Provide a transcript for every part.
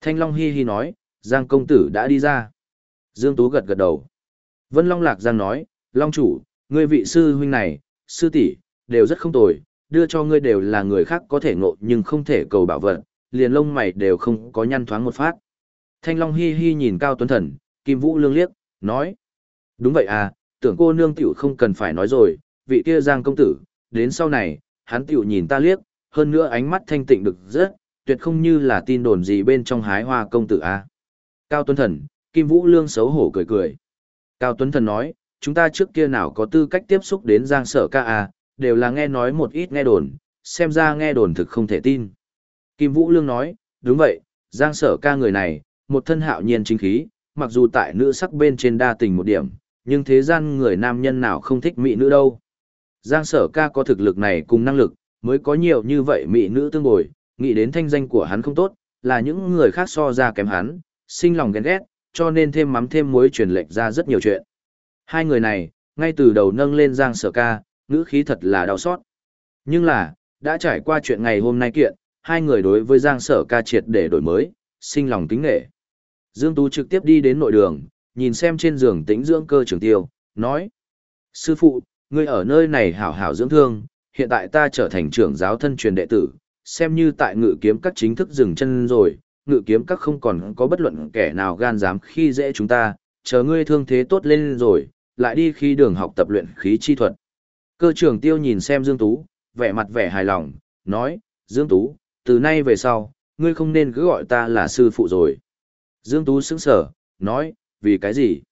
Thanh Long hi hi nói, Giang công tử đã đi ra. Dương Tú gật gật đầu. Vân Long Lạc Giang nói, Long chủ, ngươi vị sư huynh này, sư tỷ đều rất không tồi, đưa cho ngươi đều là người khác có thể ngộ nhưng không thể cầu bảo vật, liền lông mày đều không có nhăn thoáng một phát. Thanh Long hi hi nhìn Cao Tuấn Thần, Kim Vũ lương liếc, nói. Đúng vậy à, tưởng cô nương tiểu không cần phải nói rồi, vị kia Giang công tử, đến sau này, hắn tiểu nhìn ta liếc, hơn nữa ánh mắt thanh tịnh được rất, tuyệt không như là tin đồn gì bên trong hái hoa công tử a. À. Cao Tuấn Thần, Kim Vũ Lương xấu hổ cười cười. Cao Tuấn Thần nói, chúng ta trước kia nào có tư cách tiếp xúc đến Giang Sở ca à, đều là nghe nói một ít nghe đồn, xem ra nghe đồn thực không thể tin. Kim Vũ Lương nói, đúng vậy, Giang Sở ca người này, một thân hạo nhiên chính khí, mặc dù tại nữ sắc bên trên đa tình một điểm, nhưng thế gian người nam nhân nào không thích mỹ nữ đâu. Giang Sở ca có thực lực này cùng năng lực, mới có nhiều như vậy mỹ nữ tương bồi, nghĩ đến thanh danh của hắn không tốt, là những người khác so ra kém hắn, sinh lòng ghen ghét, cho nên thêm mắm thêm muối truyền lệch ra rất nhiều chuyện. Hai người này, ngay từ đầu nâng lên Giang Sở ca, ngữ khí thật là đau xót. Nhưng là, đã trải qua chuyện ngày hôm nay kiện, hai người đối với Giang Sở ca triệt để đổi mới, sinh lòng kính nghệ. Dương Tú trực tiếp đi đến nội đường, nhìn xem trên giường tĩnh dưỡng cơ trường tiêu, nói. Sư phụ, ngươi ở nơi này hảo hảo dưỡng thương, hiện tại ta trở thành trưởng giáo thân truyền đệ tử, xem như tại ngự kiếm các chính thức dừng chân rồi, ngự kiếm các không còn có bất luận kẻ nào gan dám khi dễ chúng ta, chờ ngươi thương thế tốt lên rồi, lại đi khi đường học tập luyện khí chi thuật. Cơ trưởng tiêu nhìn xem Dương Tú, vẻ mặt vẻ hài lòng, nói, Dương Tú, từ nay về sau, ngươi không nên cứ gọi ta là sư phụ rồi. Dương Tú sững sở, nói, vì cái gì?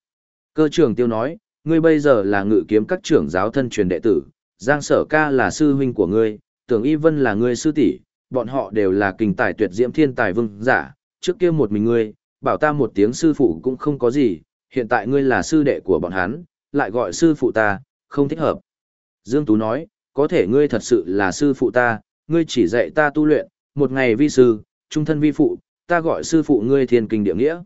Cơ trưởng tiêu nói, ngươi bây giờ là ngự kiếm các trưởng giáo thân truyền đệ tử, Giang Sở Ca là sư huynh của ngươi, Tưởng Y Vân là ngươi sư tỷ, bọn họ đều là kinh tài tuyệt diễm thiên tài vương giả, trước kia một mình ngươi, bảo ta một tiếng sư phụ cũng không có gì, hiện tại ngươi là sư đệ của bọn hắn, lại gọi sư phụ ta, không thích hợp. Dương Tú nói, có thể ngươi thật sự là sư phụ ta, ngươi chỉ dạy ta tu luyện, một ngày vi sư, trung thân vi phụ, ta gọi sư phụ ngươi thiên kinh địa nghĩa.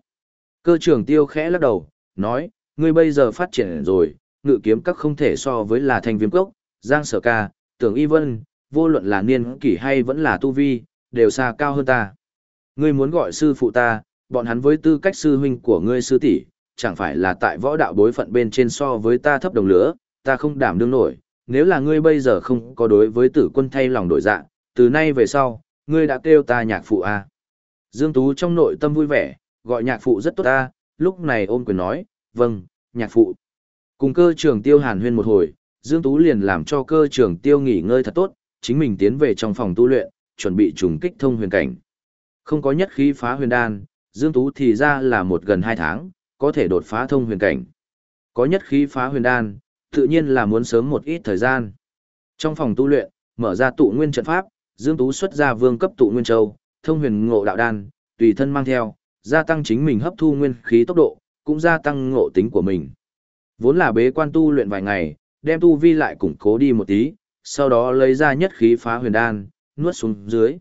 Cơ trưởng tiêu khẽ lắc đầu, nói, ngươi bây giờ phát triển rồi, ngự kiếm các không thể so với là thanh viêm cốc, giang sở ca, tưởng y vân, vô luận là niên kỷ hay vẫn là tu vi, đều xa cao hơn ta. Ngươi muốn gọi sư phụ ta, bọn hắn với tư cách sư huynh của ngươi sư tỷ, chẳng phải là tại võ đạo bối phận bên trên so với ta thấp đồng lửa, ta không đảm đương nổi. Nếu là ngươi bây giờ không có đối với tử quân thay lòng đổi dạng, từ nay về sau, ngươi đã kêu ta nhạc phụ à. Dương Tú trong nội tâm vui vẻ, gọi nhạc phụ rất tốt ta, lúc này ôm quyền nói, vâng, nhạc phụ. Cùng cơ trường tiêu hàn huyên một hồi, Dương Tú liền làm cho cơ trường tiêu nghỉ ngơi thật tốt, chính mình tiến về trong phòng tu luyện, chuẩn bị trùng kích thông huyền cảnh. Không có nhất khí phá huyền đan, Dương Tú thì ra là một gần 2 tháng, có thể đột phá thông huyền cảnh. Có nhất khí phá huyền đan, tự nhiên là muốn sớm một ít thời gian. Trong phòng tu luyện, mở ra tụ nguyên trận pháp, Dương Tú xuất ra vương cấp tụ nguyên châu, thông huyền ngộ đạo đan, tùy thân mang theo, gia tăng chính mình hấp thu nguyên khí tốc độ, cũng gia tăng ngộ tính của mình. Vốn là bế quan tu luyện vài ngày, đem tu vi lại củng cố đi một tí, sau đó lấy ra nhất khí phá huyền đan, nuốt xuống dưới.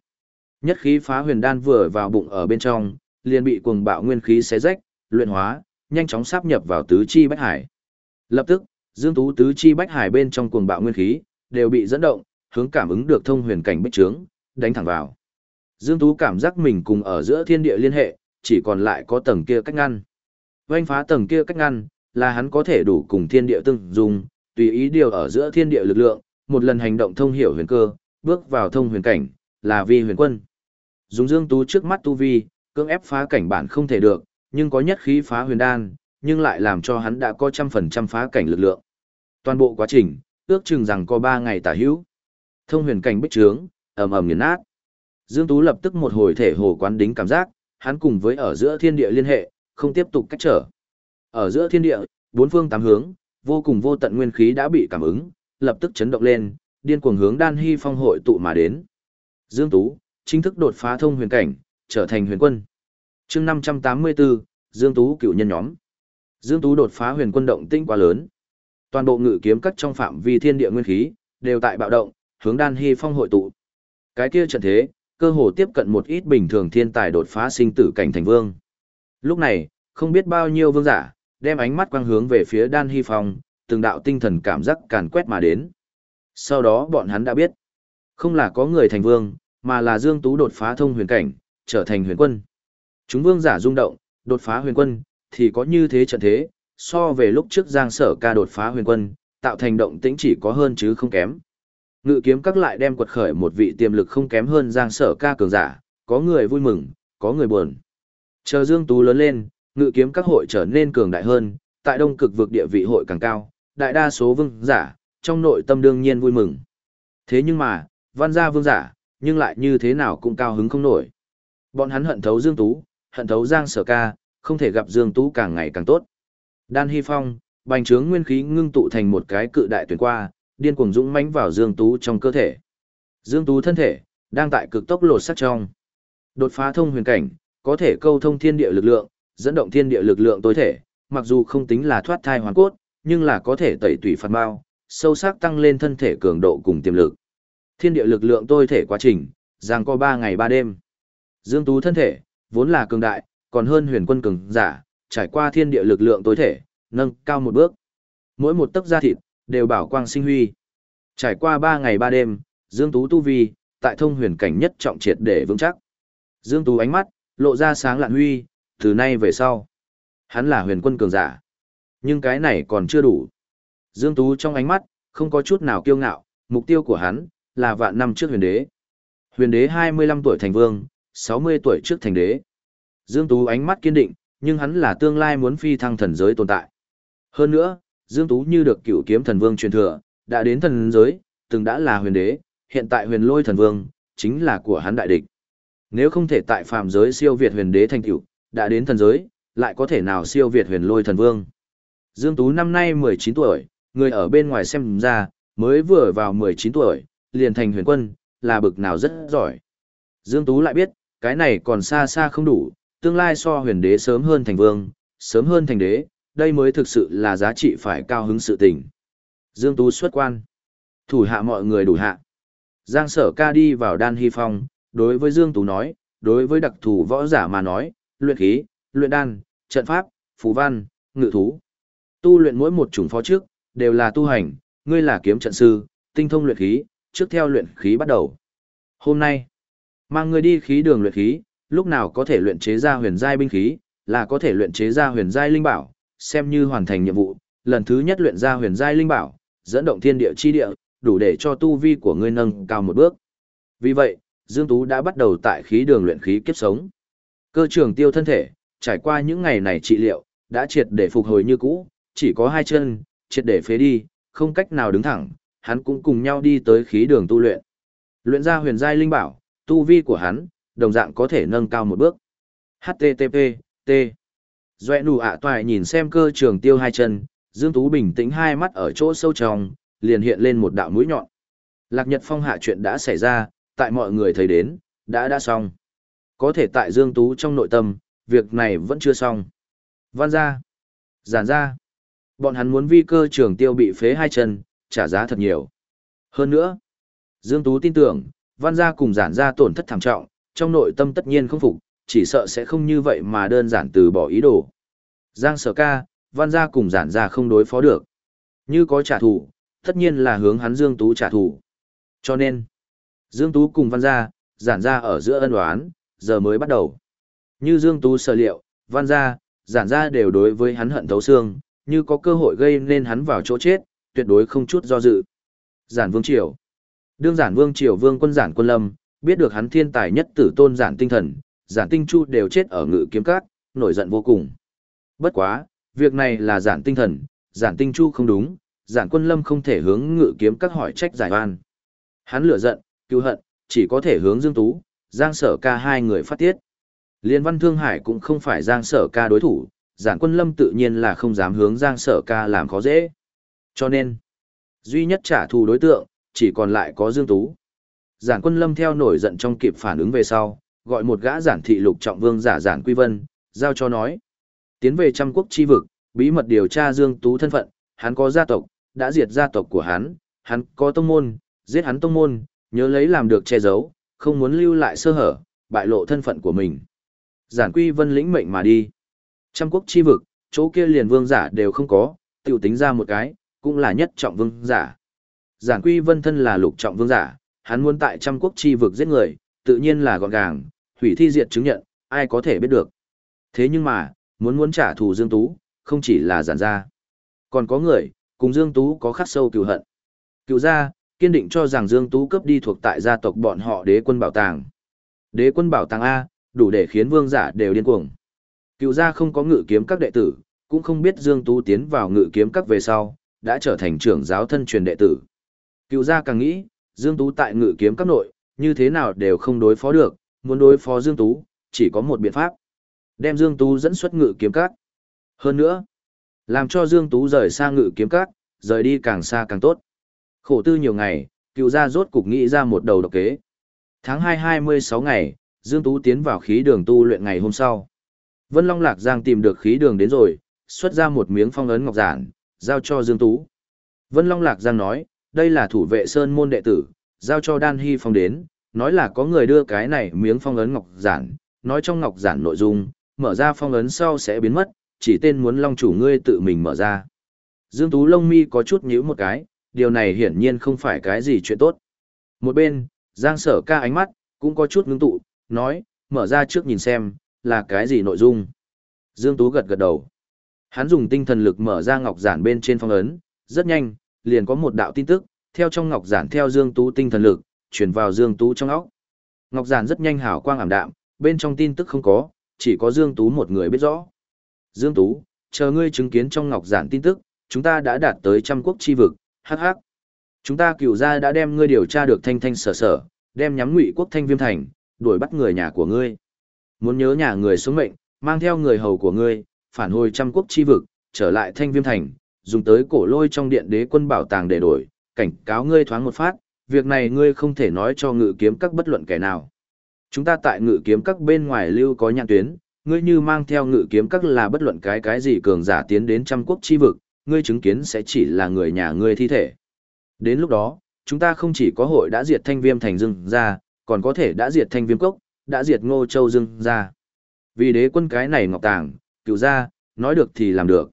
Nhất khí phá huyền đan vừa vào bụng ở bên trong, liền bị cuồng bạo nguyên khí xé rách, luyện hóa, nhanh chóng sáp nhập vào tứ chi bách hải. Lập tức, Dương Tú tứ chi bách hải bên trong cuồng bạo nguyên khí đều bị dẫn động, hướng cảm ứng được thông huyền cảnh bích trướng, đánh thẳng vào. Dương Tú cảm giác mình cùng ở giữa thiên địa liên hệ, chỉ còn lại có tầng kia cách ngăn. Vành phá tầng kia cách ngăn, là hắn có thể đủ cùng thiên địa tương dùng, tùy ý điều ở giữa thiên địa lực lượng, một lần hành động thông hiểu huyền cơ, bước vào thông huyền cảnh, là vi huyền quân. Dùng Dương Tú trước mắt tu vi, cưỡng ép phá cảnh bản không thể được, nhưng có nhất khí phá huyền đan, nhưng lại làm cho hắn đã có trăm phần trăm phá cảnh lực lượng. Toàn bộ quá trình, ước chừng rằng có 3 ngày tả hữu. Thông huyền cảnh bích trướng, ầm ầm nghiền nát. Dương Tú lập tức một hồi thể hồ quán đính cảm giác, hắn cùng với ở giữa thiên địa liên hệ, không tiếp tục cách trở. Ở giữa thiên địa, bốn phương tám hướng, vô cùng vô tận nguyên khí đã bị cảm ứng, lập tức chấn động lên, điên cuồng hướng Đan Hy Phong hội tụ mà đến. Dương Tú, chính thức đột phá thông huyền cảnh, trở thành huyền quân. chương 584, Dương Tú cựu nhân nhóm. Dương Tú đột phá huyền quân động tinh quá lớn. Toàn bộ ngự kiếm cắt trong phạm vi thiên địa nguyên khí, đều tại bạo động, hướng Đan Hy Phong hội tụ. Cái kia trận thế, cơ hồ tiếp cận một ít bình thường thiên tài đột phá sinh tử cảnh thành vương. Lúc này, không biết bao nhiêu vương giả, đem ánh mắt quang hướng về phía Đan Hy Phong, từng đạo tinh thần cảm giác càn quét mà đến. Sau đó bọn hắn đã biết, không là có người thành vương, mà là Dương Tú đột phá thông huyền cảnh, trở thành huyền quân. Chúng vương giả rung động, đột phá huyền quân, thì có như thế trận thế, so về lúc trước Giang Sở ca đột phá huyền quân, tạo thành động tĩnh chỉ có hơn chứ không kém. Ngự kiếm các lại đem quật khởi một vị tiềm lực không kém hơn Giang Sở ca cường giả, có người vui mừng, có người buồn. Chờ Dương Tú lớn lên, ngự kiếm các hội trở nên cường đại hơn, tại đông cực vực địa vị hội càng cao, đại đa số vương giả, trong nội tâm đương nhiên vui mừng. Thế nhưng mà, văn gia vương giả, nhưng lại như thế nào cũng cao hứng không nổi. Bọn hắn hận thấu Dương Tú, hận thấu Giang Sở ca, không thể gặp Dương Tú càng ngày càng tốt. Đan Hy Phong, bành trướng nguyên khí ngưng tụ thành một cái cự đại tuyển qua, điên cuồng dũng mãnh vào Dương Tú trong cơ thể. Dương Tú thân thể, đang tại cực tốc lột sắc trong. Đột phá thông huyền cảnh, có thể câu thông thiên địa lực lượng, dẫn động thiên địa lực lượng tối thể, mặc dù không tính là thoát thai hoàn cốt, nhưng là có thể tẩy tủy phạt bao, sâu sắc tăng lên thân thể cường độ cùng tiềm lực. Thiên địa lực lượng tối thể quá trình, giang có 3 ngày 3 đêm. Dương Tú thân thể, vốn là cường đại, còn hơn huyền quân cường giả, trải qua thiên địa lực lượng tối thể, nâng cao một bước. Mỗi một tấc da thịt, đều bảo quang sinh huy. Trải qua 3 ngày 3 đêm, Dương Tú tu vi, tại thông huyền cảnh nhất trọng triệt để vững chắc. Dương Tú ánh mắt, lộ ra sáng lạn huy, từ nay về sau. Hắn là huyền quân cường giả. Nhưng cái này còn chưa đủ. Dương Tú trong ánh mắt, không có chút nào kiêu ngạo, mục tiêu của hắn, là vạn năm trước huyền đế. Huyền đế 25 tuổi thành vương, 60 tuổi trước thành đế. Dương Tú ánh mắt kiên định, nhưng hắn là tương lai muốn phi thăng thần giới tồn tại. Hơn nữa, Dương Tú như được cựu kiếm thần vương truyền thừa, đã đến thần giới, từng đã là huyền đế, hiện tại huyền lôi thần vương, chính là của hắn đại địch. Nếu không thể tại phàm giới siêu việt huyền đế thành tựu, đã đến thần giới, lại có thể nào siêu việt huyền lôi thần vương. Dương Tú năm nay 19 tuổi, người ở bên ngoài xem ra, mới vừa vào 19 tuổi, liền thành huyền quân, là bực nào rất giỏi. Dương Tú lại biết, cái này còn xa xa không đủ, tương lai so huyền đế sớm hơn thành vương, sớm hơn thành đế, đây mới thực sự là giá trị phải cao hứng sự tình. Dương Tú xuất quan. Thủ hạ mọi người đủ hạ. Giang sở ca đi vào đan hy phong, đối với Dương Tú nói, đối với đặc thù võ giả mà nói, luyện khí, luyện đan, trận pháp, phù văn, ngự thú. Tu luyện mỗi một chủng phó trước, đều là tu hành, ngươi là kiếm trận sư, tinh thông luyện khí, trước theo luyện khí bắt đầu. Hôm nay, mang ngươi đi khí đường luyện khí, lúc nào có thể luyện chế ra huyền giai binh khí, là có thể luyện chế ra huyền giai linh bảo, xem như hoàn thành nhiệm vụ, lần thứ nhất luyện ra huyền giai linh bảo, dẫn động thiên địa chi địa, đủ để cho tu vi của ngươi nâng cao một bước. Vì vậy, Dương Tú đã bắt đầu tại khí đường luyện khí kiếp sống. Cơ trường tiêu thân thể, trải qua những ngày này trị liệu, đã triệt để phục hồi như cũ, chỉ có hai chân, triệt để phế đi, không cách nào đứng thẳng, hắn cũng cùng nhau đi tới khí đường tu luyện. Luyện ra huyền giai linh bảo, tu vi của hắn, đồng dạng có thể nâng cao một bước. HTTP, T. Doe nụ ạ toại nhìn xem cơ trường tiêu hai chân, Dương Tú bình tĩnh hai mắt ở chỗ sâu trong, liền hiện lên một đạo mũi nhọn. Lạc Nhật Phong hạ chuyện đã xảy ra, tại mọi người thấy đến, đã đã xong. Có thể tại Dương Tú trong nội tâm, việc này vẫn chưa xong. Văn ra, giản ra, bọn hắn muốn vi cơ trường tiêu bị phế hai chân, trả giá thật nhiều. Hơn nữa, Dương Tú tin tưởng, văn gia cùng giản gia tổn thất thảm trọng, trong nội tâm tất nhiên không phục, chỉ sợ sẽ không như vậy mà đơn giản từ bỏ ý đồ. Giang sở ca, văn gia cùng giản gia không đối phó được. Như có trả thù, tất nhiên là hướng hắn Dương Tú trả thù. Cho nên, Dương Tú cùng văn gia, giản gia ở giữa ân oán, giờ mới bắt đầu. Như Dương Tú sở liệu, văn gia, giản gia đều đối với hắn hận thấu xương, như có cơ hội gây nên hắn vào chỗ chết, tuyệt đối không chút do dự. Giản Vương Triều Đương Giản Vương Triều Vương quân Giản Quân Lâm, biết được hắn thiên tài nhất tử tôn Giản Tinh Thần, Giản Tinh Chu đều chết ở ngự kiếm cát, nổi giận vô cùng. Bất quá, việc này là Giản Tinh Thần, Giản Tinh Chu không đúng, Giản Quân Lâm không thể hướng ngự kiếm các hỏi trách giải oan. Hắn lửa giận, cứu hận, chỉ có thể hướng Dương Tú, Giang Sở Ca hai người phát tiết. Liên Văn Thương Hải cũng không phải Giang Sở Ca đối thủ, Giản Quân Lâm tự nhiên là không dám hướng Giang Sở Ca làm khó dễ. Cho nên, duy nhất trả thù đối tượng, chỉ còn lại có Dương Tú. Giản Quân Lâm theo nổi giận trong kịp phản ứng về sau, gọi một gã giản thị lục trọng vương giả giản quy vân, giao cho nói. Tiến về trăm quốc chi vực, bí mật điều tra Dương Tú thân phận, hắn có gia tộc, đã diệt gia tộc của hắn, hắn có tông môn, giết hắn tông môn, nhớ lấy làm được che giấu, không muốn lưu lại sơ hở, bại lộ thân phận của mình. Giản quy vân lĩnh mệnh mà đi. Trăm quốc chi vực, chỗ kia liền vương giả đều không có, tiểu tính ra một cái, cũng là nhất trọng vương giả. Giản quy vân thân là lục trọng vương giả, hắn muốn tại trăm quốc chi vực giết người, tự nhiên là gọn gàng, hủy thi diệt chứng nhận, ai có thể biết được. Thế nhưng mà, muốn muốn trả thù Dương Tú, không chỉ là giản ra. Còn có người, cùng Dương Tú có khắc sâu cựu hận. Cựu gia, kiên định cho rằng Dương Tú cấp đi thuộc tại gia tộc bọn họ đế quân bảo tàng. Đế quân bảo tàng A, đủ để khiến vương giả đều điên cuồng. Cựu gia không có ngự kiếm các đệ tử, cũng không biết Dương Tú tiến vào ngự kiếm các về sau, đã trở thành trưởng giáo thân truyền đệ tử. Cựu gia càng nghĩ, Dương Tú tại ngự kiếm các nội, như thế nào đều không đối phó được, muốn đối phó Dương Tú, chỉ có một biện pháp. Đem Dương Tú dẫn xuất ngự kiếm các. Hơn nữa, làm cho Dương Tú rời xa ngự kiếm các, rời đi càng xa càng tốt. Khổ tư nhiều ngày, cựu gia rốt cục nghĩ ra một đầu độc kế. Tháng 2 26 ngày, Dương Tú tiến vào khí đường tu luyện ngày hôm sau. Vân Long Lạc Giang tìm được khí đường đến rồi, xuất ra một miếng phong ấn ngọc giản, giao cho Dương Tú. Vân Long Lạc Giang nói, đây là thủ vệ sơn môn đệ tử, giao cho Đan Hy Phong đến, nói là có người đưa cái này miếng phong ấn ngọc giản, nói trong ngọc giản nội dung, mở ra phong ấn sau sẽ biến mất, chỉ tên muốn Long chủ ngươi tự mình mở ra. Dương Tú Lông Mi có chút nhíu một cái, điều này hiển nhiên không phải cái gì chuyện tốt. Một bên, Giang Sở ca ánh mắt, cũng có chút ngưng tụ, nói, mở ra trước nhìn xem, là cái gì nội dung. Dương Tú gật gật đầu. Hắn dùng tinh thần lực mở ra ngọc giản bên trên phong ấn, rất nhanh, liền có một đạo tin tức, theo trong ngọc giản theo Dương Tú tinh thần lực, chuyển vào Dương Tú trong óc. Ngọc giản rất nhanh hào quang ảm đạm, bên trong tin tức không có, chỉ có Dương Tú một người biết rõ. Dương Tú, chờ ngươi chứng kiến trong ngọc giản tin tức, chúng ta đã đạt tới trăm quốc chi vực, hắc hắc. Chúng ta cửu ra đã đem ngươi điều tra được thanh thanh sở sở, đem nhắm ngụy quốc thanh viêm thành, đuổi bắt người nhà của ngươi. Muốn nhớ nhà người xuống mệnh, mang theo người hầu của ngươi, phản hồi trăm quốc chi vực, trở lại thanh viêm thành, dùng tới cổ lôi trong điện đế quân bảo tàng để đổi, cảnh cáo ngươi thoáng một phát, việc này ngươi không thể nói cho ngự kiếm các bất luận kẻ nào. Chúng ta tại ngự kiếm các bên ngoài lưu có nhãn tuyến, ngươi như mang theo ngự kiếm các là bất luận cái cái gì cường giả tiến đến trăm quốc chi vực, ngươi chứng kiến sẽ chỉ là người nhà ngươi thi thể. Đến lúc đó, chúng ta không chỉ có hội đã diệt thanh viêm thành rừng ra, còn có thể đã diệt thanh viêm cốc, đã diệt ngô châu Dương ra. Vì đế quân cái này ngọc tàng, cựu ra, nói được thì làm được.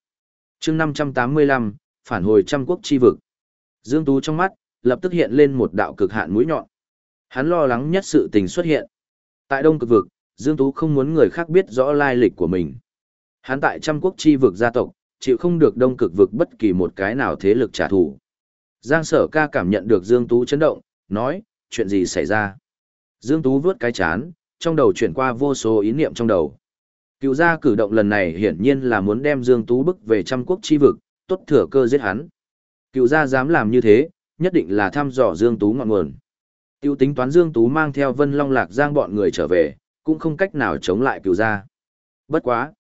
chương 585, phản hồi trăm quốc chi vực. Dương Tú trong mắt, lập tức hiện lên một đạo cực hạn mũi nhọn. Hắn lo lắng nhất sự tình xuất hiện. Tại đông cực vực, Dương Tú không muốn người khác biết rõ lai lịch của mình. Hắn tại trăm quốc chi vực gia tộc, chịu không được đông cực vực bất kỳ một cái nào thế lực trả thù. Giang sở ca cảm nhận được Dương Tú chấn động, nói, chuyện gì xảy ra? Dương Tú vướt cái chán, trong đầu chuyển qua vô số ý niệm trong đầu. Cựu gia cử động lần này hiển nhiên là muốn đem Dương Tú bức về trăm quốc chi vực, tốt thừa cơ giết hắn. Cựu gia dám làm như thế, nhất định là thăm dò Dương Tú ngọn nguồn. Tiêu tính toán Dương Tú mang theo Vân Long Lạc Giang bọn người trở về, cũng không cách nào chống lại cựu gia. Bất quá.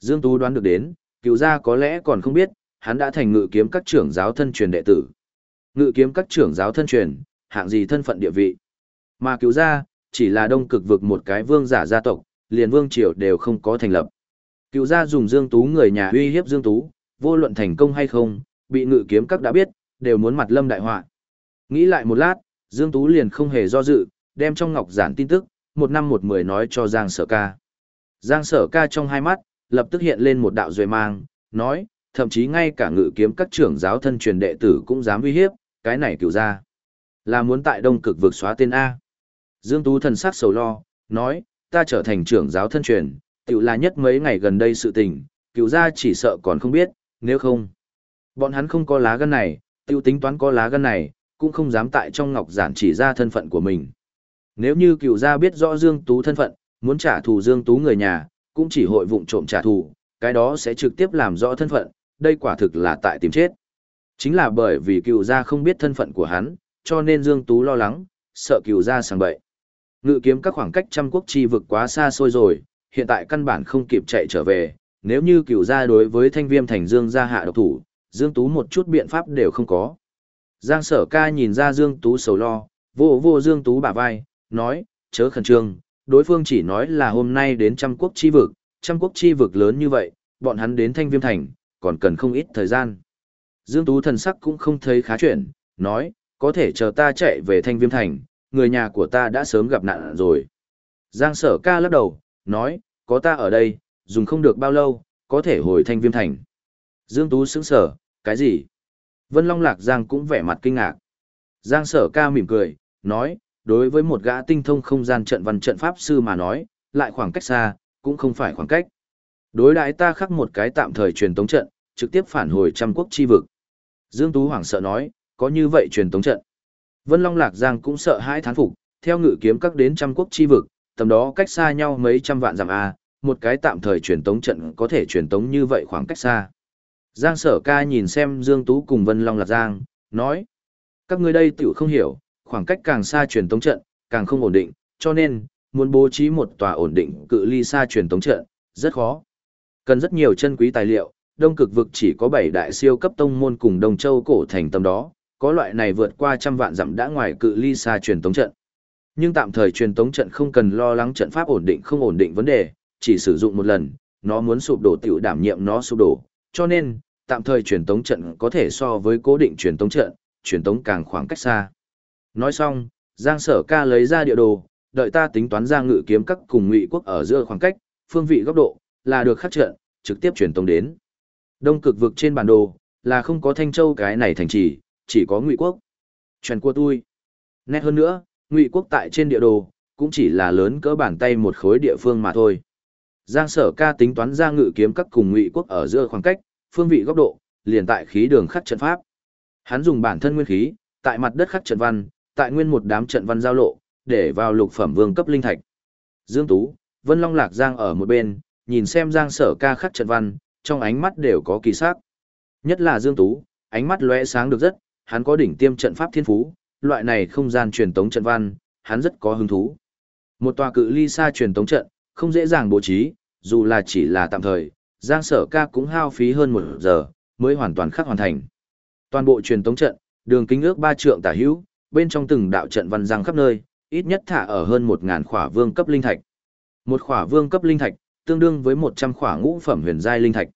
Dương Tú đoán được đến, cựu gia có lẽ còn không biết, hắn đã thành ngự kiếm các trưởng giáo thân truyền đệ tử. Ngự kiếm các trưởng giáo thân truyền, hạng gì thân phận địa vị. Mà cựu gia, chỉ là đông cực vực một cái vương giả gia tộc, liền vương triều đều không có thành lập. Cựu gia dùng Dương Tú người nhà uy hiếp Dương Tú, vô luận thành công hay không, bị ngự kiếm các đã biết, đều muốn mặt lâm đại họa. Nghĩ lại một lát, Dương Tú liền không hề do dự, đem trong ngọc giản tin tức, một năm một mười nói cho Giang Sở Ca. Giang Sở Ca trong hai mắt, lập tức hiện lên một đạo duệ mang, nói, thậm chí ngay cả ngự kiếm các trưởng giáo thân truyền đệ tử cũng dám uy hiếp, cái này cựu ra. Là muốn tại đông cực vực xóa tên A. Dương Tú thần sắc sầu lo, nói, ta trở thành trưởng giáo thân truyền, tiểu là nhất mấy ngày gần đây sự tình, cựu ra chỉ sợ còn không biết, nếu không. Bọn hắn không có lá gân này, tiểu tính toán có lá gân này, cũng không dám tại trong ngọc giản chỉ ra thân phận của mình. Nếu như cựu gia biết rõ Dương Tú thân phận, muốn trả thù Dương Tú người nhà, cũng chỉ hội vụng trộm trả thù, cái đó sẽ trực tiếp làm rõ thân phận, đây quả thực là tại tìm chết. Chính là bởi vì cựu gia không biết thân phận của hắn, cho nên Dương Tú lo lắng, sợ cựu gia sang bậy. Ngự kiếm các khoảng cách trăm quốc chi vực quá xa xôi rồi, hiện tại căn bản không kịp chạy trở về, nếu như cửu gia đối với thanh viêm thành Dương gia hạ độc thủ, Dương Tú một chút biện pháp đều không có. Giang sở ca nhìn ra Dương Tú sầu lo, vô vô Dương Tú bả vai, nói, chớ khẩn trương, đối phương chỉ nói là hôm nay đến trăm quốc chi vực, trăm quốc chi vực lớn như vậy, bọn hắn đến thanh viêm thành, còn cần không ít thời gian. Dương Tú thần sắc cũng không thấy khá chuyện, nói, có thể chờ ta chạy về thanh viêm thành, người nhà của ta đã sớm gặp nạn rồi. Giang sở ca lắc đầu, nói, có ta ở đây, dùng không được bao lâu, có thể hồi thanh viêm thành. Dương Tú sững sở, cái gì? Vân Long Lạc Giang cũng vẻ mặt kinh ngạc. Giang sở ca mỉm cười, nói, đối với một gã tinh thông không gian trận văn trận pháp sư mà nói, lại khoảng cách xa, cũng không phải khoảng cách. Đối đãi ta khắc một cái tạm thời truyền tống trận, trực tiếp phản hồi trăm quốc chi vực. Dương Tú hoảng sợ nói, có như vậy truyền tống trận. Vân Long Lạc Giang cũng sợ hãi thán phục, theo ngự kiếm các đến trăm quốc chi vực, tầm đó cách xa nhau mấy trăm vạn dặm a, một cái tạm thời truyền tống trận có thể truyền tống như vậy khoảng cách xa. Giang Sở Ca nhìn xem Dương Tú cùng Vân Long Lạc Giang, nói: "Các ngươi đây tiểu không hiểu, khoảng cách càng xa truyền tống trận, càng không ổn định, cho nên muốn bố trí một tòa ổn định cự ly xa truyền tống trận, rất khó. Cần rất nhiều chân quý tài liệu, Đông Cực vực chỉ có 7 đại siêu cấp tông môn cùng Đông Châu cổ thành tầm đó, có loại này vượt qua trăm vạn dặm đã ngoài cự ly xa truyền tống trận. Nhưng tạm thời truyền tống trận không cần lo lắng trận pháp ổn định không ổn định vấn đề, chỉ sử dụng một lần, nó muốn sụp đổ tiểu đảm nhiệm nó sụp đổ, cho nên tạm thời truyền tống trận có thể so với cố định truyền tống trận, truyền tống càng khoảng cách xa. Nói xong, Giang Sở Ca lấy ra địa đồ, đợi ta tính toán ra ngự kiếm các cùng ngụy quốc ở giữa khoảng cách, phương vị góc độ, là được khắc trận, trực tiếp truyền tống đến. Đông cực vực trên bản đồ, là không có Thanh Châu cái này thành trì, chỉ có ngụy quốc. Truyền của tôi. Nét hơn nữa, ngụy quốc tại trên địa đồ, cũng chỉ là lớn cỡ bàn tay một khối địa phương mà thôi. Giang sở ca tính toán ra ngự kiếm các cùng ngụy quốc ở giữa khoảng cách, phương vị góc độ, liền tại khí đường khắc trận pháp. Hắn dùng bản thân nguyên khí, tại mặt đất khắc trận văn, tại nguyên một đám trận văn giao lộ, để vào lục phẩm vương cấp linh thạch. Dương Tú, Vân Long Lạc Giang ở một bên, nhìn xem Giang Sở Ca khắc trận văn, trong ánh mắt đều có kỳ sắc. Nhất là Dương Tú, ánh mắt lóe sáng được rất, hắn có đỉnh tiêm trận pháp thiên phú, loại này không gian truyền tống trận văn, hắn rất có hứng thú. Một tòa cự ly xa truyền tống trận, không dễ dàng bố trí, dù là chỉ là tạm thời, Giang Sở Ca cũng hao phí hơn một giờ, mới hoàn toàn khắc hoàn thành. Toàn bộ truyền tống trận, đường kính ước 3 trượng tả hữu, bên trong từng đạo trận văn răng khắp nơi, ít nhất thả ở hơn 1000 khỏa vương cấp linh thạch. Một khỏa vương cấp linh thạch, tương đương với 100 khỏa ngũ phẩm huyền giai linh thạch.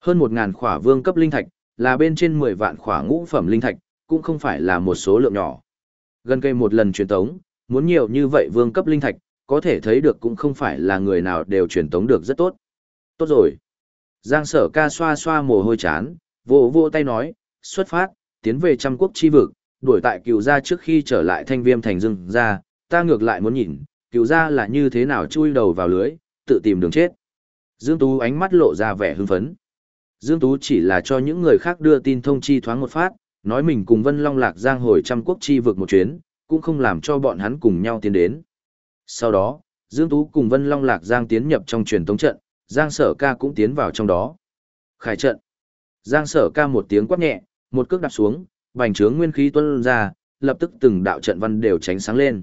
Hơn 1000 khỏa vương cấp linh thạch, là bên trên 10 vạn khỏa ngũ phẩm linh thạch, cũng không phải là một số lượng nhỏ. Gần cây một lần truyền tống, muốn nhiều như vậy vương cấp linh thạch, có thể thấy được cũng không phải là người nào đều truyền tống được rất tốt. Tốt rồi. Giang sở ca xoa xoa mồ hôi chán, vỗ vỗ tay nói, xuất phát, tiến về trăm quốc chi vực, đuổi tại cựu gia trước khi trở lại thanh viêm thành rừng ra, ta ngược lại muốn nhìn, cựu gia là như thế nào chui đầu vào lưới, tự tìm đường chết. Dương Tú ánh mắt lộ ra vẻ hưng phấn. Dương Tú chỉ là cho những người khác đưa tin thông chi thoáng một phát, nói mình cùng Vân Long Lạc Giang hồi trăm quốc chi vượt một chuyến, cũng không làm cho bọn hắn cùng nhau tiến đến. Sau đó, Dương Tú cùng Vân Long Lạc Giang tiến nhập trong truyền tống trận, Giang Sở Ca cũng tiến vào trong đó. Khải trận. Giang Sở Ca một tiếng quát nhẹ, một cước đạp xuống, bành trướng nguyên khí tuôn ra, lập tức từng đạo trận văn đều tránh sáng lên.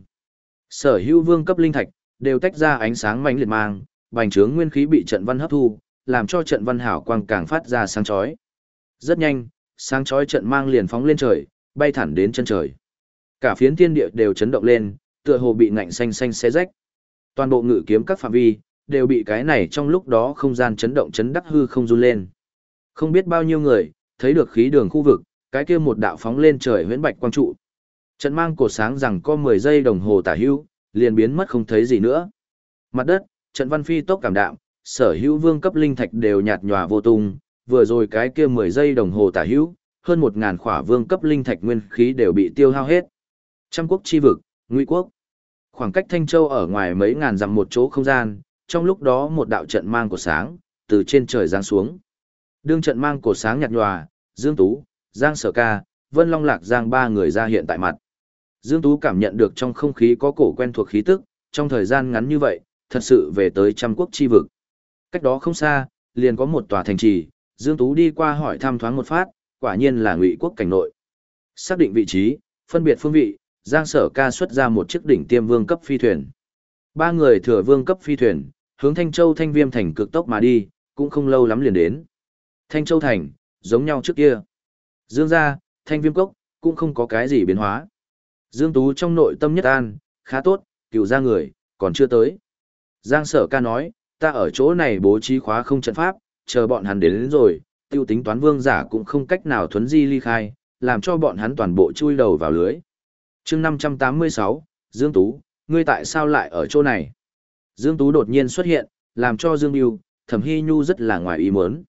Sở Hữu Vương cấp linh thạch đều tách ra ánh sáng mãnh liệt mang, bành trướng nguyên khí bị trận văn hấp thu, làm cho trận văn hảo quang càng phát ra sáng chói. Rất nhanh, sáng chói trận mang liền phóng lên trời, bay thẳng đến chân trời. Cả phiến thiên địa đều chấn động lên, tựa hồ bị ngạnh xanh xanh xé rách. Toàn bộ ngự kiếm các phạm vi đều bị cái này trong lúc đó không gian chấn động chấn đắc hư không run lên. Không biết bao nhiêu người thấy được khí đường khu vực, cái kia một đạo phóng lên trời huyễn bạch quang trụ. Trận mang cổ sáng rằng có 10 giây đồng hồ tả hữu, liền biến mất không thấy gì nữa. Mặt đất, trận văn phi tốc cảm đạm, sở hữu vương cấp linh thạch đều nhạt nhòa vô tung, vừa rồi cái kia 10 giây đồng hồ tả hữu, hơn 1000 khỏa vương cấp linh thạch nguyên khí đều bị tiêu hao hết. Trăm quốc chi vực, Ngụy quốc. Khoảng cách Thanh Châu ở ngoài mấy ngàn dặm một chỗ không gian, trong lúc đó một đạo trận mang của sáng từ trên trời giáng xuống. Đương trận mang của sáng nhạt nhòa, Dương Tú, Giang Sở Ca, Vân Long Lạc Giang ba người ra hiện tại mặt. Dương Tú cảm nhận được trong không khí có cổ quen thuộc khí tức, trong thời gian ngắn như vậy, thật sự về tới trăm quốc chi vực. Cách đó không xa, liền có một tòa thành trì, Dương Tú đi qua hỏi thăm thoáng một phát, quả nhiên là Ngụy quốc cảnh nội. Xác định vị trí, phân biệt phương vị, Giang Sở Ca xuất ra một chiếc đỉnh tiêm vương cấp phi thuyền. Ba người thừa vương cấp phi thuyền, hướng Thanh Châu Thanh Viêm thành cực tốc mà đi, cũng không lâu lắm liền đến. Thanh Châu thành, giống nhau trước kia. Dương gia, Thanh Viêm cốc, cũng không có cái gì biến hóa. Dương Tú trong nội tâm nhất an, khá tốt, cựu ra người, còn chưa tới. Giang Sở Ca nói, ta ở chỗ này bố trí khóa không trận pháp, chờ bọn hắn đến, đến rồi, tiêu tính toán vương giả cũng không cách nào thuấn di ly khai, làm cho bọn hắn toàn bộ chui đầu vào lưới. chương 586, Dương Tú, ngươi tại sao lại ở chỗ này? Dương Tú đột nhiên xuất hiện, làm cho Dương Biêu, Thẩm Hy Nhu rất là ngoài ý muốn.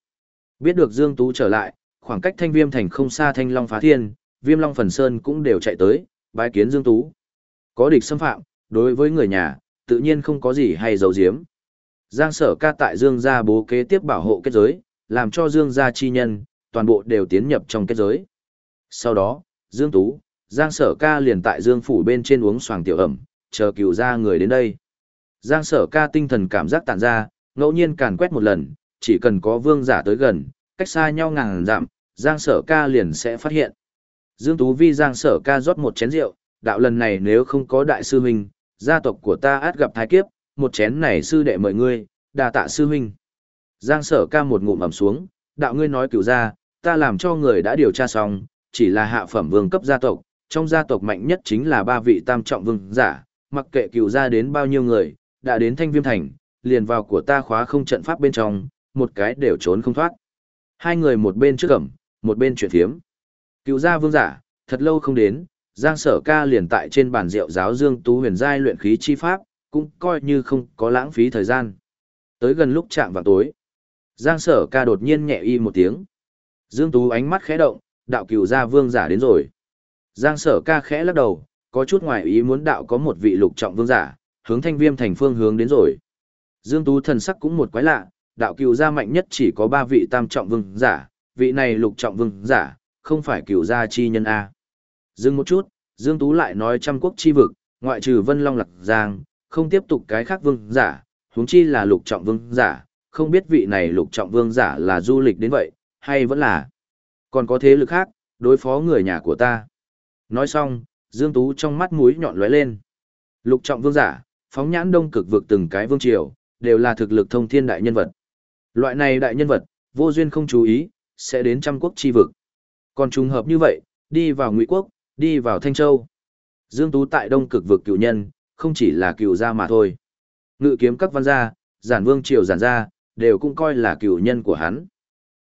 Biết được Dương Tú trở lại, khoảng cách thanh viêm thành không xa thanh long phá thiên, viêm long phần sơn cũng đều chạy tới, bái kiến Dương Tú. Có địch xâm phạm, đối với người nhà, tự nhiên không có gì hay giấu giếm. Giang sở ca tại Dương gia bố kế tiếp bảo hộ kết giới, làm cho Dương gia chi nhân, toàn bộ đều tiến nhập trong kết giới. Sau đó, Dương Tú, Giang sở ca liền tại Dương phủ bên trên uống xoàng tiểu ẩm, chờ cửu ra người đến đây. Giang sở ca tinh thần cảm giác tản ra, ngẫu nhiên càn quét một lần, chỉ cần có vương giả tới gần, cách xa nhau ngàn dặm, Giang sở ca liền sẽ phát hiện. Dương Tú Vi Giang sở ca rót một chén rượu, đạo lần này nếu không có đại sư huynh, gia tộc của ta át gặp thái kiếp, một chén này sư đệ mời ngươi, đà tạ sư huynh. Giang sở ca một ngụm ẩm xuống, đạo ngươi nói cửu ra, ta làm cho người đã điều tra xong, chỉ là hạ phẩm vương cấp gia tộc, trong gia tộc mạnh nhất chính là ba vị tam trọng vương giả, mặc kệ cửu ra đến bao nhiêu người, đã đến thanh viêm thành, liền vào của ta khóa không trận pháp bên trong, một cái đều trốn không thoát. Hai người một bên trước cẩm, một bên chuyển thiếm. cửu gia vương giả, thật lâu không đến, Giang Sở Ca liền tại trên bàn rượu giáo Dương Tú huyền giai luyện khí chi pháp, cũng coi như không có lãng phí thời gian. Tới gần lúc chạm vào tối, Giang Sở Ca đột nhiên nhẹ y một tiếng. Dương Tú ánh mắt khẽ động, đạo cửu gia vương giả đến rồi. Giang Sở Ca khẽ lắc đầu, có chút ngoài ý muốn đạo có một vị lục trọng vương giả, hướng thanh viêm thành phương hướng đến rồi. Dương Tú thần sắc cũng một quái lạ, đạo cửu gia mạnh nhất chỉ có ba vị tam trọng vương giả, vị này lục trọng vương giả, không phải cửu gia chi nhân A. Dừng một chút, Dương Tú lại nói trăm quốc chi vực, ngoại trừ Vân Long Lạc Giang, không tiếp tục cái khác vương giả, huống chi là lục trọng vương giả, không biết vị này lục trọng vương giả là du lịch đến vậy, hay vẫn là còn có thế lực khác, đối phó người nhà của ta. Nói xong, Dương Tú trong mắt mũi nhọn lóe lên. Lục trọng vương giả, phóng nhãn đông cực vực từng cái vương triều, đều là thực lực thông thiên đại nhân vật. Loại này đại nhân vật, vô duyên không chú ý, sẽ đến trăm quốc chi vực. Còn trùng hợp như vậy, đi vào Ngụy quốc, đi vào Thanh Châu. Dương Tú tại đông cực vực cựu nhân, không chỉ là cựu gia mà thôi. Ngự kiếm các văn gia, giản vương triều giản gia, đều cũng coi là cựu nhân của hắn.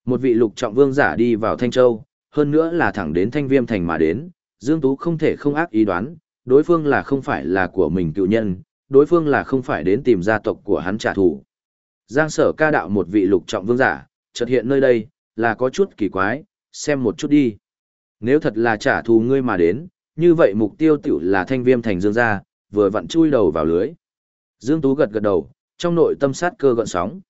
Một vị lục trọng vương giả đi vào Thanh Châu, hơn nữa là thẳng đến Thanh Viêm Thành mà đến, Dương Tú không thể không ác ý đoán, đối phương là không phải là của mình cựu nhân, đối phương là không phải đến tìm gia tộc của hắn trả thù. Giang sở ca đạo một vị lục trọng vương giả, chợt hiện nơi đây, là có chút kỳ quái, xem một chút đi. Nếu thật là trả thù ngươi mà đến, như vậy mục tiêu tiểu là thanh viêm thành dương gia, vừa vặn chui đầu vào lưới. Dương Tú gật gật đầu, trong nội tâm sát cơ gợn sóng.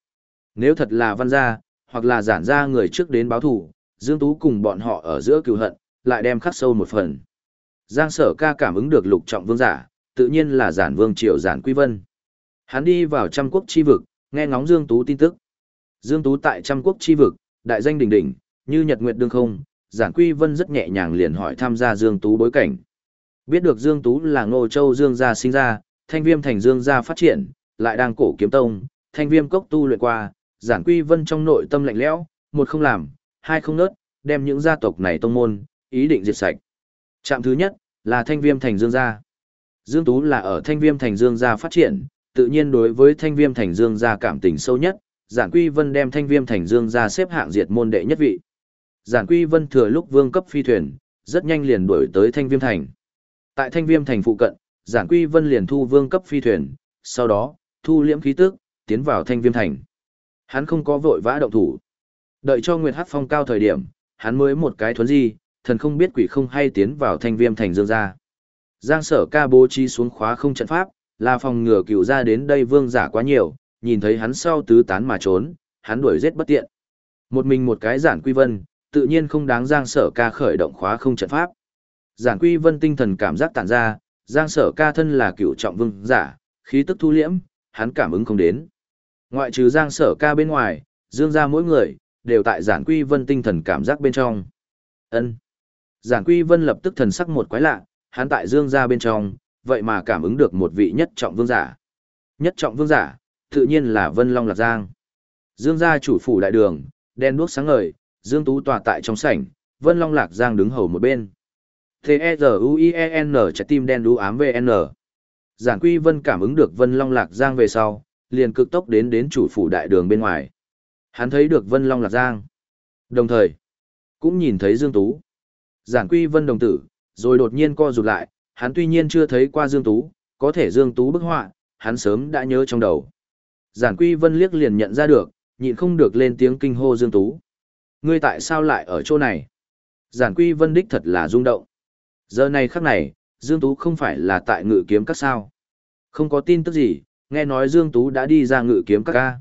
Nếu thật là văn gia, hoặc là giản gia người trước đến báo thù, Dương Tú cùng bọn họ ở giữa cứu hận, lại đem khắc sâu một phần. Giang sở ca cảm ứng được lục trọng vương giả, tự nhiên là giản vương triều giản quy vân. Hắn đi vào trăm quốc chi vực, nghe ngóng Dương Tú tin tức. Dương Tú tại trăm quốc chi vực, đại danh đỉnh đỉnh, như nhật nguyệt đương không, giản quy vân rất nhẹ nhàng liền hỏi tham gia Dương Tú bối cảnh. Biết được Dương Tú là ngô châu Dương gia sinh ra, thanh viêm thành Dương gia phát triển, lại đang cổ kiếm tông, thanh viêm cốc tu luyện qua, giản quy vân trong nội tâm lạnh lẽo, một không làm, hai không nớt, đem những gia tộc này tông môn, ý định diệt sạch. Trạm thứ nhất, là thanh viêm thành Dương gia. Dương Tú là ở thanh viêm thành Dương gia phát triển, tự nhiên đối với thanh viêm thành Dương gia cảm tình sâu nhất, giản quy vân đem thanh viêm thành Dương gia xếp hạng diệt môn đệ nhất vị. Giản Quy Vân thừa lúc vương cấp phi thuyền, rất nhanh liền đuổi tới Thanh Viêm Thành. Tại Thanh Viêm Thành phụ cận, Giản Quy Vân liền thu vương cấp phi thuyền, sau đó, thu liễm khí tức, tiến vào Thanh Viêm Thành. Hắn không có vội vã động thủ. Đợi cho Nguyệt Hắc Phong cao thời điểm, hắn mới một cái thuấn di, thần không biết quỷ không hay tiến vào Thanh Viêm Thành dương ra. Giang Sở Ca bố trí xuống khóa không trận pháp, là phòng ngừa cựu ra đến đây vương giả quá nhiều, nhìn thấy hắn sau tứ tán mà trốn, hắn đuổi giết bất tiện. Một mình một cái giản quy vân, tự nhiên không đáng Giang Sở Ca khởi động khóa không trận pháp. Giản Quy Vân tinh thần cảm giác tản ra, Giang Sở Ca thân là cựu trọng vương giả, khí tức thu liễm, hắn cảm ứng không đến. Ngoại trừ Giang Sở Ca bên ngoài, Dương gia mỗi người đều tại Giản Quy Vân tinh thần cảm giác bên trong. Ân. Giản Quy Vân lập tức thần sắc một quái lạ, hắn tại Dương gia bên trong, vậy mà cảm ứng được một vị nhất trọng vương giả. Nhất trọng vương giả, tự nhiên là Vân Long Lạc Giang. Dương gia chủ phủ đại đường, đen đuốc sáng ngời, Dương Tú tòa tại trong sảnh, Vân Long Lạc Giang đứng hầu một bên. T-E-Z-U-I-E-N trái tim đen đú ám VN. Giản Quy Vân cảm ứng được Vân Long Lạc Giang về sau, liền cực tốc đến đến chủ phủ đại đường bên ngoài. Hắn thấy được Vân Long Lạc Giang. Đồng thời, cũng nhìn thấy Dương Tú. Giản Quy Vân đồng tử, rồi đột nhiên co rụt lại, hắn tuy nhiên chưa thấy qua Dương Tú, có thể Dương Tú bức họa, hắn sớm đã nhớ trong đầu. Giản Quy Vân liếc liền nhận ra được, nhịn không được lên tiếng kinh hô Dương Tú. Ngươi tại sao lại ở chỗ này? Giản quy vân đích thật là rung động. Giờ này khắc này, Dương Tú không phải là tại ngự kiếm các sao. Không có tin tức gì, nghe nói Dương Tú đã đi ra ngự kiếm các ca.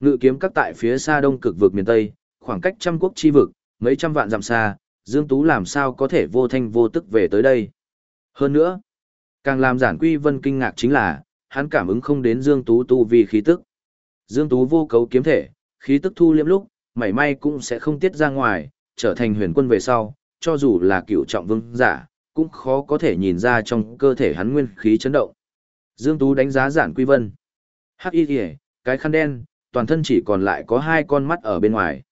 Ngự kiếm các tại phía xa đông cực vực miền Tây, khoảng cách trăm quốc chi vực, mấy trăm vạn dặm xa, Dương Tú làm sao có thể vô thanh vô tức về tới đây. Hơn nữa, càng làm giản quy vân kinh ngạc chính là, hắn cảm ứng không đến Dương Tú tu vì khí tức. Dương Tú vô cấu kiếm thể, khí tức thu liếm lúc, mảy may cũng sẽ không tiết ra ngoài, trở thành huyền quân về sau, cho dù là cựu trọng vương giả, cũng khó có thể nhìn ra trong cơ thể hắn nguyên khí chấn động. Dương Tú đánh giá giản quy vân. Hắc y kìa, cái khăn đen, toàn thân chỉ còn lại có hai con mắt ở bên ngoài.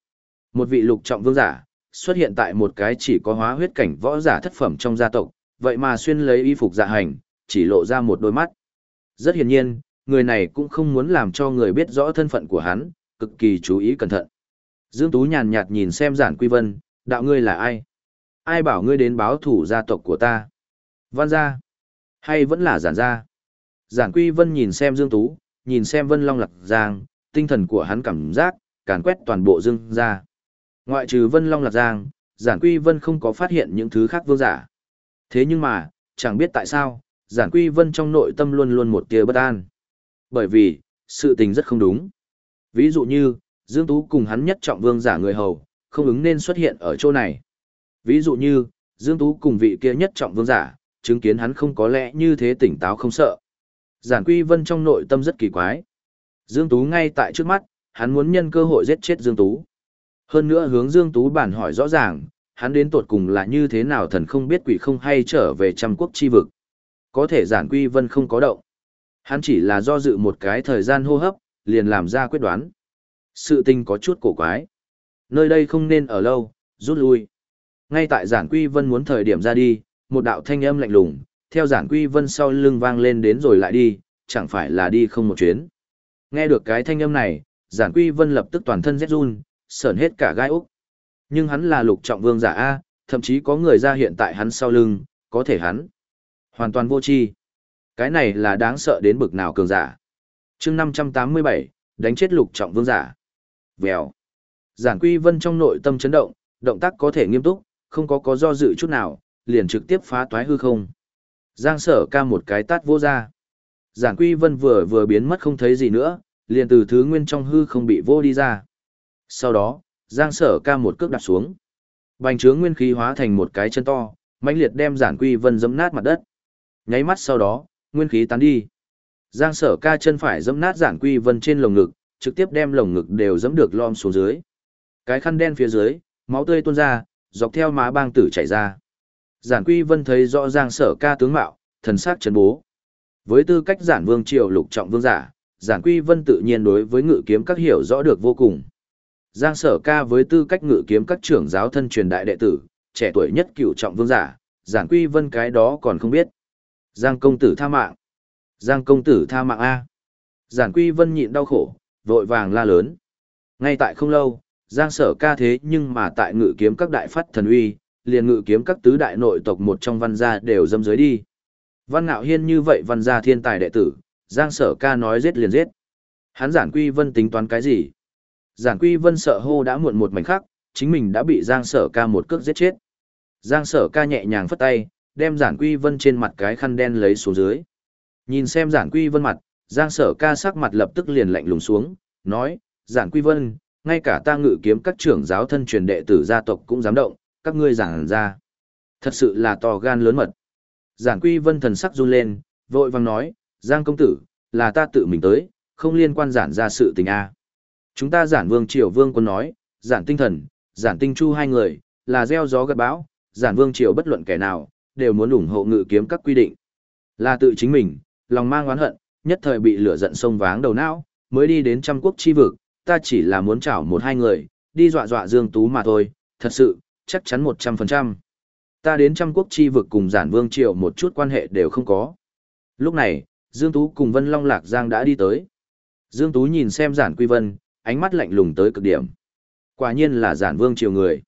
Một vị lục trọng vương giả, xuất hiện tại một cái chỉ có hóa huyết cảnh võ giả thất phẩm trong gia tộc, vậy mà xuyên lấy y phục dạ hành, chỉ lộ ra một đôi mắt. Rất hiển nhiên, người này cũng không muốn làm cho người biết rõ thân phận của hắn, cực kỳ chú ý cẩn thận. Dương Tú nhàn nhạt nhìn xem giản quy vân, đạo ngươi là ai? Ai bảo ngươi đến báo thủ gia tộc của ta? Văn gia? Hay vẫn là giản gia? Giản quy vân nhìn xem Dương Tú, nhìn xem vân long lạc giang, tinh thần của hắn cảm giác, càn quét toàn bộ Dương gia. Ngoại trừ vân long lạc giang, giản quy vân không có phát hiện những thứ khác vương giả. Thế nhưng mà, chẳng biết tại sao, giản quy vân trong nội tâm luôn luôn một tia bất an. Bởi vì, sự tình rất không đúng. Ví dụ như, Dương Tú cùng hắn nhất trọng vương giả người hầu, không ứng nên xuất hiện ở chỗ này. Ví dụ như, Dương Tú cùng vị kia nhất trọng vương giả, chứng kiến hắn không có lẽ như thế tỉnh táo không sợ. Giản Quy Vân trong nội tâm rất kỳ quái. Dương Tú ngay tại trước mắt, hắn muốn nhân cơ hội giết chết Dương Tú. Hơn nữa hướng Dương Tú bản hỏi rõ ràng, hắn đến tột cùng là như thế nào thần không biết quỷ không hay trở về trăm quốc chi vực. Có thể Giản Quy Vân không có động. Hắn chỉ là do dự một cái thời gian hô hấp, liền làm ra quyết đoán. Sự tình có chút cổ quái. Nơi đây không nên ở lâu, rút lui. Ngay tại giản quy vân muốn thời điểm ra đi, một đạo thanh âm lạnh lùng, theo giản quy vân sau lưng vang lên đến rồi lại đi, chẳng phải là đi không một chuyến. Nghe được cái thanh âm này, giản quy vân lập tức toàn thân rét run, sởn hết cả gai úc. Nhưng hắn là lục trọng vương giả A, thậm chí có người ra hiện tại hắn sau lưng, có thể hắn. Hoàn toàn vô tri Cái này là đáng sợ đến bực nào cường giả. chương 587, đánh chết lục trọng vương giả. Vèo. Giản Quy Vân trong nội tâm chấn động, động tác có thể nghiêm túc, không có có do dự chút nào, liền trực tiếp phá toái hư không. Giang sở ca một cái tát vô ra. Giản Quy Vân vừa vừa biến mất không thấy gì nữa, liền từ thứ nguyên trong hư không bị vô đi ra. Sau đó, Giang sở ca một cước đặt xuống. Bành trướng nguyên khí hóa thành một cái chân to, mãnh liệt đem Giản Quy Vân giẫm nát mặt đất. Nháy mắt sau đó, nguyên khí tán đi. Giang sở ca chân phải giẫm nát Giản Quy Vân trên lồng ngực, trực tiếp đem lồng ngực đều giẫm được lom xuống dưới. Cái khăn đen phía dưới, máu tươi tuôn ra, dọc theo má bang tử chảy ra. Giản Quy Vân thấy rõ ràng sở ca tướng mạo, thần sắc chấn bố. Với tư cách giản vương triều lục trọng vương giả, Giản Quy Vân tự nhiên đối với ngự kiếm các hiểu rõ được vô cùng. Giang sở ca với tư cách ngự kiếm các trưởng giáo thân truyền đại đệ tử, trẻ tuổi nhất cựu trọng vương giả, Giản Quy Vân cái đó còn không biết. Giang công tử tha mạng. Giang công tử tha mạng A. Giản Quy Vân nhịn đau khổ, vội vàng la lớn. Ngay tại không lâu, Giang sở ca thế nhưng mà tại ngự kiếm các đại phát thần uy, liền ngự kiếm các tứ đại nội tộc một trong văn gia đều dâm dưới đi. Văn ngạo hiên như vậy văn gia thiên tài đệ tử, Giang sở ca nói giết liền giết. Hắn giản quy vân tính toán cái gì? Giản quy vân sợ hô đã muộn một mảnh khắc, chính mình đã bị Giang sở ca một cước giết chết. Giang sở ca nhẹ nhàng phất tay, đem giản quy vân trên mặt cái khăn đen lấy xuống dưới. Nhìn xem giản quy vân mặt, Giang sở ca sắc mặt lập tức liền lạnh lùng xuống, nói, giản quy vân, ngay cả ta ngự kiếm các trưởng giáo thân truyền đệ tử gia tộc cũng dám động, các ngươi giảng ra. Thật sự là to gan lớn mật. Giản quy vân thần sắc run lên, vội vang nói, Giang công tử, là ta tự mình tới, không liên quan giản ra sự tình a. Chúng ta giản vương triều vương quân nói, giản tinh thần, giản tinh chu hai người, là gieo gió gặt bão, giản vương triều bất luận kẻ nào, đều muốn ủng hộ ngự kiếm các quy định. Là tự chính mình, lòng mang oán hận, nhất thời bị lửa giận sông váng đầu não, mới đi đến trăm quốc chi vực, ta chỉ là muốn chảo một hai người, đi dọa dọa Dương Tú mà thôi, thật sự, chắc chắn 100%. Ta đến trăm quốc chi vực cùng giản vương triều một chút quan hệ đều không có. Lúc này, Dương Tú cùng Vân Long Lạc Giang đã đi tới. Dương Tú nhìn xem giản quy vân, ánh mắt lạnh lùng tới cực điểm. Quả nhiên là giản vương triều người.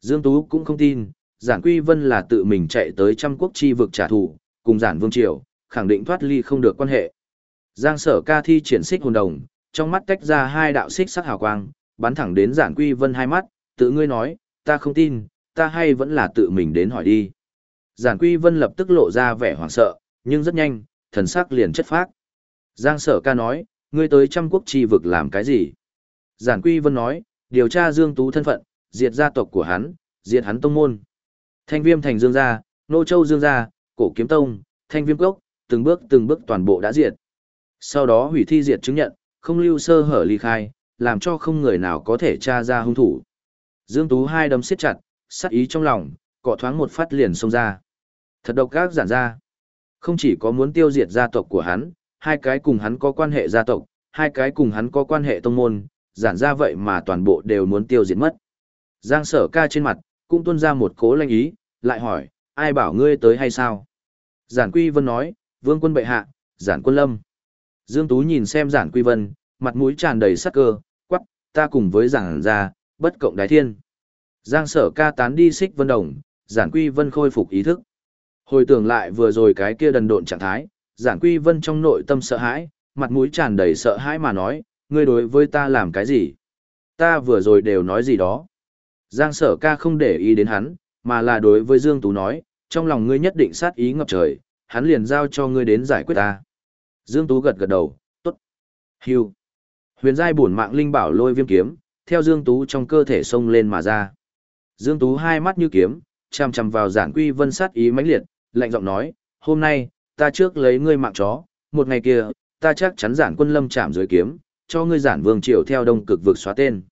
Dương Tú cũng không tin, giản quy vân là tự mình chạy tới trăm quốc chi vực trả thù, cùng giản vương triều, khẳng định thoát ly không được quan hệ. Giang sở ca thi triển xích hồn đồng, trong mắt tách ra hai đạo xích sắc hào quang, bắn thẳng đến giản quy vân hai mắt, tự ngươi nói, ta không tin, ta hay vẫn là tự mình đến hỏi đi. Giản quy vân lập tức lộ ra vẻ hoảng sợ, nhưng rất nhanh, thần sắc liền chất phác. Giang sở ca nói, ngươi tới trăm quốc chi vực làm cái gì? Giản Quy Vân nói, điều tra Dương Tú thân phận, diệt gia tộc của hắn, diệt hắn tông môn. Thanh viêm thành Dương gia, Nô Châu Dương gia, Cổ Kiếm Tông, Thanh viêm cốc, từng bước từng bước toàn bộ đã diệt. Sau đó hủy thi diệt chứng nhận, không lưu sơ hở ly khai, làm cho không người nào có thể tra ra hung thủ. Dương Tú hai đấm siết chặt, sát ý trong lòng, cọ thoáng một phát liền xông ra. Thật độc ác giản ra. Không chỉ có muốn tiêu diệt gia tộc của hắn, hai cái cùng hắn có quan hệ gia tộc, hai cái cùng hắn có quan hệ tông môn, giản ra vậy mà toàn bộ đều muốn tiêu diệt mất. Giang sở ca trên mặt, cũng tuôn ra một cố lanh ý, lại hỏi, ai bảo ngươi tới hay sao? Giản Quy Vân nói, vương quân bệ hạ, giản quân lâm. Dương Tú nhìn xem giản Quy Vân, mặt mũi tràn đầy sắc cơ, quắc, ta cùng với giản ra, bất cộng đái thiên. Giang sở ca tán đi xích vân đồng, giản Quy Vân khôi phục ý thức. Hồi tưởng lại vừa rồi cái kia đần độn trạng thái, giản Quy Vân trong nội tâm sợ hãi, mặt mũi tràn đầy sợ hãi mà nói, ngươi đối với ta làm cái gì? Ta vừa rồi đều nói gì đó. Giang sở ca không để ý đến hắn, mà là đối với Dương Tú nói, trong lòng ngươi nhất định sát ý ngập trời, hắn liền giao cho ngươi đến giải quyết ta. Dương Tú gật gật đầu, tốt. Hưu. Huyền giai bổn mạng linh bảo lôi viêm kiếm, theo Dương Tú trong cơ thể xông lên mà ra. Dương Tú hai mắt như kiếm, chằm chằm vào giản quy vân sát ý mãnh liệt, lạnh giọng nói, hôm nay, ta trước lấy ngươi mạng chó, một ngày kia, ta chắc chắn giản quân lâm chạm dưới kiếm, cho ngươi giản vương triều theo đông cực vực xóa tên.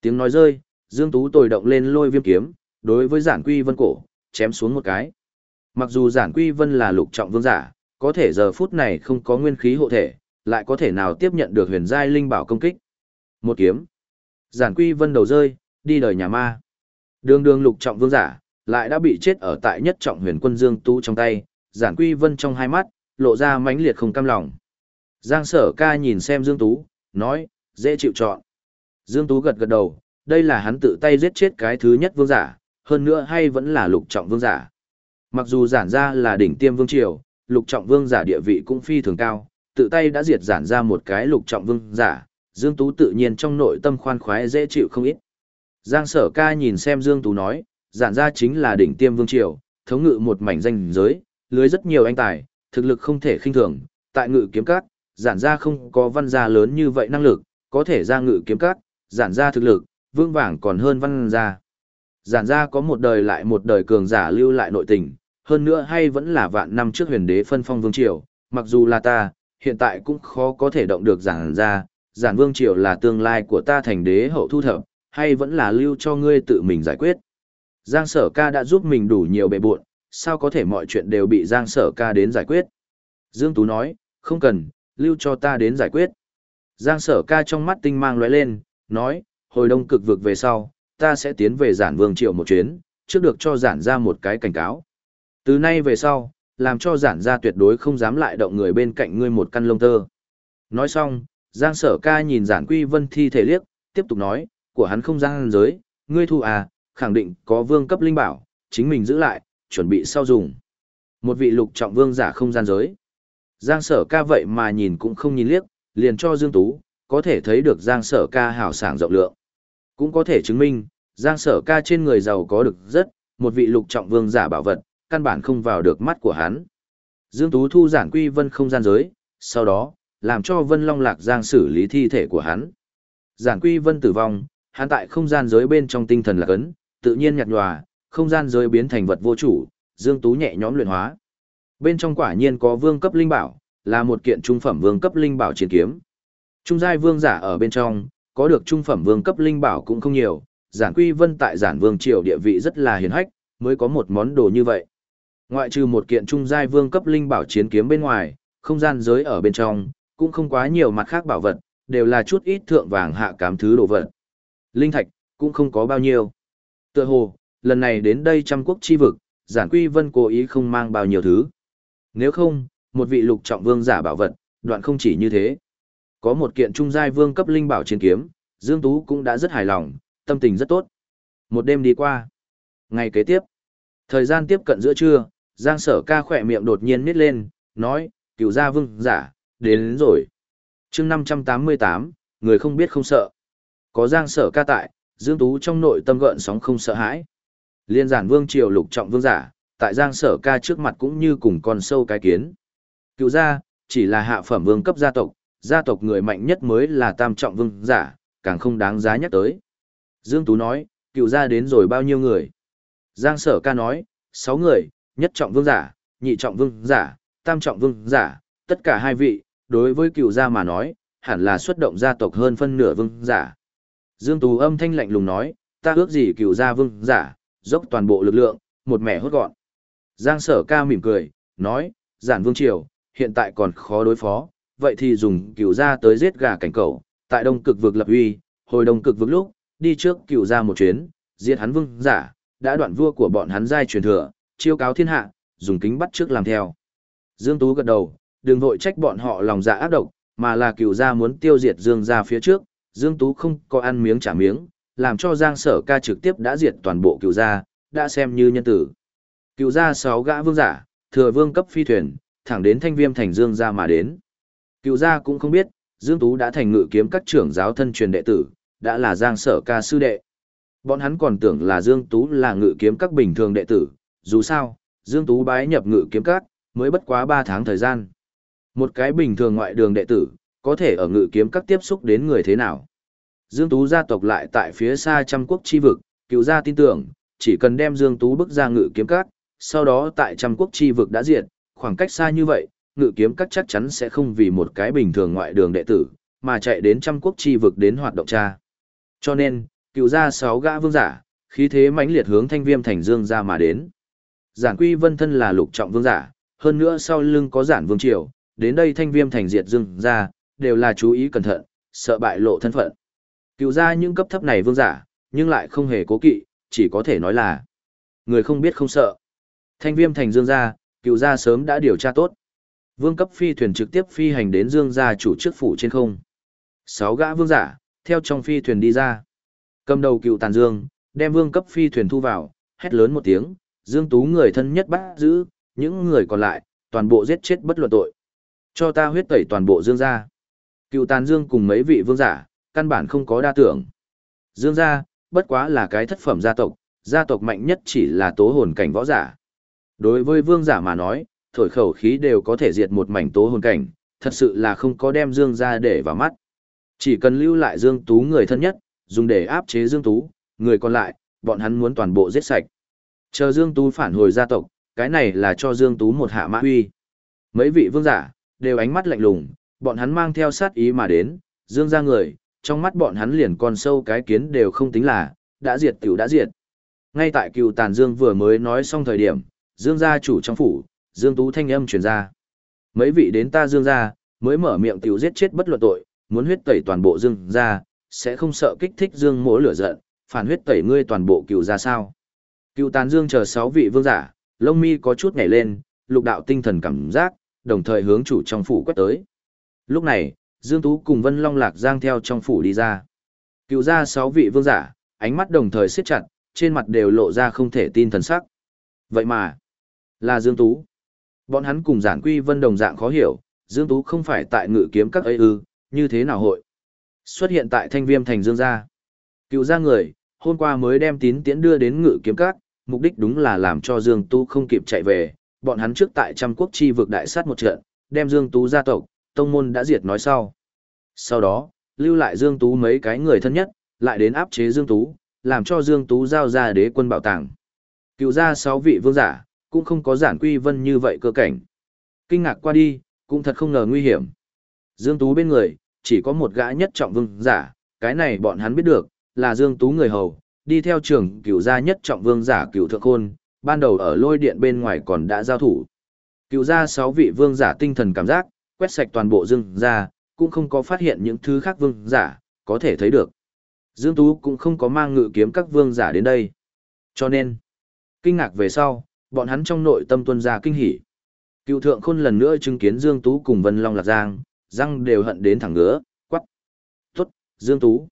Tiếng nói rơi, Dương Tú tồi động lên lôi viêm kiếm, đối với giản quy vân cổ, chém xuống một cái. Mặc dù giản quy vân là lục trọng vương giả, có thể giờ phút này không có nguyên khí hộ thể, lại có thể nào tiếp nhận được huyền giai linh bảo công kích. Một kiếm. Giản quy vân đầu rơi, đi đời nhà ma. Đường đường lục trọng vương giả, lại đã bị chết ở tại nhất trọng huyền quân Dương Tú trong tay, giản quy vân trong hai mắt, lộ ra mãnh liệt không cam lòng. Giang sở ca nhìn xem Dương Tú, nói, dễ chịu chọn. Dương Tú gật gật đầu, đây là hắn tự tay giết chết cái thứ nhất vương giả, hơn nữa hay vẫn là lục trọng vương giả. Mặc dù giản ra là đỉnh tiêm vương triều, lục trọng vương giả địa vị cũng phi thường cao, tự tay đã diệt giản ra một cái lục trọng vương giả, Dương Tú tự nhiên trong nội tâm khoan khoái dễ chịu không ít. Giang sở ca nhìn xem Dương Tú nói, giản ra chính là đỉnh tiêm vương triều, thống ngự một mảnh danh giới, lưới rất nhiều anh tài, thực lực không thể khinh thường, tại ngự kiếm cát, giản ra không có văn gia lớn như vậy năng lực, có thể ra ngự kiếm cát, giản ra thực lực, vương vàng còn hơn văn gia. Giản ra có một đời lại một đời cường giả lưu lại nội tình, hơn nữa hay vẫn là vạn năm trước huyền đế phân phong vương triều, mặc dù là ta, hiện tại cũng khó có thể động được giản ra, giản vương triều là tương lai của ta thành đế hậu thu thập, hay vẫn là lưu cho ngươi tự mình giải quyết. Giang sở ca đã giúp mình đủ nhiều bề buộn, sao có thể mọi chuyện đều bị Giang sở ca đến giải quyết. Dương Tú nói, không cần, lưu cho ta đến giải quyết. Giang sở ca trong mắt tinh mang lóe lên, nói, hồi đông cực vực về sau, ta sẽ tiến về giản vương triều một chuyến, trước được cho giản ra một cái cảnh cáo. Từ nay về sau, làm cho giản gia tuyệt đối không dám lại động người bên cạnh ngươi một căn lông tơ. Nói xong, Giang sở ca nhìn giản quy vân thi thể liếc, tiếp tục nói, của hắn không gian giới, ngươi thu à, khẳng định có vương cấp linh bảo, chính mình giữ lại, chuẩn bị sau dùng. Một vị lục trọng vương giả không gian giới. Giang sở ca vậy mà nhìn cũng không nhìn liếc, liền cho Dương Tú, có thể thấy được Giang sở ca hảo sảng rộng lượng. Cũng có thể chứng minh, Giang sở ca trên người giàu có được rất, một vị lục trọng vương giả bảo vật, căn bản không vào được mắt của hắn. Dương Tú thu giản quy vân không gian giới, sau đó, làm cho Vân Long Lạc Giang xử lý thi thể của hắn. Giản quy vân tử vong, hắn tại không gian giới bên trong tinh thần lạc ấn, tự nhiên nhạt nhòa, không gian giới biến thành vật vô chủ, Dương Tú nhẹ nhõm luyện hóa. Bên trong quả nhiên có vương cấp linh bảo, là một kiện trung phẩm vương cấp linh bảo chiến kiếm. Trung giai vương giả ở bên trong, có được trung phẩm vương cấp linh bảo cũng không nhiều, giản quy vân tại giản vương triều địa vị rất là hiền hách, mới có một món đồ như vậy. Ngoại trừ một kiện trung giai vương cấp linh bảo chiến kiếm bên ngoài, không gian giới ở bên trong, cũng không quá nhiều mặt khác bảo vật, đều là chút ít thượng vàng hạ cám thứ đồ vật. Linh thạch, cũng không có bao nhiêu. Tựa hồ, lần này đến đây trăm quốc chi vực, giản quy vân cố ý không mang bao nhiêu thứ. Nếu không, một vị lục trọng vương giả bảo vật, đoạn không chỉ như thế. Có một kiện trung giai vương cấp linh bảo chiến kiếm, Dương Tú cũng đã rất hài lòng, tâm tình rất tốt. Một đêm đi qua. Ngày kế tiếp, thời gian tiếp cận giữa trưa, Giang sở ca khỏe miệng đột nhiên nít lên, nói, cựu gia vương giả, đến, đến rồi. chương 588, người không biết không sợ. Có Giang sở ca tại, Dương Tú trong nội tâm gợn sóng không sợ hãi. Liên giản vương triều lục trọng vương giả, tại Giang sở ca trước mặt cũng như cùng con sâu cái kiến. Cựu gia, chỉ là hạ phẩm vương cấp gia tộc, gia tộc người mạnh nhất mới là tam trọng vương giả, càng không đáng giá nhắc tới. Dương Tú nói, cựu gia đến rồi bao nhiêu người? Giang sở ca nói, 6 người, nhất trọng vương giả, nhị trọng vương giả, tam trọng vương giả, tất cả hai vị, đối với cựu gia mà nói, hẳn là xuất động gia tộc hơn phân nửa vương giả. Dương Tú âm thanh lạnh lùng nói, ta ước gì cựu gia vương giả, dốc toàn bộ lực lượng, một mẻ hốt gọn. Giang sở ca mỉm cười, nói, giản vương triều, hiện tại còn khó đối phó, vậy thì dùng cựu gia tới giết gà cảnh cầu, tại đông cực vực lập uy, hồi đông cực vực lúc, đi trước cựu gia một chuyến, giết hắn vương giả, đã đoạn vua của bọn hắn giai truyền thừa, chiêu cáo thiên hạ, dùng kính bắt trước làm theo. Dương Tú gật đầu, đừng vội trách bọn họ lòng dạ ác độc, mà là cựu gia muốn tiêu diệt Dương gia phía trước, Dương Tú không có ăn miếng trả miếng, làm cho Giang Sở ca trực tiếp đã diệt toàn bộ cựu gia, đã xem như nhân tử. Cựu gia 6 gã vương giả, thừa vương cấp phi thuyền, thẳng đến thanh viêm thành Dương gia mà đến. Cựu gia cũng không biết, Dương Tú đã thành ngự kiếm các trưởng giáo thân truyền đệ tử, đã là Giang Sở ca sư đệ. Bọn hắn còn tưởng là Dương Tú là ngự kiếm các bình thường đệ tử, dù sao, Dương Tú bái nhập ngự kiếm các, mới bất quá 3 tháng thời gian. Một cái bình thường ngoại đường đệ tử, có thể ở ngự kiếm các tiếp xúc đến người thế nào. Dương Tú gia tộc lại tại phía xa trăm quốc chi vực, cựu gia tin tưởng, chỉ cần đem Dương Tú bức ra ngự kiếm các, sau đó tại trăm quốc chi vực đã diệt, khoảng cách xa như vậy, ngự kiếm các chắc chắn sẽ không vì một cái bình thường ngoại đường đệ tử, mà chạy đến trăm quốc chi vực đến hoạt động tra. Cho nên, cựu gia sáu gã vương giả, khí thế mãnh liệt hướng thanh viêm thành dương ra mà đến. Giản quy vân thân là lục trọng vương giả, hơn nữa sau lưng có giản vương triều, đến đây thanh viêm thành diệt dương ra, đều là chú ý cẩn thận, sợ bại lộ thân phận. Cựu gia những cấp thấp này vương giả, nhưng lại không hề cố kỵ, chỉ có thể nói là người không biết không sợ. Thanh viêm thành dương gia, cựu gia sớm đã điều tra tốt. Vương cấp phi thuyền trực tiếp phi hành đến dương gia chủ trước phủ trên không. Sáu gã vương giả, theo trong phi thuyền đi ra. Cầm đầu cựu tàn dương, đem vương cấp phi thuyền thu vào, hét lớn một tiếng, dương tú người thân nhất bắt giữ, những người còn lại, toàn bộ giết chết bất luận tội. Cho ta huyết tẩy toàn bộ dương gia. Cựu tàn dương cùng mấy vị vương giả, căn bản không có đa tưởng. Dương gia, bất quá là cái thất phẩm gia tộc, gia tộc mạnh nhất chỉ là tố hồn cảnh võ giả. Đối với vương giả mà nói, thổi khẩu khí đều có thể diệt một mảnh tố hồn cảnh, thật sự là không có đem dương gia để vào mắt. Chỉ cần lưu lại dương tú người thân nhất, dùng để áp chế Dương Tú, người còn lại, bọn hắn muốn toàn bộ giết sạch. Chờ Dương Tú phản hồi gia tộc, cái này là cho Dương Tú một hạ mã huy. Mấy vị vương giả, đều ánh mắt lạnh lùng, bọn hắn mang theo sát ý mà đến, Dương ra người, trong mắt bọn hắn liền con sâu cái kiến đều không tính là, đã diệt tiểu đã diệt. Ngay tại cựu tàn Dương vừa mới nói xong thời điểm, Dương gia chủ trong phủ, Dương Tú thanh âm truyền ra. Mấy vị đến ta Dương gia, mới mở miệng tiểu giết chết bất luận tội, muốn huyết tẩy toàn bộ Dương gia, sẽ không sợ kích thích dương mỗ lửa giận, phản huyết tẩy ngươi toàn bộ cựu ra sao. Cựu tàn dương chờ sáu vị vương giả, lông mi có chút nhảy lên, lục đạo tinh thần cảm giác, đồng thời hướng chủ trong phủ quét tới. Lúc này, Dương Tú cùng Vân Long Lạc Giang theo trong phủ đi ra. Cựu ra sáu vị vương giả, ánh mắt đồng thời siết chặt, trên mặt đều lộ ra không thể tin thần sắc. Vậy mà, là Dương Tú. Bọn hắn cùng giản quy vân đồng dạng khó hiểu, Dương Tú không phải tại ngự kiếm các ấy ư, như thế nào hội xuất hiện tại thanh viêm thành dương gia. Cựu gia người, hôm qua mới đem tín tiễn đưa đến ngự kiếm các, mục đích đúng là làm cho Dương Tú không kịp chạy về, bọn hắn trước tại trăm quốc chi vực đại sát một trận, đem Dương Tú gia tộc, tông môn đã diệt nói sau. Sau đó, lưu lại Dương Tú mấy cái người thân nhất, lại đến áp chế Dương Tú, làm cho Dương Tú giao ra đế quân bảo tàng. Cựu gia sáu vị vương giả, cũng không có giản quy vân như vậy cơ cảnh. Kinh ngạc qua đi, cũng thật không ngờ nguy hiểm. Dương Tú bên người, chỉ có một gã nhất trọng vương giả, cái này bọn hắn biết được, là Dương Tú người hầu, đi theo trưởng cửu gia nhất trọng vương giả cửu thượng khôn, ban đầu ở lôi điện bên ngoài còn đã giao thủ. Cửu gia sáu vị vương giả tinh thần cảm giác, quét sạch toàn bộ Dương gia, cũng không có phát hiện những thứ khác vương giả, có thể thấy được. Dương Tú cũng không có mang ngự kiếm các vương giả đến đây. Cho nên, kinh ngạc về sau, bọn hắn trong nội tâm tuân ra kinh hỉ. Cựu thượng khôn lần nữa chứng kiến Dương Tú cùng Vân Long Lạc Giang, răng đều hận đến thẳng ngứa, quắc. Tốt, Dương Tú.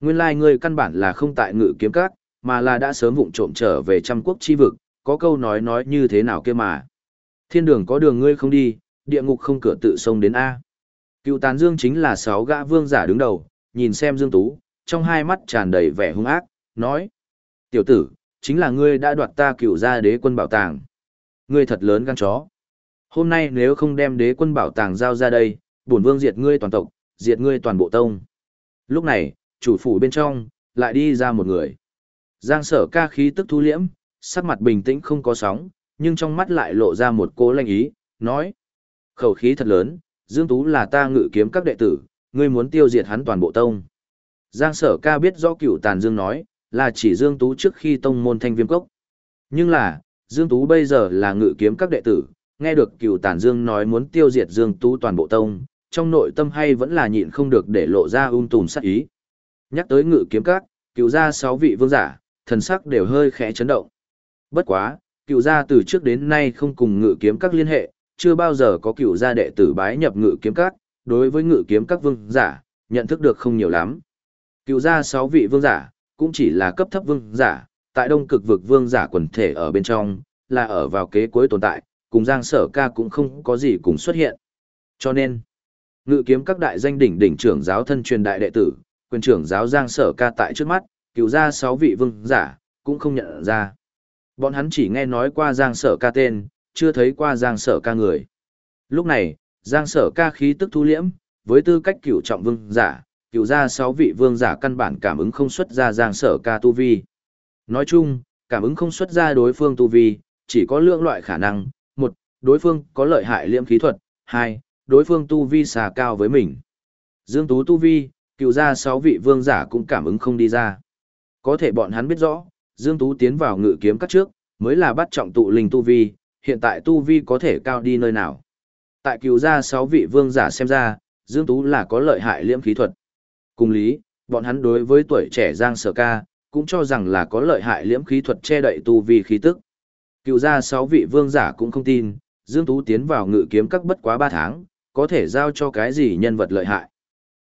Nguyên lai like ngươi căn bản là không tại ngự kiếm các, mà là đã sớm vụng trộm trở về trăm quốc chi vực, có câu nói nói như thế nào kia mà. Thiên đường có đường ngươi không đi, địa ngục không cửa tự sông đến A. Cựu tán Dương chính là sáu gã vương giả đứng đầu, nhìn xem Dương Tú, trong hai mắt tràn đầy vẻ hung ác, nói. Tiểu tử, chính là ngươi đã đoạt ta cựu gia đế quân bảo tàng. Ngươi thật lớn gan chó. Hôm nay nếu không đem đế quân bảo tàng giao ra đây, bổn vương diệt ngươi toàn tộc, diệt ngươi toàn bộ tông. Lúc này, chủ phủ bên trong, lại đi ra một người. Giang sở ca khí tức thu liễm, sắc mặt bình tĩnh không có sóng, nhưng trong mắt lại lộ ra một cố lanh ý, nói. Khẩu khí thật lớn, Dương Tú là ta ngự kiếm các đệ tử, ngươi muốn tiêu diệt hắn toàn bộ tông. Giang sở ca biết rõ cựu tàn Dương nói, là chỉ Dương Tú trước khi tông môn thanh viêm cốc. Nhưng là, Dương Tú bây giờ là ngự kiếm các đệ tử, nghe được cựu tàn Dương nói muốn tiêu diệt Dương Tú toàn bộ tông, trong nội tâm hay vẫn là nhịn không được để lộ ra ung tùm sát ý. Nhắc tới ngự kiếm các, cựu Gia sáu vị vương giả, thần sắc đều hơi khẽ chấn động. Bất quá, cựu gia từ trước đến nay không cùng ngự kiếm các liên hệ, chưa bao giờ có cựu gia đệ tử bái nhập ngự kiếm các, đối với ngự kiếm các vương giả, nhận thức được không nhiều lắm. Cựu gia sáu vị vương giả, cũng chỉ là cấp thấp vương giả, tại đông cực vực vương giả quần thể ở bên trong, là ở vào kế cuối tồn tại, cùng giang sở ca cũng không có gì cùng xuất hiện. Cho nên, ngự kiếm các đại danh đỉnh đỉnh trưởng giáo thân truyền đại đệ tử, quyền trưởng giáo giang sở ca tại trước mắt, cựu gia sáu vị vương giả, cũng không nhận ra. Bọn hắn chỉ nghe nói qua giang sở ca tên, chưa thấy qua giang sở ca người. Lúc này, giang sở ca khí tức thu liễm, với tư cách cựu trọng vương giả, cựu gia sáu vị vương giả căn bản cảm ứng không xuất ra giang sở ca tu vi. Nói chung, cảm ứng không xuất ra đối phương tu vi, chỉ có lượng loại khả năng, một, đối phương có lợi hại liễm khí thuật, hai, đối phương tu vi xà cao với mình. Dương Tú tu vi, cựu gia sáu vị vương giả cũng cảm ứng không đi ra. Có thể bọn hắn biết rõ, Dương Tú tiến vào ngự kiếm các trước, mới là bắt trọng tụ linh tu vi, hiện tại tu vi có thể cao đi nơi nào. Tại cựu gia sáu vị vương giả xem ra, Dương Tú là có lợi hại liễm khí thuật. Cùng lý, bọn hắn đối với tuổi trẻ Giang Sở Ca, cũng cho rằng là có lợi hại liễm khí thuật che đậy tu vi khí tức. Cựu gia sáu vị vương giả cũng không tin, Dương Tú tiến vào ngự kiếm các bất quá 3 tháng, có thể giao cho cái gì nhân vật lợi hại.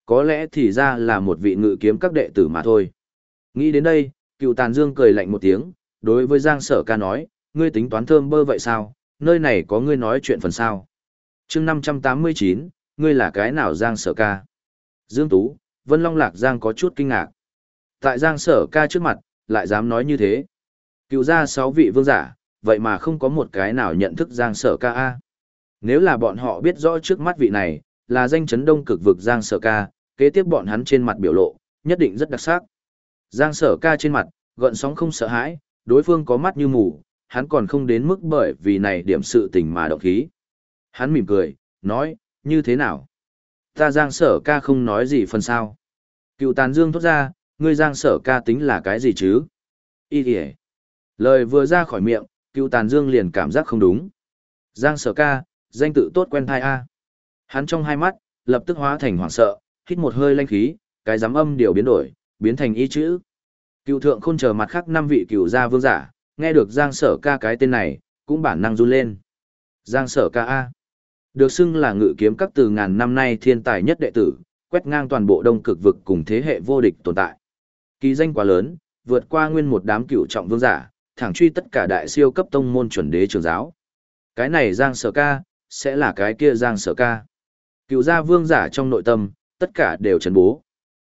Có lẽ thì ra là một vị ngự kiếm các đệ tử mà thôi. Nghĩ đến đây, cựu tàn dương cười lạnh một tiếng, đối với Giang Sở ca nói, ngươi tính toán thơm bơ vậy sao, nơi này có ngươi nói chuyện phần sao. chương 589, ngươi là cái nào Giang Sở ca? Dương Tú, Vân Long Lạc Giang có chút kinh ngạc. Tại Giang Sở ca trước mặt, lại dám nói như thế. Cựu ra sáu vị vương giả, vậy mà không có một cái nào nhận thức Giang Sở ca A. Nếu là bọn họ biết rõ trước mắt vị này, là danh chấn đông cực vực Giang Sở ca, kế tiếp bọn hắn trên mặt biểu lộ, nhất định rất đặc sắc. Giang sở ca trên mặt, gợn sóng không sợ hãi, đối phương có mắt như mù, hắn còn không đến mức bởi vì này điểm sự tình mà động khí. Hắn mỉm cười, nói, như thế nào? Ta giang sở ca không nói gì phần sao. Cựu tàn dương thốt ra, ngươi giang sở ca tính là cái gì chứ? Ý kìa. Lời vừa ra khỏi miệng, cựu tàn dương liền cảm giác không đúng. Giang sở ca, danh tự tốt quen thai A. Hắn trong hai mắt, lập tức hóa thành hoảng sợ, hít một hơi lanh khí, cái giám âm điều biến đổi, biến thành ý chữ. Cựu thượng khôn chờ mặt khác năm vị cựu gia vương giả, nghe được Giang Sở ca cái tên này, cũng bản năng run lên. Giang Sở ca A. Được xưng là ngự kiếm các từ ngàn năm nay thiên tài nhất đệ tử, quét ngang toàn bộ đông cực vực cùng thế hệ vô địch tồn tại. Kỳ danh quá lớn, vượt qua nguyên một đám cựu trọng vương giả, thẳng truy tất cả đại siêu cấp tông môn chuẩn đế trường giáo. Cái này Giang Sở ca, sẽ là cái kia Giang Sở ca. Cựu gia vương giả trong nội tâm, tất cả đều trần bố.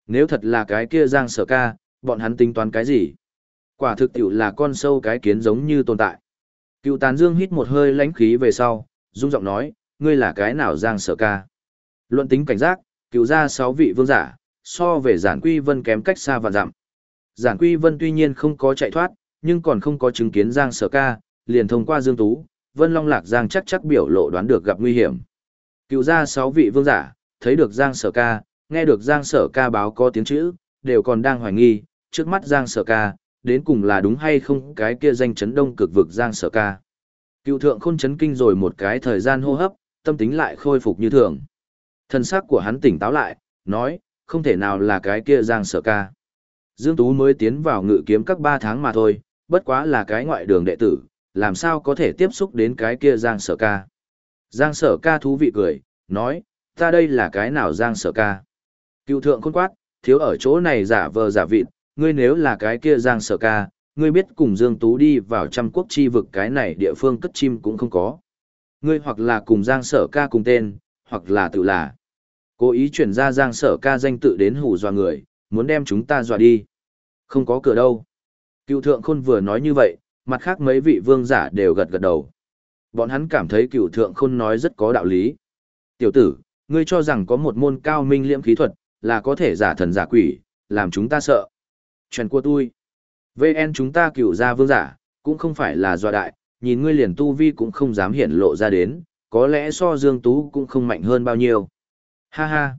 Nếu thật là cái kia Giang Sở ca, bọn hắn tính toán cái gì? Quả thực tiểu là con sâu cái kiến giống như tồn tại. Cựu Tán Dương hít một hơi lãnh khí về sau, rung giọng nói, ngươi là cái nào Giang Sở ca? Luận tính cảnh giác, cựu ra sáu vị vương giả, so về giản quy vân kém cách xa và dặm. Giản quy vân tuy nhiên không có chạy thoát, nhưng còn không có chứng kiến Giang Sở ca, liền thông qua Dương Tú, Vân Long Lạc Giang chắc chắc biểu lộ đoán được gặp nguy hiểm. Cựu ra sáu vị vương giả, thấy được Giang Sở ca, nghe được Giang Sở ca báo có tiếng chữ, đều còn đang hoài nghi, trước mắt Giang Sở ca, đến cùng là đúng hay không cái kia danh chấn đông cực vực Giang Sở ca. Cựu thượng khôn chấn kinh rồi một cái thời gian hô hấp, tâm tính lại khôi phục như thường. Thần sắc của hắn tỉnh táo lại, nói, không thể nào là cái kia Giang Sở ca. Dương Tú mới tiến vào ngự kiếm các 3 tháng mà thôi, bất quá là cái ngoại đường đệ tử, làm sao có thể tiếp xúc đến cái kia Giang Sở ca. Giang Sở ca thú vị cười, nói, ta đây là cái nào Giang Sở ca. Cựu thượng khôn quát, thiếu ở chỗ này giả vờ giả vịt, ngươi nếu là cái kia giang sở ca, ngươi biết cùng Dương Tú đi vào trăm quốc chi vực cái này địa phương cất chim cũng không có. Ngươi hoặc là cùng giang sở ca cùng tên, hoặc là tự là. Cố ý chuyển ra giang sở ca danh tự đến hù dọa người, muốn đem chúng ta dọa đi. Không có cửa đâu. Cựu thượng khôn vừa nói như vậy, mặt khác mấy vị vương giả đều gật gật đầu. Bọn hắn cảm thấy cựu thượng khôn nói rất có đạo lý. Tiểu tử, ngươi cho rằng có một môn cao minh liễm khí thuật, là có thể giả thần giả quỷ, làm chúng ta sợ. Chuyện của tôi. VN chúng ta cựu gia vương giả, cũng không phải là do đại, nhìn ngươi liền tu vi cũng không dám hiển lộ ra đến, có lẽ so Dương Tú cũng không mạnh hơn bao nhiêu. Ha ha.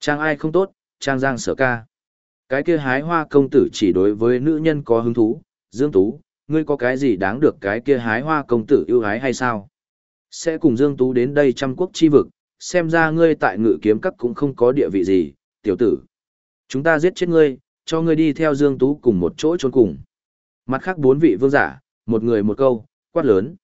Trang ai không tốt, Trang Giang sở ca. Cái kia hái hoa công tử chỉ đối với nữ nhân có hứng thú, Dương Tú, ngươi có cái gì đáng được cái kia hái hoa công tử yêu hái hay sao? Sẽ cùng Dương Tú đến đây trăm quốc chi vực, xem ra ngươi tại ngự kiếm các cũng không có địa vị gì, tiểu tử. Chúng ta giết chết ngươi, cho ngươi đi theo Dương Tú cùng một chỗ trốn cùng. Mặt khác bốn vị vương giả, một người một câu, quát lớn.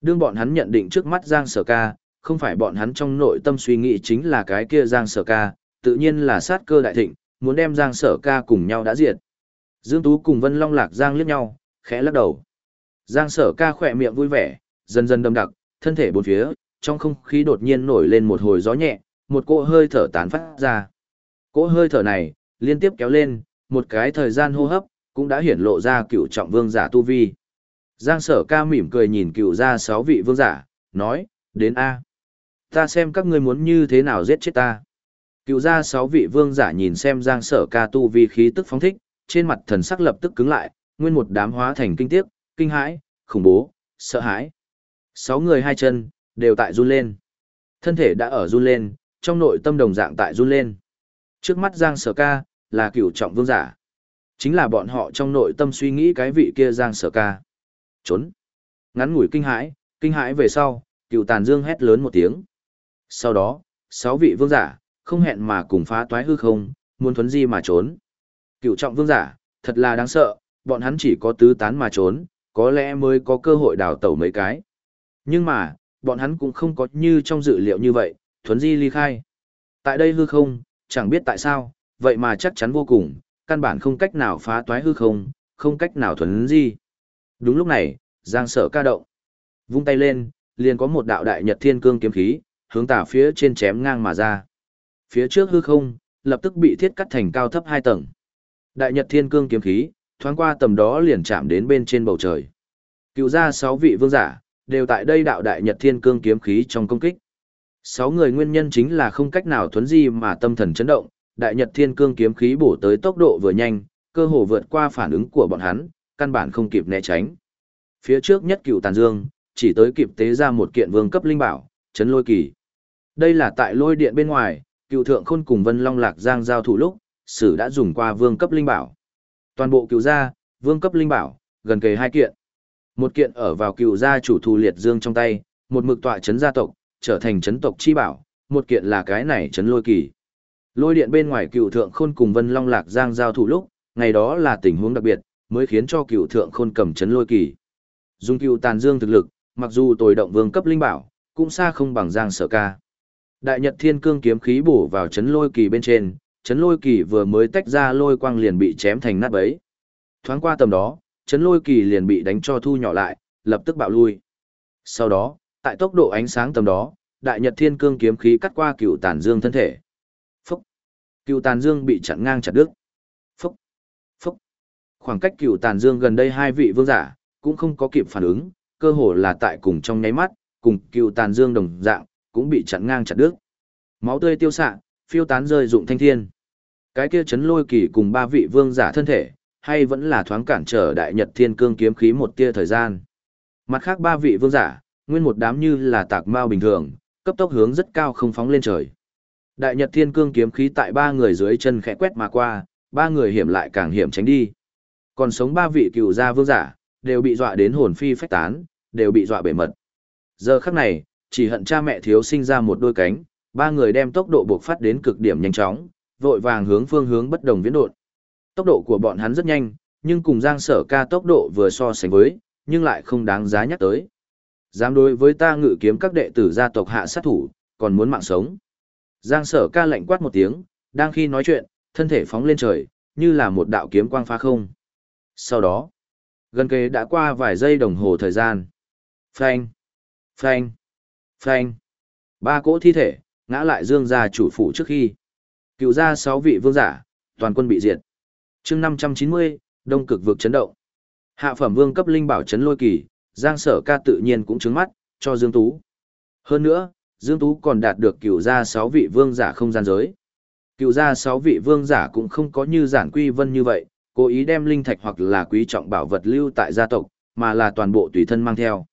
Đương bọn hắn nhận định trước mắt Giang Sở Ca, không phải bọn hắn trong nội tâm suy nghĩ chính là cái kia Giang Sở Ca, tự nhiên là sát cơ đại thịnh, muốn đem Giang Sở Ca cùng nhau đã diệt. Dương Tú cùng Vân Long Lạc Giang liếc nhau, khẽ lắc đầu. Giang Sở Ca khỏe miệng vui vẻ, dần dần đầm đặc, thân thể bốn phía, trong không khí đột nhiên nổi lên một hồi gió nhẹ, một cỗ hơi thở tán phát ra. Cỗ hơi thở này, liên tiếp kéo lên, một cái thời gian hô hấp, cũng đã hiển lộ ra cựu trọng vương giả tu vi. Giang sở ca mỉm cười nhìn cựu ra sáu vị vương giả, nói, đến A. Ta xem các ngươi muốn như thế nào giết chết ta. Cựu ra sáu vị vương giả nhìn xem giang sở ca tu vi khí tức phóng thích, trên mặt thần sắc lập tức cứng lại, nguyên một đám hóa thành kinh tiếc, kinh hãi, khủng bố, sợ hãi. Sáu người hai chân, đều tại run lên. Thân thể đã ở run lên, trong nội tâm đồng dạng tại run lên. Trước mắt Giang Sở Ca, là cựu trọng vương giả. Chính là bọn họ trong nội tâm suy nghĩ cái vị kia Giang Sở Ca. Trốn. Ngắn ngủi kinh hãi, kinh hãi về sau, cựu tàn dương hét lớn một tiếng. Sau đó, sáu vị vương giả, không hẹn mà cùng phá toái hư không, muốn thuấn di mà trốn. Cựu trọng vương giả, thật là đáng sợ, bọn hắn chỉ có tứ tán mà trốn, có lẽ mới có cơ hội đào tẩu mấy cái. Nhưng mà, bọn hắn cũng không có như trong dự liệu như vậy, thuấn di ly khai. Tại đây hư không, chẳng biết tại sao, vậy mà chắc chắn vô cùng, căn bản không cách nào phá toái hư không, không cách nào thuấn di. Đúng lúc này, Giang Sở ca động. Vung tay lên, liền có một đạo đại nhật thiên cương kiếm khí, hướng tả phía trên chém ngang mà ra. Phía trước hư không, lập tức bị thiết cắt thành cao thấp hai tầng. Đại nhật thiên cương kiếm khí, thoáng qua tầm đó liền chạm đến bên trên bầu trời. Cựu ra sáu vị vương giả, đều tại đây đạo đại nhật thiên cương kiếm khí trong công kích. Sáu người nguyên nhân chính là không cách nào thuấn di mà tâm thần chấn động, đại nhật thiên cương kiếm khí bổ tới tốc độ vừa nhanh, cơ hồ vượt qua phản ứng của bọn hắn, căn bản không kịp né tránh. Phía trước nhất cựu tàn dương, chỉ tới kịp tế ra một kiện vương cấp linh bảo, chấn lôi kỳ. Đây là tại lôi điện bên ngoài, cựu thượng khôn cùng vân long lạc giang giao thủ lúc, sử đã dùng qua vương cấp linh bảo. Toàn bộ cựu gia, vương cấp linh bảo, gần kề hai kiện. Một kiện ở vào cựu gia chủ thù liệt dương trong tay, một mực tọa chấn gia tộc, trở thành chấn tộc chi bảo, một kiện là cái này chấn lôi kỳ. Lôi điện bên ngoài cựu thượng khôn cùng Vân Long Lạc Giang giao thủ lúc, ngày đó là tình huống đặc biệt, mới khiến cho cựu thượng khôn cầm chấn lôi kỳ. Dùng cựu tàn dương thực lực, mặc dù tồi động vương cấp linh bảo, cũng xa không bằng Giang Sở Ca. Đại Nhật Thiên Cương kiếm khí bổ vào chấn lôi kỳ bên trên, chấn lôi kỳ vừa mới tách ra lôi quang liền bị chém thành nát bấy. Thoáng qua tầm đó, chấn lôi kỳ liền bị đánh cho thu nhỏ lại, lập tức bạo lui. Sau đó, tại tốc độ ánh sáng tầm đó, đại nhật thiên cương kiếm khí cắt qua cựu tàn dương thân thể. Phúc! Cựu tàn dương bị chặn ngang chặt đứt. Phúc! Phúc! Khoảng cách cựu tàn dương gần đây hai vị vương giả, cũng không có kịp phản ứng, cơ hồ là tại cùng trong nháy mắt, cùng cựu tàn dương đồng dạng, cũng bị chặn ngang chặt đứt. Máu tươi tiêu xạ, phiêu tán rơi dụng thanh thiên. Cái kia chấn lôi kỳ cùng ba vị vương giả thân thể, hay vẫn là thoáng cản trở đại nhật thiên cương kiếm khí một tia thời gian. Mặt khác ba vị vương giả, nguyên một đám như là tạc mao bình thường, cấp tốc hướng rất cao không phóng lên trời. Đại nhật thiên cương kiếm khí tại ba người dưới chân khẽ quét mà qua, ba người hiểm lại càng hiểm tránh đi. Còn sống ba vị cựu gia vương giả, đều bị dọa đến hồn phi phách tán, đều bị dọa bể mật. Giờ khắc này, chỉ hận cha mẹ thiếu sinh ra một đôi cánh, ba người đem tốc độ buộc phát đến cực điểm nhanh chóng, vội vàng hướng phương hướng bất đồng viễn đột. Tốc độ của bọn hắn rất nhanh, nhưng cùng Giang Sở Ca tốc độ vừa so sánh với, nhưng lại không đáng giá nhắc tới. Dám đối với ta ngự kiếm các đệ tử gia tộc hạ sát thủ, còn muốn mạng sống. Giang Sở Ca lạnh quát một tiếng, đang khi nói chuyện, thân thể phóng lên trời, như là một đạo kiếm quang phá không. Sau đó, gần kề đã qua vài giây đồng hồ thời gian. Phanh, phanh, phanh. Ba cỗ thi thể, ngã lại dương ra chủ phủ trước khi. Cựu gia sáu vị vương giả, toàn quân bị diệt chương năm trăm chín mươi đông cực vực chấn động hạ phẩm vương cấp linh bảo chấn lôi kỳ giang sở ca tự nhiên cũng trứng mắt cho Dương Tú. Hơn nữa, Dương Tú còn đạt được cửu gia 6 vị vương giả không gian giới. Cửu gia 6 vị vương giả cũng không có như giản quy vân như vậy, cố ý đem linh thạch hoặc là quý trọng bảo vật lưu tại gia tộc, mà là toàn bộ tùy thân mang theo.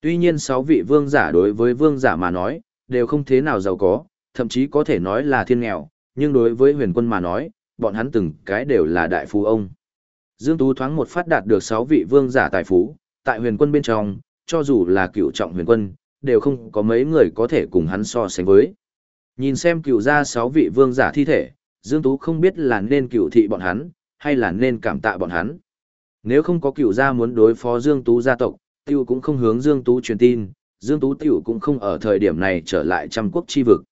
Tuy nhiên 6 vị vương giả đối với vương giả mà nói, đều không thế nào giàu có, thậm chí có thể nói là thiên nghèo, nhưng đối với huyền quân mà nói, bọn hắn từng cái đều là đại phú ông. Dương Tú thoáng một phát đạt được 6 vị vương giả tài phú, tại huyền quân bên trong, cho dù là cựu trọng huyền quân, đều không có mấy người có thể cùng hắn so sánh với. Nhìn xem cựu ra 6 vị vương giả thi thể, Dương Tú không biết là nên cựu thị bọn hắn, hay là nên cảm tạ bọn hắn. Nếu không có cựu gia muốn đối phó Dương Tú gia tộc, Tiêu cũng không hướng Dương Tú truyền tin, Dương Tú Tiêu cũng không ở thời điểm này trở lại trăm quốc chi vực.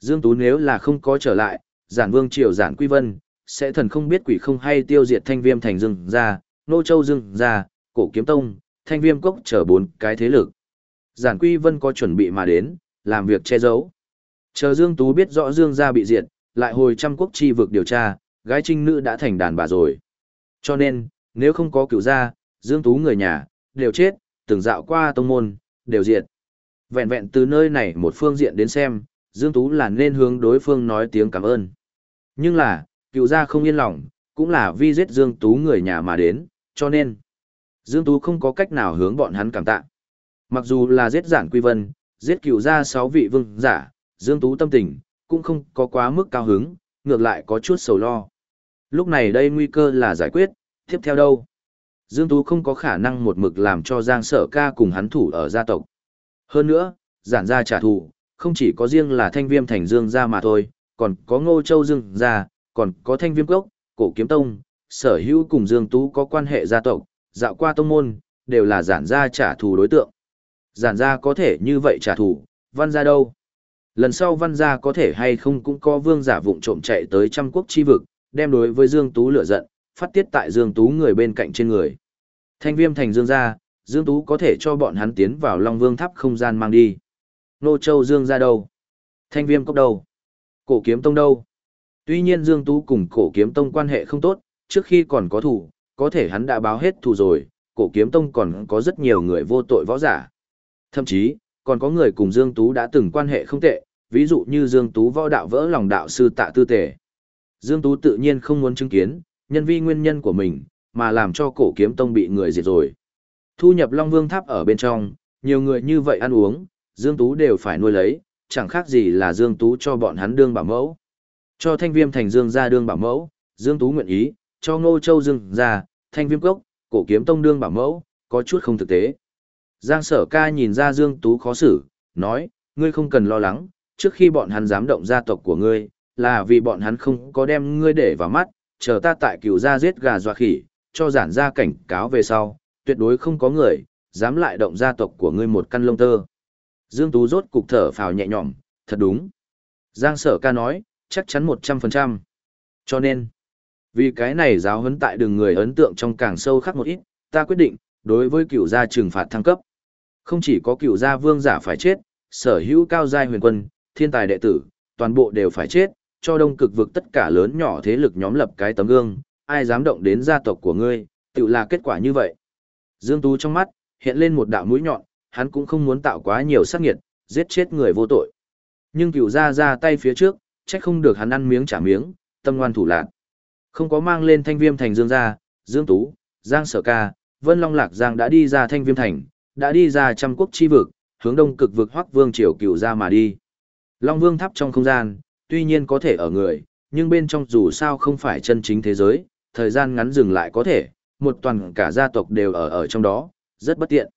Dương Tú nếu là không có trở lại, giản vương triều giản quy vân, sẽ thần không biết quỷ không hay tiêu diệt thanh viêm thành rừng ra, nô châu rừng ra, cổ kiếm tông, thanh viêm cốc trở bốn cái thế lực. Giản quy vân có chuẩn bị mà đến, làm việc che giấu. Chờ Dương Tú biết rõ Dương gia bị diệt, lại hồi trăm quốc chi vực điều tra, gái trinh nữ đã thành đàn bà rồi. Cho nên, nếu không có cựu gia, Dương Tú người nhà, đều chết, từng dạo qua tông môn, đều diệt. Vẹn vẹn từ nơi này một phương diện đến xem, Dương Tú là nên hướng đối phương nói tiếng cảm ơn. Nhưng là, cựu gia không yên lòng, cũng là vi giết Dương Tú người nhà mà đến, cho nên Dương Tú không có cách nào hướng bọn hắn cảm tạ. Mặc dù là giết giản quy vân, giết cựu gia sáu vị vương giả, Dương Tú tâm tình, cũng không có quá mức cao hứng, ngược lại có chút sầu lo. Lúc này đây nguy cơ là giải quyết, tiếp theo đâu? Dương Tú không có khả năng một mực làm cho Giang Sở Ca cùng hắn thủ ở gia tộc. Hơn nữa, giản gia trả thù, không chỉ có riêng là thanh viêm thành Dương gia mà thôi, còn có Ngô Châu Dương gia, còn có thanh viêm cốc, cổ kiếm tông, sở hữu cùng Dương Tú có quan hệ gia tộc, dạo qua tông môn, đều là giản gia trả thù đối tượng. Giản gia có thể như vậy trả thù, văn gia đâu? Lần sau văn gia có thể hay không cũng có vương giả vụng trộm chạy tới trăm quốc chi vực, đem đối với Dương Tú lửa giận, phát tiết tại Dương Tú người bên cạnh trên người. Thanh viêm thành Dương gia, Dương Tú có thể cho bọn hắn tiến vào Long Vương tháp không gian mang đi. Nô Châu Dương ra đâu? Thanh viêm cốc đâu? Cổ kiếm tông đâu? Tuy nhiên Dương Tú cùng cổ kiếm tông quan hệ không tốt, trước khi còn có thủ, có thể hắn đã báo hết thù rồi, cổ kiếm tông còn có rất nhiều người vô tội võ giả. Thậm chí, còn có người cùng Dương Tú đã từng quan hệ không tệ, ví dụ như Dương Tú võ đạo vỡ lòng đạo sư tạ tư tề. Dương Tú tự nhiên không muốn chứng kiến, nhân vi nguyên nhân của mình, mà làm cho cổ kiếm tông bị người diệt rồi. Thu nhập Long Vương Tháp ở bên trong, nhiều người như vậy ăn uống, Dương Tú đều phải nuôi lấy, chẳng khác gì là Dương Tú cho bọn hắn đương bảo mẫu. Cho thanh viêm thành Dương ra đương bảo mẫu, Dương Tú nguyện ý, cho Ngô Châu Dương ra, thanh viêm cốc, cổ kiếm tông đương bảo mẫu, có chút không thực tế. Giang sở ca nhìn ra Dương Tú khó xử, nói, ngươi không cần lo lắng, trước khi bọn hắn dám động gia tộc của ngươi, là vì bọn hắn không có đem ngươi để vào mắt, chờ ta tại cửu gia giết gà dọa khỉ, cho giản gia cảnh cáo về sau, tuyệt đối không có người, dám lại động gia tộc của ngươi một căn lông tơ. Dương Tú rốt cục thở phào nhẹ nhõm, thật đúng. Giang sở ca nói, chắc chắn 100%. Cho nên, vì cái này giáo huấn tại đường người ấn tượng trong càng sâu khắc một ít, ta quyết định, đối với cựu gia trừng phạt thăng cấp. Không chỉ có cựu gia vương giả phải chết, sở hữu cao giai huyền quân, thiên tài đệ tử, toàn bộ đều phải chết, cho đông cực vực tất cả lớn nhỏ thế lực nhóm lập cái tấm gương, ai dám động đến gia tộc của ngươi, tự là kết quả như vậy. Dương Tú trong mắt, hiện lên một đạo mũi nhọn, hắn cũng không muốn tạo quá nhiều sát nghiệt, giết chết người vô tội. Nhưng cửu gia ra tay phía trước, trách không được hắn ăn miếng trả miếng, tâm ngoan thủ lạc. Không có mang lên thanh viêm thành Dương gia, Dương Tú, Giang Sở Ca, Vân Long Lạc Giang đã đi ra thanh viêm thành, đã đi ra trăm quốc chi vực, hướng đông cực vực hoắc vương triều cửu gia mà đi. Long Vương tháp trong không gian, tuy nhiên có thể ở người, nhưng bên trong dù sao không phải chân chính thế giới, thời gian ngắn dừng lại có thể, một toàn cả gia tộc đều ở ở trong đó, rất bất tiện.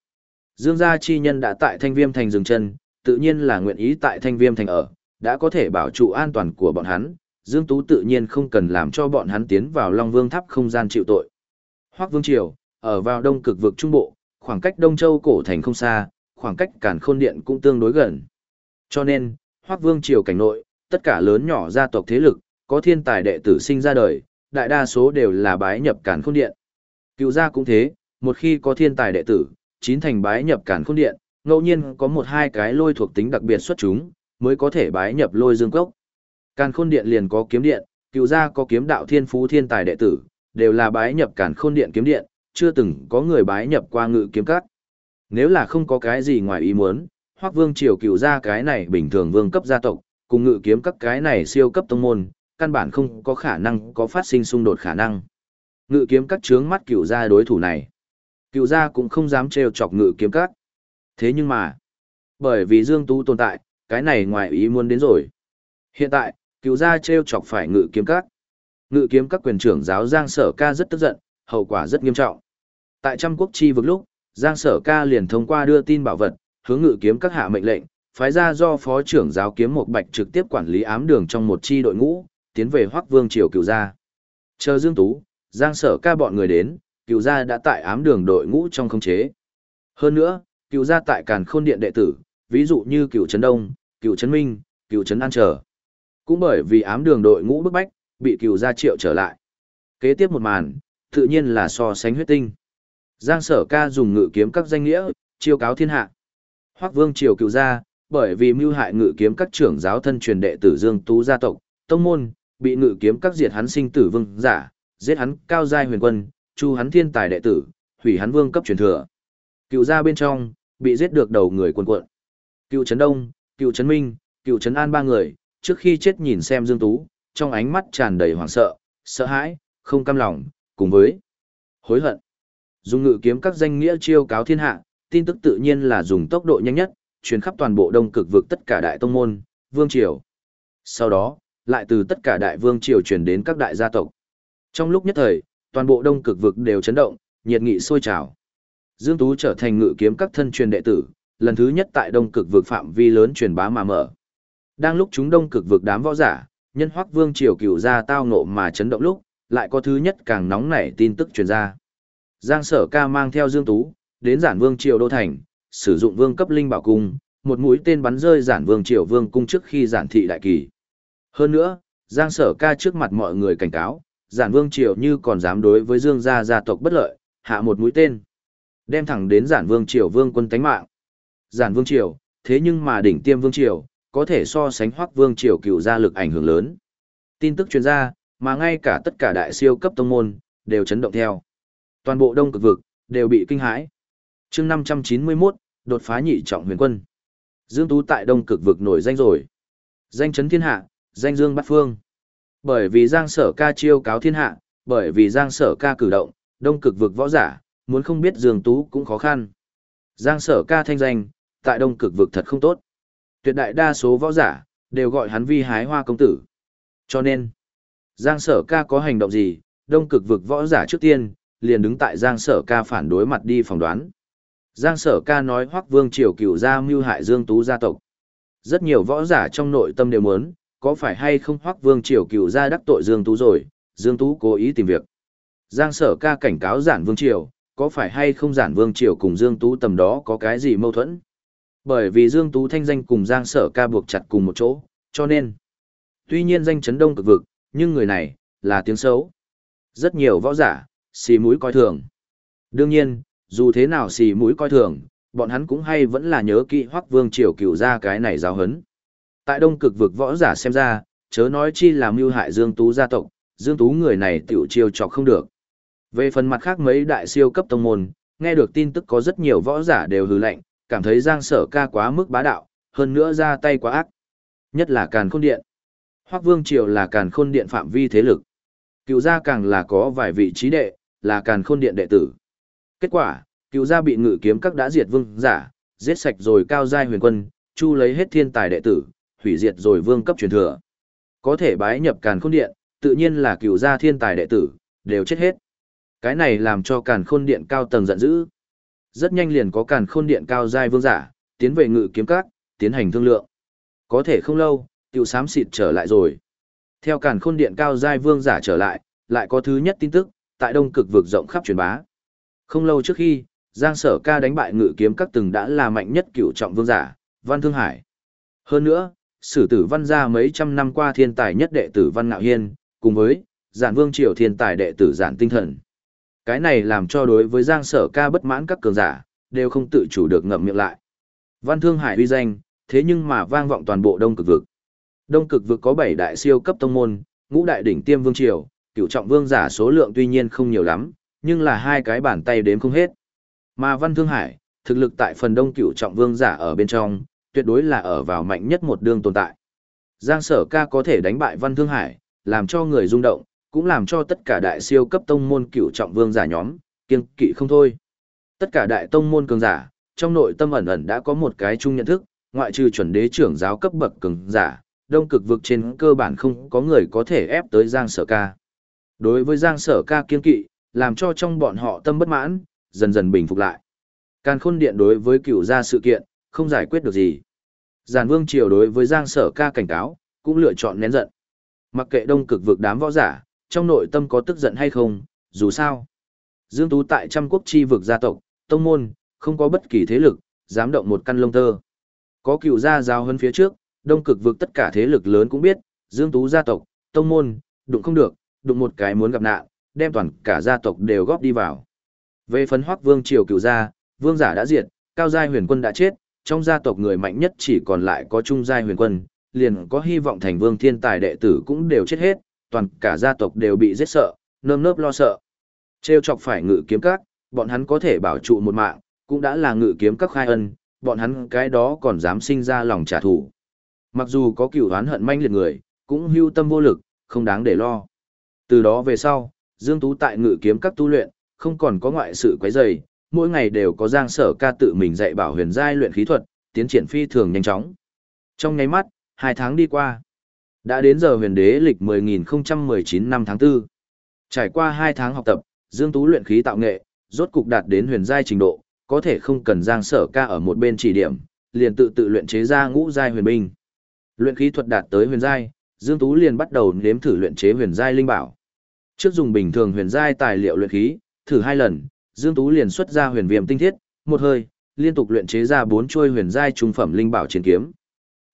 Dương gia chi nhân đã tại Thanh Viêm thành dừng chân, tự nhiên là nguyện ý tại Thanh Viêm thành ở, đã có thể bảo trụ an toàn của bọn hắn, Dương Tú tự nhiên không cần làm cho bọn hắn tiến vào Long Vương tháp không gian chịu tội. Hoắc Vương triều, ở vào đông cực vực trung bộ, khoảng cách Đông Châu cổ thành không xa, khoảng cách Càn Khôn điện cũng tương đối gần. Cho nên, Hoắc Vương triều cảnh nội, tất cả lớn nhỏ gia tộc thế lực, có thiên tài đệ tử sinh ra đời, đại đa số đều là bái nhập Càn Khôn điện. Cựu gia cũng thế, một khi có thiên tài đệ tử, chín thành bái nhập Càn Khôn điện, ngẫu nhiên có một hai cái lôi thuộc tính đặc biệt xuất chúng, mới có thể bái nhập Lôi Dương cốc. Càn Khôn điện liền có kiếm điện, cựu gia có kiếm đạo thiên phú thiên tài đệ tử, đều là bái nhập Càn Khôn điện kiếm điện, chưa từng có người bái nhập qua ngự kiếm các. Nếu là không có cái gì ngoài ý muốn, Hoắc Vương triều cựu gia cái này bình thường vương cấp gia tộc, cùng ngự kiếm các cái này siêu cấp tông môn, căn bản không có khả năng có phát sinh xung đột khả năng. Ngự kiếm các trướng mắt cựu gia đối thủ này. Cựu gia cũng không dám trêu chọc ngự kiếm các. Thế nhưng mà, bởi vì Dương Tú tồn tại, cái này ngoài ý muốn đến rồi. Hiện tại, cựu gia trêu chọc phải ngự kiếm các. Ngự kiếm các quyền trưởng giáo Giang Sở Ca rất tức giận, hậu quả rất nghiêm trọng. Tại trăm quốc chi vực lúc, Giang Sở Ca liền thông qua đưa tin bảo vật, hướng ngự kiếm các hạ mệnh lệnh, phái ra do phó trưởng giáo kiếm một bạch trực tiếp quản lý ám đường trong một chi đội ngũ, tiến về Hoắc Vương triều cựu gia. Chờ Dương Tú, Giang Sở Ca bọn người đến, cựu gia đã tại ám đường đội ngũ trong khống chế. Hơn nữa, cựu gia tại Càn Khôn Điện đệ tử, ví dụ như cựu Trấn Đông, cựu Trấn Minh, cựu Trấn An Trở. Cũng bởi vì ám đường đội ngũ bức bách, bị cựu gia triệu trở lại. Kế tiếp một màn, tự nhiên là so sánh huyết tinh. Giang Sở Ca dùng ngự kiếm các danh nghĩa, chiêu cáo thiên hạ. Hoắc Vương triều cựu gia, bởi vì mưu hại ngự kiếm các trưởng giáo thân truyền đệ tử Dương Tú gia tộc, tông môn, bị ngự kiếm các diệt hắn sinh tử vương giả, giết hắn cao giai huyền quân, chu hắn thiên tài đệ tử, hủy hắn vương cấp truyền thừa. Cựu gia bên trong, bị giết được đầu người cuồn quận. Cựu Trấn Đông, Cựu Trấn Minh, Cựu Trấn An ba người, trước khi chết nhìn xem Dương Tú, trong ánh mắt tràn đầy hoảng sợ, sợ hãi, không cam lòng, cùng với hối hận. Dùng ngự kiếm các danh nghĩa chiêu cáo thiên hạ, tin tức tự nhiên là dùng tốc độ nhanh nhất, truyền khắp toàn bộ đông cực vực tất cả đại tông môn, vương triều. Sau đó, lại từ tất cả đại vương triều truyền đến các đại gia tộc. Trong lúc nhất thời, toàn bộ đông cực vực đều chấn động, nhiệt nghị sôi trào. Dương Tú trở thành ngự kiếm các thân truyền đệ tử, lần thứ nhất tại đông cực vực phạm vi lớn truyền bá mà mở. Đang lúc chúng đông cực vực đám võ giả, nhân hoắc vương triều cửu ra tao ngộ mà chấn động lúc, lại có thứ nhất càng nóng nảy tin tức truyền ra. Giang sở ca mang theo Dương Tú, đến giản vương triều đô thành, sử dụng vương cấp linh bảo cung, một mũi tên bắn rơi giản vương triều vương cung trước khi giản thị đại kỳ. Hơn nữa, Giang sở ca trước mặt mọi người cảnh cáo, giản vương triều như còn dám đối với Dương gia gia tộc bất lợi, hạ một mũi tên. Đem thẳng đến giản vương triều vương quân tánh mạng. Giản vương triều, thế nhưng mà đỉnh tiêm vương triều, có thể so sánh hoắc vương triều cựu gia lực ảnh hưởng lớn. Tin tức truyền ra, mà ngay cả tất cả đại siêu cấp tông môn, đều chấn động theo. Toàn bộ đông cực vực, đều bị kinh hãi. chương 591, đột phá nhị trọng huyền quân. Dương Tú tại đông cực vực nổi danh rồi. Danh chấn thiên hạ, danh dương bát phương. Bởi vì Giang Sở ca chiêu cáo thiên hạ, bởi vì Giang Sở ca cử động, đông cực vực võ giả, muốn không biết Dương Tú cũng khó khăn. Giang Sở ca thanh danh, tại đông cực vực thật không tốt. Tuyệt đại đa số võ giả, đều gọi hắn vi hái hoa công tử. Cho nên, Giang Sở ca có hành động gì, đông cực vực võ giả trước tiên, liền đứng tại Giang Sở ca phản đối mặt đi phỏng đoán. Giang Sở ca nói Hoắc Vương triều cửu gia mưu hại Dương Tú gia tộc. Rất nhiều võ giả trong nội tâm đều muốn, có phải hay không Hoắc Vương triều cựu gia đắc tội Dương Tú rồi, Dương Tú cố ý tìm việc. Giang Sở ca cảnh cáo Giản Vương triều, có phải hay không Giản Vương triều cùng Dương Tú tầm đó có cái gì mâu thuẫn? Bởi vì Dương Tú thanh danh cùng Giang Sở ca buộc chặt cùng một chỗ, cho nên tuy nhiên danh chấn đông cực vực, nhưng người này là tiếng xấu. Rất nhiều võ giả xì mũi coi thường. Đương nhiên, dù thế nào xì mũi coi thường, bọn hắn cũng hay vẫn là nhớ kỹ Hoắc Vương triều cựu ra cái này giáo hấn. Tại Đông Cực vực võ giả xem ra, chớ nói chi làm mưu hại Dương Tú gia tộc, Dương Tú người này tiểu chiêu chọc không được. Về phần mặt khác mấy đại siêu cấp tông môn, nghe được tin tức có rất nhiều võ giả đều hừ lạnh, cảm thấy Giang Sở Ca quá mức bá đạo, hơn nữa ra tay quá ác. Nhất là Càn Khôn Điện. Hoắc Vương triều là Càn Khôn Điện phạm vi thế lực. Cựu gia càng là có vài vị trí đệ, là Càn Khôn Điện đệ tử. Kết quả, cựu gia bị ngự kiếm các đã diệt vương giả, giết sạch rồi cao giai huyền quân, chu lấy hết thiên tài đệ tử, hủy diệt rồi vương cấp truyền thừa. Có thể bái nhập Càn Khôn Điện, tự nhiên là cựu gia thiên tài đệ tử, đều chết hết. Cái này làm cho Càn Khôn Điện cao tầng giận dữ. Rất nhanh liền có Càn Khôn Điện cao giai vương giả, tiến về ngự kiếm các, tiến hành thương lượng. Có thể không lâu, tiểu sám xịt trở lại rồi. Theo Càn Khôn Điện cao giai vương giả trở lại, lại có thứ nhất tin tức, tại đông cực vực rộng khắp truyền bá. Không lâu trước khi, Giang Sở Ca đánh bại ngự kiếm các từng đã là mạnh nhất cựu trọng vương giả, Văn Thương Hải. Hơn nữa, sử tử văn gia mấy trăm năm qua thiên tài nhất đệ tử Văn Ngạo Hiên, cùng với giản vương triều thiên tài đệ tử giản tinh thần. Cái này làm cho đối với Giang Sở Ca bất mãn các cường giả, đều không tự chủ được ngậm miệng lại. Văn Thương Hải uy danh, thế nhưng mà vang vọng toàn bộ đông cực vực. Đông cực vực có 7 đại siêu cấp tông môn, ngũ đại đỉnh tiêm vương triều, cựu trọng vương giả số lượng tuy nhiên không nhiều lắm, nhưng là hai cái bàn tay đếm không hết. Mà Văn Thương Hải, thực lực tại phần đông cửu trọng vương giả ở bên trong, tuyệt đối là ở vào mạnh nhất một đường tồn tại. Giang sở ca có thể đánh bại Văn Thương Hải, làm cho người rung động, cũng làm cho tất cả đại siêu cấp tông môn cửu trọng vương giả nhóm, kiêng kỵ không thôi. Tất cả đại tông môn cường giả, trong nội tâm ẩn ẩn đã có một cái chung nhận thức, ngoại trừ chuẩn đế trưởng giáo cấp bậc cường giả, đông cực vực trên cơ bản không có người có thể ép tới Giang Sở Ca. Đối với Giang Sở Ca kiên kỵ, làm cho trong bọn họ tâm bất mãn, dần dần bình phục lại. Càn khôn điện đối với cựu gia sự kiện, không giải quyết được gì. Giàn vương triều đối với Giang Sở Ca cảnh cáo, cũng lựa chọn nén giận. Mặc kệ đông cực vực đám võ giả, trong nội tâm có tức giận hay không, dù sao. Dương Tú tại trăm quốc chi vực gia tộc, tông môn, không có bất kỳ thế lực, dám động một căn lông tơ. Có cựu gia giao hơn phía trước, đông cực vực tất cả thế lực lớn cũng biết, Dương Tú gia tộc, tông môn, đụng không được, đụng một cái muốn gặp nạn, đem toàn cả gia tộc đều góp đi vào. Về phấn hoắc vương triều cựu gia, vương giả đã diệt, cao giai huyền quân đã chết, trong gia tộc người mạnh nhất chỉ còn lại có trung giai huyền quân, liền có hy vọng thành vương thiên tài đệ tử cũng đều chết hết, toàn cả gia tộc đều bị giết sợ, nơm nớp lo sợ. Trêu chọc phải ngự kiếm các, bọn hắn có thể bảo trụ một mạng, cũng đã là ngự kiếm các khai ân, bọn hắn cái đó còn dám sinh ra lòng trả thù. Mặc dù có cựu oán hận manh liệt người, cũng hưu tâm vô lực, không đáng để lo. Từ đó về sau, Dương Tú tại ngự kiếm các tu luyện, không còn có ngoại sự quấy rầy, mỗi ngày đều có Giang Sở Ca tự mình dạy bảo huyền giai luyện khí thuật, tiến triển phi thường nhanh chóng. Trong nháy mắt, hai tháng đi qua. Đã đến giờ huyền đế lịch 10.019 năm tháng 4. Trải qua hai tháng học tập, Dương Tú luyện khí tạo nghệ, rốt cục đạt đến huyền giai trình độ, có thể không cần Giang Sở Ca ở một bên chỉ điểm, liền tự tự luyện chế ra ngũ giai huyền binh. Luyện khí thuật đạt tới huyền giai, Dương Tú liền bắt đầu nếm thử luyện chế huyền giai linh bảo. Trước dùng bình thường huyền giai tài liệu luyện khí, thử hai lần, Dương Tú liền xuất ra huyền viêm tinh thiết, một hơi, liên tục luyện chế ra bốn chuôi huyền giai trung phẩm linh bảo chiến kiếm.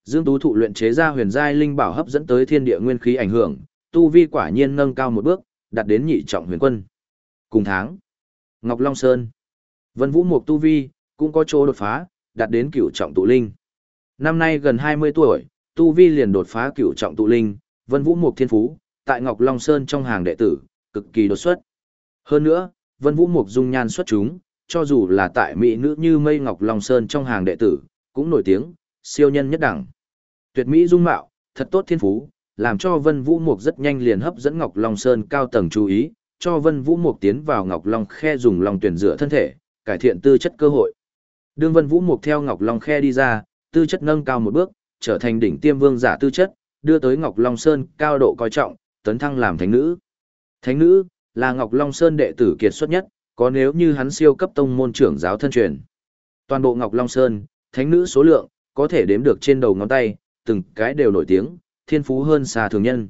Dương Tú thụ luyện chế ra huyền giai linh bảo hấp dẫn tới thiên địa nguyên khí ảnh hưởng, tu vi quả nhiên nâng cao một bước, đạt đến nhị trọng huyền quân. Cùng tháng, Ngọc Long Sơn, Vân Vũ Mục tu vi cũng có chỗ đột phá, đạt đến cửu trọng tụ linh. Năm nay gần 20 tuổi, tu vi liền đột phá cửu trọng tụ linh, Vân Vũ Mục thiên phú, tại Ngọc Long Sơn trong hàng đệ tử, cực kỳ đột xuất. Hơn nữa, Vân Vũ Mục dung nhan xuất chúng, cho dù là tại mỹ nữ như Mây Ngọc Long Sơn trong hàng đệ tử, cũng nổi tiếng, siêu nhân nhất đẳng. Tuyệt mỹ dung mạo, thật tốt thiên phú, làm cho Vân Vũ Mục rất nhanh liền hấp dẫn Ngọc Long Sơn cao tầng chú ý, cho Vân Vũ Mục tiến vào Ngọc Long khe dùng lòng tuyển rửa thân thể, cải thiện tư chất cơ hội. Đương Vân Vũ Mục theo Ngọc Long khe đi ra, tư chất nâng cao một bước, trở thành đỉnh tiêm vương giả tư chất, đưa tới Ngọc Long Sơn cao độ coi trọng, tấn thăng làm thánh nữ. Thánh nữ là Ngọc Long Sơn đệ tử kiệt xuất nhất, có nếu như hắn siêu cấp tông môn trưởng giáo thân truyền. Toàn bộ Ngọc Long Sơn, thánh nữ số lượng có thể đếm được trên đầu ngón tay, từng cái đều nổi tiếng, thiên phú hơn xa thường nhân.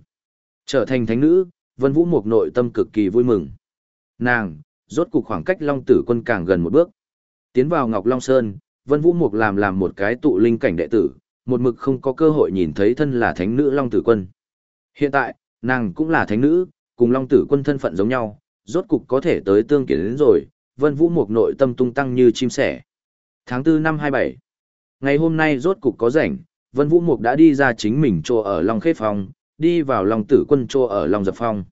Trở thành thánh nữ, Vân Vũ Mục nội tâm cực kỳ vui mừng. Nàng, rốt cục khoảng cách Long Tử Quân càng gần một bước. Tiến vào Ngọc Long Sơn, Vân Vũ Mục làm làm một cái tụ linh cảnh đệ tử, một mực không có cơ hội nhìn thấy thân là thánh nữ Long Tử Quân. Hiện tại, nàng cũng là thánh nữ, cùng Long Tử Quân thân phận giống nhau, rốt cục có thể tới tương kiến đến rồi, Vân Vũ Mục nội tâm tung tăng như chim sẻ. Tháng 4 năm 27. Ngày hôm nay rốt cục có rảnh, Vân Vũ Mục đã đi ra chính mình chỗ ở Long Khê Phong, đi vào Long Tử Quân chỗ ở Long Dập Phong.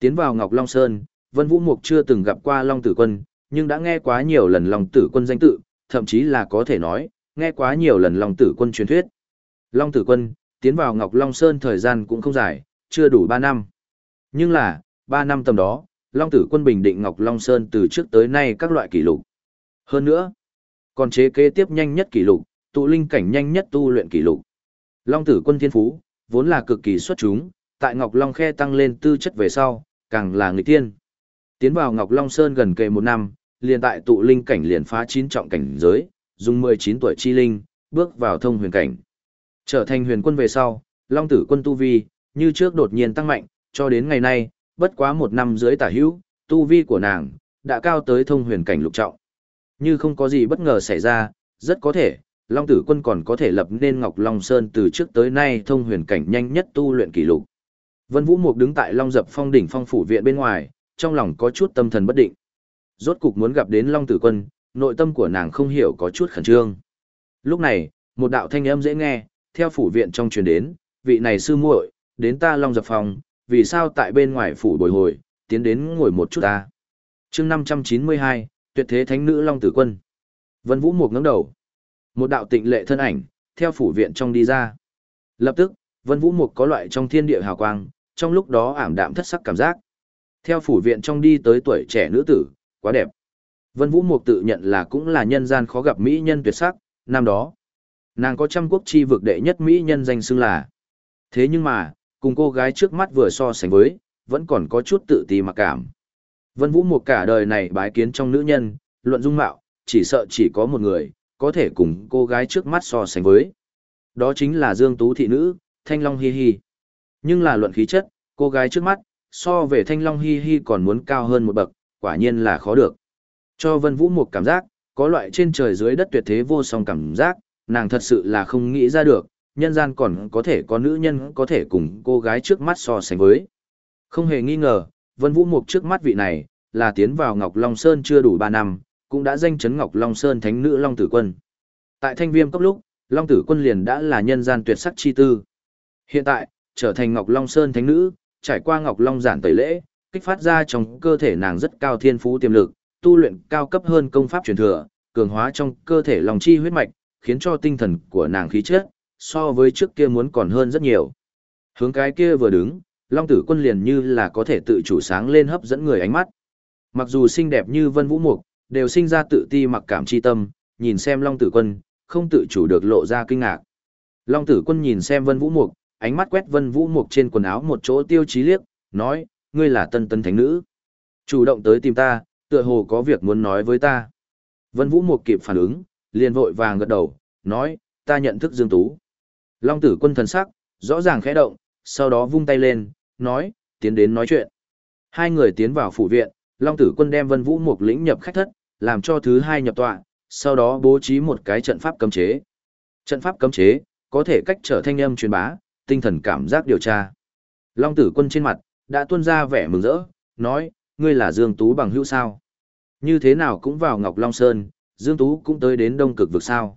Tiến vào Ngọc Long Sơn, Vân Vũ Mục chưa từng gặp qua Long Tử Quân, nhưng đã nghe quá nhiều lần Long Tử Quân danh tự, thậm chí là có thể nói, nghe quá nhiều lần Long Tử Quân truyền thuyết. Long Tử Quân, tiến vào Ngọc Long Sơn thời gian cũng không dài, chưa đủ 3 năm. Nhưng là, 3 năm tầm đó, Long Tử Quân bình định Ngọc Long Sơn từ trước tới nay các loại kỷ lục. Hơn nữa, còn chế kế tiếp nhanh nhất kỷ lục, tụ linh cảnh nhanh nhất tu luyện kỷ lục. Long Tử Quân thiên phú, vốn là cực kỳ xuất chúng, tại Ngọc Long Khe tăng lên tư chất về sau, càng là người tiên. Tiến vào Ngọc Long Sơn gần kề một năm, liền tại tụ linh cảnh liền phá chín trọng cảnh giới, dùng 19 tuổi chi linh, bước vào thông huyền cảnh. Trở thành huyền quân về sau, Long Tử Quân tu vi, như trước đột nhiên tăng mạnh, cho đến ngày nay, bất quá một năm dưới tả hữu, tu vi của nàng, đã cao tới thông huyền cảnh lục trọng. Như không có gì bất ngờ xảy ra, rất có thể, Long Tử Quân còn có thể lập nên Ngọc Long Sơn từ trước tới nay thông huyền cảnh nhanh nhất tu luyện kỷ lục. Vân Vũ Mục đứng tại Long Dập Phong đỉnh phong phủ viện bên ngoài, trong lòng có chút tâm thần bất định. Rốt cục muốn gặp đến Long Tử Quân, nội tâm của nàng không hiểu có chút khẩn trương. Lúc này, một đạo thanh âm dễ nghe, theo phủ viện trong truyền đến, vị này sư muội, đến ta Long Dập Phong, vì sao tại bên ngoài phủ bồi hồi, tiến đến ngồi một chút ta. chương 592, tuyệt thế thánh nữ Long Tử Quân. Vân Vũ Mục ngẩng đầu. Một đạo tịnh lệ thân ảnh, theo phủ viện trong đi ra. Lập tức, Vân Vũ Mục có loại trong thiên địa hào quang, trong lúc đó ảm đạm thất sắc cảm giác. Theo phủ viện trong đi tới tuổi trẻ nữ tử, quá đẹp. Vân Vũ Mục tự nhận là cũng là nhân gian khó gặp mỹ nhân tuyệt sắc, năm đó. Nàng có trăm quốc chi vực đệ nhất mỹ nhân danh xưng là. Thế nhưng mà, cùng cô gái trước mắt vừa so sánh với, vẫn còn có chút tự ti mặc cảm. Vân Vũ một cả đời này bái kiến trong nữ nhân, luận dung mạo, chỉ sợ chỉ có một người, có thể cùng cô gái trước mắt so sánh với. Đó chính là Dương Tú thị nữ, Thanh Long Hi Hi. Nhưng là luận khí chất, cô gái trước mắt, so về Thanh Long Hi Hi còn muốn cao hơn một bậc, quả nhiên là khó được. Cho Vân Vũ một cảm giác, có loại trên trời dưới đất tuyệt thế vô song cảm giác, nàng thật sự là không nghĩ ra được, nhân gian còn có thể có nữ nhân có thể cùng cô gái trước mắt so sánh với. Không hề nghi ngờ, Vân Vũ Mục trước mắt vị này, là tiến vào Ngọc Long Sơn chưa đủ 3 năm, cũng đã danh chấn Ngọc Long Sơn thánh nữ Long Tử Quân. Tại Thanh Viêm cấp lúc, Long Tử Quân liền đã là nhân gian tuyệt sắc chi tư. Hiện tại, trở thành Ngọc Long Sơn thánh nữ, trải qua Ngọc Long giản tẩy lễ, kích phát ra trong cơ thể nàng rất cao thiên phú tiềm lực, tu luyện cao cấp hơn công pháp truyền thừa, cường hóa trong cơ thể lòng chi huyết mạch, khiến cho tinh thần của nàng khí chất so với trước kia muốn còn hơn rất nhiều. Hướng cái kia vừa đứng, Long Tử Quân liền như là có thể tự chủ sáng lên hấp dẫn người ánh mắt. Mặc dù xinh đẹp như Vân Vũ Mục, đều sinh ra tự ti mặc cảm chi tâm, nhìn xem Long Tử Quân, không tự chủ được lộ ra kinh ngạc. Long Tử Quân nhìn xem Vân Vũ Mục, ánh mắt quét Vân Vũ Mục trên quần áo một chỗ tiêu chí liếc, nói, ngươi là tân tân thánh nữ. Chủ động tới tìm ta, tựa hồ có việc muốn nói với ta. Vân Vũ Mục kịp phản ứng, liền vội vàng gật đầu, nói, ta nhận thức Dương Tú. Long Tử Quân thần sắc, rõ ràng khẽ động, sau đó vung tay lên, nói, tiến đến nói chuyện. Hai người tiến vào phủ viện, Long Tử Quân đem Vân Vũ Mục lĩnh nhập khách thất, làm cho thứ hai nhập tọa, sau đó bố trí một cái trận pháp cấm chế. Trận pháp cấm chế, có thể cách trở thanh âm truyền bá, tinh thần cảm giác điều tra. Long tử quân trên mặt, đã tuôn ra vẻ mừng rỡ, nói, ngươi là Dương Tú bằng hữu sao. Như thế nào cũng vào Ngọc Long Sơn, Dương Tú cũng tới đến đông cực vực sao.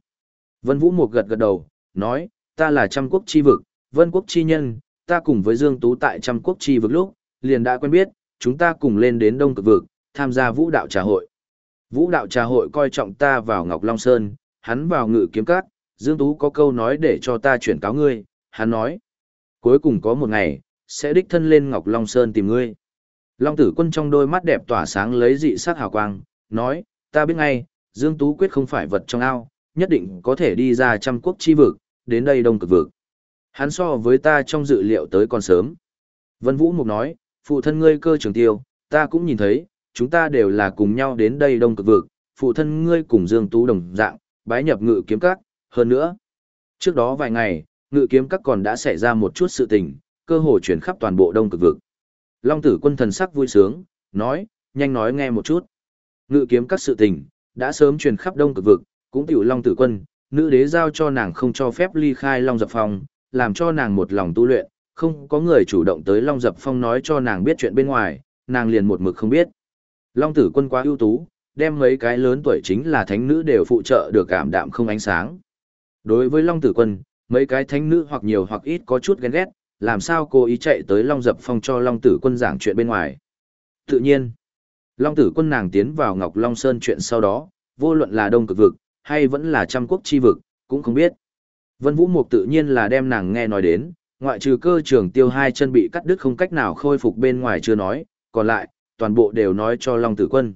Vân Vũ Mục gật gật đầu, nói, ta là trăm quốc chi vực, vân quốc chi nhân, ta cùng với Dương Tú tại trăm quốc chi vực lúc, liền đã quen biết, chúng ta cùng lên đến đông cực vực, tham gia vũ đạo trà hội. Vũ đạo trà hội coi trọng ta vào Ngọc Long Sơn, hắn vào ngự kiếm cát, Dương Tú có câu nói để cho ta chuyển cáo ngươi, hắn nói. Cuối cùng có một ngày, sẽ đích thân lên Ngọc Long Sơn tìm ngươi. Long tử quân trong đôi mắt đẹp tỏa sáng lấy dị sát hào quang, nói, ta biết ngay, Dương Tú quyết không phải vật trong ao, nhất định có thể đi ra trăm quốc chi vực, đến đây đông cực vực. Hắn so với ta trong dự liệu tới còn sớm. Vân Vũ Mục nói, phụ thân ngươi cơ trường tiêu, ta cũng nhìn thấy, chúng ta đều là cùng nhau đến đây đông cực vực, phụ thân ngươi cùng Dương Tú đồng dạng, bái nhập ngự kiếm các, hơn nữa. Trước đó vài ngày, ngự kiếm các còn đã xảy ra một chút sự tình, cơ hồ chuyển khắp toàn bộ đông cực vực. Long tử quân thần sắc vui sướng, nói, nhanh nói nghe một chút. Ngự kiếm các sự tình, đã sớm truyền khắp đông cực vực, cũng tiểu long tử quân, nữ đế giao cho nàng không cho phép ly khai long dập phong, làm cho nàng một lòng tu luyện, không có người chủ động tới long dập phong nói cho nàng biết chuyện bên ngoài, nàng liền một mực không biết. Long tử quân quá ưu tú, đem mấy cái lớn tuổi chính là thánh nữ đều phụ trợ được cảm đạm không ánh sáng. Đối với Long tử quân, mấy cái thánh nữ hoặc nhiều hoặc ít có chút ghen ghét, làm sao cô ý chạy tới Long dập phong cho Long tử quân giảng chuyện bên ngoài. Tự nhiên, Long tử quân nàng tiến vào Ngọc Long Sơn chuyện sau đó, vô luận là đông cực vực, hay vẫn là trăm quốc chi vực, cũng không biết. Vân Vũ Mục tự nhiên là đem nàng nghe nói đến, ngoại trừ cơ trưởng tiêu hai chân bị cắt đứt không cách nào khôi phục bên ngoài chưa nói, còn lại, toàn bộ đều nói cho Long Tử Quân.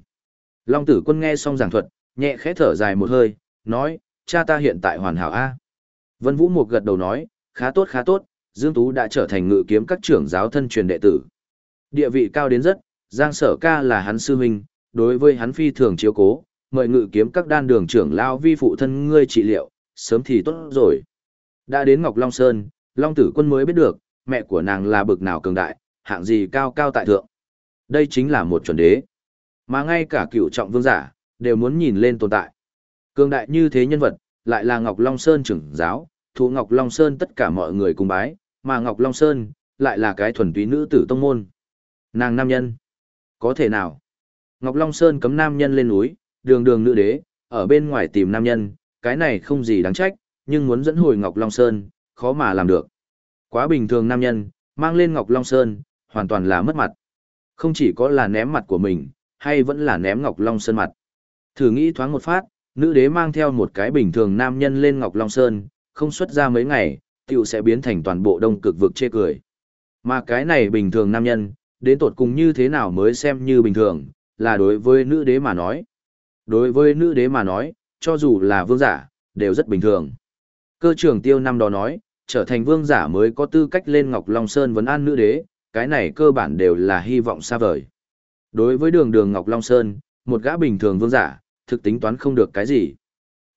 Long Tử Quân nghe xong giảng thuật, nhẹ khẽ thở dài một hơi, nói, cha ta hiện tại hoàn hảo A. Vân Vũ Mục gật đầu nói, khá tốt khá tốt, Dương Tú đã trở thành ngự kiếm các trưởng giáo thân truyền đệ tử. Địa vị cao đến rất, Giang Sở Ca là hắn sư huynh, đối với hắn phi thường chiếu cố, mời ngự kiếm các đan đường trưởng lao vi phụ thân ngươi trị liệu, sớm thì tốt rồi. Đã đến Ngọc Long Sơn, Long Tử Quân mới biết được, mẹ của nàng là bực nào cường đại, hạng gì cao cao tại thượng. Đây chính là một chuẩn đế. Mà ngay cả cựu trọng vương giả, đều muốn nhìn lên tồn tại. Cường đại như thế nhân vật, lại là Ngọc Long Sơn trưởng giáo, thủ Ngọc Long Sơn tất cả mọi người cùng bái, mà Ngọc Long Sơn, lại là cái thuần túy nữ tử tông môn. Nàng nam nhân. Có thể nào? Ngọc Long Sơn cấm nam nhân lên núi, đường đường nữ đế, ở bên ngoài tìm nam nhân, cái này không gì đáng trách, nhưng muốn dẫn hồi Ngọc Long Sơn, khó mà làm được. Quá bình thường nam nhân, mang lên Ngọc Long Sơn, hoàn toàn là mất mặt. Không chỉ có là ném mặt của mình, hay vẫn là ném Ngọc Long Sơn mặt. Thử nghĩ thoáng một phát, nữ đế mang theo một cái bình thường nam nhân lên Ngọc Long Sơn, không xuất ra mấy ngày, tiểu sẽ biến thành toàn bộ đông cực vực chê cười. Mà cái này bình thường nam nhân, đến tột cùng như thế nào mới xem như bình thường, là đối với nữ đế mà nói. Đối với nữ đế mà nói, cho dù là vương giả, đều rất bình thường. Cơ trưởng tiêu năm đó nói, trở thành vương giả mới có tư cách lên Ngọc Long Sơn vấn an nữ đế, cái này cơ bản đều là hy vọng xa vời. Đối với đường đường Ngọc Long Sơn, một gã bình thường vương giả, thực tính toán không được cái gì.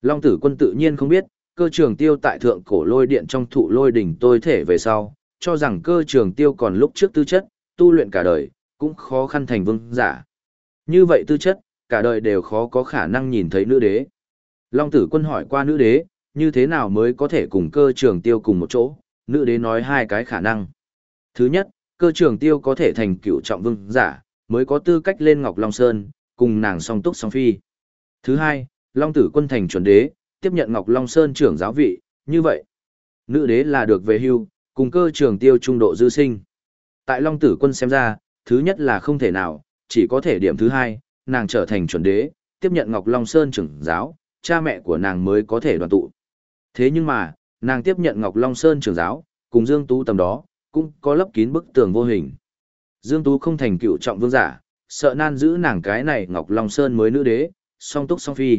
Long tử quân tự nhiên không biết, cơ trường tiêu tại thượng cổ lôi điện trong thụ lôi đỉnh tôi thể về sau, cho rằng cơ trường tiêu còn lúc trước tư chất, tu luyện cả đời, cũng khó khăn thành vương giả. Như vậy tư chất, cả đời đều khó có khả năng nhìn thấy nữ đế. Long tử quân hỏi qua nữ đế, như thế nào mới có thể cùng cơ trường tiêu cùng một chỗ, nữ đế nói hai cái khả năng. Thứ nhất, cơ trường tiêu có thể thành cựu trọng vương giả, mới có tư cách lên Ngọc Long Sơn, cùng nàng song túc song phi. Thứ hai, Long tử quân thành chuẩn đế, tiếp nhận Ngọc Long Sơn trưởng giáo vị, như vậy. Nữ đế là được về hưu, cùng cơ trường tiêu trung độ dư sinh. Tại Long tử quân xem ra, thứ nhất là không thể nào, chỉ có thể điểm thứ hai, nàng trở thành chuẩn đế, tiếp nhận Ngọc Long Sơn trưởng giáo, cha mẹ của nàng mới có thể đoàn tụ. Thế nhưng mà, nàng tiếp nhận Ngọc Long Sơn trưởng giáo, cùng Dương Tú tầm đó, cũng có lấp kín bức tường vô hình. Dương Tú không thành cựu trọng vương giả, sợ nan giữ nàng cái này Ngọc Long Sơn mới nữ đế, song túc song phi.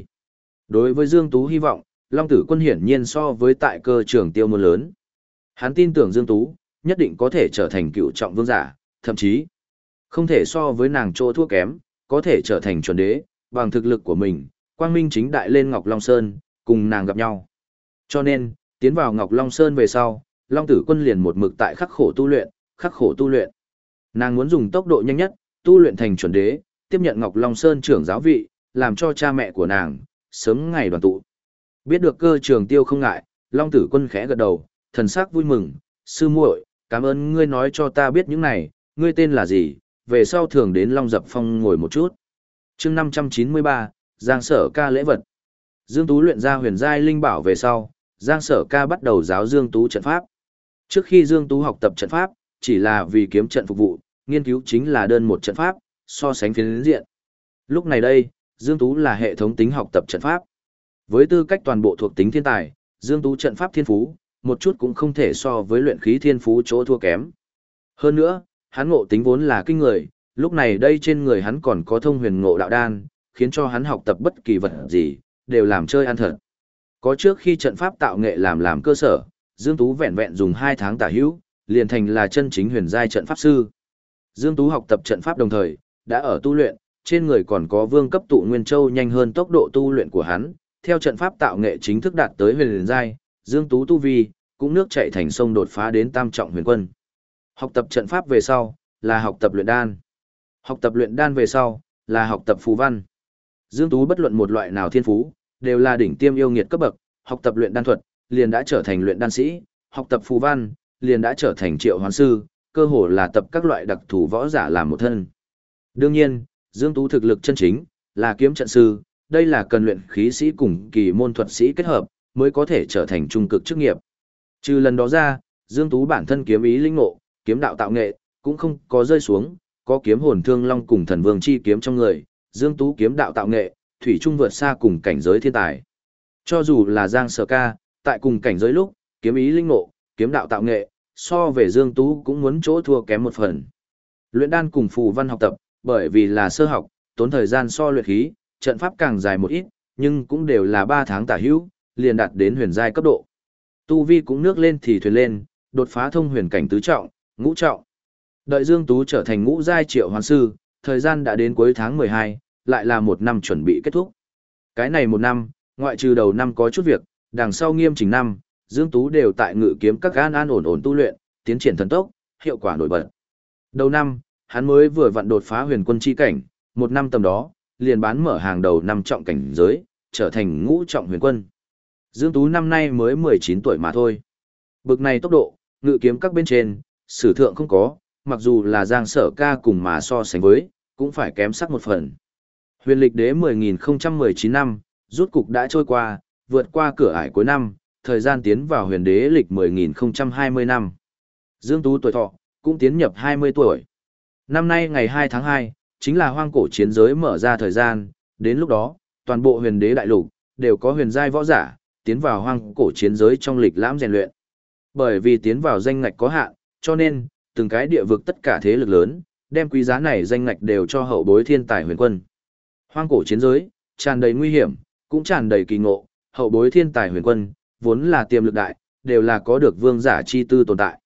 Đối với Dương Tú hy vọng, Long Tử Quân hiển nhiên so với tại cơ trưởng tiêu môn lớn. Hắn tin tưởng Dương Tú, nhất định có thể trở thành cựu trọng vương giả, thậm chí không thể so với nàng chỗ thua kém, có thể trở thành chuẩn đế, bằng thực lực của mình, quang minh chính đại lên Ngọc Long Sơn, cùng nàng gặp nhau. Cho nên, tiến vào Ngọc Long Sơn về sau, Long Tử Quân liền một mực tại khắc khổ tu luyện, khắc khổ tu luyện. Nàng muốn dùng tốc độ nhanh nhất, tu luyện thành chuẩn đế, tiếp nhận Ngọc Long Sơn trưởng giáo vị, làm cho cha mẹ của nàng sớm ngày đoàn tụ. Biết được cơ trường tiêu không ngại, Long Tử Quân khẽ gật đầu, thần sắc vui mừng, sư muội, cảm ơn ngươi nói cho ta biết những này, ngươi tên là gì, về sau thường đến Long Dập Phong ngồi một chút. chương 593, Giang Sở ca lễ vật. Dương Tú luyện ra huyền giai linh bảo về sau, Giang Sở ca bắt đầu giáo Dương Tú trận pháp. Trước khi Dương Tú học tập trận pháp, chỉ là vì kiếm trận phục vụ, nghiên cứu chính là đơn một trận pháp, so sánh phiến diện. Lúc này đây, Dương Tú là hệ thống tính học tập trận pháp. Với tư cách toàn bộ thuộc tính thiên tài, Dương Tú trận pháp thiên phú, một chút cũng không thể so với luyện khí thiên phú chỗ thua kém. Hơn nữa, hắn ngộ tính vốn là kinh người, lúc này đây trên người hắn còn có thông huyền ngộ đạo đan, khiến cho hắn học tập bất kỳ vật gì, đều làm chơi ăn thật. Có trước khi trận pháp tạo nghệ làm làm cơ sở, Dương Tú vẹn vẹn dùng 2 tháng tả hữu, liền thành là chân chính huyền giai trận pháp sư. Dương Tú học tập trận pháp đồng thời, đã ở tu luyện, trên người còn có vương cấp tụ nguyên châu nhanh hơn tốc độ tu luyện của hắn, theo trận pháp tạo nghệ chính thức đạt tới huyền giai, Dương Tú tu vi cũng nước chảy thành sông đột phá đến tam trọng huyền quân. Học tập trận pháp về sau, là học tập luyện đan. Học tập luyện đan về sau, là học tập phù văn. Dương Tú bất luận một loại nào thiên phú, đều là đỉnh tiêm yêu nghiệt cấp bậc, học tập luyện đan thuật, liền đã trở thành luyện đan sĩ, học tập phù văn, liền đã trở thành triệu hoán sư, cơ hồ là tập các loại đặc thù võ giả làm một thân. Đương nhiên, Dương Tú thực lực chân chính, là kiếm trận sư, đây là cần luyện khí sĩ cùng kỳ môn thuật sĩ kết hợp, mới có thể trở thành trung cực chức nghiệp. Trừ lần đó ra, Dương Tú bản thân kiếm ý linh ngộ, kiếm đạo tạo nghệ, cũng không có rơi xuống, có kiếm hồn thương long cùng thần vương chi kiếm trong người, Dương Tú kiếm đạo tạo nghệ, thủy trung vượt xa cùng cảnh giới thiên tài. Cho dù là Giang Sở Ca, tại cùng cảnh giới lúc, kiếm ý linh ngộ, kiếm đạo tạo nghệ, so về Dương Tú cũng muốn chỗ thua kém một phần. Luyện đan cùng phù văn học tập, bởi vì là sơ học, tốn thời gian so luyện khí, trận pháp càng dài một ít, nhưng cũng đều là 3 tháng tả hữu, liền đạt đến huyền giai cấp độ. Tu vi cũng nước lên thì thuyền lên, đột phá thông huyền cảnh tứ trọng, ngũ trọng. Đợi Dương Tú trở thành ngũ giai triệu hoàn sư, thời gian đã đến cuối tháng 12, lại là một năm chuẩn bị kết thúc. Cái này một năm, ngoại trừ đầu năm có chút việc, đằng sau nghiêm chỉnh năm, Dương Tú đều tại ngự kiếm các gan an ổn ổn tu luyện, tiến triển thần tốc, hiệu quả nổi bật. Đầu năm, hắn mới vừa vặn đột phá huyền quân chi cảnh, một năm tầm đó, liền bán mở hàng đầu năm trọng cảnh giới, trở thành ngũ trọng huyền quân. Dương Tú năm nay mới 19 tuổi mà thôi. Bực này tốc độ, ngự kiếm các bên trên, sử thượng không có, mặc dù là giang sở ca cùng mà so sánh với, cũng phải kém sắc một phần. Huyền lịch đế 10.019 năm, rút cục đã trôi qua, vượt qua cửa ải cuối năm, thời gian tiến vào huyền đế lịch 10.020 năm. Dương Tú tuổi thọ, cũng tiến nhập 20 tuổi. Năm nay ngày 2 tháng 2, chính là hoang cổ chiến giới mở ra thời gian, đến lúc đó, toàn bộ huyền đế đại lục, đều có huyền giai võ giả, tiến vào hoang cổ chiến giới trong lịch lãm rèn luyện. Bởi vì tiến vào danh ngạch có hạn, cho nên, từng cái địa vực tất cả thế lực lớn, đem quý giá này danh ngạch đều cho hậu bối thiên tài huyền quân. Hoang cổ chiến giới, tràn đầy nguy hiểm, cũng tràn đầy kỳ ngộ, hậu bối thiên tài huyền quân, vốn là tiềm lực đại, đều là có được vương giả chi tư tồn tại.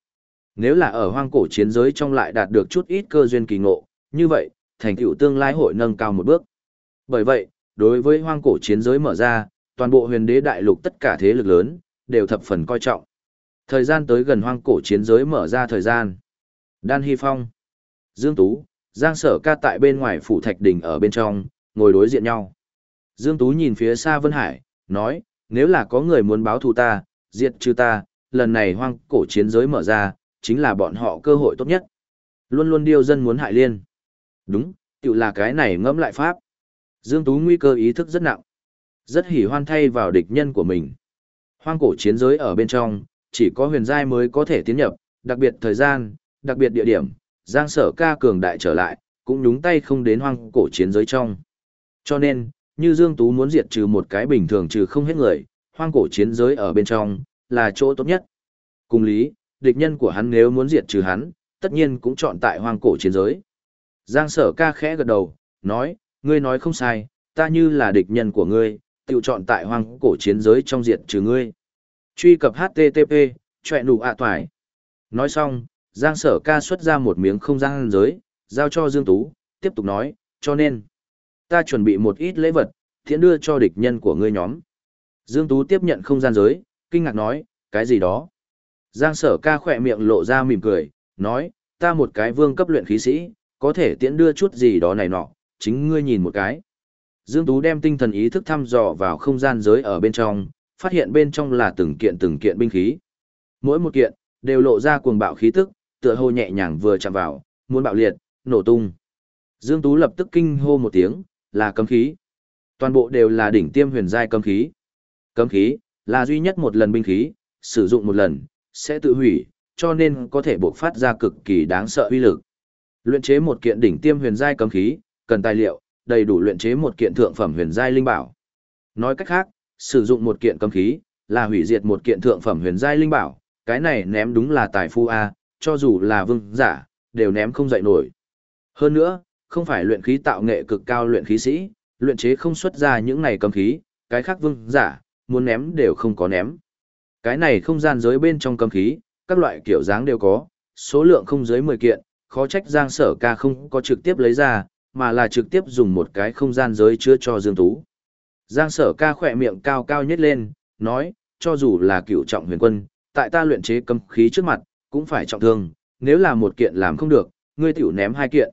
Nếu là ở hoang cổ chiến giới trong lại đạt được chút ít cơ duyên kỳ ngộ, như vậy, thành tựu tương lai hội nâng cao một bước. Bởi vậy, đối với hoang cổ chiến giới mở ra, toàn bộ huyền đế đại lục tất cả thế lực lớn, đều thập phần coi trọng. Thời gian tới gần hoang cổ chiến giới mở ra thời gian. Đan Hy Phong, Dương Tú, Giang Sở ca tại bên ngoài phủ thạch đỉnh ở bên trong, ngồi đối diện nhau. Dương Tú nhìn phía xa Vân Hải, nói, nếu là có người muốn báo thù ta, diệt trừ ta, lần này hoang cổ chiến giới mở ra, chính là bọn họ cơ hội tốt nhất. Luôn luôn điêu dân muốn hại liên. Đúng, tự là cái này ngẫm lại pháp. Dương Tú nguy cơ ý thức rất nặng. Rất hỉ hoan thay vào địch nhân của mình. Hoang cổ chiến giới ở bên trong, chỉ có huyền giai mới có thể tiến nhập, đặc biệt thời gian, đặc biệt địa điểm, Giang Sở ca cường đại trở lại, cũng nhúng tay không đến hoang cổ chiến giới trong. Cho nên, như Dương Tú muốn diệt trừ một cái bình thường trừ không hết người, hoang cổ chiến giới ở bên trong, là chỗ tốt nhất. Cùng lý, địch nhân của hắn nếu muốn diệt trừ hắn, tất nhiên cũng chọn tại hoang cổ chiến giới. Giang sở ca khẽ gật đầu, nói, ngươi nói không sai, ta như là địch nhân của ngươi, tự chọn tại hoang cổ chiến giới trong diệt trừ ngươi. Truy cập HTTP, chọe nụ ạ toải Nói xong, Giang sở ca xuất ra một miếng không gian giới, giao cho Dương Tú, tiếp tục nói, cho nên, ta chuẩn bị một ít lễ vật, thiện đưa cho địch nhân của ngươi nhóm. Dương Tú tiếp nhận không gian giới, kinh ngạc nói, cái gì đó? Giang sở ca khỏe miệng lộ ra mỉm cười, nói, ta một cái vương cấp luyện khí sĩ, có thể tiễn đưa chút gì đó này nọ, chính ngươi nhìn một cái. Dương Tú đem tinh thần ý thức thăm dò vào không gian giới ở bên trong, phát hiện bên trong là từng kiện từng kiện binh khí. Mỗi một kiện, đều lộ ra cuồng bạo khí tức, tựa hồ nhẹ nhàng vừa chạm vào, muốn bạo liệt, nổ tung. Dương Tú lập tức kinh hô một tiếng, là cấm khí. Toàn bộ đều là đỉnh tiêm huyền giai cấm khí. Cấm khí là duy nhất một lần binh khí, sử dụng một lần sẽ tự hủy, cho nên có thể bộc phát ra cực kỳ đáng sợ uy lực. Luyện chế một kiện đỉnh tiêm huyền giai cấm khí, cần tài liệu, đầy đủ luyện chế một kiện thượng phẩm huyền giai linh bảo. Nói cách khác, sử dụng một kiện cấm khí, là hủy diệt một kiện thượng phẩm huyền giai linh bảo, cái này ném đúng là tài phu a, cho dù là vương giả, đều ném không dậy nổi. Hơn nữa, không phải luyện khí tạo nghệ cực cao luyện khí sĩ, luyện chế không xuất ra những này cấm khí, cái khác vương giả, muốn ném đều không có ném. Cái này không gian giới bên trong cấm khí, các loại kiểu dáng đều có, số lượng không dưới 10 kiện, khó trách Giang Sở Ca không có trực tiếp lấy ra, mà là trực tiếp dùng một cái không gian giới chứa cho Dương Tú. Giang Sở Ca khỏe miệng cao cao nhất lên, nói, cho dù là cựu trọng huyền quân, tại ta luyện chế cấm khí trước mặt, cũng phải trọng thương, nếu là một kiện làm không được, ngươi tiểu ném hai kiện.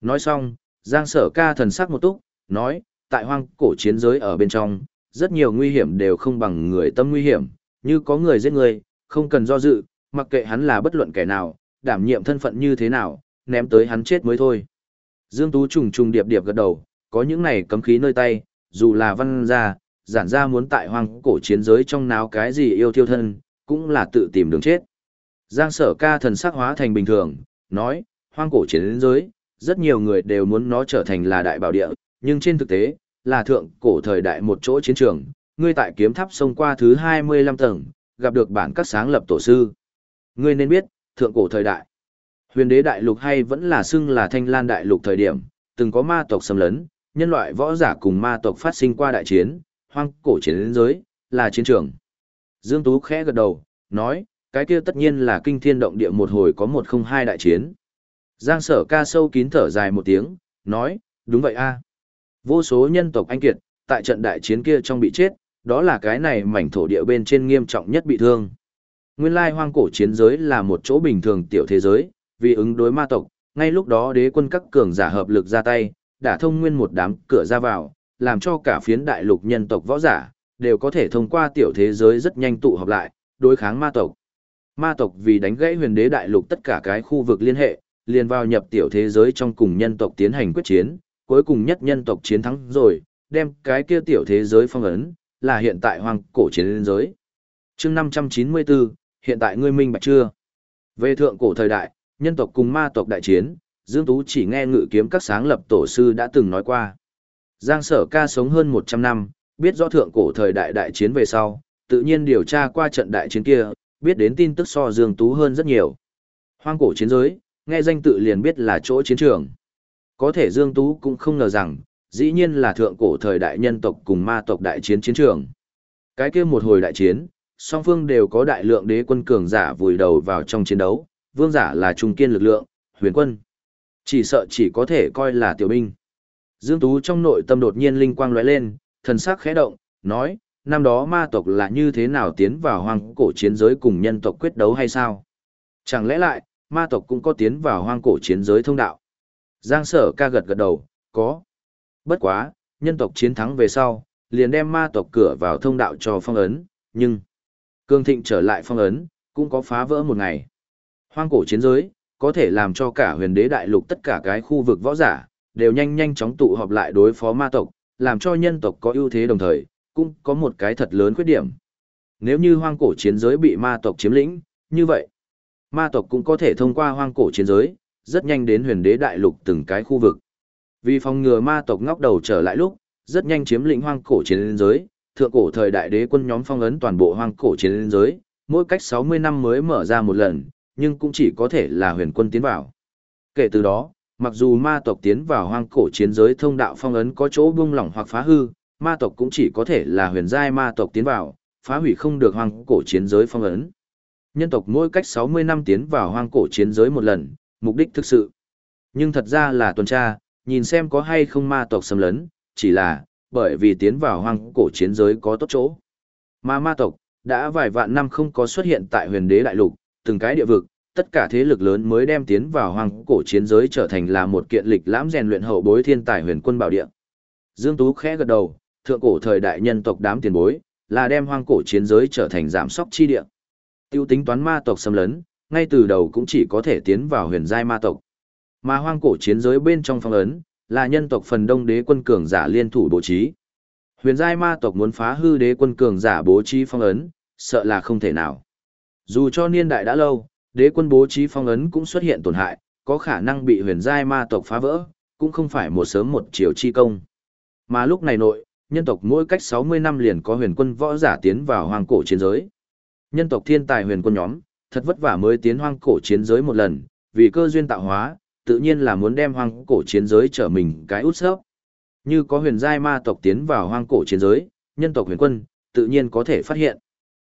Nói xong, Giang Sở Ca thần sắc một túc, nói, tại hoang cổ chiến giới ở bên trong, rất nhiều nguy hiểm đều không bằng người tâm nguy hiểm, như có người giết người, không cần do dự, mặc kệ hắn là bất luận kẻ nào, đảm nhiệm thân phận như thế nào, ném tới hắn chết mới thôi. Dương Tú trùng trùng điệp điệp gật đầu, có những này cấm khí nơi tay, dù là văn gia, giản gia muốn tại hoang cổ chiến giới trong náo cái gì yêu thiêu thân, cũng là tự tìm đường chết. Giang sở ca thần sắc hóa thành bình thường, nói, hoang cổ chiến giới, rất nhiều người đều muốn nó trở thành là đại bảo địa, nhưng trên thực tế, là thượng cổ thời đại một chỗ chiến trường, ngươi tại kiếm tháp sông qua thứ 25 tầng, gặp được bản các sáng lập tổ sư. Ngươi nên biết, thượng cổ thời đại. Huyền đế đại lục hay vẫn là xưng là thanh lan đại lục thời điểm, từng có ma tộc xâm lấn, nhân loại võ giả cùng ma tộc phát sinh qua đại chiến, hoang cổ chiến giới, là chiến trường. Dương Tú khẽ gật đầu, nói, cái kia tất nhiên là kinh thiên động địa một hồi có một không hai đại chiến. Giang sở ca sâu kín thở dài một tiếng, nói, đúng vậy a à. Vô số nhân tộc anh kiệt, tại trận đại chiến kia trong bị chết, đó là cái này mảnh thổ địa bên trên nghiêm trọng nhất bị thương. Nguyên lai hoang cổ chiến giới là một chỗ bình thường tiểu thế giới, vì ứng đối ma tộc, ngay lúc đó đế quân các cường giả hợp lực ra tay, đã thông nguyên một đám cửa ra vào, làm cho cả phiến đại lục nhân tộc võ giả, đều có thể thông qua tiểu thế giới rất nhanh tụ họp lại, đối kháng ma tộc. Ma tộc vì đánh gãy huyền đế đại lục tất cả cái khu vực liên hệ, liền vào nhập tiểu thế giới trong cùng nhân tộc tiến hành quyết chiến, cuối cùng nhất nhân tộc chiến thắng rồi, đem cái kia tiểu thế giới phong ấn, là hiện tại hoàng cổ chiến giới. chương 594, hiện tại ngươi minh bạch chưa? Về thượng cổ thời đại, nhân tộc cùng ma tộc đại chiến, Dương Tú chỉ nghe ngự kiếm các sáng lập tổ sư đã từng nói qua. Giang sở ca sống hơn 100 năm, biết rõ thượng cổ thời đại đại chiến về sau, tự nhiên điều tra qua trận đại chiến kia, biết đến tin tức so Dương Tú hơn rất nhiều. Hoang cổ chiến giới, nghe danh tự liền biết là chỗ chiến trường. Có thể Dương Tú cũng không ngờ rằng, dĩ nhiên là thượng cổ thời đại nhân tộc cùng ma tộc đại chiến chiến trường. Cái kia một hồi đại chiến, song phương đều có đại lượng đế quân cường giả vùi đầu vào trong chiến đấu, vương giả là trung kiên lực lượng, huyền quân. Chỉ sợ chỉ có thể coi là tiểu binh. Dương Tú trong nội tâm đột nhiên linh quang lóe lên, thần sắc khẽ động, nói, năm đó ma tộc là như thế nào tiến vào hoang cổ chiến giới cùng nhân tộc quyết đấu hay sao? Chẳng lẽ lại, ma tộc cũng có tiến vào hoang cổ chiến giới thông đạo? Giang sở ca gật gật đầu, có. Bất quá, nhân tộc chiến thắng về sau, liền đem ma tộc cửa vào thông đạo cho phong ấn, nhưng cương thịnh trở lại phong ấn, cũng có phá vỡ một ngày. Hoang cổ chiến giới, có thể làm cho cả huyền đế đại lục tất cả cái khu vực võ giả, đều nhanh nhanh chóng tụ họp lại đối phó ma tộc, làm cho nhân tộc có ưu thế đồng thời, cũng có một cái thật lớn khuyết điểm. Nếu như hoang cổ chiến giới bị ma tộc chiếm lĩnh, như vậy, ma tộc cũng có thể thông qua hoang cổ chiến giới, rất nhanh đến huyền đế đại lục từng cái khu vực. Vì phòng ngừa ma tộc ngóc đầu trở lại lúc, rất nhanh chiếm lĩnh hoang cổ chiến giới, thượng cổ thời đại đế quân nhóm phong ấn toàn bộ hoang cổ chiến giới, mỗi cách 60 năm mới mở ra một lần, nhưng cũng chỉ có thể là huyền quân tiến vào. Kể từ đó, mặc dù ma tộc tiến vào hoang cổ chiến giới thông đạo phong ấn có chỗ buông lỏng hoặc phá hư, ma tộc cũng chỉ có thể là huyền giai ma tộc tiến vào, phá hủy không được hoang cổ chiến giới phong ấn. Nhân tộc mỗi cách 60 năm tiến vào hoang cổ chiến giới một lần, mục đích thực sự. Nhưng thật ra là tuần tra, nhìn xem có hay không ma tộc xâm lấn, chỉ là, bởi vì tiến vào hoang cổ chiến giới có tốt chỗ. Mà ma tộc, đã vài vạn năm không có xuất hiện tại huyền đế đại lục, từng cái địa vực, tất cả thế lực lớn mới đem tiến vào hoang cổ chiến giới trở thành là một kiện lịch lãm rèn luyện hậu bối thiên tài huyền quân bảo địa. Dương Tú khẽ gật đầu, thượng cổ thời đại nhân tộc đám tiền bối, là đem hoang cổ chiến giới trở thành giảm sóc chi địa. Tiêu tính toán ma tộc xâm lấn, ngay từ đầu cũng chỉ có thể tiến vào huyền giai ma tộc. Mà hoang cổ chiến giới bên trong phong ấn, là nhân tộc phần đông đế quân cường giả liên thủ bố trí. Huyền giai ma tộc muốn phá hư đế quân cường giả bố trí phong ấn, sợ là không thể nào. Dù cho niên đại đã lâu, đế quân bố trí phong ấn cũng xuất hiện tổn hại, có khả năng bị huyền giai ma tộc phá vỡ, cũng không phải một sớm một chiều chi công. Mà lúc này nội, nhân tộc mỗi cách 60 năm liền có huyền quân võ giả tiến vào hoang cổ chiến giới. Nhân tộc thiên tài huyền quân nhóm, thật vất vả mới tiến hoang cổ chiến giới một lần, vì cơ duyên tạo hóa, tự nhiên là muốn đem hoang cổ chiến giới trở mình cái út sớp. Như có huyền giai ma tộc tiến vào hoang cổ chiến giới, nhân tộc huyền quân, tự nhiên có thể phát hiện.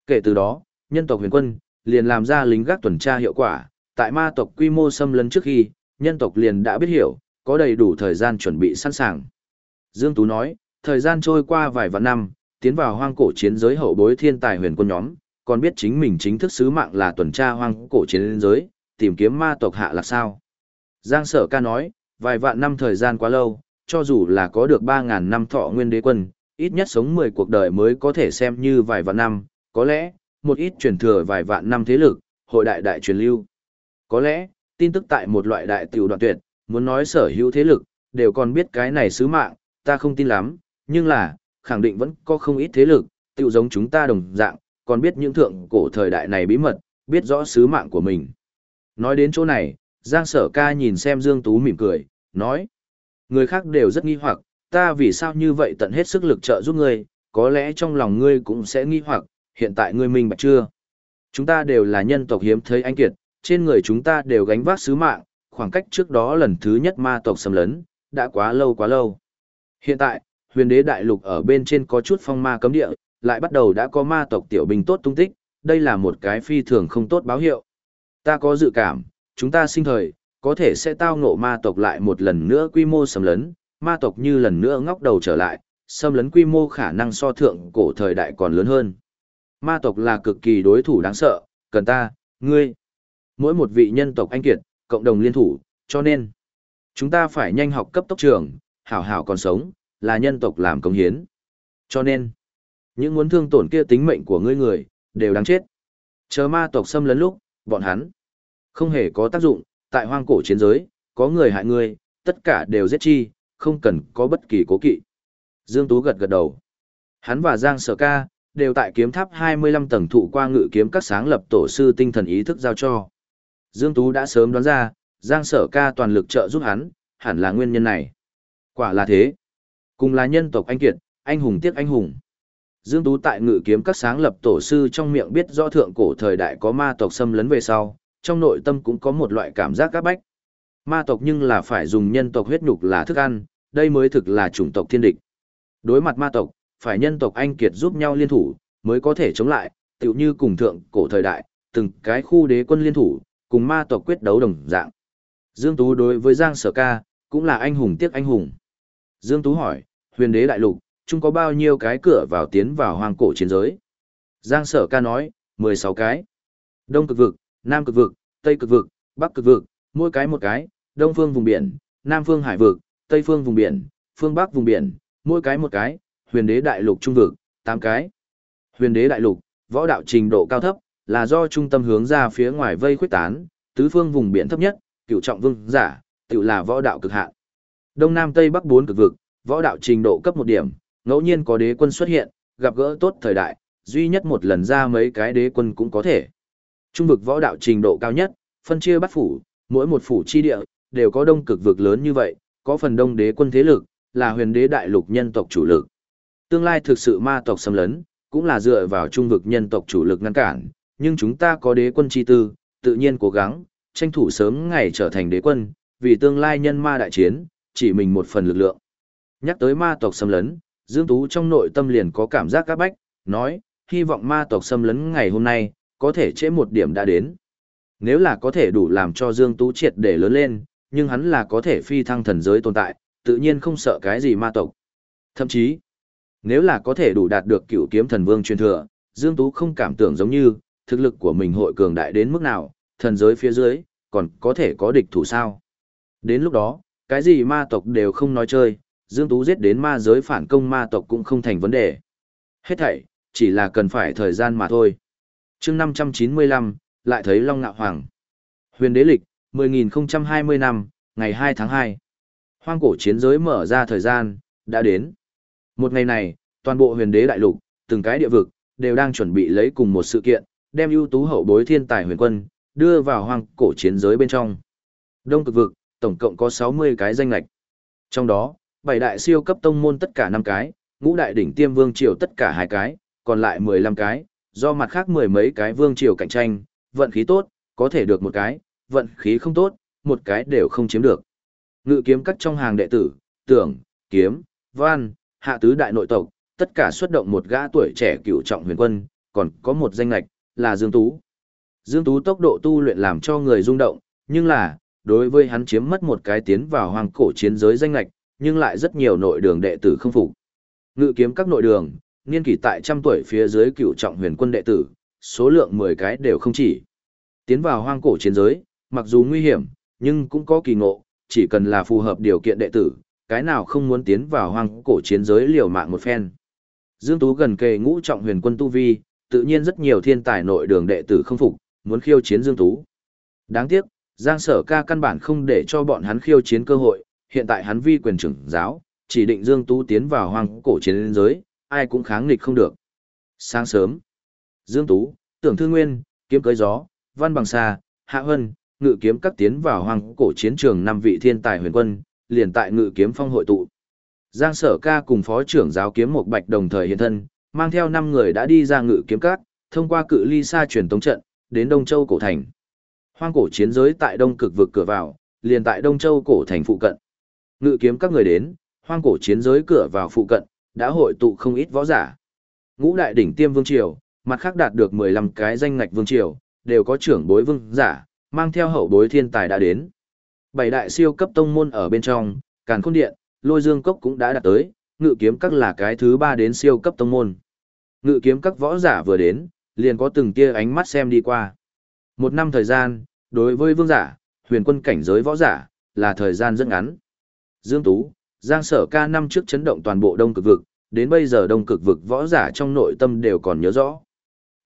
Kể từ đó, nhân tộc huyền quân, liền làm ra lính gác tuần tra hiệu quả, tại ma tộc quy mô xâm lấn trước khi, nhân tộc liền đã biết hiểu, có đầy đủ thời gian chuẩn bị sẵn sàng. Dương Tú nói, thời gian trôi qua vài vạn năm, tiến vào hoang cổ chiến giới hậu bối thiên tài huyền quân nhóm, còn biết chính mình chính thức sứ mạng là tuần tra hoang cổ chiến giới, tìm kiếm ma tộc hạ là sao. Giang sở ca nói, vài vạn năm thời gian quá lâu, cho dù là có được 3.000 năm thọ nguyên đế quân, ít nhất sống 10 cuộc đời mới có thể xem như vài vạn năm, có lẽ, một ít truyền thừa vài vạn năm thế lực, hội đại đại truyền lưu. Có lẽ, tin tức tại một loại đại tiểu đoạn tuyệt, muốn nói sở hữu thế lực, đều còn biết cái này sứ mạng, ta không tin lắm, nhưng là, khẳng định vẫn có không ít thế lực, tiểu giống chúng ta đồng dạng, còn biết những thượng cổ thời đại này bí mật, biết rõ sứ mạng của mình. Nói đến chỗ này, Giang sở ca nhìn xem Dương Tú mỉm cười, nói. Người khác đều rất nghi hoặc, ta vì sao như vậy tận hết sức lực trợ giúp ngươi, có lẽ trong lòng ngươi cũng sẽ nghi hoặc, hiện tại ngươi minh bạch chưa? Chúng ta đều là nhân tộc hiếm thấy anh kiệt, trên người chúng ta đều gánh vác sứ mạng, khoảng cách trước đó lần thứ nhất ma tộc xâm lấn, đã quá lâu quá lâu. Hiện tại, huyền đế đại lục ở bên trên có chút phong ma cấm địa, lại bắt đầu đã có ma tộc tiểu binh tốt tung tích, đây là một cái phi thường không tốt báo hiệu. Ta có dự cảm, chúng ta sinh thời, có thể sẽ tao ngộ ma tộc lại một lần nữa quy mô xâm lấn, ma tộc như lần nữa ngóc đầu trở lại, xâm lấn quy mô khả năng so thượng cổ thời đại còn lớn hơn. Ma tộc là cực kỳ đối thủ đáng sợ, cần ta, ngươi, mỗi một vị nhân tộc anh kiệt, cộng đồng liên thủ, cho nên, chúng ta phải nhanh học cấp tốc trường, hảo hảo còn sống, là nhân tộc làm công hiến. Cho nên, những muốn thương tổn kia tính mệnh của ngươi người, đều đáng chết. Chờ ma tộc xâm lấn lúc, bọn hắn không hề có tác dụng, tại hoang cổ chiến giới, có người hại ngươi, tất cả đều giết chi, không cần có bất kỳ cố kỵ. Dương Tú gật gật đầu. Hắn và Giang Sở Ca, đều tại kiếm tháp 25 tầng thụ qua ngự kiếm các sáng lập tổ sư tinh thần ý thức giao cho. Dương Tú đã sớm đoán ra, Giang Sở Ca toàn lực trợ giúp hắn, hẳn là nguyên nhân này. Quả là thế. Cùng là nhân tộc anh kiệt, anh hùng tiếc anh hùng. Dương Tú tại ngự kiếm các sáng lập tổ sư trong miệng biết rõ thượng cổ thời đại có ma tộc xâm lấn về sau, trong nội tâm cũng có một loại cảm giác các bách. Ma tộc nhưng là phải dùng nhân tộc huyết nhục là thức ăn, đây mới thực là chủng tộc thiên địch. Đối mặt ma tộc, phải nhân tộc anh kiệt giúp nhau liên thủ, mới có thể chống lại, tựu như cùng thượng cổ thời đại, từng cái khu đế quân liên thủ, cùng ma tộc quyết đấu đồng dạng. Dương Tú đối với Giang Sở Ca, cũng là anh hùng tiếc anh hùng. Dương Tú hỏi, huyền đế đại lục, chung có bao nhiêu cái cửa vào tiến vào hoang cổ chiến giới? Giang Sở Ca nói, 16 cái. Đông cực vực, Nam cực vực, Tây cực vực, Bắc cực vực, mỗi cái một cái, Đông phương vùng biển, Nam phương hải vực, Tây phương vùng biển, phương Bắc vùng biển, mỗi cái một cái, huyền đế đại lục trung vực, 8 cái. Huyền đế đại lục, võ đạo trình độ cao thấp, là do trung tâm hướng ra phía ngoài vây khuyết tán, tứ phương vùng biển thấp nhất, cửu trọng vương giả, tự là võ đạo cực hạn. Đông Nam Tây Bắc bốn cực vực, võ đạo trình độ cấp một điểm, ngẫu nhiên có đế quân xuất hiện, gặp gỡ tốt thời đại, duy nhất một lần ra mấy cái đế quân cũng có thể. Trung vực võ đạo trình độ cao nhất, phân chia bắt phủ, mỗi một phủ chi địa, đều có đông cực vực lớn như vậy, có phần đông đế quân thế lực, là huyền đế đại lục nhân tộc chủ lực. Tương lai thực sự ma tộc xâm lấn, cũng là dựa vào trung vực nhân tộc chủ lực ngăn cản, nhưng chúng ta có đế quân chi tư, tự nhiên cố gắng, tranh thủ sớm ngày trở thành đế quân, vì tương lai nhân ma đại chiến, chỉ mình một phần lực lượng. Nhắc tới ma tộc xâm lấn, Dương Tú trong nội tâm liền có cảm giác các bách, nói, hy vọng ma tộc xâm lấn ngày hôm nay, có thể chế một điểm đã đến. Nếu là có thể đủ làm cho Dương Tú triệt để lớn lên, nhưng hắn là có thể phi thăng thần giới tồn tại, tự nhiên không sợ cái gì ma tộc. Thậm chí, nếu là có thể đủ đạt được cựu kiếm thần vương truyền thừa, Dương Tú không cảm tưởng giống như, thực lực của mình hội cường đại đến mức nào, thần giới phía dưới, còn có thể có địch thủ sao. Đến lúc đó, cái gì ma tộc đều không nói chơi, Dương Tú giết đến ma giới phản công ma tộc cũng không thành vấn đề. Hết thảy, chỉ là cần phải thời gian mà thôi. chương 595, lại thấy Long Ngạo Hoàng. Huyền đế lịch, 10.020 năm, ngày 2 tháng 2. Hoang cổ chiến giới mở ra thời gian, đã đến. Một ngày này, toàn bộ huyền đế đại lục, từng cái địa vực, đều đang chuẩn bị lấy cùng một sự kiện, đem ưu tú hậu bối thiên tài huyền quân, đưa vào hoang cổ chiến giới bên trong. Đông cực vực, tổng cộng có 60 cái danh lạch. Trong đó, bảy đại siêu cấp tông môn tất cả 5 cái, ngũ đại đỉnh tiêm vương triều tất cả hai cái, còn lại 15 cái, do mặt khác mười mấy cái vương triều cạnh tranh, vận khí tốt, có thể được một cái, vận khí không tốt, một cái đều không chiếm được. Ngự kiếm cắt trong hàng đệ tử, tưởng, kiếm, văn, hạ tứ đại nội tộc, tất cả xuất động một gã tuổi trẻ cựu trọng huyền quân, còn có một danh lạch, là Dương Tú. Dương Tú tốc độ tu luyện làm cho người rung động, nhưng là, đối với hắn chiếm mất một cái tiến vào hoàng cổ chiến giới danh lạch, nhưng lại rất nhiều nội đường đệ tử không phục. Ngự kiếm các nội đường, niên kỷ tại trăm tuổi phía dưới cựu trọng huyền quân đệ tử, số lượng 10 cái đều không chỉ. Tiến vào hoang cổ chiến giới, mặc dù nguy hiểm, nhưng cũng có kỳ ngộ, chỉ cần là phù hợp điều kiện đệ tử, cái nào không muốn tiến vào hoang cổ chiến giới liều mạng một phen. Dương Tú gần kề ngũ trọng huyền quân tu vi, tự nhiên rất nhiều thiên tài nội đường đệ tử không phục, muốn khiêu chiến Dương Tú. Đáng tiếc, Giang Sở Ca căn bản không để cho bọn hắn khiêu chiến cơ hội, hiện tại hắn vi quyền trưởng giáo, chỉ định Dương Tú tiến vào hoang cổ chiến giới, ai cũng kháng nghịch không được. Sáng sớm, Dương Tú, Tưởng Thư Nguyên, Kiếm Cưới Gió, Văn Bằng Sa, Hạ Hân, Ngự Kiếm các tiến vào hoang cổ chiến trường năm vị thiên tài huyền quân, liền tại Ngự Kiếm Phong hội tụ. Giang Sở Ca cùng Phó trưởng giáo Kiếm Một Bạch đồng thời hiện thân, mang theo 5 người đã đi ra Ngự Kiếm các, thông qua cự ly xa truyền tống trận, đến Đông Châu cổ thành. Hoang cổ chiến giới tại Đông cực vực cửa vào, liền tại Đông Châu cổ thành phụ cận. Ngự kiếm các người đến, hoang cổ chiến giới cửa vào phụ cận, đã hội tụ không ít võ giả. Ngũ đại đỉnh tiêm vương triều, mặt khác đạt được 15 cái danh ngạch vương triều, đều có trưởng bối vương giả, mang theo hậu bối thiên tài đã đến. Bảy đại siêu cấp tông môn ở bên trong, Càn Khôn Điện, Lôi Dương Cốc cũng đã đạt tới, ngự kiếm các là cái thứ ba đến siêu cấp tông môn. Ngự kiếm các võ giả vừa đến, liền có từng tia ánh mắt xem đi qua. Một năm thời gian, đối với vương giả, huyền quân cảnh giới võ giả, là thời gian rất ngắn. Dương Tú, Giang Sở ca năm trước chấn động toàn bộ đông cực vực, đến bây giờ đông cực vực võ giả trong nội tâm đều còn nhớ rõ.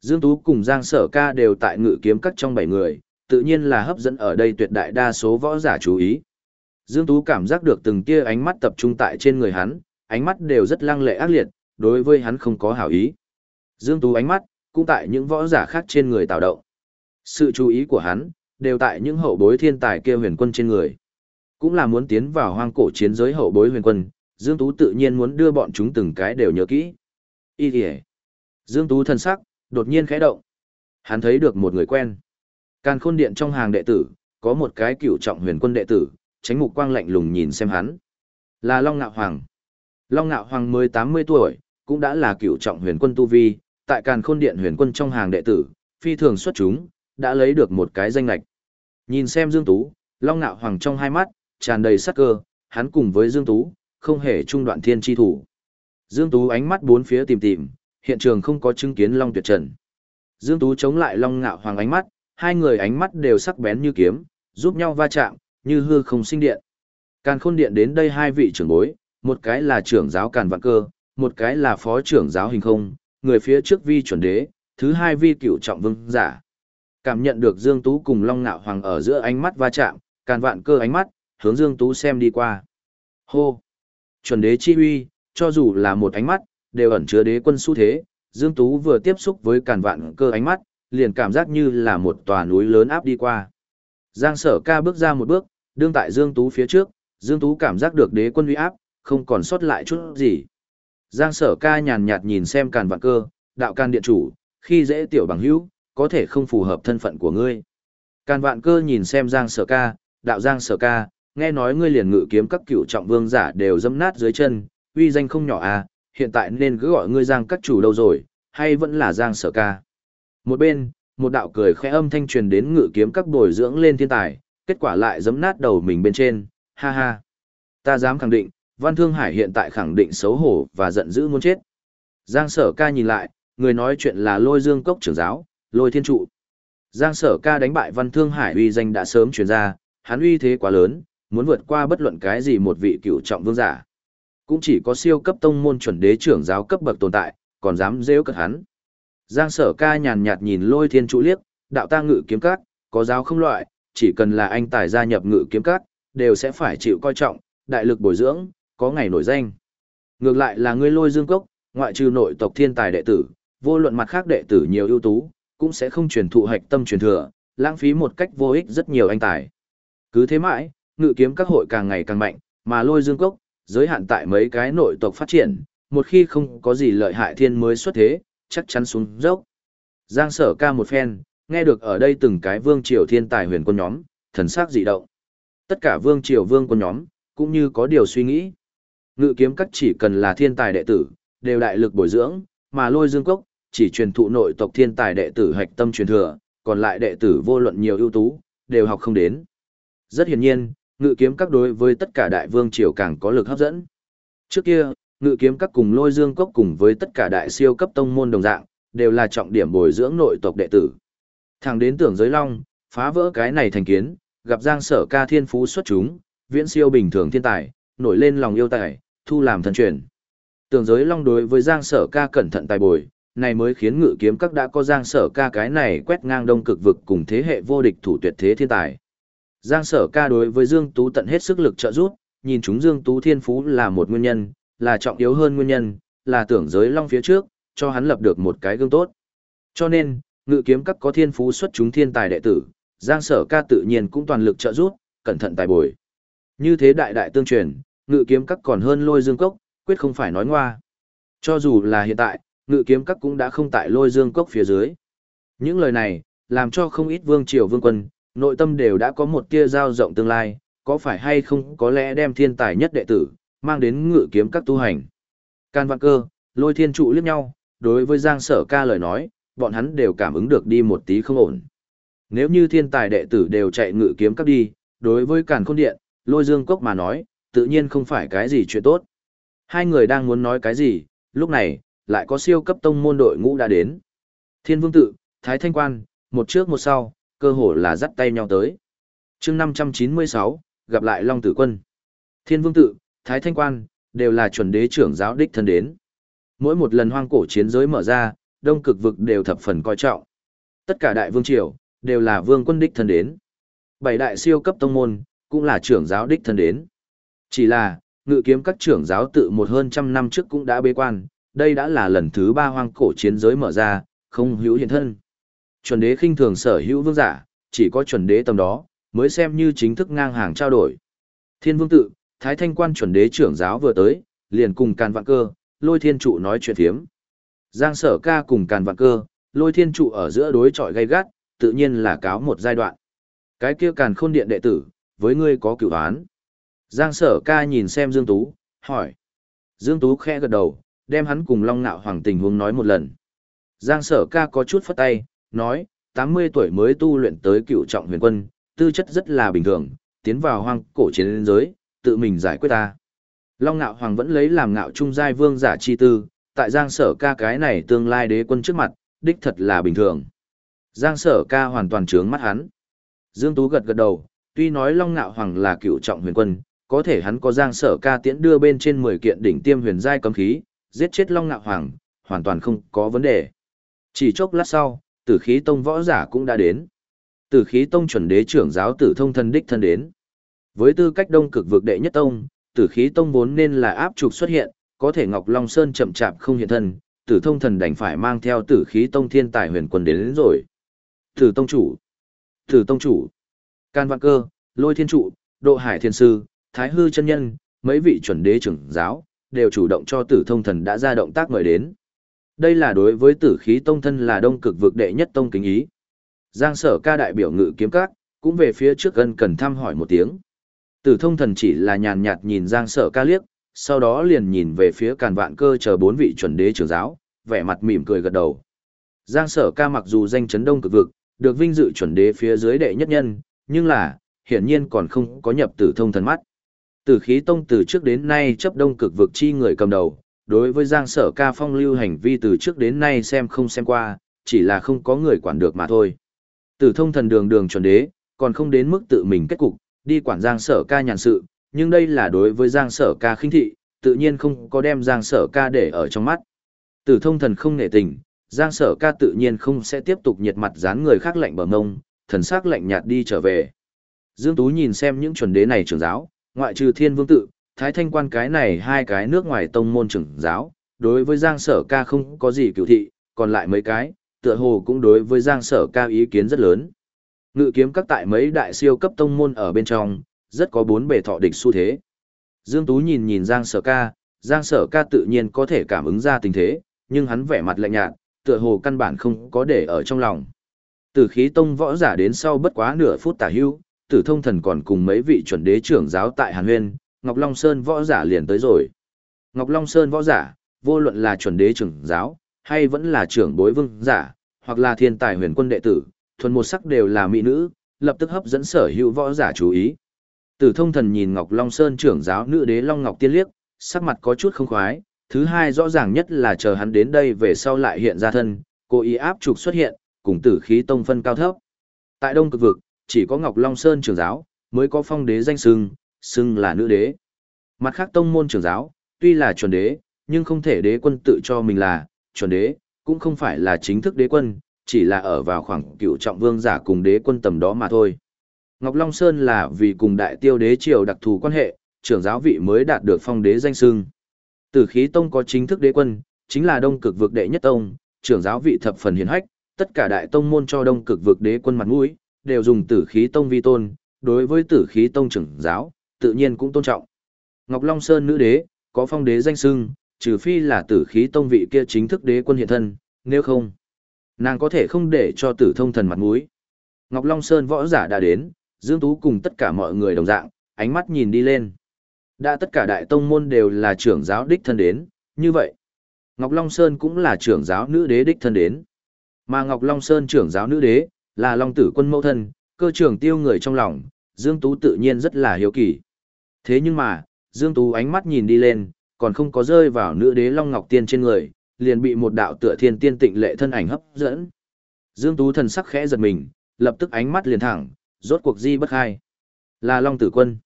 Dương Tú cùng Giang Sở ca đều tại ngự kiếm các trong bảy người, tự nhiên là hấp dẫn ở đây tuyệt đại đa số võ giả chú ý. Dương Tú cảm giác được từng tia ánh mắt tập trung tại trên người hắn, ánh mắt đều rất lăng lệ ác liệt, đối với hắn không có hảo ý. Dương Tú ánh mắt, cũng tại những võ giả khác trên người tạo động. Sự chú ý của hắn, đều tại những hậu bối thiên tài kia huyền quân trên người. Cũng là muốn tiến vào hoang cổ chiến giới hậu bối huyền quân, Dương Tú tự nhiên muốn đưa bọn chúng từng cái đều nhớ kỹ. Y kìa. Dương Tú thân sắc, đột nhiên khẽ động. Hắn thấy được một người quen. Càn khôn điện trong hàng đệ tử, có một cái cựu trọng huyền quân đệ tử, tránh mục quang lạnh lùng nhìn xem hắn. Là Long Nạo Hoàng. Long Nạo Hoàng mới 80 tuổi, cũng đã là cựu trọng huyền quân tu vi, tại càn khôn điện huyền quân trong hàng đệ tử, phi thường xuất chúng, đã lấy được một cái danh lạch. Nhìn xem Dương Tú, Long Nạo Hoàng trong hai mắt, tràn đầy sắc cơ, hắn cùng với Dương Tú, không hề trung đoạn thiên chi thủ. Dương Tú ánh mắt bốn phía tìm tìm, hiện trường không có chứng kiến Long Tuyệt Trần. Dương Tú chống lại Long Ngạo Hoàng ánh mắt, hai người ánh mắt đều sắc bén như kiếm, giúp nhau va chạm, như hư không sinh điện. Càn khôn điện đến đây hai vị trưởng bối, một cái là trưởng giáo Càn Vạn Cơ, một cái là phó trưởng giáo Hình Không, người phía trước vi chuẩn đế, thứ hai vi cựu trọng vương giả. Cảm nhận được Dương Tú cùng Long Ngạo Hoàng ở giữa ánh mắt va chạm, Càn Vạn Cơ ánh mắt, hướng Dương Tú xem đi qua. Hô! Chuẩn đế chi huy, cho dù là một ánh mắt, đều ẩn chứa đế quân xu thế, Dương Tú vừa tiếp xúc với càn vạn cơ ánh mắt, liền cảm giác như là một tòa núi lớn áp đi qua. Giang sở ca bước ra một bước, đương tại Dương Tú phía trước, Dương Tú cảm giác được đế quân uy áp, không còn sót lại chút gì. Giang sở ca nhàn nhạt nhìn xem càn vạn cơ, đạo can điện chủ, khi dễ tiểu bằng hữu, có thể không phù hợp thân phận của ngươi. Càn vạn cơ nhìn xem Giang sở ca, đạo Giang sở ca, nghe nói ngươi liền ngự kiếm các cựu trọng vương giả đều dâm nát dưới chân, uy danh không nhỏ à, hiện tại nên cứ gọi ngươi Giang các chủ đâu rồi, hay vẫn là Giang sở ca. Một bên, một đạo cười khẽ âm thanh truyền đến ngự kiếm các bồi dưỡng lên thiên tài, kết quả lại giấm nát đầu mình bên trên, ha ha. Ta dám khẳng định, Văn Thương Hải hiện tại khẳng định xấu hổ và giận dữ muốn chết. Giang sở ca nhìn lại, người nói chuyện là lôi dương cốc trưởng giáo, lôi thiên trụ. Giang sở ca đánh bại Văn Thương Hải uy danh đã sớm truyền ra, hắn uy thế quá lớn, muốn vượt qua bất luận cái gì một vị cựu trọng vương giả. Cũng chỉ có siêu cấp tông môn chuẩn đế trưởng giáo cấp bậc tồn tại, còn dám rêu cật hắn. Giang sở ca nhàn nhạt nhìn lôi thiên trụ liếc, đạo ta ngự kiếm các, có giáo không loại, chỉ cần là anh tài gia nhập ngự kiếm các, đều sẽ phải chịu coi trọng, đại lực bồi dưỡng, có ngày nổi danh. Ngược lại là ngươi lôi dương cốc, ngoại trừ nội tộc thiên tài đệ tử, vô luận mặt khác đệ tử nhiều ưu tú, cũng sẽ không truyền thụ hạch tâm truyền thừa, lãng phí một cách vô ích rất nhiều anh tài. Cứ thế mãi, ngự kiếm các hội càng ngày càng mạnh, mà lôi dương cốc, giới hạn tại mấy cái nội tộc phát triển, một khi không có gì lợi hại thiên mới xuất thế, chắc chắn xuống dốc. Giang sở ca một phen, nghe được ở đây từng cái vương triều thiên tài huyền quân nhóm, thần sắc dị động. Tất cả vương triều vương quân nhóm, cũng như có điều suy nghĩ. Ngự kiếm các chỉ cần là thiên tài đệ tử, đều đại lực bồi dưỡng, mà lôi dương cốc, chỉ truyền thụ nội tộc thiên tài đệ tử hạch tâm truyền thừa, còn lại đệ tử vô luận nhiều ưu tú, đều học không đến. Rất hiển nhiên, ngự kiếm các đối với tất cả đại vương triều càng có lực hấp dẫn. Trước kia, ngự kiếm các cùng lôi dương cốc cùng với tất cả đại siêu cấp tông môn đồng dạng, đều là trọng điểm bồi dưỡng nội tộc đệ tử. Thẳng đến tưởng giới long, phá vỡ cái này thành kiến, gặp giang sở ca thiên phú xuất chúng, viễn siêu bình thường thiên tài, nổi lên lòng yêu tài, thu làm thần truyền. Tưởng giới long đối với giang sở ca cẩn thận tài bồi, này mới khiến ngự kiếm các đã có giang sở ca cái này quét ngang đông cực vực cùng thế hệ vô địch thủ tuyệt thế thiên tài. Giang sở ca đối với Dương Tú tận hết sức lực trợ giúp, nhìn chúng Dương Tú thiên phú là một nguyên nhân, là trọng yếu hơn nguyên nhân, là tưởng giới long phía trước, cho hắn lập được một cái gương tốt. Cho nên, ngự kiếm các có thiên phú xuất chúng thiên tài đệ tử, Giang sở ca tự nhiên cũng toàn lực trợ giúp, cẩn thận tài bồi. Như thế đại đại tương truyền, ngự kiếm các còn hơn lôi dương cốc, quyết không phải nói ngoa. Cho dù là hiện tại, ngự kiếm các cũng đã không tại lôi dương cốc phía dưới. Những lời này, làm cho không ít vương triều vương quân, nội tâm đều đã có một tia giao rộng tương lai, có phải hay không có lẽ đem thiên tài nhất đệ tử, mang đến ngự kiếm các tu hành. Can Văn Cơ, lôi thiên trụ liếc nhau, đối với Giang Sở ca lời nói, bọn hắn đều cảm ứng được đi một tí không ổn. Nếu như thiên tài đệ tử đều chạy ngự kiếm các đi, đối với Càn Khôn Điện, lôi dương cốc mà nói, tự nhiên không phải cái gì chuyện tốt. Hai người đang muốn nói cái gì, lúc này, lại có siêu cấp tông môn đội ngũ đã đến. Thiên Vương Tự, Thái Thanh Quan, một trước một sau, cơ hồ là dắt tay nhau tới. chương 596, gặp lại Long Tử Quân. Thiên Vương Tự, Thái Thanh Quan, đều là chuẩn đế trưởng giáo đích thân đến. Mỗi một lần hoang cổ chiến giới mở ra, đông cực vực đều thập phần coi trọng. Tất cả đại vương triều, đều là vương quân đích thân đến. Bảy đại siêu cấp tông môn, cũng là trưởng giáo đích thân đến. Chỉ là, ngự kiếm các trưởng giáo tự một hơn trăm năm trước cũng đã bế quan, đây đã là lần thứ ba hoang cổ chiến giới mở ra, không hữu hiện thân. Chuẩn đế khinh thường sở hữu vương giả, chỉ có chuẩn đế tầm đó, mới xem như chính thức ngang hàng trao đổi. Thiên vương tự, Thái Thanh quan chuẩn đế trưởng giáo vừa tới, liền cùng Càn Vạn Cơ, Lôi Thiên Trụ nói chuyện phiếm. Giang Sở Ca cùng Càn Vạn Cơ, Lôi Thiên Trụ ở giữa đối chọi gay gắt, tự nhiên là cáo một giai đoạn. Cái kia Càn Khôn Điện đệ tử, với ngươi có cửu án. Giang Sở Ca nhìn xem Dương Tú, hỏi. Dương Tú khẽ gật đầu, đem hắn cùng Long Nạo Hoàng tình huống nói một lần. Giang Sở Ca có chút phất tay, nói, 80 tuổi mới tu luyện tới cựu trọng huyền quân, tư chất rất là bình thường, tiến vào hoang cổ chiến giới, tự mình giải quyết ta. Long Nạo Hoàng vẫn lấy làm ngạo trung giai vương giả chi tư, tại Giang Sở Ca cái này tương lai đế quân trước mặt, đích thật là bình thường. Giang Sở Ca hoàn toàn trướng mắt hắn. Dương Tú gật gật đầu, tuy nói Long Nạo Hoàng là cựu trọng huyền quân, có thể hắn có Giang Sở Ca tiễn đưa bên trên 10 kiện đỉnh tiêm huyền giai cấm khí, giết chết Long Nạo Hoàng, hoàn toàn không có vấn đề. Chỉ chốc lát sau, Tử Khí Tông võ giả cũng đã đến. Tử Khí Tông chuẩn đế trưởng giáo Tử Thông thân đích thân đến. Với tư cách Đông Cực vực đệ nhất tông, Tử Khí Tông vốn nên là áp trục xuất hiện, có thể Ngọc Long Sơn chậm chạp không hiện thân, Tử Thông thần đành phải mang theo Tử Khí Tông thiên tài huyền quân đến, đến rồi. Tử Tông chủ, Tử Tông chủ, Can Vạn Cơ, Lôi Thiên trụ, Độ Hải Thiên sư, Thái Hư chân nhân, mấy vị chuẩn đế trưởng giáo đều chủ động cho Tử Thông thần đã ra động tác mời đến. Đây là đối với Tử Khí Tông thân là Đông Cực vực đệ nhất tông kính ý. Giang Sở Ca đại biểu ngự kiếm các, cũng về phía trước gần cần thăm hỏi một tiếng. Tử thông thần chỉ là nhàn nhạt nhìn Giang Sở ca liếc, sau đó liền nhìn về phía càn vạn cơ chờ bốn vị chuẩn đế trưởng giáo, vẻ mặt mỉm cười gật đầu. Giang Sở ca mặc dù danh chấn đông cực vực, được vinh dự chuẩn đế phía dưới đệ nhất nhân, nhưng là, hiển nhiên còn không có nhập tử thông thần mắt. Tử khí tông từ trước đến nay chấp đông cực vực chi người cầm đầu, đối với Giang Sở ca phong lưu hành vi từ trước đến nay xem không xem qua, chỉ là không có người quản được mà thôi. Tử thông thần đường đường chuẩn đế, còn không đến mức tự mình kết cục, đi quản Giang Sở ca nhàn sự, nhưng đây là đối với Giang Sở ca khinh thị, tự nhiên không có đem Giang Sở ca để ở trong mắt. Tử thông thần không nể tình, Giang Sở ca tự nhiên không sẽ tiếp tục nhiệt mặt dán người khác lạnh bờ ngông, thần sắc lạnh nhạt đi trở về. Dương Tú nhìn xem những chuẩn đế này trưởng giáo, ngoại trừ thiên vương tự, thái thanh quan cái này hai cái nước ngoài tông môn trưởng giáo, đối với Giang Sở ca không có gì cựu thị, còn lại mấy cái, tựa hồ cũng đối với Giang Sở ca ý kiến rất lớn. Ngự kiếm các tại mấy đại siêu cấp tông môn ở bên trong, rất có bốn bề thọ địch xu thế. Dương Tú nhìn nhìn Giang Sở Ca, Giang Sở Ca tự nhiên có thể cảm ứng ra tình thế, nhưng hắn vẻ mặt lạnh nhạt, tựa hồ căn bản không có để ở trong lòng. Tử khí tông võ giả đến sau bất quá nửa phút tả hưu, tử thông thần còn cùng mấy vị chuẩn đế trưởng giáo tại Hàn Huyên, Ngọc Long Sơn võ giả liền tới rồi. Ngọc Long Sơn võ giả, vô luận là chuẩn đế trưởng giáo, hay vẫn là trưởng bối vương giả, hoặc là thiên tài huyền quân đệ tử, thuần một sắc đều là mỹ nữ, lập tức hấp dẫn sở hữu võ giả chú ý. Tử thông thần nhìn Ngọc Long Sơn trưởng giáo nữ đế Long Ngọc Tiên liếc, sắc mặt có chút không khoái, thứ hai rõ ràng nhất là chờ hắn đến đây về sau lại hiện ra thân, cố ý áp trục xuất hiện, cùng tử khí tông phân cao thấp. Tại Đông Cực Vực, chỉ có Ngọc Long Sơn trưởng giáo, mới có phong đế danh sưng, sưng là nữ đế. Mặt khác tông môn trưởng giáo, tuy là chuẩn đế, nhưng không thể đế quân tự cho mình là chuẩn đế, cũng không phải là chính thức đế quân, chỉ là ở vào khoảng cựu trọng vương giả cùng đế quân tầm đó mà thôi. Ngọc Long Sơn là vì cùng đại tiêu đế triều đặc thù quan hệ, trưởng giáo vị mới đạt được phong đế danh sưng. Tử khí tông có chính thức đế quân, chính là đông cực vực đệ nhất tông, trưởng giáo vị thập phần hiền hách, tất cả đại tông môn cho đông cực vực đế quân mặt mũi, đều dùng tử khí tông vi tôn, đối với tử khí tông trưởng giáo, tự nhiên cũng tôn trọng. Ngọc Long Sơn nữ đế, có phong đế danh sưng, trừ phi là tử khí tông vị kia chính thức đế quân hiện thân, nếu không, Nàng có thể không để cho tử thông thần mặt mũi. Ngọc Long Sơn võ giả đã đến, Dương Tú cùng tất cả mọi người đồng dạng, ánh mắt nhìn đi lên. Đã tất cả đại tông môn đều là trưởng giáo đích thân đến, như vậy. Ngọc Long Sơn cũng là trưởng giáo nữ đế đích thân đến. Mà Ngọc Long Sơn trưởng giáo nữ đế, là Long tử quân mẫu thân, cơ trưởng tiêu người trong lòng, Dương Tú tự nhiên rất là hiếu kỳ. Thế nhưng mà, Dương Tú ánh mắt nhìn đi lên, còn không có rơi vào nữ đế Long Ngọc Tiên trên người, liền bị một đạo tựa thiên tiên tịnh lệ thân ảnh hấp dẫn. Dương Tú thần sắc khẽ giật mình, lập tức ánh mắt liền thẳng, rốt cuộc di bất khai. Là Long Tử Quân.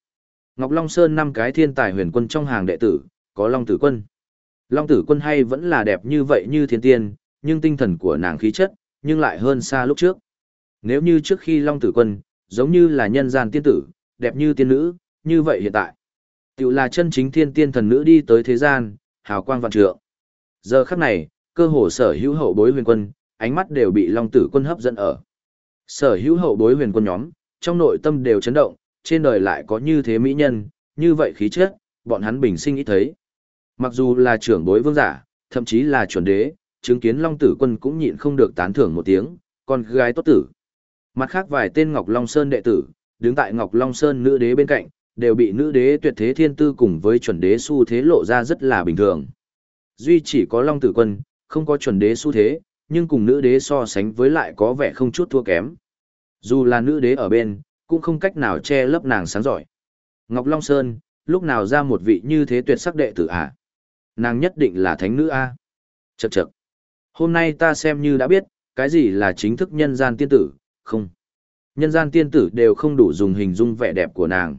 Ngọc Long Sơn năm cái thiên tài huyền quân trong hàng đệ tử, có Long Tử Quân. Long Tử Quân hay vẫn là đẹp như vậy như thiên tiên, nhưng tinh thần của nàng khí chất, nhưng lại hơn xa lúc trước. Nếu như trước khi Long Tử Quân, giống như là nhân gian tiên tử, đẹp như tiên nữ, như vậy hiện tại. Tiểu là chân chính thiên tiên thần nữ đi tới thế gian, hào quang vạn trượng. Giờ khắc này, cơ hồ sở hữu hậu bối huyền quân, ánh mắt đều bị Long Tử Quân hấp dẫn ở. Sở hữu hậu bối huyền quân nhóm, trong nội tâm đều chấn động, trên đời lại có như thế mỹ nhân, như vậy khí chất, bọn hắn bình sinh ít thấy. Mặc dù là trưởng bối vương giả, thậm chí là chuẩn đế, chứng kiến Long Tử Quân cũng nhịn không được tán thưởng một tiếng, con gái tốt tử. Mặt khác vài tên Ngọc Long Sơn đệ tử, đứng tại Ngọc Long Sơn nữ đế bên cạnh, đều bị nữ đế tuyệt thế thiên tư cùng với chuẩn đế xu thế lộ ra rất là bình thường. Duy chỉ có Long Tử Quân, không có chuẩn đế xu thế, nhưng cùng nữ đế so sánh với lại có vẻ không chút thua kém. Dù là nữ đế ở bên, cũng không cách nào che lấp nàng sáng giỏi. Ngọc Long Sơn, lúc nào ra một vị như thế tuyệt sắc đệ tử à? Nàng nhất định là thánh nữ A. Chậc chậc. Hôm nay ta xem như đã biết, cái gì là chính thức nhân gian tiên tử, không. Nhân gian tiên tử đều không đủ dùng hình dung vẻ đẹp của nàng.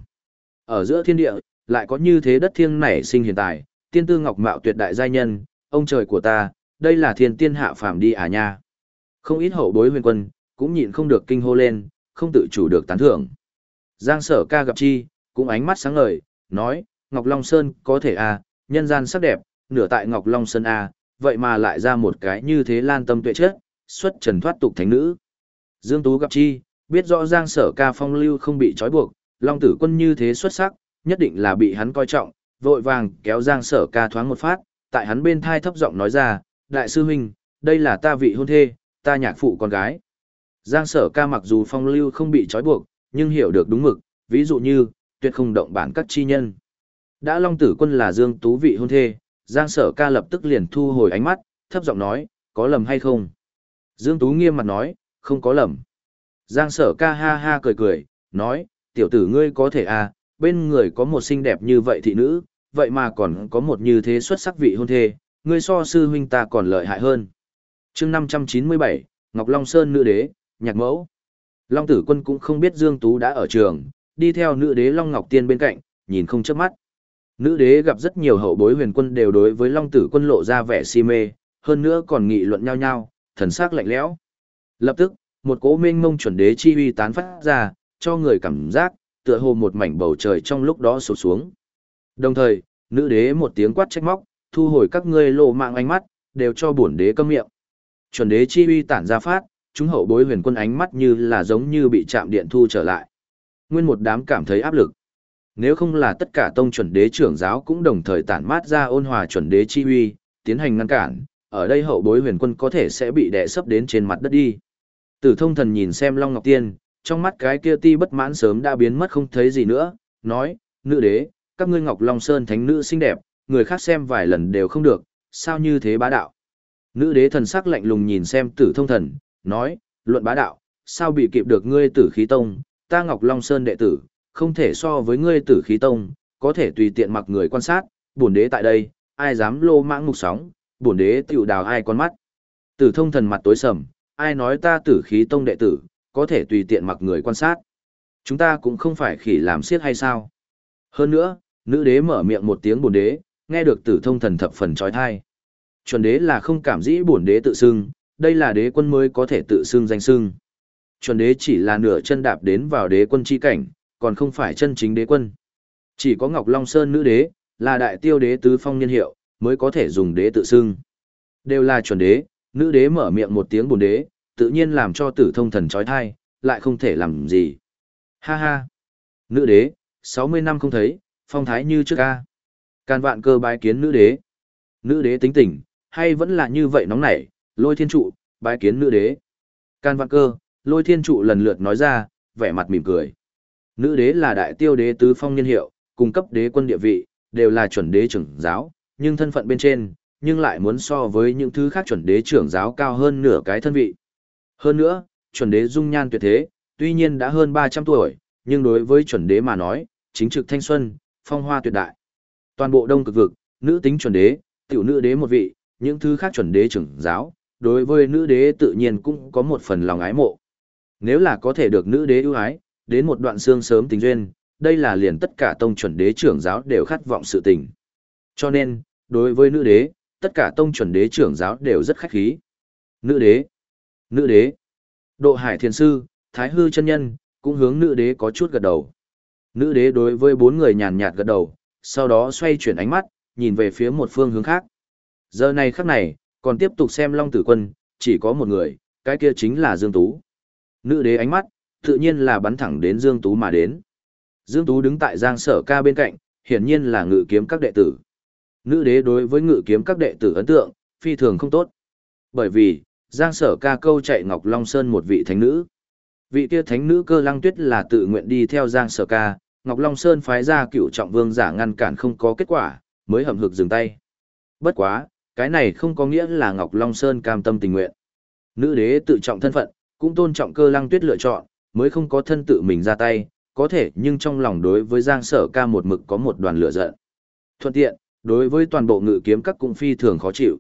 Ở giữa thiên địa, lại có như thế đất thiêng nảy sinh hiện tại, tiên tư ngọc mạo tuyệt đại giai nhân, ông trời của ta, đây là thiên tiên hạ phàm đi à nha. Không ít hậu bối huyền quân, cũng nhịn không được kinh hô lên, không tự chủ được tán thưởng. Giang sở ca gặp chi, cũng ánh mắt sáng ngời, nói, Ngọc Long Sơn có thể à, nhân gian sắc đẹp, nửa tại Ngọc Long Sơn à, vậy mà lại ra một cái như thế lan tâm tuệ chết, xuất trần thoát tục thánh nữ. Dương Tú gặp chi, biết rõ Giang sở ca phong lưu không bị trói buộc, Long tử quân như thế xuất sắc, nhất định là bị hắn coi trọng, vội vàng kéo Giang sở ca thoáng một phát, tại hắn bên thai thấp giọng nói ra, đại sư huynh, đây là ta vị hôn thê, ta nhạc phụ con gái. Giang sở ca mặc dù phong lưu không bị trói buộc, nhưng hiểu được đúng mực, ví dụ như, tuyệt không động bản các chi nhân. Đã Long Tử Quân là Dương Tú vị hôn thê, Giang sở ca lập tức liền thu hồi ánh mắt, thấp giọng nói, có lầm hay không? Dương Tú nghiêm mặt nói, không có lầm. Giang sở ca ha ha cười cười, nói, tiểu tử ngươi có thể à, bên người có một xinh đẹp như vậy thị nữ, vậy mà còn có một như thế xuất sắc vị hôn thê, ngươi so sư huynh ta còn lợi hại hơn. chương 597, Ngọc Long Sơn nữ đế, nhạc mẫu. Long tử quân cũng không biết Dương Tú đã ở trường, đi theo nữ đế Long Ngọc Tiên bên cạnh, nhìn không chớp mắt. Nữ đế gặp rất nhiều hậu bối huyền quân đều đối với Long tử quân lộ ra vẻ si mê, hơn nữa còn nghị luận nhau nhau, thần sắc lạnh lẽo. Lập tức, một cỗ mênh mông chuẩn đế chi uy tán phát ra, cho người cảm giác, tựa hồ một mảnh bầu trời trong lúc đó sụp xuống. Đồng thời, nữ đế một tiếng quát trách móc, thu hồi các ngươi lộ mạng ánh mắt, đều cho bổn đế câm miệng. Chuẩn đế chi uy tản ra phát, chúng hậu bối huyền quân ánh mắt như là giống như bị chạm điện thu trở lại. Nguyên một đám cảm thấy áp lực. Nếu không là tất cả tông chuẩn đế trưởng giáo cũng đồng thời tản mát ra ôn hòa chuẩn đế chi uy, tiến hành ngăn cản, ở đây hậu bối huyền quân có thể sẽ bị đè sấp đến trên mặt đất đi. Tử thông thần nhìn xem Long Ngọc Tiên, trong mắt cái kia ti bất mãn sớm đã biến mất không thấy gì nữa, nói, nữ đế, các ngươi Ngọc Long Sơn thánh nữ xinh đẹp, người khác xem vài lần đều không được, sao như thế bá đạo. Nữ đế thần sắc lạnh lùng nhìn xem tử thông thần, nói, luận bá đạo, sao bị kịp được ngươi tử khí tông, ta Ngọc Long Sơn đệ tử, không thể so với ngươi tử khí tông, có thể tùy tiện mặc người quan sát, bổn đế tại đây, ai dám lô mãng mục sóng, bổn đế tiểu đào ai con mắt. Tử thông thần mặt tối sầm, ai nói ta tử khí tông đệ tử, có thể tùy tiện mặc người quan sát. Chúng ta cũng không phải khỉ làm siết hay sao. Hơn nữa, nữ đế mở miệng một tiếng bổn đế, nghe được tử thông thần thập phần trói thai. Chuẩn đế là không cảm dĩ bổn đế tự xưng, đây là đế quân mới có thể tự xưng danh xưng. Chuẩn đế chỉ là nửa chân đạp đến vào đế quân chi cảnh, còn không phải chân chính đế quân. Chỉ có Ngọc Long Sơn nữ đế, là đại tiêu đế tứ phong niên hiệu, mới có thể dùng đế tự xưng. Đều là chuẩn đế, nữ đế mở miệng một tiếng bổn đế, tự nhiên làm cho tử thông thần trói thai, lại không thể làm gì. Ha ha! Nữ đế, 60 năm không thấy, phong thái như trước ca. Can vạn cơ bái kiến nữ đế. Nữ đế tính tình, hay vẫn là như vậy nóng nảy, lôi thiên trụ, bái kiến nữ đế. Can vạn cơ, lôi thiên trụ lần lượt nói ra, vẻ mặt mỉm cười. Nữ đế là đại tiêu đế tứ phong niên hiệu, cung cấp đế quân địa vị, đều là chuẩn đế trưởng giáo, nhưng thân phận bên trên, nhưng lại muốn so với những thứ khác chuẩn đế trưởng giáo cao hơn nửa cái thân vị. Hơn nữa, chuẩn đế dung nhan tuyệt thế, tuy nhiên đã hơn 300 tuổi, nhưng đối với chuẩn đế mà nói, chính trực thanh xuân, phong hoa tuyệt đại. Toàn bộ đông cực vực, nữ tính chuẩn đế, tiểu nữ đế một vị, những thứ khác chuẩn đế trưởng giáo, đối với nữ đế tự nhiên cũng có một phần lòng ái mộ. Nếu là có thể được nữ đế ưu ái, đến một đoạn xương sớm tình duyên, đây là liền tất cả tông chuẩn đế trưởng giáo đều khát vọng sự tình. Cho nên, đối với nữ đế, tất cả tông chuẩn đế trưởng giáo đều rất khách khí. Nữ đế, nữ đế, độ hải thiền sư, thái hư chân nhân, cũng hướng nữ đế có chút gật đầu. Nữ đế đối với bốn người nhàn nhạt gật đầu, sau đó xoay chuyển ánh mắt, nhìn về phía một phương hướng khác. Giờ này khắc này, còn tiếp tục xem Long Tử Quân, chỉ có một người, cái kia chính là Dương Tú. Nữ đế ánh mắt, tự nhiên là bắn thẳng đến Dương Tú mà đến. Dương Tú đứng tại Giang Sở Ca bên cạnh, hiển nhiên là ngự kiếm các đệ tử. Nữ đế đối với ngự kiếm các đệ tử ấn tượng, phi thường không tốt. Bởi vì, Giang Sở ca câu chạy Ngọc Long Sơn một vị thánh nữ. Vị kia thánh nữ cơ lăng tuyết là tự nguyện đi theo Giang Sở ca, Ngọc Long Sơn phái ra cựu trọng vương giả ngăn cản không có kết quả, mới hậm hực dừng tay. Bất quá, cái này không có nghĩa là Ngọc Long Sơn cam tâm tình nguyện. Nữ đế tự trọng thân phận, cũng tôn trọng cơ lăng tuyết lựa chọn, mới không có thân tự mình ra tay, có thể nhưng trong lòng đối với Giang Sở ca một mực có một đoàn lửa giận. Thuận tiện, đối với toàn bộ ngự kiếm các cung phi thường khó chịu.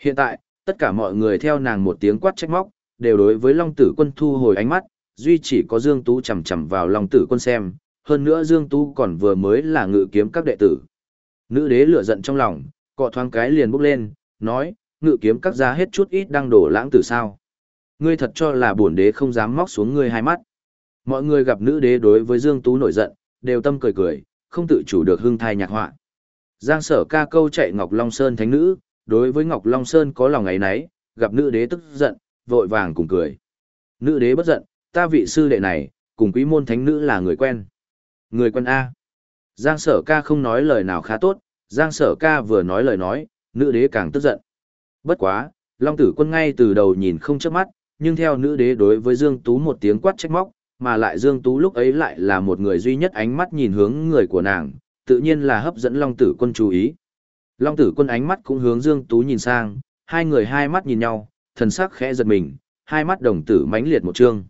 Hiện tại, tất cả mọi người theo nàng một tiếng quát trách móc, đều đối với Long Tử Quân thu hồi ánh mắt, duy chỉ có Dương Tú chầm chầm vào Long Tử Quân xem, hơn nữa Dương Tú còn vừa mới là ngự kiếm các đệ tử. Nữ đế lửa giận trong lòng, cọ thoáng cái liền bốc lên, nói, ngự kiếm các ra hết chút ít đang đổ lãng tử sao. Ngươi thật cho là bổn đế không dám móc xuống ngươi hai mắt. Mọi người gặp nữ đế đối với Dương Tú nổi giận, đều tâm cười cười, không tự chủ được hưng thai nhạc họa. Giang sở ca câu chạy Ngọc Long Sơn thánh nữ, đối với Ngọc Long Sơn có lòng ấy nấy, gặp nữ đế tức giận, vội vàng cùng cười. Nữ đế bất giận, ta vị sư đệ này, cùng quý môn thánh nữ là người quen. Người quen A. Giang sở ca không nói lời nào khá tốt, Giang sở ca vừa nói lời nói, nữ đế càng tức giận. Bất quá, Long tử quân ngay từ đầu nhìn không chớp mắt, nhưng theo nữ đế đối với Dương Tú một tiếng quát trách móc, mà lại Dương Tú lúc ấy lại là một người duy nhất ánh mắt nhìn hướng người của nàng, tự nhiên là hấp dẫn Long tử quân chú ý. Long tử quân ánh mắt cũng hướng Dương Tú nhìn sang, hai người hai mắt nhìn nhau, thần sắc khẽ giật mình, hai mắt đồng tử mãnh liệt một trương.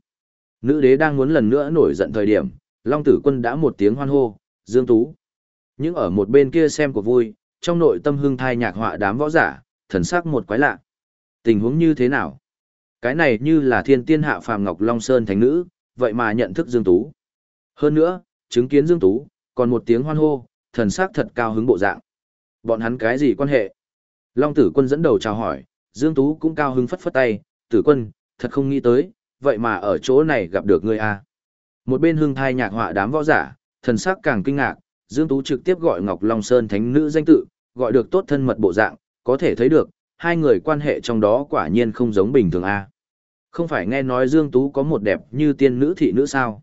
Nữ đế đang muốn lần nữa nổi giận thời điểm, Long tử quân đã một tiếng hoan hô, Dương Tú. Những ở một bên kia xem của vui, trong nội tâm hưng thai nhạc họa đám võ giả, thần sắc một quái lạ. Tình huống như thế nào? Cái này như là thiên tiên hạ phàm Ngọc Long Sơn thánh nữ, vậy mà nhận thức Dương Tú. Hơn nữa, chứng kiến Dương Tú, còn một tiếng hoan hô, thần sắc thật cao hứng bộ dạng. Bọn hắn cái gì quan hệ? Long tử quân dẫn đầu chào hỏi, Dương Tú cũng cao hứng phất phất tay, tử quân, thật không nghĩ tới, vậy mà ở chỗ này gặp được ngươi a à. Một bên hưng thai nhạc họa đám võ giả, thần sắc càng kinh ngạc, Dương Tú trực tiếp gọi Ngọc Long Sơn thánh nữ danh tự, gọi được tốt thân mật bộ dạng, có thể thấy được, hai người quan hệ trong đó quả nhiên không giống bình thường a Không phải nghe nói Dương Tú có một đẹp như tiên nữ thị nữ sao?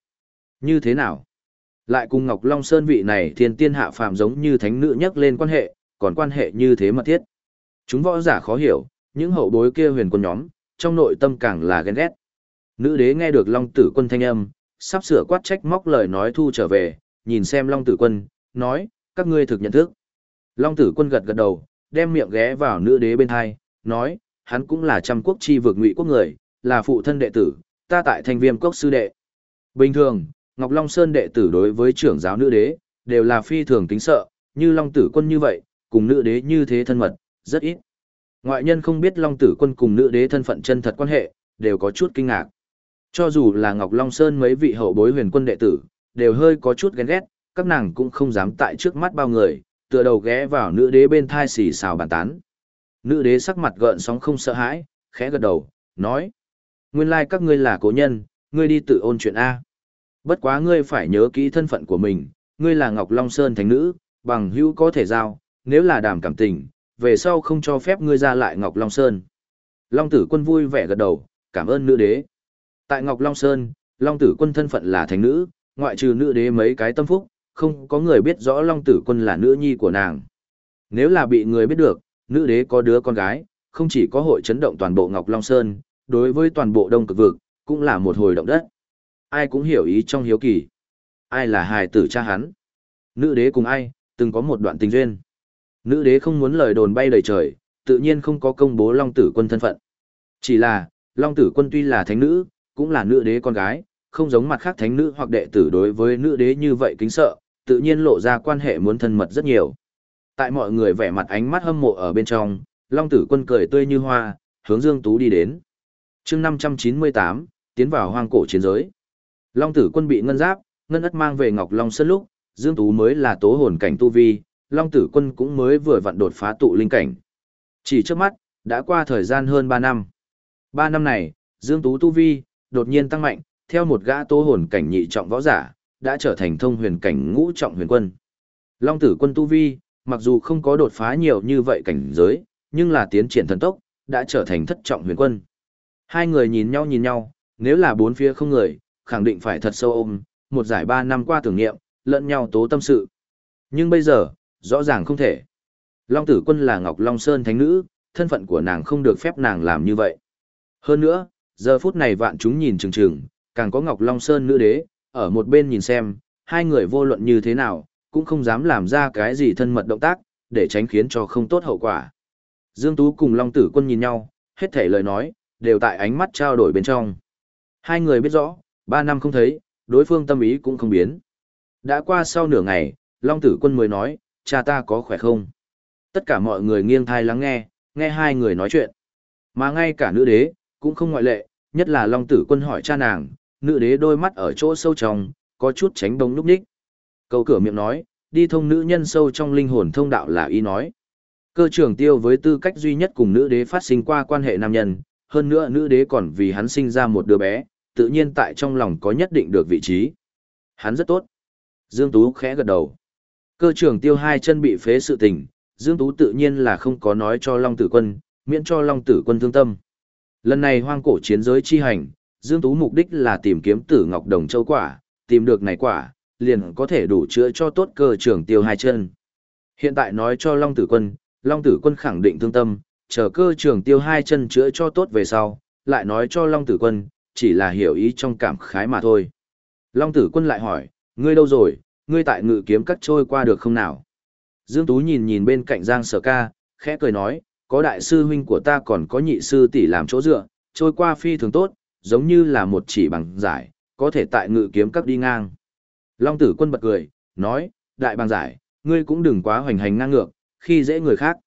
Như thế nào? Lại cùng Ngọc Long Sơn vị này thiên tiên hạ phàm giống như thánh nữ nhắc lên quan hệ, còn quan hệ như thế mật thiết. Chúng võ giả khó hiểu, những hậu bối kia huyền quân nhóm, trong nội tâm càng là ghen ghét. Nữ đế nghe được Long Tử Quân thanh âm, sắp sửa quát trách móc lời nói thu trở về, nhìn xem Long Tử Quân, nói, các ngươi thực nhận thức. Long Tử Quân gật gật đầu, đem miệng ghé vào nữ đế bên hai, nói, hắn cũng là trăm quốc chi vực ngụy quốc người, là phụ thân đệ tử, ta tại thành viêm cốc sư đệ. Bình thường, Ngọc Long Sơn đệ tử đối với trưởng giáo nữ đế, đều là phi thường kính sợ, như Long Tử Quân như vậy, cùng nữ đế như thế thân mật, rất ít. Ngoại nhân không biết Long Tử Quân cùng nữ đế thân phận chân thật quan hệ, đều có chút kinh ngạc. Cho dù là Ngọc Long Sơn mấy vị hậu bối huyền quân đệ tử, đều hơi có chút ghen ghét, các nàng cũng không dám tại trước mắt bao người, tựa đầu ghé vào nữ đế bên thai xì xào bàn tán. Nữ đế sắc mặt gợn sóng không sợ hãi, khẽ gật đầu, nói. Nguyên lai các ngươi là cố nhân, ngươi đi tự ôn chuyện A. Bất quá ngươi phải nhớ kỹ thân phận của mình, ngươi là Ngọc Long Sơn thánh nữ, bằng hữu có thể giao, nếu là đàm cảm tình, về sau không cho phép ngươi ra lại Ngọc Long Sơn. Long tử quân vui vẻ gật đầu, cảm ơn nữ đế. Tại Ngọc Long Sơn, Long tử quân thân phận là thánh nữ, ngoại trừ nữ đế mấy cái tâm phúc, không có người biết rõ Long tử quân là nữ nhi của nàng. Nếu là bị người biết được, nữ đế có đứa con gái, không chỉ có hội chấn động toàn bộ Ngọc Long Sơn, đối với toàn bộ đông cực vực, cũng là một hồi động đất. Ai cũng hiểu ý trong hiếu kỳ. Ai là hài tử cha hắn? Nữ đế cùng ai, từng có một đoạn tình duyên. Nữ đế không muốn lời đồn bay đầy trời, tự nhiên không có công bố Long tử quân thân phận. Chỉ là, Long tử quân tuy là thánh nữ, cũng là nữ đế con gái, không giống mặt khác thánh nữ hoặc đệ tử đối với nữ đế như vậy kính sợ, tự nhiên lộ ra quan hệ muốn thân mật rất nhiều. Tại mọi người vẻ mặt ánh mắt hâm mộ ở bên trong, Long tử quân cười tươi như hoa, hướng Dương Tú đi đến. chương 598, tiến vào hoang cổ chiến giới. Long tử quân bị ngân giáp, ngân ất mang về Ngọc Long Sơn lúc, Dương Tú mới là tố hồn cảnh tu vi, Long tử quân cũng mới vừa vặn đột phá tụ linh cảnh. Chỉ trước mắt, đã qua thời gian hơn 3 năm. 3 năm này, Dương Tú tu vi, đột nhiên tăng mạnh, theo một gã tố hồn cảnh nhị trọng võ giả, đã trở thành thông huyền cảnh ngũ trọng huyền quân. Long tử quân tu vi, mặc dù không có đột phá nhiều như vậy cảnh giới, nhưng là tiến triển thần tốc, đã trở thành thất trọng huyền quân. Hai người nhìn nhau nhìn nhau, nếu là bốn phía không người, khẳng định phải thật sâu ôm, một giải ba năm qua tưởng nghiệm, lẫn nhau tố tâm sự. Nhưng bây giờ, rõ ràng không thể. Long tử quân là Ngọc Long Sơn thánh nữ, thân phận của nàng không được phép nàng làm như vậy. Hơn nữa, giờ phút này vạn chúng nhìn chừng chừng, càng có Ngọc Long Sơn nữ đế, ở một bên nhìn xem, hai người vô luận như thế nào, cũng không dám làm ra cái gì thân mật động tác, để tránh khiến cho không tốt hậu quả. Dương Tú cùng Long Tử Quân nhìn nhau, hết thể lời nói, đều tại ánh mắt trao đổi bên trong. Hai người biết rõ, ba năm không thấy, đối phương tâm ý cũng không biến. Đã qua sau nửa ngày, Long Tử Quân mới nói, cha ta có khỏe không? Tất cả mọi người nghiêng thai lắng nghe, nghe hai người nói chuyện. Mà ngay cả nữ đế, cũng không ngoại lệ, nhất là Long Tử Quân hỏi cha nàng, nữ đế đôi mắt ở chỗ sâu trong, có chút tránh bóng lúc đích. Câu cửa miệng nói, đi thông nữ nhân sâu trong linh hồn thông đạo là ý nói. Cơ trưởng tiêu với tư cách duy nhất cùng nữ đế phát sinh qua quan hệ nam nhân, hơn nữa nữ đế còn vì hắn sinh ra một đứa bé, tự nhiên tại trong lòng có nhất định được vị trí. Hắn rất tốt. Dương Tú khẽ gật đầu. Cơ trưởng tiêu hai chân bị phế sự tình, Dương Tú tự nhiên là không có nói cho Long Tử Quân, miễn cho Long Tử Quân thương tâm. Lần này hoang cổ chiến giới chi hành, Dương Tú mục đích là tìm kiếm tử Ngọc Đồng Châu quả, tìm được này quả, liền có thể đủ chữa cho tốt cơ trưởng tiêu hai chân. Hiện tại nói cho Long Tử Quân, Long Tử Quân khẳng định thương tâm, chờ cơ trưởng tiêu hai chân chữa cho tốt về sau, lại nói cho Long Tử Quân, chỉ là hiểu ý trong cảm khái mà thôi. Long Tử Quân lại hỏi, ngươi đâu rồi, ngươi tại ngự kiếm cắt trôi qua được không nào? Dương Tú nhìn nhìn bên cạnh Giang Sở Ca, khẽ cười nói, có đại sư huynh của ta còn có nhị sư tỷ làm chỗ dựa, trôi qua phi thường tốt, giống như là một chỉ bằng giải, có thể tại ngự kiếm các đi ngang. Long tử quân bật cười, nói, đại bằng giải, ngươi cũng đừng quá hoành hành ngang ngược, khi dễ người khác.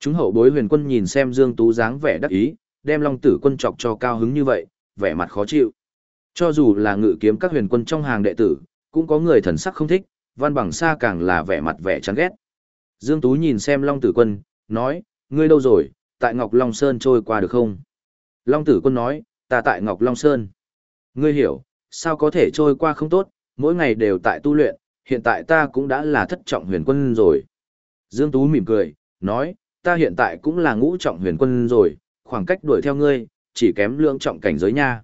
Chúng hậu bối huyền quân nhìn xem Dương Tú dáng vẻ đắc ý, đem Long tử quân chọc cho cao hứng như vậy, vẻ mặt khó chịu. Cho dù là ngự kiếm các huyền quân trong hàng đệ tử, cũng có người thần sắc không thích, văn bằng xa càng là vẻ mặt vẻ chán ghét. Dương Tú nhìn xem Long tử quân, nói, ngươi đâu rồi, tại Ngọc Long Sơn trôi qua được không? Long tử quân nói, ta tại Ngọc Long Sơn. Ngươi hiểu, sao có thể trôi qua không tốt, mỗi ngày đều tại tu luyện, hiện tại ta cũng đã là thất trọng huyền quân rồi. Dương Tú mỉm cười, nói, ta hiện tại cũng là ngũ trọng huyền quân rồi, khoảng cách đuổi theo ngươi, chỉ kém lượng trọng cảnh giới nha.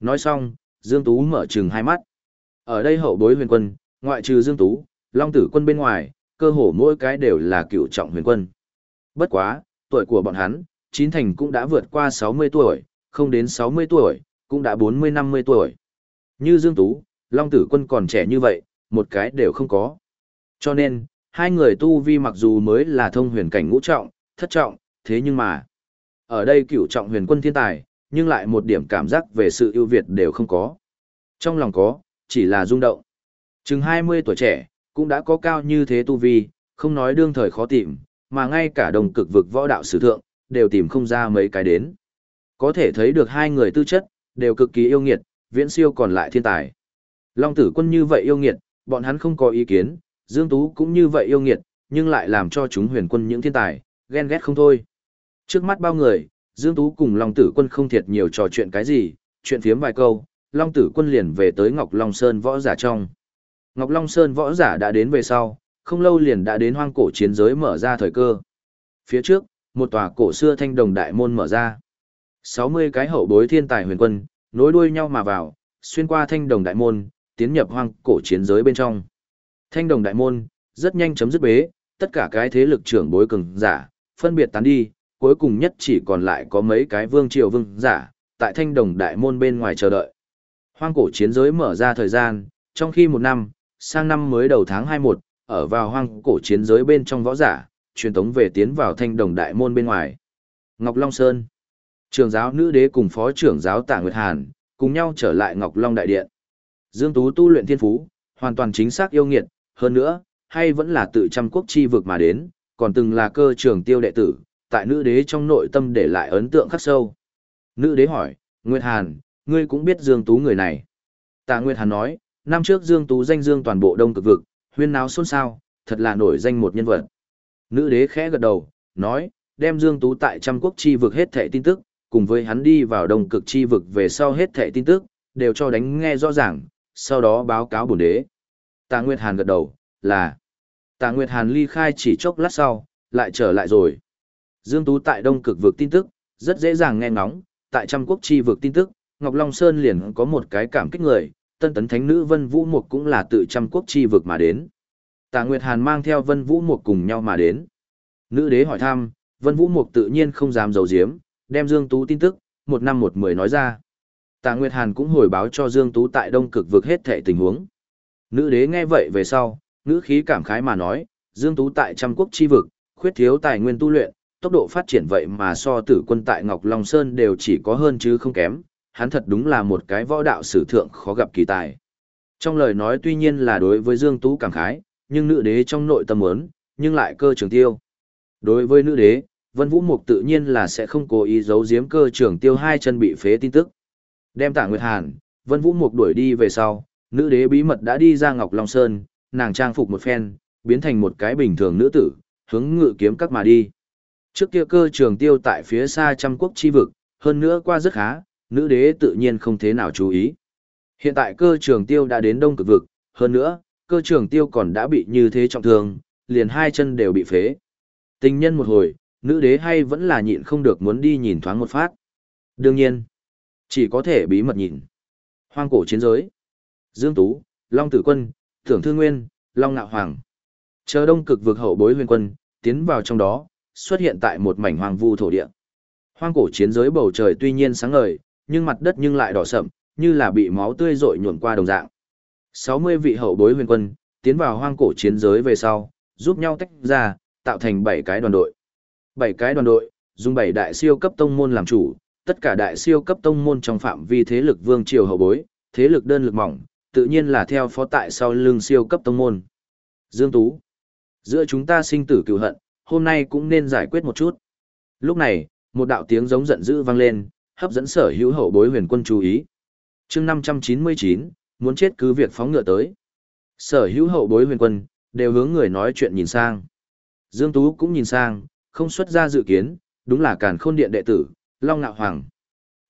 Nói xong, Dương Tú mở trừng hai mắt. Ở đây hậu bối huyền quân, ngoại trừ Dương Tú, Long Tử quân bên ngoài, cơ hồ mỗi cái đều là cựu trọng huyền quân. Bất quá, tuổi của bọn hắn, chín thành cũng đã vượt qua 60 tuổi, không đến 60 tuổi, cũng đã 40-50 tuổi. Như Dương Tú, Long Tử Quân còn trẻ như vậy, một cái đều không có. Cho nên, hai người tu vi mặc dù mới là thông huyền cảnh ngũ trọng, thất trọng, thế nhưng mà, ở đây cửu trọng huyền quân thiên tài, nhưng lại một điểm cảm giác về sự ưu việt đều không có. Trong lòng có, chỉ là rung động. Chừng 20 tuổi trẻ, cũng đã có cao như thế tu vi, không nói đương thời khó tìm, mà ngay cả đồng cực vực võ đạo sử thượng, đều tìm không ra mấy cái đến. Có thể thấy được hai người tư chất, đều cực kỳ yêu nghiệt, viễn siêu còn lại thiên tài. Long tử quân như vậy yêu nghiệt, bọn hắn không có ý kiến, Dương Tú cũng như vậy yêu nghiệt, nhưng lại làm cho chúng huyền quân những thiên tài, ghen ghét không thôi. Trước mắt bao người, Dương Tú cùng Long tử quân không thiệt nhiều trò chuyện cái gì, chuyện phiếm vài câu, Long tử quân liền về tới Ngọc Long Sơn võ giả trong. Ngọc Long Sơn võ giả đã đến về sau, không lâu liền đã đến hoang cổ chiến giới mở ra thời cơ. Phía trước, một tòa cổ xưa thanh đồng đại môn mở ra. 60 cái hậu bối thiên tài huyền quân, nối đuôi nhau mà vào, xuyên qua thanh đồng đại môn, tiến nhập hoang cổ chiến giới bên trong. Thanh đồng đại môn, rất nhanh chấm dứt bế, tất cả cái thế lực trưởng bối cường giả, phân biệt tán đi, cuối cùng nhất chỉ còn lại có mấy cái vương triều vương giả, tại thanh đồng đại môn bên ngoài chờ đợi. Hoang cổ chiến giới mở ra thời gian, trong khi một năm, sang năm mới đầu tháng 21, ở vào hoang cổ chiến giới bên trong võ giả, truyền tống về tiến vào thanh đồng đại môn bên ngoài. Ngọc Long Sơn Trường giáo nữ đế cùng phó trưởng giáo Tạ Nguyệt Hàn, cùng nhau trở lại Ngọc Long Đại Điện. Dương Tú tu luyện thiên phú, hoàn toàn chính xác yêu nghiệt, hơn nữa, hay vẫn là tự trăm quốc chi vực mà đến, còn từng là cơ trường tiêu đệ tử, tại nữ đế trong nội tâm để lại ấn tượng khắc sâu. Nữ đế hỏi, Nguyệt Hàn, ngươi cũng biết Dương Tú người này. Tạ Nguyệt Hàn nói, năm trước Dương Tú danh dương toàn bộ đông cực vực, huyên náo xôn xao, thật là nổi danh một nhân vật. Nữ đế khẽ gật đầu, nói, đem Dương Tú tại trăm quốc chi vực hết thẻ tin tức, cùng với hắn đi vào đông cực chi vực về sau hết thẻ tin tức, đều cho đánh nghe rõ ràng, sau đó báo cáo bổn đế. Tạ Nguyệt Hàn gật đầu, là. Tạ Nguyệt Hàn ly khai chỉ chốc lát sau, lại trở lại rồi. Dương Tú tại đông cực vực tin tức, rất dễ dàng nghe ngóng, tại trăm quốc chi vực tin tức, Ngọc Long Sơn liền có một cái cảm kích người, tân tấn thánh nữ Vân Vũ Mục cũng là tự trăm quốc chi vực mà đến. Tạ Nguyệt Hàn mang theo Vân Vũ Mục cùng nhau mà đến. Nữ đế hỏi thăm, Vân Vũ Mục tự nhiên không dám giấu giếm, đem Dương Tú tin tức, một năm một mười nói ra. Tạ Nguyệt Hàn cũng hồi báo cho Dương Tú tại Đông Cực vực hết thệ tình huống. Nữ đế nghe vậy về sau, ngữ khí cảm khái mà nói, Dương Tú tại trăm quốc chi vực, khuyết thiếu tài nguyên tu luyện, tốc độ phát triển vậy mà so tử quân tại Ngọc Long Sơn đều chỉ có hơn chứ không kém, hắn thật đúng là một cái võ đạo sử thượng khó gặp kỳ tài. Trong lời nói tuy nhiên là đối với Dương Tú cảm khái, nhưng nữ đế trong nội tâm muốn, nhưng lại cơ trường tiêu. Đối với nữ đế, Vân Vũ Mục tự nhiên là sẽ không cố ý giấu giếm cơ trường tiêu hai chân bị phế tin tức. Đem tạ Nguyệt Hàn, Vân Vũ Mục đuổi đi về sau, nữ đế bí mật đã đi ra Ngọc Long Sơn, nàng trang phục một phen, biến thành một cái bình thường nữ tử, hướng ngự kiếm các mà đi. Trước kia cơ trường tiêu tại phía xa trăm quốc chi vực, hơn nữa qua rất khá, nữ đế tự nhiên không thế nào chú ý. Hiện tại cơ trường tiêu đã đến đông cực vực, hơn nữa, cơ trường tiêu còn đã bị như thế trọng thương, liền hai chân đều bị phế. Tình nhân một hồi, nữ đế hay vẫn là nhịn không được muốn đi nhìn thoáng một phát. Đương nhiên, chỉ có thể bí mật nhìn. Hoang cổ chiến giới. Dương Tú, Long Tử Quân, Thưởng Thư Nguyên, Long Nạo Hoàng. Chờ đông cực vực hậu bối huyền quân, tiến vào trong đó, xuất hiện tại một mảnh hoang vu thổ địa. Hoang cổ chiến giới bầu trời tuy nhiên sáng ngời, nhưng mặt đất nhưng lại đỏ sậm, như là bị máu tươi rội nhuộm qua đồng dạng. 60 vị hậu bối huyền quân, tiến vào hoang cổ chiến giới về sau, giúp nhau tách ra, tạo thành 7 cái đoàn đội. 7 cái đoàn đội, dùng 7 đại siêu cấp tông môn làm chủ, tất cả đại siêu cấp tông môn trong phạm vi thế lực vương triều hậu bối, thế lực đơn lực mỏng, tự nhiên là theo phó tại sau lưng siêu cấp tông môn. Dương Tú, giữa chúng ta sinh tử cựu hận, hôm nay cũng nên giải quyết một chút. Lúc này, một đạo tiếng giống giận dữ vang lên, hấp dẫn sở hữu hậu bối huyền quân chú ý. chương 599, muốn chết cứ việc phóng ngựa tới. Sở hữu hậu bối huyền quân, đều hướng người nói chuyện nhìn sang. Dương Tú cũng nhìn sang, không xuất ra dự kiến, đúng là càn khôn điện đệ tử, Long Ngạo Hoàng.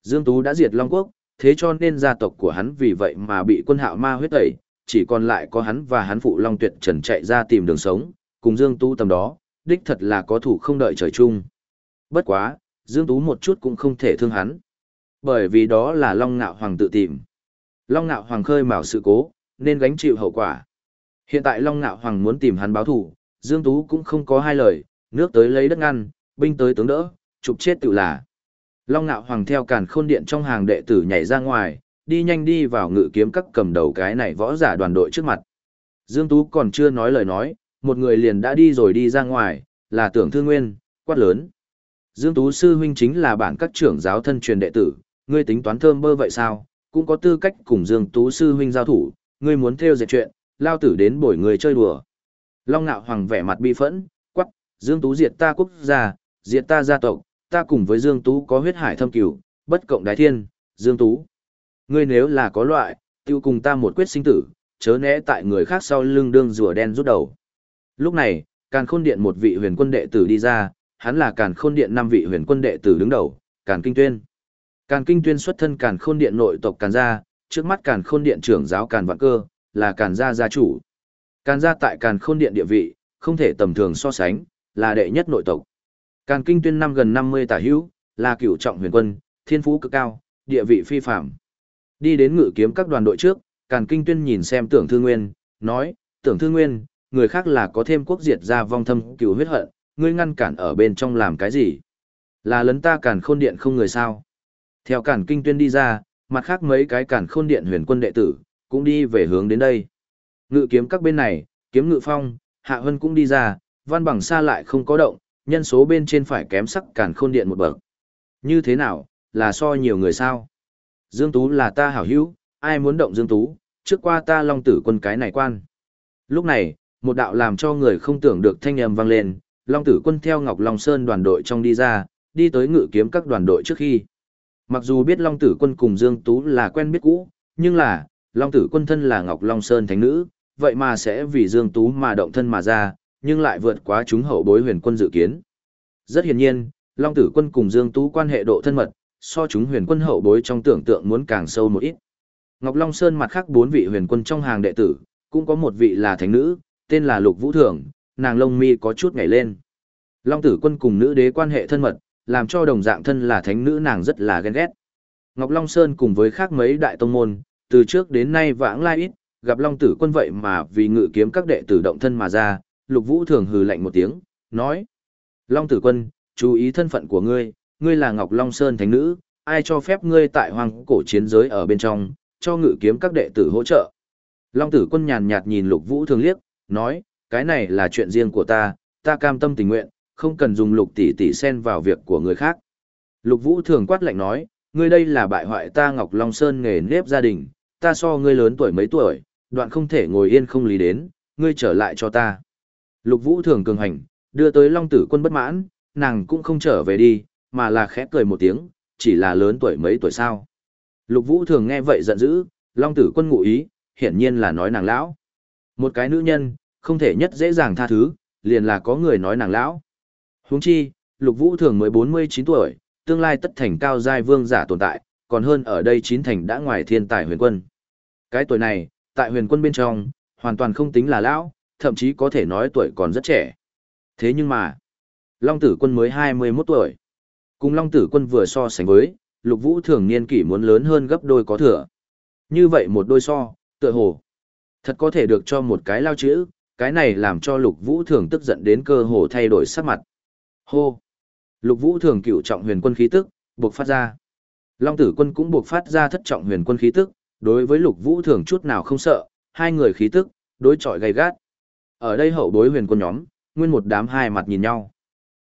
Dương Tú đã diệt Long Quốc, thế cho nên gia tộc của hắn vì vậy mà bị quân hạo ma huyết tẩy, chỉ còn lại có hắn và hắn phụ Long Tuyệt Trần chạy ra tìm đường sống, cùng Dương Tú tầm đó, đích thật là có thủ không đợi trời chung. Bất quá, Dương Tú một chút cũng không thể thương hắn. Bởi vì đó là Long Ngạo Hoàng tự tìm. Long Ngạo Hoàng khơi mào sự cố, nên gánh chịu hậu quả. Hiện tại Long Ngạo Hoàng muốn tìm hắn báo thủ, Dương Tú cũng không có hai lời, nước tới lấy đất ngăn, binh tới tướng đỡ, chụp chết tự là. Long Ngạo Hoàng theo càn khôn điện trong hàng đệ tử nhảy ra ngoài, đi nhanh đi vào ngự kiếm các cầm đầu cái này võ giả đoàn đội trước mặt. Dương Tú còn chưa nói lời nói, một người liền đã đi rồi đi ra ngoài, là tưởng thương nguyên, quát lớn. Dương Tú sư huynh chính là bản các trưởng giáo thân truyền đệ tử, ngươi tính toán thơm bơ vậy sao, cũng có tư cách cùng Dương Tú sư huynh giao thủ, ngươi muốn theo dệt chuyện, lao tử đến bổi người chơi đùa. Long Nạo Hoàng vẻ mặt bi phẫn, quắc, Dương Tú diệt ta quốc gia, diệt ta gia tộc, ta cùng với Dương Tú có huyết hải thâm cửu, bất cộng đái thiên, Dương Tú. Ngươi nếu là có loại, tiêu cùng ta một quyết sinh tử, chớ né tại người khác sau lưng đương rùa đen rút đầu. Lúc này, càng Khôn Điện một vị huyền quân đệ tử đi ra, hắn là Càn Khôn Điện năm vị huyền quân đệ tử đứng đầu, Càn Kinh Tuyên. Càn Kinh Tuyên xuất thân Càn Khôn Điện nội tộc Càn gia, trước mắt Càn Khôn Điện trưởng giáo Càn Vạn Cơ, là Càn gia gia chủ. Càn gia tại Càn Khôn Điện địa vị, không thể tầm thường so sánh, là đệ nhất nội tộc. Càn Kinh Tuyên năm gần 50 tả hữu, là cửu trọng huyền quân, thiên phú cực cao, địa vị phi phàm. Đi đến ngự kiếm các đoàn đội trước, Càn Kinh Tuyên nhìn xem Tưởng Thư Nguyên, nói: "Tưởng Thư Nguyên, người khác là có thêm quốc diệt ra vong thâm cựu huyết hận, ngươi ngăn cản ở bên trong làm cái gì? Là lấn ta cản Khôn Điện không người sao?" Theo cản Kinh Tuyên đi ra, mặt khác mấy cái cản Khôn Điện huyền quân đệ tử cũng đi về hướng đến đây. Ngự kiếm các bên này, kiếm ngự phong, Hạ Hân cũng đi ra, văn bằng xa lại không có động, nhân số bên trên phải kém sắc cản khôn điện một bậc. Như thế nào, là so nhiều người sao? Dương Tú là ta hảo hữu, ai muốn động Dương Tú, trước qua ta long tử quân cái này quan. Lúc này, một đạo làm cho người không tưởng được thanh âm vang lên, long tử quân theo Ngọc Long Sơn đoàn đội trong đi ra, đi tới ngự kiếm các đoàn đội trước khi. Mặc dù biết long tử quân cùng Dương Tú là quen biết cũ, nhưng là, long tử quân thân là Ngọc Long Sơn thánh nữ, vậy mà sẽ vì Dương Tú mà động thân mà ra, nhưng lại vượt quá chúng hậu bối huyền quân dự kiến. Rất hiển nhiên, Long Tử Quân cùng Dương Tú quan hệ độ thân mật, so chúng huyền quân hậu bối trong tưởng tượng muốn càng sâu một ít. Ngọc Long Sơn mặt khác bốn vị huyền quân trong hàng đệ tử, cũng có một vị là thánh nữ, tên là Lục Vũ Thường, nàng lông mi có chút nhảy lên. Long Tử Quân cùng nữ đế quan hệ thân mật, làm cho đồng dạng thân là thánh nữ nàng rất là ghen ghét. Ngọc Long Sơn cùng với khác mấy đại tông môn, từ trước đến nay vãng lai ít, gặp Long Tử Quân vậy mà vì ngự kiếm các đệ tử động thân mà ra, Lục Vũ thường hừ lạnh một tiếng, nói: "Long Tử Quân, chú ý thân phận của ngươi, ngươi là Ngọc Long Sơn thánh nữ, ai cho phép ngươi tại Hoàng cổ chiến giới ở bên trong, cho ngự kiếm các đệ tử hỗ trợ?" Long Tử Quân nhàn nhạt nhìn Lục Vũ thường liếc, nói: "Cái này là chuyện riêng của ta, ta cam tâm tình nguyện, không cần dùng Lục tỷ tỷ xen vào việc của người khác." Lục Vũ thường quát lạnh nói: "Ngươi đây là bại hoại ta Ngọc Long Sơn nghề nếp gia đình, ta so ngươi lớn tuổi mấy tuổi, đoạn không thể ngồi yên không lý đến, ngươi trở lại cho ta." Lục Vũ thường cường hành, đưa tới Long Tử Quân bất mãn, nàng cũng không trở về đi, mà là khẽ cười một tiếng, chỉ là lớn tuổi mấy tuổi sao. Lục Vũ thường nghe vậy giận dữ, Long Tử Quân ngụ ý, hiển nhiên là nói nàng lão. Một cái nữ nhân, không thể nhất dễ dàng tha thứ, liền là có người nói nàng lão. Huống chi, Lục Vũ thường mới 49 tuổi, tương lai tất thành cao giai vương giả tồn tại, còn hơn ở đây chín thành đã ngoài thiên tài huyền quân. Cái tuổi này, tại huyền quân bên trong, hoàn toàn không tính là lão, thậm chí có thể nói tuổi còn rất trẻ. Thế nhưng mà, Long Tử Quân mới 21 tuổi. Cùng Long Tử Quân vừa so sánh với, Lục Vũ thường niên kỷ muốn lớn hơn gấp đôi có thừa. Như vậy một đôi so, tựa hồ. Thật có thể được cho một cái lao chữ, cái này làm cho Lục Vũ thường tức giận đến cơ hồ thay đổi sắc mặt. Hô! Lục Vũ thường cựu trọng huyền quân khí tức, buộc phát ra. Long Tử Quân cũng buộc phát ra thất trọng huyền quân khí tức, đối với Lục Vũ thường chút nào không sợ, hai người khí tức, đối chọi gay gắt. Ở đây hậu bối huyền quân nhóm, nguyên một đám hai mặt nhìn nhau.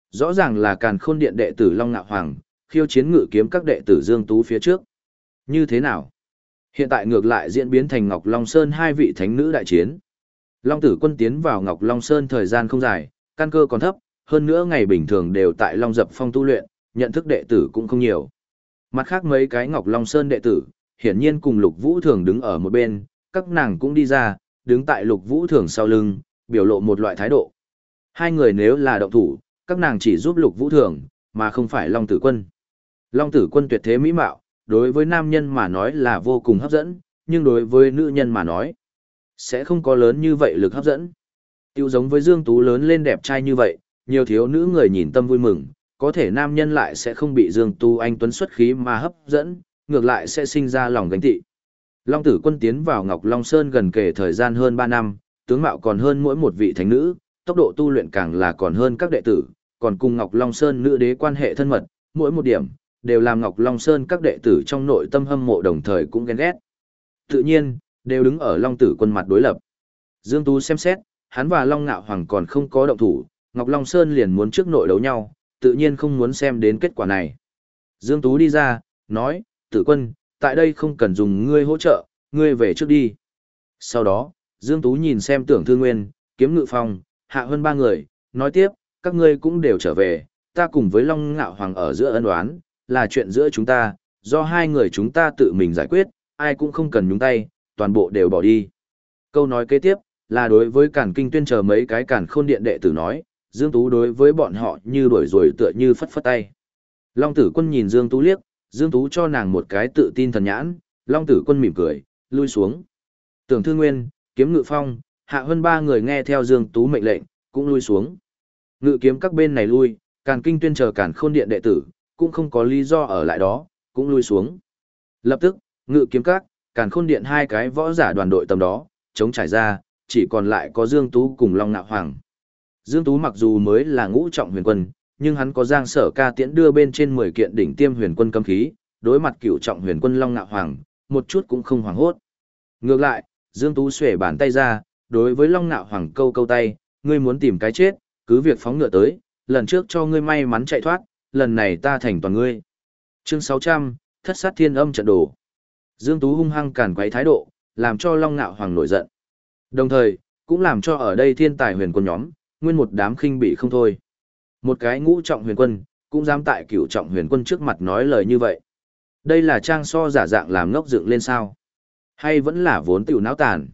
Rõ ràng là càn khôn điện đệ tử Long Ngạo Hoàng, khiêu chiến ngự kiếm các đệ tử Dương Tú phía trước. Như thế nào? Hiện tại ngược lại diễn biến thành Ngọc Long Sơn hai vị thánh nữ đại chiến. Long tử quân tiến vào Ngọc Long Sơn thời gian không dài, căn cơ còn thấp, hơn nữa ngày bình thường đều tại Long Dập Phong tu luyện, nhận thức đệ tử cũng không nhiều. Mặt khác mấy cái Ngọc Long Sơn đệ tử, hiển nhiên cùng Lục Vũ Thường đứng ở một bên, các nàng cũng đi ra, đứng tại Lục Vũ Thường sau lưng, biểu lộ một loại thái độ. Hai người nếu là động thủ, các nàng chỉ giúp lục vũ thường, mà không phải Long Tử Quân. Long Tử Quân tuyệt thế mỹ mạo, đối với nam nhân mà nói là vô cùng hấp dẫn, nhưng đối với nữ nhân mà nói, sẽ không có lớn như vậy lực hấp dẫn. Tiêu giống với Dương Tú lớn lên đẹp trai như vậy, nhiều thiếu nữ người nhìn tâm vui mừng, có thể nam nhân lại sẽ không bị Dương Tú anh tuấn xuất khí mà hấp dẫn, ngược lại sẽ sinh ra lòng gánh tị. Long Tử Quân tiến vào Ngọc Long Sơn gần kể thời gian hơn 3 năm, tướng mạo còn hơn mỗi một vị thánh nữ, tốc độ tu luyện càng là còn hơn các đệ tử, còn cùng Ngọc Long Sơn nữ đế quan hệ thân mật, mỗi một điểm, đều làm Ngọc Long Sơn các đệ tử trong nội tâm hâm mộ đồng thời cũng ghen ghét. Tự nhiên, đều đứng ở Long Tử quân mặt đối lập. Dương Tú xem xét, hắn và Long Ngạo Hoàng còn không có động thủ, Ngọc Long Sơn liền muốn trước nội đấu nhau, tự nhiên không muốn xem đến kết quả này. Dương Tú đi ra, nói, tử quân, tại đây không cần dùng ngươi hỗ trợ, ngươi về trước đi. Sau đó, Dương Tú nhìn xem tưởng thư nguyên, kiếm ngự phong, hạ hơn ba người, nói tiếp, các ngươi cũng đều trở về, ta cùng với Long Ngạo Hoàng ở giữa ân đoán, là chuyện giữa chúng ta, do hai người chúng ta tự mình giải quyết, ai cũng không cần nhúng tay, toàn bộ đều bỏ đi. Câu nói kế tiếp, là đối với cản kinh tuyên chờ mấy cái cản khôn điện đệ tử nói, Dương Tú đối với bọn họ như đuổi rồi tựa như phất phất tay. Long tử quân nhìn Dương Tú liếc, Dương Tú cho nàng một cái tự tin thần nhãn, Long tử quân mỉm cười, lui xuống. Tưởng Thư Nguyên, Kiếm Ngự Phong, Hạ hơn ba người nghe theo Dương Tú mệnh lệnh, cũng lui xuống. Ngự kiếm các bên này lui, Càn Kinh Tuyên chờ Càn Khôn Điện đệ tử, cũng không có lý do ở lại đó, cũng lui xuống. Lập tức, Ngự kiếm các, Càn Khôn Điện hai cái võ giả đoàn đội tầm đó, chống trải ra, chỉ còn lại có Dương Tú cùng Long Nạo Hoàng. Dương Tú mặc dù mới là ngũ trọng huyền quân, nhưng hắn có giang sở ca tiễn đưa bên trên 10 kiện đỉnh tiêm huyền quân cấm khí, đối mặt cựu trọng huyền quân Long Nạo Hoàng, một chút cũng không hoảng hốt. Ngược lại, Dương Tú xuể bàn tay ra, đối với Long Nạo Hoàng câu câu tay, ngươi muốn tìm cái chết, cứ việc phóng ngựa tới, lần trước cho ngươi may mắn chạy thoát, lần này ta thành toàn ngươi. Chương 600, thất sát thiên âm trận đồ. Dương Tú hung hăng cản quấy thái độ, làm cho Long Nạo Hoàng nổi giận. Đồng thời, cũng làm cho ở đây thiên tài huyền quân nhóm, nguyên một đám khinh bị không thôi. Một cái ngũ trọng huyền quân, cũng dám tại cửu trọng huyền quân trước mặt nói lời như vậy. Đây là trang so giả dạng làm ngốc dựng lên sao? Hay vẫn là vốn tiểu náo tàn?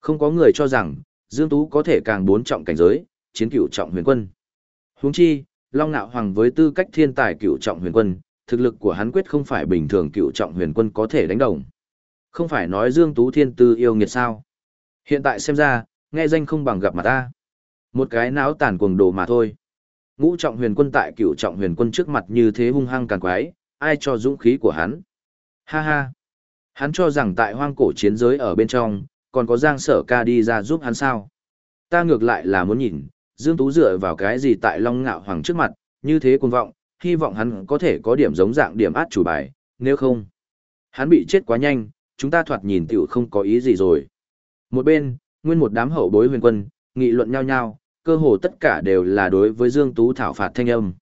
Không có người cho rằng, Dương Tú có thể càng bốn trọng cảnh giới, chiến cửu trọng huyền quân. Huống chi, Long Nạo Hoàng với tư cách thiên tài cửu trọng huyền quân, thực lực của hắn quyết không phải bình thường Cựu trọng huyền quân có thể đánh đồng. Không phải nói Dương Tú thiên tư yêu nghiệt sao. Hiện tại xem ra, nghe danh không bằng gặp mặt ta. Một cái náo tàn cuồng đồ mà thôi. Ngũ trọng huyền quân tại Cựu trọng huyền quân trước mặt như thế hung hăng càng quái, ai cho dũng khí của hắn. Ha ha. Hắn cho rằng tại hoang cổ chiến giới ở bên trong, còn có Giang Sở Ca đi ra giúp hắn sao? Ta ngược lại là muốn nhìn, Dương Tú dựa vào cái gì tại Long Ngạo Hoàng trước mặt, như thế cuồng vọng, hy vọng hắn có thể có điểm giống dạng điểm át chủ bài, nếu không, hắn bị chết quá nhanh, chúng ta thoạt nhìn tiểu không có ý gì rồi. Một bên, nguyên một đám hậu bối huyền quân, nghị luận nhau nhau, cơ hồ tất cả đều là đối với Dương Tú thảo phạt thanh âm.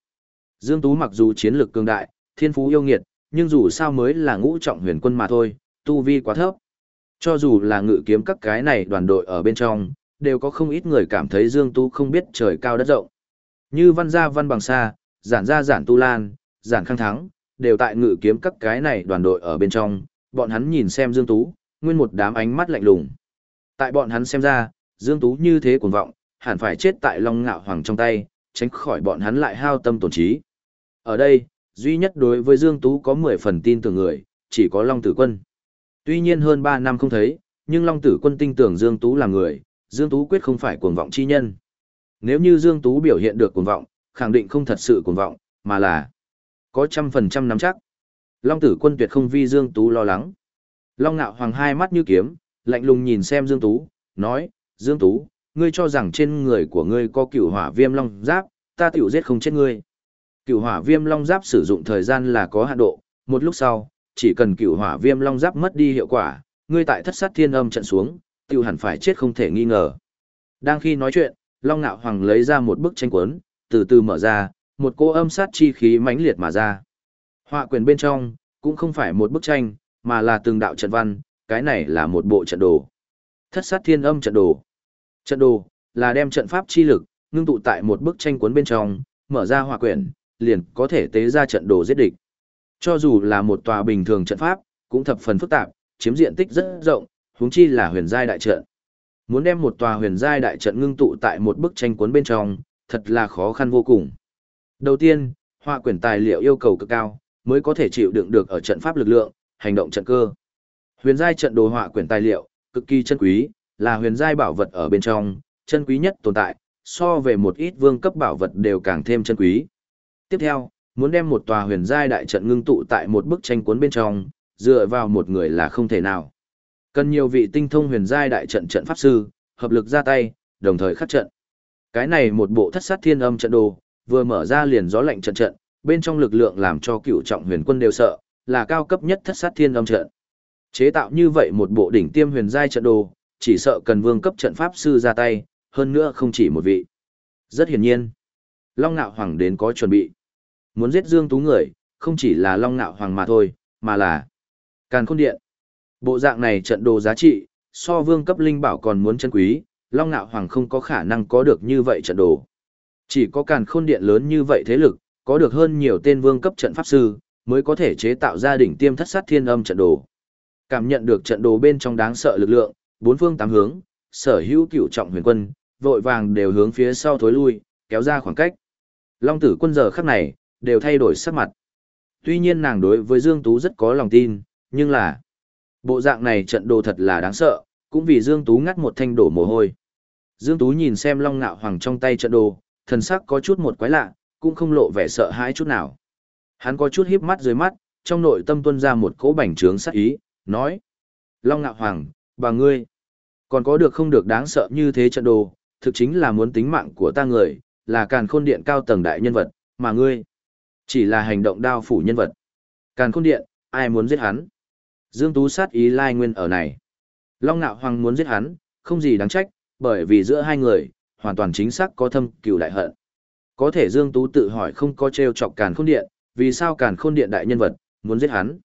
Dương Tú mặc dù chiến lược cường đại, thiên phú yêu nghiệt, nhưng dù sao mới là ngũ trọng huyền quân mà thôi, tu vi quá thấp. Cho dù là ngự kiếm các cái này đoàn đội ở bên trong, đều có không ít người cảm thấy Dương Tú không biết trời cao đất rộng. Như văn gia văn bằng xa, giản gia giản tu lan, giản khang thắng, đều tại ngự kiếm các cái này đoàn đội ở bên trong, bọn hắn nhìn xem Dương Tú, nguyên một đám ánh mắt lạnh lùng. Tại bọn hắn xem ra, Dương Tú như thế cuồng vọng, hẳn phải chết tại Long Ngạo Hoàng trong tay, tránh khỏi bọn hắn lại hao tâm tổn trí. Ở đây, duy nhất đối với Dương Tú có 10 phần tin tưởng người, chỉ có Long Tử Quân. Tuy nhiên hơn 3 năm không thấy, nhưng Long Tử Quân tin tưởng Dương Tú là người, Dương Tú quyết không phải cuồng vọng chi nhân. Nếu như Dương Tú biểu hiện được cuồng vọng, khẳng định không thật sự cuồng vọng, mà là có trăm phần trăm nắm chắc. Long Tử Quân tuyệt không vi Dương Tú lo lắng. Long Nạo Hoàng hai mắt như kiếm, lạnh lùng nhìn xem Dương Tú, nói, Dương Tú, ngươi cho rằng trên người của ngươi có cửu hỏa viêm long giáp, ta tiểu giết không chết ngươi. Cửu hỏa viêm long giáp sử dụng thời gian là có hạn độ, một lúc sau, chỉ cần cửu hỏa viêm long giáp mất đi hiệu quả, ngươi tại thất sát thiên âm trận xuống, tiểu hẳn phải chết không thể nghi ngờ. Đang khi nói chuyện, Long Nạo Hoàng lấy ra một bức tranh cuốn, từ từ mở ra, một cô âm sát chi khí mãnh liệt mà ra. Họa quyền bên trong, cũng không phải một bức tranh, mà là từng đạo trận văn, cái này là một bộ trận đồ. Thất sát thiên âm trận đồ. Trận đồ, là đem trận pháp chi lực, ngưng tụ tại một bức tranh cuốn bên trong, mở ra họa quyển, liền có thể tế ra trận đồ giết địch. Cho dù là một tòa bình thường trận pháp, cũng thập phần phức tạp, chiếm diện tích rất rộng, huống chi là huyền giai đại trận. Muốn đem một tòa huyền giai đại trận ngưng tụ tại một bức tranh cuốn bên trong, thật là khó khăn vô cùng. Đầu tiên, họa quyển tài liệu yêu cầu cực cao, mới có thể chịu đựng được ở trận pháp lực lượng, hành động trận cơ. Huyền giai trận đồ họa quyển tài liệu, cực kỳ chân quý, là huyền giai bảo vật ở bên trong, chân quý nhất tồn tại, so về một ít vương cấp bảo vật đều càng thêm chân quý. Tiếp theo, muốn đem một tòa huyền giai đại trận ngưng tụ tại một bức tranh cuốn bên trong, dựa vào một người là không thể nào. Cần nhiều vị tinh thông huyền giai đại trận trận pháp sư, hợp lực ra tay, đồng thời khắc trận. Cái này một bộ thất sát thiên âm trận đồ, vừa mở ra liền gió lạnh trận trận, bên trong lực lượng làm cho cựu trọng huyền quân đều sợ, là cao cấp nhất thất sát thiên âm trận. Chế tạo như vậy một bộ đỉnh tiêm huyền giai trận đồ, chỉ sợ cần vương cấp trận pháp sư ra tay, hơn nữa không chỉ một vị. Rất hiển nhiên, Long Nạo Hoàng đến có chuẩn bị. Muốn giết Dương Tú người, không chỉ là Long Nạo Hoàng mà thôi, mà là Càn Khôn Điện. Bộ dạng này trận đồ giá trị, so vương cấp linh bảo còn muốn chân quý, Long Nạo Hoàng không có khả năng có được như vậy trận đồ. Chỉ có Càn Khôn Điện lớn như vậy thế lực, có được hơn nhiều tên vương cấp trận pháp sư, mới có thể chế tạo ra đỉnh tiêm thất sát thiên âm trận đồ. Cảm nhận được trận đồ bên trong đáng sợ lực lượng, bốn phương tám hướng, sở hữu cửu trọng huyền quân, vội vàng đều hướng phía sau thối lui, kéo ra khoảng cách. Long tử quân giờ khắc này, đều thay đổi sắc mặt. Tuy nhiên nàng đối với Dương Tú rất có lòng tin, nhưng là bộ dạng này trận đồ thật là đáng sợ, cũng vì Dương Tú ngắt một thanh đổ mồ hôi. Dương Tú nhìn xem Long Ngạo Hoàng trong tay trận đồ, thần sắc có chút một quái lạ, cũng không lộ vẻ sợ hãi chút nào. Hắn có chút híp mắt dưới mắt, trong nội tâm tuôn ra một cỗ bảnh trướng sắc ý, nói: "Long Ngạo Hoàng, bà ngươi, còn có được không được đáng sợ như thế trận đồ, thực chính là muốn tính mạng của ta người, là càn khôn điện cao tầng đại nhân vật, mà ngươi, chỉ là hành động đao phủ nhân vật. Càn khôn điện, ai muốn giết hắn? Dương Tú sát ý lai nguyên ở này. Long Nạo Hoàng muốn giết hắn, không gì đáng trách, bởi vì giữa hai người, hoàn toàn chính xác có thâm cừu đại hận. Có thể Dương Tú tự hỏi không có treo chọc càn khôn điện, vì sao càn khôn điện đại nhân vật, muốn giết hắn.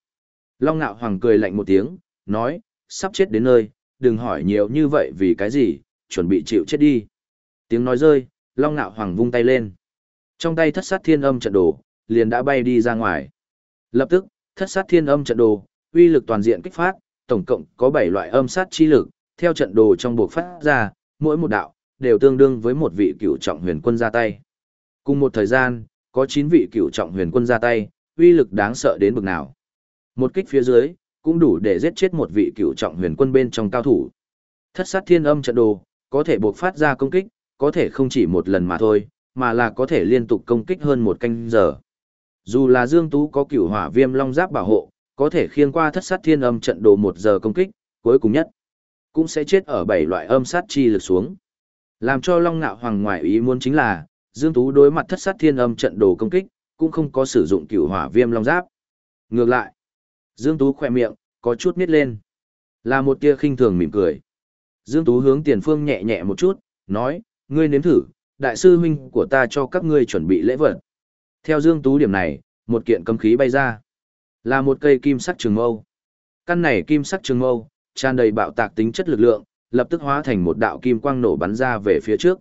Long Nạo Hoàng cười lạnh một tiếng, nói, sắp chết đến nơi, đừng hỏi nhiều như vậy vì cái gì, chuẩn bị chịu chết đi. Tiếng nói rơi, Long Nạo Hoàng vung tay lên. Trong tay thất sát thiên âm trận đồ, liền đã bay đi ra ngoài. Lập tức, thất sát thiên âm trận đồ, uy lực toàn diện kích phát, tổng cộng có 7 loại âm sát chi lực, theo trận đồ trong buộc phát ra, mỗi một đạo, đều tương đương với một vị cựu trọng huyền quân ra tay. Cùng một thời gian, có 9 vị cựu trọng huyền quân ra tay, uy lực đáng sợ đến bực nào. Một kích phía dưới, cũng đủ để giết chết một vị cựu trọng huyền quân bên trong cao thủ. Thất sát thiên âm trận đồ, có thể buộc phát ra công kích, có thể không chỉ một lần mà thôi, mà là có thể liên tục công kích hơn một canh giờ. Dù là Dương Tú có cửu hỏa viêm long giáp bảo hộ, có thể khiêng qua thất sát thiên âm trận đồ một giờ công kích, cuối cùng nhất cũng sẽ chết ở bảy loại âm sát chi lực xuống. Làm cho Long Nạo Hoàng ngoại ý muốn chính là, Dương Tú đối mặt thất sát thiên âm trận đồ công kích, cũng không có sử dụng cửu hỏa viêm long giáp. Ngược lại, Dương Tú khỏe miệng, có chút miết lên. Là một tia khinh thường mỉm cười. Dương Tú hướng tiền phương nhẹ nhẹ một chút, nói, ngươi nếm thử, đại sư huynh của ta cho các ngươi chuẩn bị lễ vật. Theo Dương Tú điểm này, một kiện cấm khí bay ra. Là một cây kim sắc trường mâu. Căn này kim sắc trường mâu, tràn đầy bạo tạc tính chất lực lượng, lập tức hóa thành một đạo kim quang nổ bắn ra về phía trước.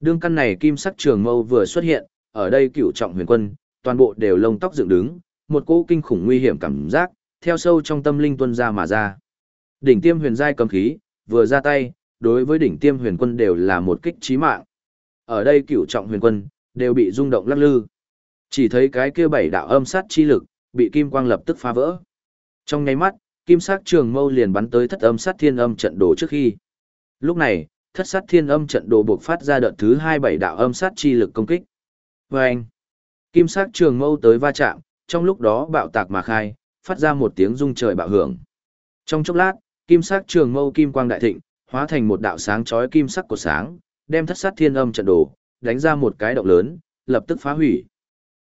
Đương căn này kim sắc trường mâu vừa xuất hiện, ở đây cửu trọng huyền quân, toàn bộ đều lông tóc dựng đứng, một cỗ kinh khủng nguy hiểm cảm giác, theo sâu trong tâm linh tuân ra mà ra. Đỉnh tiêm huyền giai cầm khí, vừa ra tay, đối với đỉnh tiêm huyền quân đều là một kích chí mạng. Ở đây cửu trọng huyền quân, đều bị rung động lắc lư. Chỉ thấy cái kia bảy đạo âm sát chi lực, bị kim quang lập tức phá vỡ. Trong nháy mắt, kim sắc trường mâu liền bắn tới thất âm sát thiên âm trận đồ trước khi. Lúc này, thất sát thiên âm trận đồ buộc phát ra đợt thứ hai bảy đạo âm sát chi lực công kích. Và anh, kim sắc trường mâu tới va chạm, trong lúc đó bạo tạc mà khai, phát ra một tiếng rung trời bạo hưởng. Trong chốc lát, kim sắc trường mâu kim quang đại thịnh, hóa thành một đạo sáng chói kim sắc của sáng, đem thất sát thiên âm trận đồ, đánh ra một cái động lớn, lập tức phá hủy.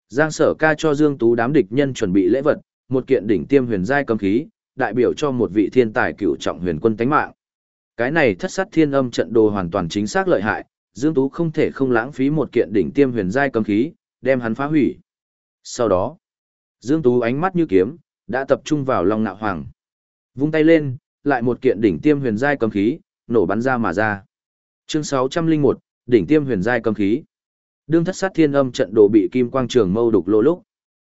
Giang sở ca cho Dương Tú đám địch nhân chuẩn bị lễ vật, một kiện đỉnh tiêm huyền giai cấm khí, đại biểu cho một vị thiên tài cựu trọng huyền quân tánh mạng. Cái này thất sát thiên âm trận đồ hoàn toàn chính xác lợi hại, Dương Tú không thể không lãng phí một kiện đỉnh tiêm huyền giai cấm khí, đem hắn phá hủy. Sau đó, Dương Tú ánh mắt như kiếm, đã tập trung vào Long Nạo Hoàng. Vung tay lên, lại một kiện đỉnh tiêm huyền giai cấm khí, nổ bắn ra mà ra. Chương 601, đỉnh tiêm huyền giai cấm khí. Đương thất sát thiên âm trận đồ bị kim quang trường mâu đục lô lúc.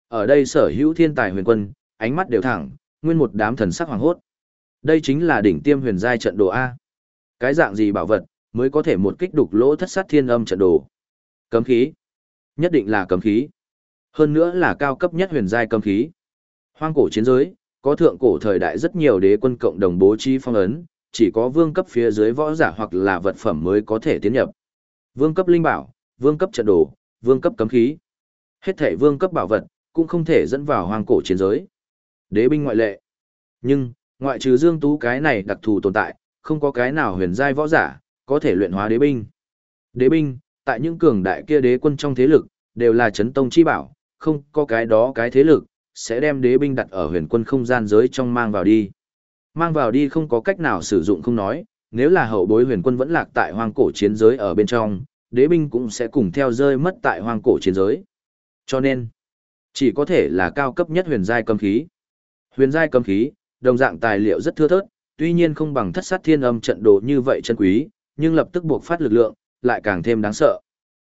Ở đây sở hữu thiên tài huyền quân, ánh mắt đều thẳng, nguyên một đám thần sắc hoàng hốt. Đây chính là đỉnh tiêm huyền giai trận đồ A. Cái dạng gì bảo vật, mới có thể một kích đục lỗ thất sát thiên âm trận đồ. Cấm khí. Nhất định là cấm khí. Hơn nữa là cao cấp nhất huyền giai cấm khí. Hoang cổ chiến giới, có thượng cổ thời đại rất nhiều đế quân cộng đồng bố trí phong ấn, chỉ có vương cấp phía dưới võ giả hoặc là vật phẩm mới có thể tiến nhập. Vương cấp linh bảo, vương cấp trận đồ, vương cấp cấm khí. Hết thể vương cấp bảo vật, cũng không thể dẫn vào hoang cổ chiến giới. Đế binh ngoại lệ. Nhưng, ngoại trừ Dương Tú cái này đặc thù tồn tại, không có cái nào huyền giai võ giả, có thể luyện hóa đế binh. Đế binh, tại những cường đại kia đế quân trong thế lực, đều là chấn tông chi bảo, không có cái đó cái thế lực, sẽ đem đế binh đặt ở huyền quân không gian giới trong mang vào đi. Mang vào đi không có cách nào sử dụng không nói, nếu là hậu bối huyền quân vẫn lạc tại hoang cổ chiến giới ở bên trong, đế binh cũng sẽ cùng theo rơi mất tại hoang cổ chiến giới. Cho nên, chỉ có thể là cao cấp nhất huyền giai cấm khí. Huyền giai cấm khí, đồng dạng tài liệu rất thưa thớt, tuy nhiên không bằng thất sát thiên âm trận đồ như vậy chân quý, nhưng lập tức buộc phát lực lượng, lại càng thêm đáng sợ.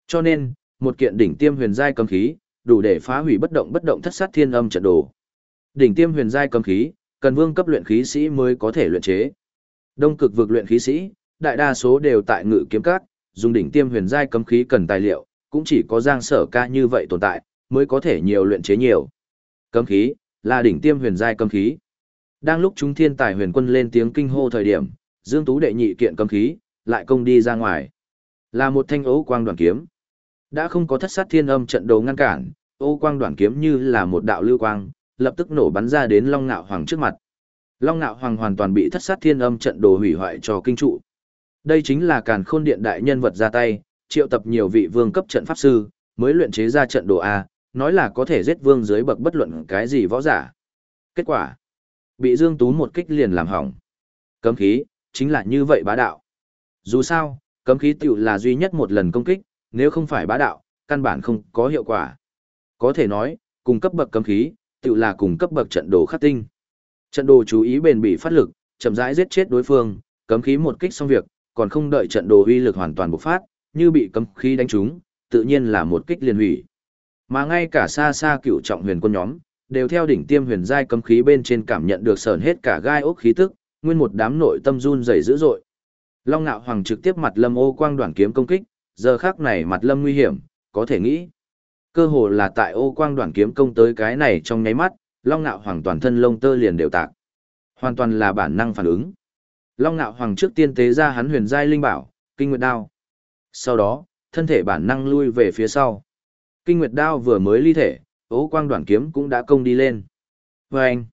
Cho nên, một kiện đỉnh tiêm huyền giai cấm khí, đủ để phá hủy bất động bất động thất sát thiên âm trận đồ. Đỉnh tiêm huyền giai cấm khí, cần vương cấp luyện khí sĩ mới có thể luyện chế. Đông cực vực luyện khí sĩ, đại đa số đều tại ngự kiếm các, dùng đỉnh tiêm huyền giai cấm khí cần tài liệu, cũng chỉ có Giang Sở Ca như vậy tồn tại, mới có thể nhiều luyện chế nhiều. Cấm khí là đỉnh tiêm huyền giai cấm khí. Đang lúc chúng thiên tài huyền quân lên tiếng kinh hô thời điểm, Dương Tú đệ nhị kiện cấm khí, lại công đi ra ngoài. Là một thanh ấu quang đoàn kiếm. Đã không có thất sát thiên âm trận đấu ngăn cản, ô quang đoàn kiếm như là một đạo lưu quang, lập tức nổ bắn ra đến Long Nạo Hoàng trước mặt. Long Nạo Hoàng hoàn toàn bị thất sát thiên âm trận đồ hủy hoại cho kinh trụ. Đây chính là càn khôn điện đại nhân vật ra tay, triệu tập nhiều vị vương cấp trận pháp sư, mới luyện chế ra trận đồ A, nói là có thể giết vương dưới bậc bất luận cái gì võ giả. Kết quả, bị Dương Tú một kích liền làm hỏng. Cấm khí, chính là như vậy bá đạo. Dù sao, cấm khí tiểu là duy nhất một lần công kích, nếu không phải bá đạo, căn bản không có hiệu quả. Có thể nói, cùng cấp bậc cấm khí, tiểu là cùng cấp bậc trận đồ khắc tinh. Trận đồ chú ý bền bỉ phát lực, chậm rãi giết chết đối phương, cấm khí một kích xong việc, còn không đợi trận đồ uy lực hoàn toàn bộc phát, như bị cấm khí đánh trúng, tự nhiên là một kích liền hủy. Mà ngay cả xa xa cựu trọng huyền quân nhóm, đều theo đỉnh tiêm huyền giai cấm khí bên trên cảm nhận được sờn hết cả gai ốc khí tức, nguyên một đám nội tâm run rẩy dữ dội. Long Nạo Hoàng trực tiếp mặt Lâm Ô Quang đoàn kiếm công kích, giờ khắc này mặt Lâm nguy hiểm, có thể nghĩ. Cơ hồ là tại Ô Quang đoàn kiếm công tới cái này trong nháy mắt, Long Nạo Hoàng toàn thân lông tơ liền đều tạc. Hoàn toàn là bản năng phản ứng. Long Nạo Hoàng trước tiên tế ra hắn huyền giai linh bảo, Kinh Nguyệt Đao. Sau đó, thân thể bản năng lui về phía sau. Kinh Nguyệt Đao vừa mới ly thể, Ô Quang Đoạn Kiếm cũng đã công đi lên. Và anh,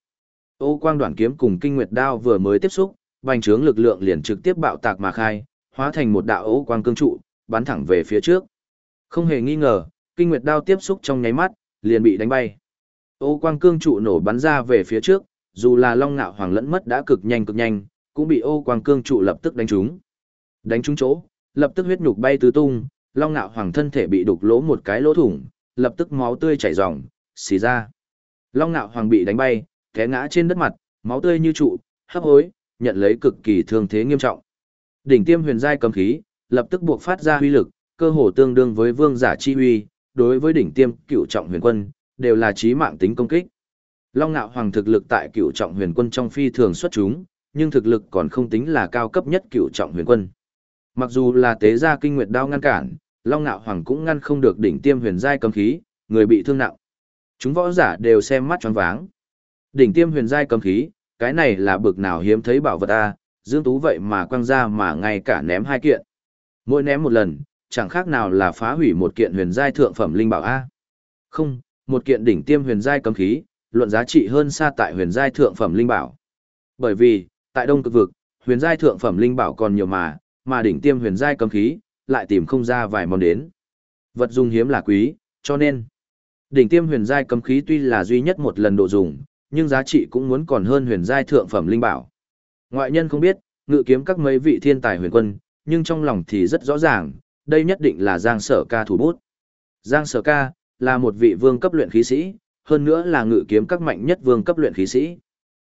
Ô Quang Đoạn Kiếm cùng Kinh Nguyệt Đao vừa mới tiếp xúc, bành trướng lực lượng liền trực tiếp bạo tạc mà khai, hóa thành một đạo ô quang cương trụ, bắn thẳng về phía trước. Không hề nghi ngờ, kinh nguyệt đao tiếp xúc trong nháy mắt, liền bị đánh bay. Ô quang cương trụ nổ bắn ra về phía trước, dù là long ngạo hoàng lẫn mất đã cực nhanh cực nhanh, cũng bị ô quang cương trụ lập tức đánh trúng. Đánh trúng chỗ, lập tức huyết nhục bay tứ tung, long ngạo hoàng thân thể bị đục lỗ một cái lỗ thủng, lập tức máu tươi chảy ròng, xì ra. Long ngạo hoàng bị đánh bay, té ngã trên đất mặt, máu tươi như trụ, hấp hối, nhận lấy cực kỳ thương thế nghiêm trọng. Đỉnh tiêm huyền giai cầm khí, lập tức buộc phát ra huy lực, cơ hồ tương đương với vương giả chi huy, đối với đỉnh tiêm cựu trọng huyền quân, đều là chí mạng tính công kích. Long Nạo Hoàng thực lực tại cựu trọng huyền quân trong phi thường xuất chúng, nhưng thực lực còn không tính là cao cấp nhất cựu trọng huyền quân. Mặc dù là tế gia kinh nguyệt đao ngăn cản, Long Nạo Hoàng cũng ngăn không được đỉnh tiêm huyền giai cấm khí, người bị thương nặng. Chúng võ giả đều xem mắt choáng váng. Đỉnh tiêm huyền giai cấm khí, cái này là bực nào hiếm thấy bảo vật a, Dương Tú vậy mà quăng ra mà ngay cả ném hai kiện. Mỗi ném một lần, chẳng khác nào là phá hủy một kiện huyền giai thượng phẩm linh bảo a. Không, một kiện đỉnh tiêm huyền giai cấm khí, luận giá trị hơn xa tại huyền giai thượng phẩm linh bảo. Bởi vì, tại Đông Cực vực, huyền giai thượng phẩm linh bảo còn nhiều mà, mà đỉnh tiêm huyền giai cấm khí lại tìm không ra vài món đến. Vật dùng hiếm là quý, cho nên đỉnh tiêm huyền giai cấm khí tuy là duy nhất một lần độ dùng, nhưng giá trị cũng muốn còn hơn huyền giai thượng phẩm linh bảo. Ngoại nhân không biết, ngự kiếm các mấy vị thiên tài huyền quân, nhưng trong lòng thì rất rõ ràng, đây nhất định là Giang Sở Ca thủ bút. Giang Sở Ca là một vị vương cấp luyện khí sĩ, hơn nữa là ngự kiếm các mạnh nhất vương cấp luyện khí sĩ.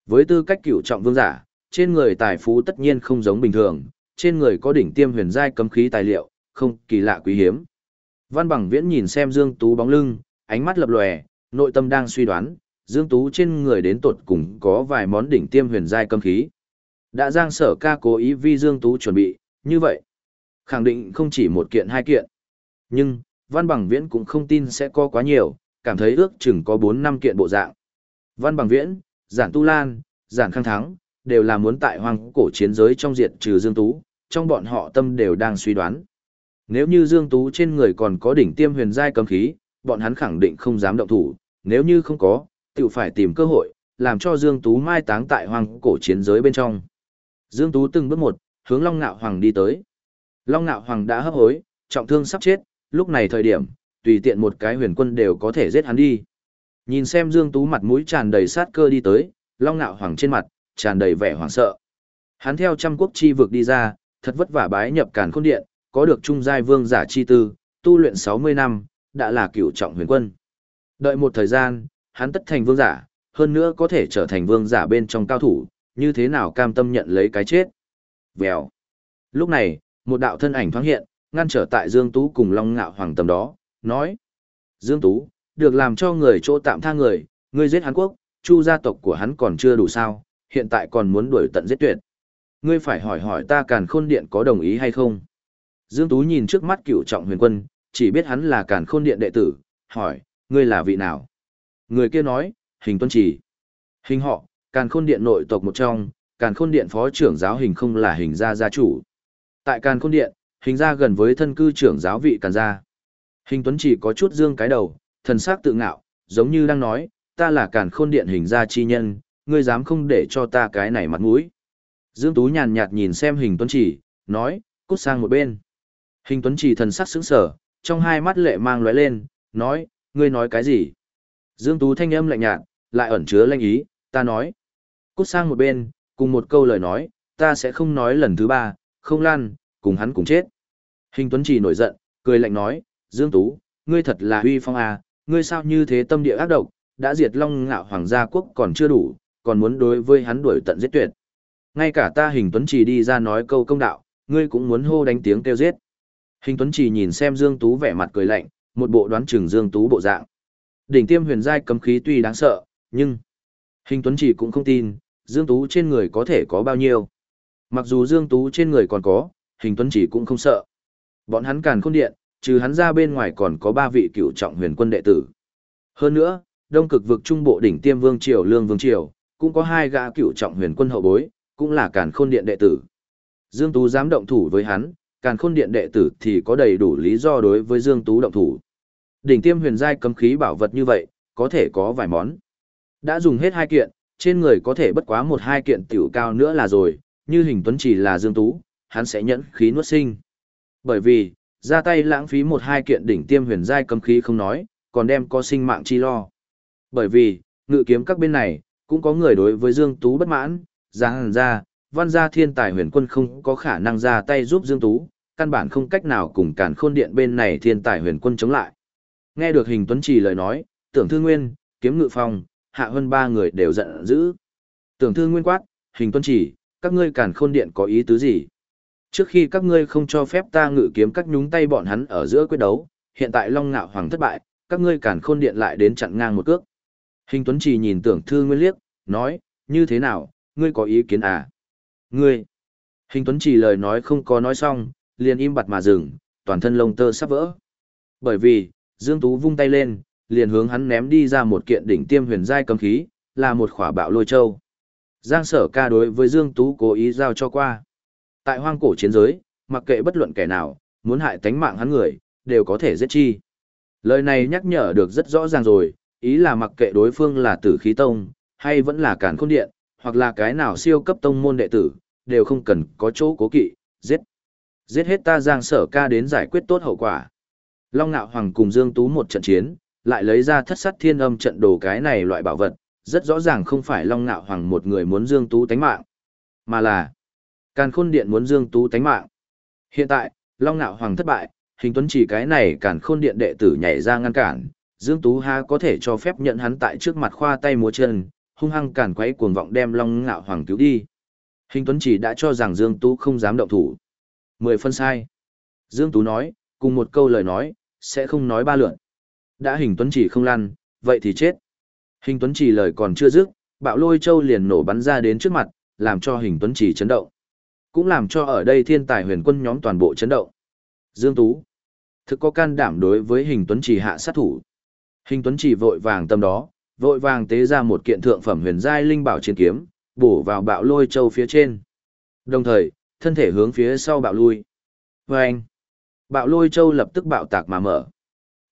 Với tư cách cửu trọng vương giả, trên người tài phú tất nhiên không giống bình thường, trên người có đỉnh tiêm huyền giai cấm khí tài liệu, không kỳ lạ quý hiếm. Văn Bằng Viễn nhìn xem Dương Tú bóng lưng, ánh mắt lập lòe, nội tâm đang suy đoán, Dương Tú trên người đến tột cùng có vài món đỉnh tiêm huyền giai cấm khí. Đã Giang Sở Ca cố ý vi Dương Tú chuẩn bị, như vậy, khẳng định không chỉ một kiện hai kiện. Nhưng, Văn Bằng Viễn cũng không tin sẽ có quá nhiều, cảm thấy ước chừng có 4 năm kiện bộ dạng. Văn Bằng Viễn, Giản Tu Lan, Giản Khang Thắng, đều là muốn tại hoang cổ chiến giới trong diện trừ Dương Tú, trong bọn họ tâm đều đang suy đoán. Nếu như Dương Tú trên người còn có đỉnh tiêm huyền giai cấm khí, bọn hắn khẳng định không dám động thủ, nếu như không có, tự phải tìm cơ hội, làm cho Dương Tú mai táng tại hoang cổ chiến giới bên trong. Dương Tú từng bước một, hướng Long Nạo Hoàng đi tới. Long Nạo Hoàng đã hấp hối, trọng thương sắp chết, lúc này thời điểm, tùy tiện một cái huyền quân đều có thể giết hắn đi. Nhìn xem Dương Tú mặt mũi tràn đầy sát cơ đi tới, Long Nạo Hoàng trên mặt, tràn đầy vẻ hoảng sợ. Hắn theo trăm quốc chi vực đi ra, thật vất vả bái nhập càn khôn điện, có được trung giai vương giả chi tư, tu luyện 60 năm, đã là cựu trọng huyền quân. Đợi một thời gian, hắn tất thành vương giả, hơn nữa có thể trở thành vương giả bên trong cao thủ, như thế nào cam tâm nhận lấy cái chết. Vèo. Lúc này, một đạo thân ảnh thoáng hiện, ngăn trở tại Dương Tú cùng Long Ngạo Hoàng tầm đó, nói. Dương Tú, được làm cho người chỗ tạm tha người, ngươi giết hắn quốc, chu gia tộc của hắn còn chưa đủ sao, hiện tại còn muốn đuổi tận giết tuyệt. Ngươi phải hỏi hỏi ta càn khôn điện có đồng ý hay không? Dương Tú nhìn trước mắt cựu trọng huyền quân, chỉ biết hắn là càn khôn điện đệ tử, hỏi, ngươi là vị nào? Người kia nói, hình tuân chỉ. Hình họ, càn khôn điện nội tộc một trong, càn khôn điện phó trưởng giáo hình không là hình gia gia chủ. Tại càn khôn điện, hình gia gần với thân cư trưởng giáo vị càn gia. Hình tuấn chỉ có chút dương cái đầu, thần sắc tự ngạo, giống như đang nói, ta là càn khôn điện hình gia chi nhân, ngươi dám không để cho ta cái này mặt mũi. Dương Tú nhàn nhạt nhìn xem hình tuấn chỉ, nói, cút sang một bên. Hình tuấn chỉ thần sắc sững sở, trong hai mắt lệ mang lóe lên, nói, ngươi nói cái gì? Dương Tú thanh âm lạnh nhạt, lại ẩn chứa lanh ý, ta nói. Cút sang một bên, cùng một câu lời nói, ta sẽ không nói lần thứ ba, không lan, cùng hắn cùng chết. Hình Tuấn Chỉ nổi giận, cười lạnh nói, Dương Tú, ngươi thật là huy phong à, ngươi sao như thế tâm địa ác độc, đã diệt long ngạo hoàng gia quốc còn chưa đủ, còn muốn đối với hắn đuổi tận giết tuyệt. Ngay cả ta hình Tuấn trì đi ra nói câu công đạo, ngươi cũng muốn hô đánh tiếng kêu giết. Hình Tuấn trì nhìn xem Dương Tú vẻ mặt cười lạnh, một bộ đoán chừng Dương Tú bộ dạng. Đỉnh tiêm huyền giai cấm khí tuy đáng sợ, nhưng Hình Tuấn trì cũng không tin, Dương Tú trên người có thể có bao nhiêu. Mặc dù Dương Tú trên người còn có, Hình Tuấn trì cũng không sợ. Bọn hắn càn khôn điện, trừ hắn ra bên ngoài còn có ba vị cựu trọng huyền quân đệ tử. Hơn nữa, đông cực vực trung bộ đỉnh tiêm vương triều lương vương triều, cũng có hai gã cựu trọng huyền quân hậu bối, cũng là càn khôn điện đệ tử. Dương Tú dám động thủ với hắn, càn khôn điện đệ tử thì có đầy đủ lý do đối với Dương Tú động thủ. Đỉnh tiêm huyền giai cấm khí bảo vật như vậy, có thể có vài món. Đã dùng hết hai kiện, trên người có thể bất quá một hai kiện tiểu cao nữa là rồi, như hình tuấn chỉ là Dương Tú, hắn sẽ nhẫn khí nuốt sinh. Bởi vì, ra tay lãng phí một hai kiện đỉnh tiêm huyền giai cấm khí không nói, còn đem có sinh mạng chi lo. Bởi vì, ngự kiếm các bên này, cũng có người đối với Dương Tú bất mãn, giang ra, văn gia thiên tài huyền quân không có khả năng ra tay giúp Dương Tú, căn bản không cách nào cùng cản khôn điện bên này thiên tài huyền quân chống lại. Nghe được hình tuấn trì lời nói, tưởng thư nguyên, kiếm ngự phong, hạ hơn ba người đều giận dữ. Tưởng thư nguyên quát, hình tuấn trì, các ngươi cản khôn điện có ý tứ gì? Trước khi các ngươi không cho phép ta ngự kiếm các nhúng tay bọn hắn ở giữa quyết đấu, hiện tại Long Ngạo Hoàng thất bại, các ngươi cản khôn điện lại đến chặn ngang một cước. Hình Tuấn Trì nhìn tưởng thư nguyên liếc, nói, như thế nào, ngươi có ý kiến à? Ngươi! Hình Tuấn chỉ lời nói không có nói xong, liền im bặt mà dừng, toàn thân lông tơ sắp vỡ. Bởi vì, Dương Tú vung tay lên, liền hướng hắn ném đi ra một kiện đỉnh tiêm huyền giai cấm khí, là một khỏa bạo lôi châu. Giang sở ca đối với Dương Tú cố ý giao cho qua. Tại hoang cổ chiến giới, mặc kệ bất luận kẻ nào, muốn hại tánh mạng hắn người, đều có thể giết chi. Lời này nhắc nhở được rất rõ ràng rồi, ý là mặc kệ đối phương là tử khí tông, hay vẫn là càn khôn điện, hoặc là cái nào siêu cấp tông môn đệ tử, đều không cần có chỗ cố kỵ, giết. Giết hết ta giang sở ca đến giải quyết tốt hậu quả. Long Nạo Hoàng cùng Dương Tú một trận chiến, lại lấy ra thất sát thiên âm trận đồ cái này loại bảo vật, rất rõ ràng không phải Long Nạo Hoàng một người muốn Dương Tú tánh mạng, mà là Càn Khôn Điện muốn Dương Tú tánh mạng. Hiện tại, Long Nạo Hoàng thất bại, hình tuấn chỉ cái này Càn Khôn Điện đệ tử nhảy ra ngăn cản, Dương Tú ha có thể cho phép nhận hắn tại trước mặt khoa tay múa chân, hung hăng cản quấy cuồng vọng đem Long Nạo Hoàng cứu đi. Hình tuấn chỉ đã cho rằng Dương Tú không dám động thủ. Mười phân sai. Dương Tú nói, cùng một câu lời nói, sẽ không nói ba lượn. Đã hình tuấn chỉ không lăn, vậy thì chết. Hình tuấn chỉ lời còn chưa dứt, bạo lôi châu liền nổ bắn ra đến trước mặt, làm cho hình tuấn chỉ chấn động. Cũng làm cho ở đây thiên tài huyền quân nhóm toàn bộ chấn động. Dương Tú. Thực có can đảm đối với hình tuấn chỉ hạ sát thủ. Hình tuấn chỉ vội vàng tâm đó, vội vàng tế ra một kiện thượng phẩm huyền giai linh bảo chiến kiếm, bổ vào bạo lôi châu phía trên. Đồng thời, thân thể hướng phía sau bạo lui. Và anh, bạo lôi châu lập tức bạo tạc mà mở.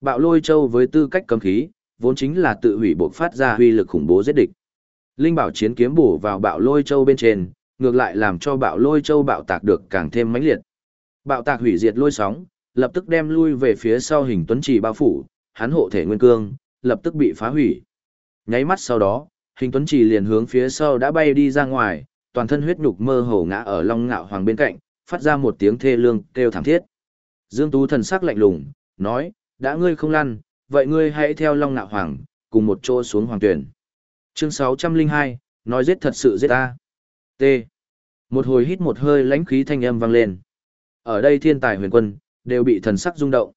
Bạo lôi châu với tư cách cấm khí, vốn chính là tự hủy bộc phát ra huy lực khủng bố giết địch. Linh bảo chiến kiếm bổ vào bạo lôi châu bên trên, ngược lại làm cho bạo lôi châu bạo tạc được càng thêm mãnh liệt. Bạo tạc hủy diệt lôi sóng, lập tức đem lui về phía sau hình tuấn trì bao phủ, hắn hộ thể nguyên cương, lập tức bị phá hủy. Nháy mắt sau đó, hình tuấn trì liền hướng phía sau đã bay đi ra ngoài, toàn thân huyết nhục mơ hồ ngã ở long ngạo hoàng bên cạnh, phát ra một tiếng thê lương kêu thảm thiết. Dương Tú thần sắc lạnh lùng, nói, đã ngươi không lăn, vậy ngươi hãy theo long ngạo hoàng, cùng một chỗ xuống hoàng tuyển. Chương 602, nói giết thật sự giết ta. T. Một hồi hít một hơi lãnh khí thanh âm vang lên. Ở đây thiên tài huyền quân, đều bị thần sắc rung động.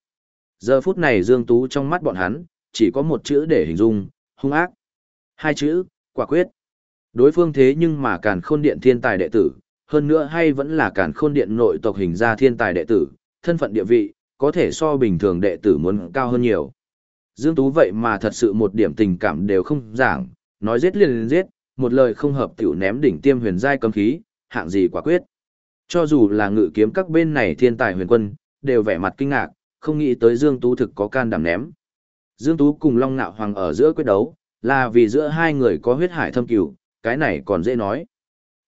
Giờ phút này Dương Tú trong mắt bọn hắn, chỉ có một chữ để hình dung, hung ác. Hai chữ, quả quyết. Đối phương thế nhưng mà càn khôn điện thiên tài đệ tử, hơn nữa hay vẫn là càn khôn điện nội tộc hình ra thiên tài đệ tử, thân phận địa vị, có thể so bình thường đệ tử muốn cao hơn nhiều. Dương Tú vậy mà thật sự một điểm tình cảm đều không giảng, nói giết liền liền giết, một lời không hợp tiểu ném đỉnh tiêm huyền giai cấm khí, hạng gì quả quyết. Cho dù là ngự kiếm các bên này thiên tài huyền quân, đều vẻ mặt kinh ngạc, không nghĩ tới Dương Tú thực có can đảm ném. Dương Tú cùng Long Nạo Hoàng ở giữa quyết đấu, là vì giữa hai người có huyết hải thâm cửu, cái này còn dễ nói.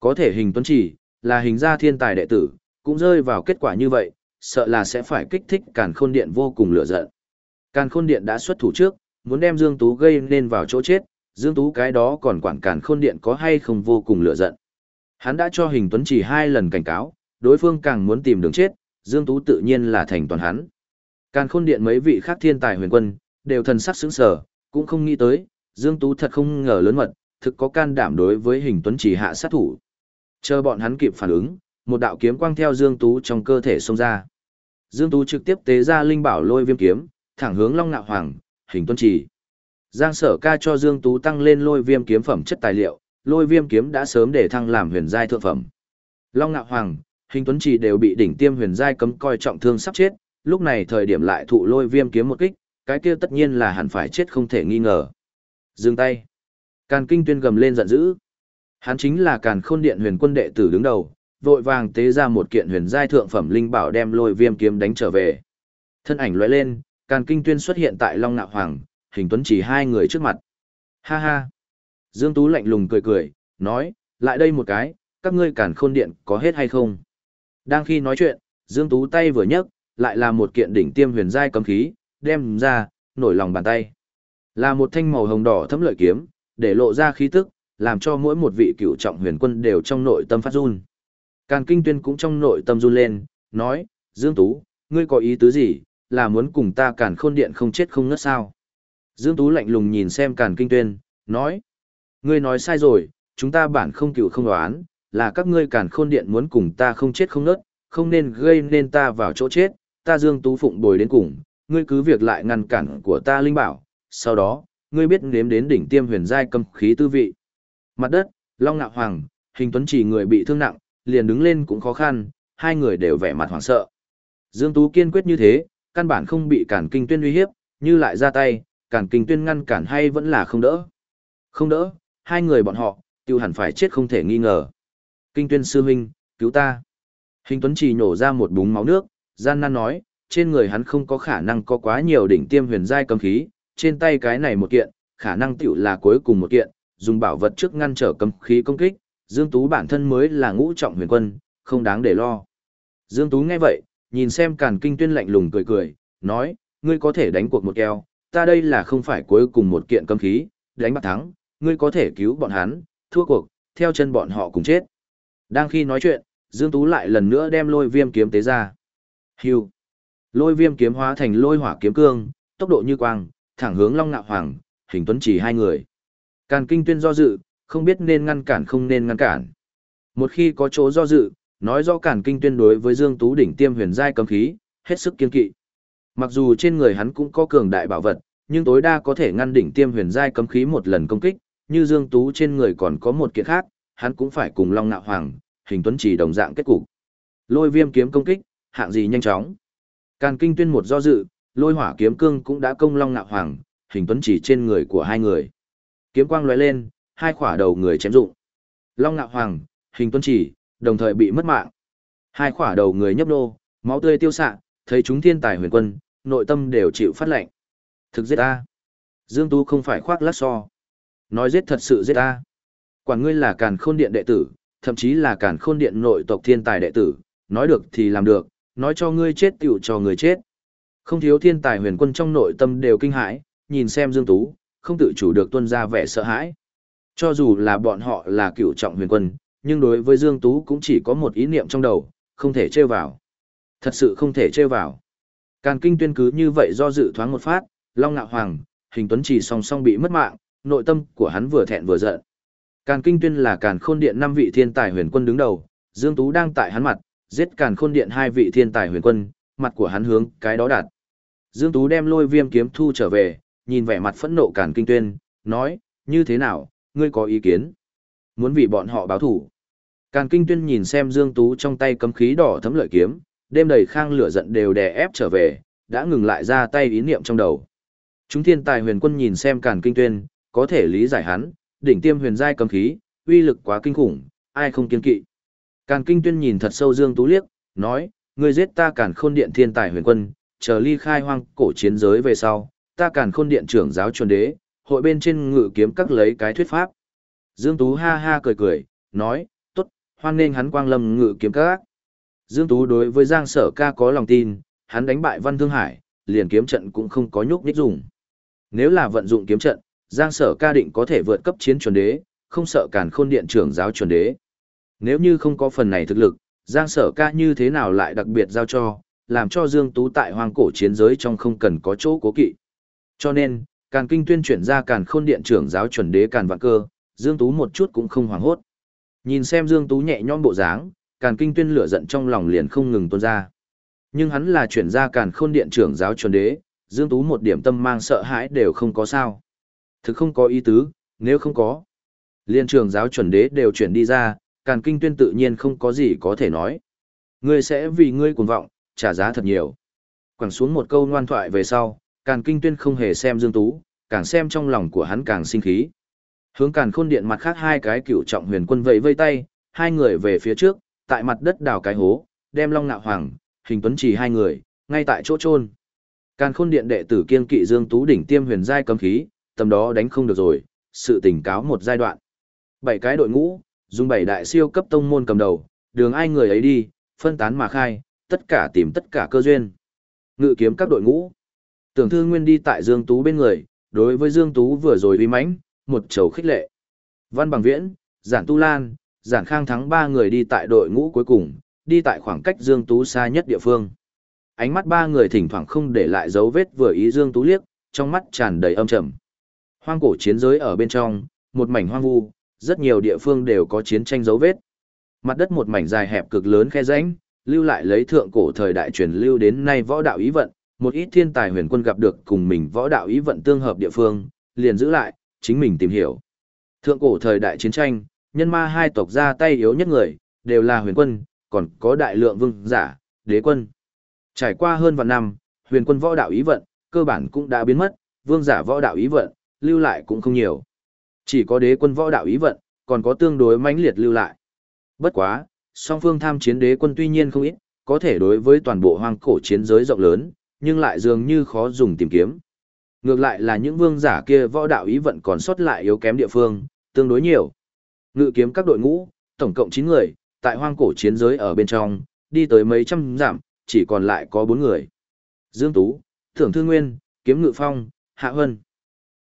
Có thể hình tuấn chỉ, là hình gia thiên tài đệ tử, cũng rơi vào kết quả như vậy, sợ là sẽ phải kích thích càn khôn điện vô cùng lửa giận. Càn khôn điện đã xuất thủ trước, muốn đem Dương Tú gây nên vào chỗ chết, Dương Tú cái đó còn quản càn khôn điện có hay không vô cùng lửa giận. Hắn đã cho hình tuấn chỉ hai lần cảnh cáo, đối phương càng muốn tìm đường chết, Dương Tú tự nhiên là thành toàn hắn. Càn khôn điện mấy vị khác thiên tài huyền quân, đều thần sắc sững sờ, cũng không nghĩ tới, Dương Tú thật không ngờ lớn mật, thực có can đảm đối với hình tuấn chỉ hạ sát thủ. Chờ bọn hắn kịp phản ứng, một đạo kiếm quang theo Dương Tú trong cơ thể xông ra. Dương Tú trực tiếp tế ra linh bảo lôi viêm kiếm, thẳng hướng Long Nạo Hoàng, hình tuấn chỉ. Giang Sở Ca cho Dương Tú tăng lên lôi viêm kiếm phẩm chất tài liệu, lôi viêm kiếm đã sớm để thăng làm huyền giai thượng phẩm. Long Nạo Hoàng, hình tuấn chỉ đều bị đỉnh tiêm huyền giai cấm coi trọng thương sắp chết, lúc này thời điểm lại thụ lôi viêm kiếm một kích, cái kia tất nhiên là hẳn phải chết không thể nghi ngờ. Dừng tay. Càn Kinh Tuyên gầm lên giận dữ. Hắn chính là Càn Khôn Điện Huyền Quân đệ tử đứng đầu, vội vàng tế ra một kiện huyền giai thượng phẩm linh bảo đem lôi viêm kiếm đánh trở về. Thân ảnh lóe lên, Càn Kinh Tuyên xuất hiện tại Long Nạo Hoàng, hình tuấn chỉ hai người trước mặt. Ha ha. Dương Tú lạnh lùng cười cười, nói, lại đây một cái, các ngươi càn khôn điện có hết hay không? Đang khi nói chuyện, Dương Tú tay vừa nhấc, lại là một kiện đỉnh tiêm huyền giai cấm khí, đem ra, nổi lòng bàn tay. Là một thanh màu hồng đỏ thấm lợi kiếm, để lộ ra khí tức, làm cho mỗi một vị cựu trọng huyền quân đều trong nội tâm phát run. Càn Kinh Tuyên cũng trong nội tâm run lên, nói, Dương Tú, ngươi có ý tứ gì, là muốn cùng ta Càn Khôn Điện không chết không ngất sao? Dương Tú lạnh lùng nhìn xem Càn Kinh Tuyên, nói, ngươi nói sai rồi, chúng ta bản không cựu không đoán, là các ngươi Càn Khôn Điện muốn cùng ta không chết không ngất, không nên gây nên ta vào chỗ chết, ta Dương Tú phụng bồi đến cùng, ngươi cứ việc lại ngăn cản của ta linh bảo, sau đó, ngươi biết nếm đến đỉnh tiêm huyền giai cầm khí tư vị. Mặt đất, Long Ngạo Hoàng, Hình Tuấn chỉ người bị thương nặng, liền đứng lên cũng khó khăn, hai người đều vẻ mặt hoảng sợ. Dương Tú kiên quyết như thế, căn bản không bị cản kinh tuyên uy hiếp, như lại ra tay, cản kinh tuyên ngăn cản hay vẫn là không đỡ. Không đỡ, hai người bọn họ, tiêu hẳn phải chết không thể nghi ngờ. Kinh tuyên sư huynh, cứu ta. Hình Tuấn chỉ nhổ ra một búng máu nước, gian nan nói, trên người hắn không có khả năng có quá nhiều đỉnh tiêm huyền giai cấm khí, trên tay cái này một kiện, khả năng tiểu là cuối cùng một kiện, dùng bảo vật trước ngăn trở cấm khí công kích, Dương Tú bản thân mới là ngũ trọng huyền quân, không đáng để lo. Dương Tú nghe vậy, nhìn xem càn kinh tuyên lạnh lùng cười cười, nói, ngươi có thể đánh cuộc một keo, ta đây là không phải cuối cùng một kiện cấm khí, đánh bạc thắng, ngươi có thể cứu bọn hắn, thua cuộc, theo chân bọn họ cùng chết. Đang khi nói chuyện, Dương Tú lại lần nữa đem lôi viêm kiếm tế ra. Hưu. Lôi viêm kiếm hóa thành lôi hỏa kiếm cương, tốc độ như quang, thẳng hướng Long Nạo Hoàng, hình tuấn chỉ hai người. Càn kinh tuyên do dự, không biết nên ngăn cản không nên ngăn cản. Một khi có chỗ do dự, nói rõ càn kinh tuyên đối với Dương Tú đỉnh tiêm huyền giai cấm khí, hết sức kiên kỵ. Mặc dù trên người hắn cũng có cường đại bảo vật, nhưng tối đa có thể ngăn đỉnh tiêm huyền giai cấm khí một lần công kích, như Dương Tú trên người còn có một kiện khác, hắn cũng phải cùng Long Nạo Hoàng, hình tuấn chỉ đồng dạng kết cục. Lôi viêm kiếm công kích, hạng gì nhanh chóng. Càn kinh tuyên một do dự, lôi hỏa kiếm cương cũng đã công Long Nạo Hoàng, hình tuấn chỉ trên người của hai người. Kiếm quang lóe lên, hai khỏa đầu người chém dụng. Long Nạo Hoàng, hình tuấn chỉ, đồng thời bị mất mạng. Hai khỏa đầu người nhấp nô, máu tươi tiêu xạ, thấy chúng thiên tài huyền quân, nội tâm đều chịu phát lệnh. Thực giết ta. Dương Tú không phải khoác lát so. Nói giết thật sự giết ta. quả ngươi là càn khôn điện đệ tử, thậm chí là càn khôn điện nội tộc thiên tài đệ tử, nói được thì làm được, nói cho ngươi chết tựu cho người chết. Không thiếu thiên tài huyền quân trong nội tâm đều kinh hãi, nhìn xem Dương Tú, không tự chủ được tuân ra vẻ sợ hãi. Cho dù là bọn họ là cựu trọng huyền quân, nhưng đối với Dương Tú cũng chỉ có một ý niệm trong đầu, không thể trêu vào. Thật sự không thể trêu vào. Càn kinh tuyên cứ như vậy do dự thoáng một phát, Long Ngạo Hoàng, hình tuấn chỉ song song bị mất mạng, nội tâm của hắn vừa thẹn vừa giận. Càn kinh tuyên là càn khôn điện năm vị thiên tài huyền quân đứng đầu, Dương Tú đang tại hắn mặt, giết càn khôn điện hai vị thiên tài huyền quân, mặt của hắn hướng cái đó đạt. Dương Tú đem lôi viêm kiếm thu trở về, nhìn vẻ mặt phẫn nộ càn kinh tuyên, nói, như thế nào, ngươi có ý kiến? Muốn vì bọn họ báo thủ. Càn kinh tuyên nhìn xem Dương Tú trong tay cấm khí đỏ thấm lợi kiếm, đêm đầy khang lửa giận đều đè ép trở về, đã ngừng lại ra tay ý niệm trong đầu. Chúng thiên tài huyền quân nhìn xem càn kinh tuyên, có thể lý giải hắn, đỉnh tiêm huyền giai cấm khí, uy lực quá kinh khủng, ai không kiên kỵ. Càn kinh tuyên nhìn thật sâu Dương Tú liếc, nói, ngươi giết ta càn khôn điện thiên tài huyền quân, chờ ly khai hoang cổ chiến giới về sau, ta càn khôn điện trưởng giáo chuẩn đế, hội bên trên ngự kiếm các lấy cái thuyết pháp. Dương Tú ha ha cười cười, nói, tốt, hoan nên hắn quang lâm ngự kiếm các. Dương Tú đối với Giang Sở ca có lòng tin, hắn đánh bại Văn Thương Hải, liền kiếm trận cũng không có nhúc nhích dùng. Nếu là vận dụng kiếm trận, Giang Sở ca định có thể vượt cấp chiến chuẩn đế, không sợ càn khôn điện trưởng giáo chuẩn đế. Nếu như không có phần này thực lực, Giang Sở ca như thế nào lại đặc biệt giao cho, làm cho Dương Tú tại hoang cổ chiến giới trong không cần có chỗ cố kỵ. Cho nên, Càn Kinh tuyên chuyển ra Càn Khôn Điện trưởng giáo chuẩn đế Càn Vạn Cơ, Dương Tú một chút cũng không hoảng hốt. Nhìn xem Dương Tú nhẹ nhõm bộ dáng, Càn Kinh tuyên lửa giận trong lòng liền không ngừng tuôn ra. Nhưng hắn là chuyển ra Càn Khôn Điện trưởng giáo chuẩn đế, Dương Tú một điểm tâm mang sợ hãi đều không có sao. Thực không có ý tứ, nếu không có. Liên trưởng giáo chuẩn đế đều chuyển đi ra, Càn Kinh tuyên tự nhiên không có gì có thể nói. Ngươi sẽ vì ngươi cuồng vọng, trả giá thật nhiều. Quẳng xuống một câu ngoan thoại về sau, Càn Kinh Tuyên không hề xem Dương Tú, càng xem trong lòng của hắn càng sinh khí. Hướng Càn Khôn Điện mặt khác hai cái cựu trọng huyền quân vẫy vây tay, hai người về phía trước, tại mặt đất đào cái hố, đem Long Nạo Hoàng, Hình Tuấn Trì hai người, ngay tại chỗ chôn. Càn Khôn Điện đệ tử kiên kỵ Dương Tú đỉnh tiêm huyền giai cấm khí, tầm đó đánh không được rồi, sự tỉnh cáo một giai đoạn. Bảy cái đội ngũ, dùng bảy đại siêu cấp tông môn cầm đầu, đường ai người ấy đi, phân tán mà khai, tất cả tìm tất cả cơ duyên. Ngự kiếm các đội ngũ. Tưởng Thư Nguyên đi tại Dương Tú bên người, đối với Dương Tú vừa rồi uy mãnh, một chầu khích lệ. Văn Bằng Viễn, Giản Tu Lan, Giản Khang thắng ba người đi tại đội ngũ cuối cùng, đi tại khoảng cách Dương Tú xa nhất địa phương. Ánh mắt ba người thỉnh thoảng không để lại dấu vết vừa ý Dương Tú liếc, trong mắt tràn đầy âm trầm. Hoang cổ chiến giới ở bên trong, một mảnh hoang vu, rất nhiều địa phương đều có chiến tranh dấu vết. Mặt đất một mảnh dài hẹp cực lớn khe rãnh, lưu lại lấy thượng cổ thời đại truyền lưu đến nay võ đạo ý vận, một ít thiên tài huyền quân gặp được cùng mình võ đạo ý vận tương hợp địa phương, liền giữ lại, chính mình tìm hiểu. Thượng cổ thời đại chiến tranh, nhân ma hai tộc ra tay yếu nhất người, đều là huyền quân, còn có đại lượng vương giả, đế quân. Trải qua hơn vạn năm, huyền quân võ đạo ý vận, cơ bản cũng đã biến mất, vương giả võ đạo ý vận, lưu lại cũng không nhiều. Chỉ có đế quân võ đạo ý vận, còn có tương đối mãnh liệt lưu lại. Bất quá, song phương tham chiến đế quân tuy nhiên không ít, có thể đối với toàn bộ hoang cổ chiến giới rộng lớn, nhưng lại dường như khó dùng tìm kiếm. Ngược lại là những vương giả kia võ đạo ý vận còn sót lại yếu kém địa phương, tương đối nhiều. Ngự kiếm các đội ngũ, tổng cộng 9 người, tại hoang cổ chiến giới ở bên trong, đi tới mấy trăm giảm, chỉ còn lại có 4 người. Dương Tú, Thưởng Thư Nguyên, Kiếm Ngự Phong, Hạ Hân.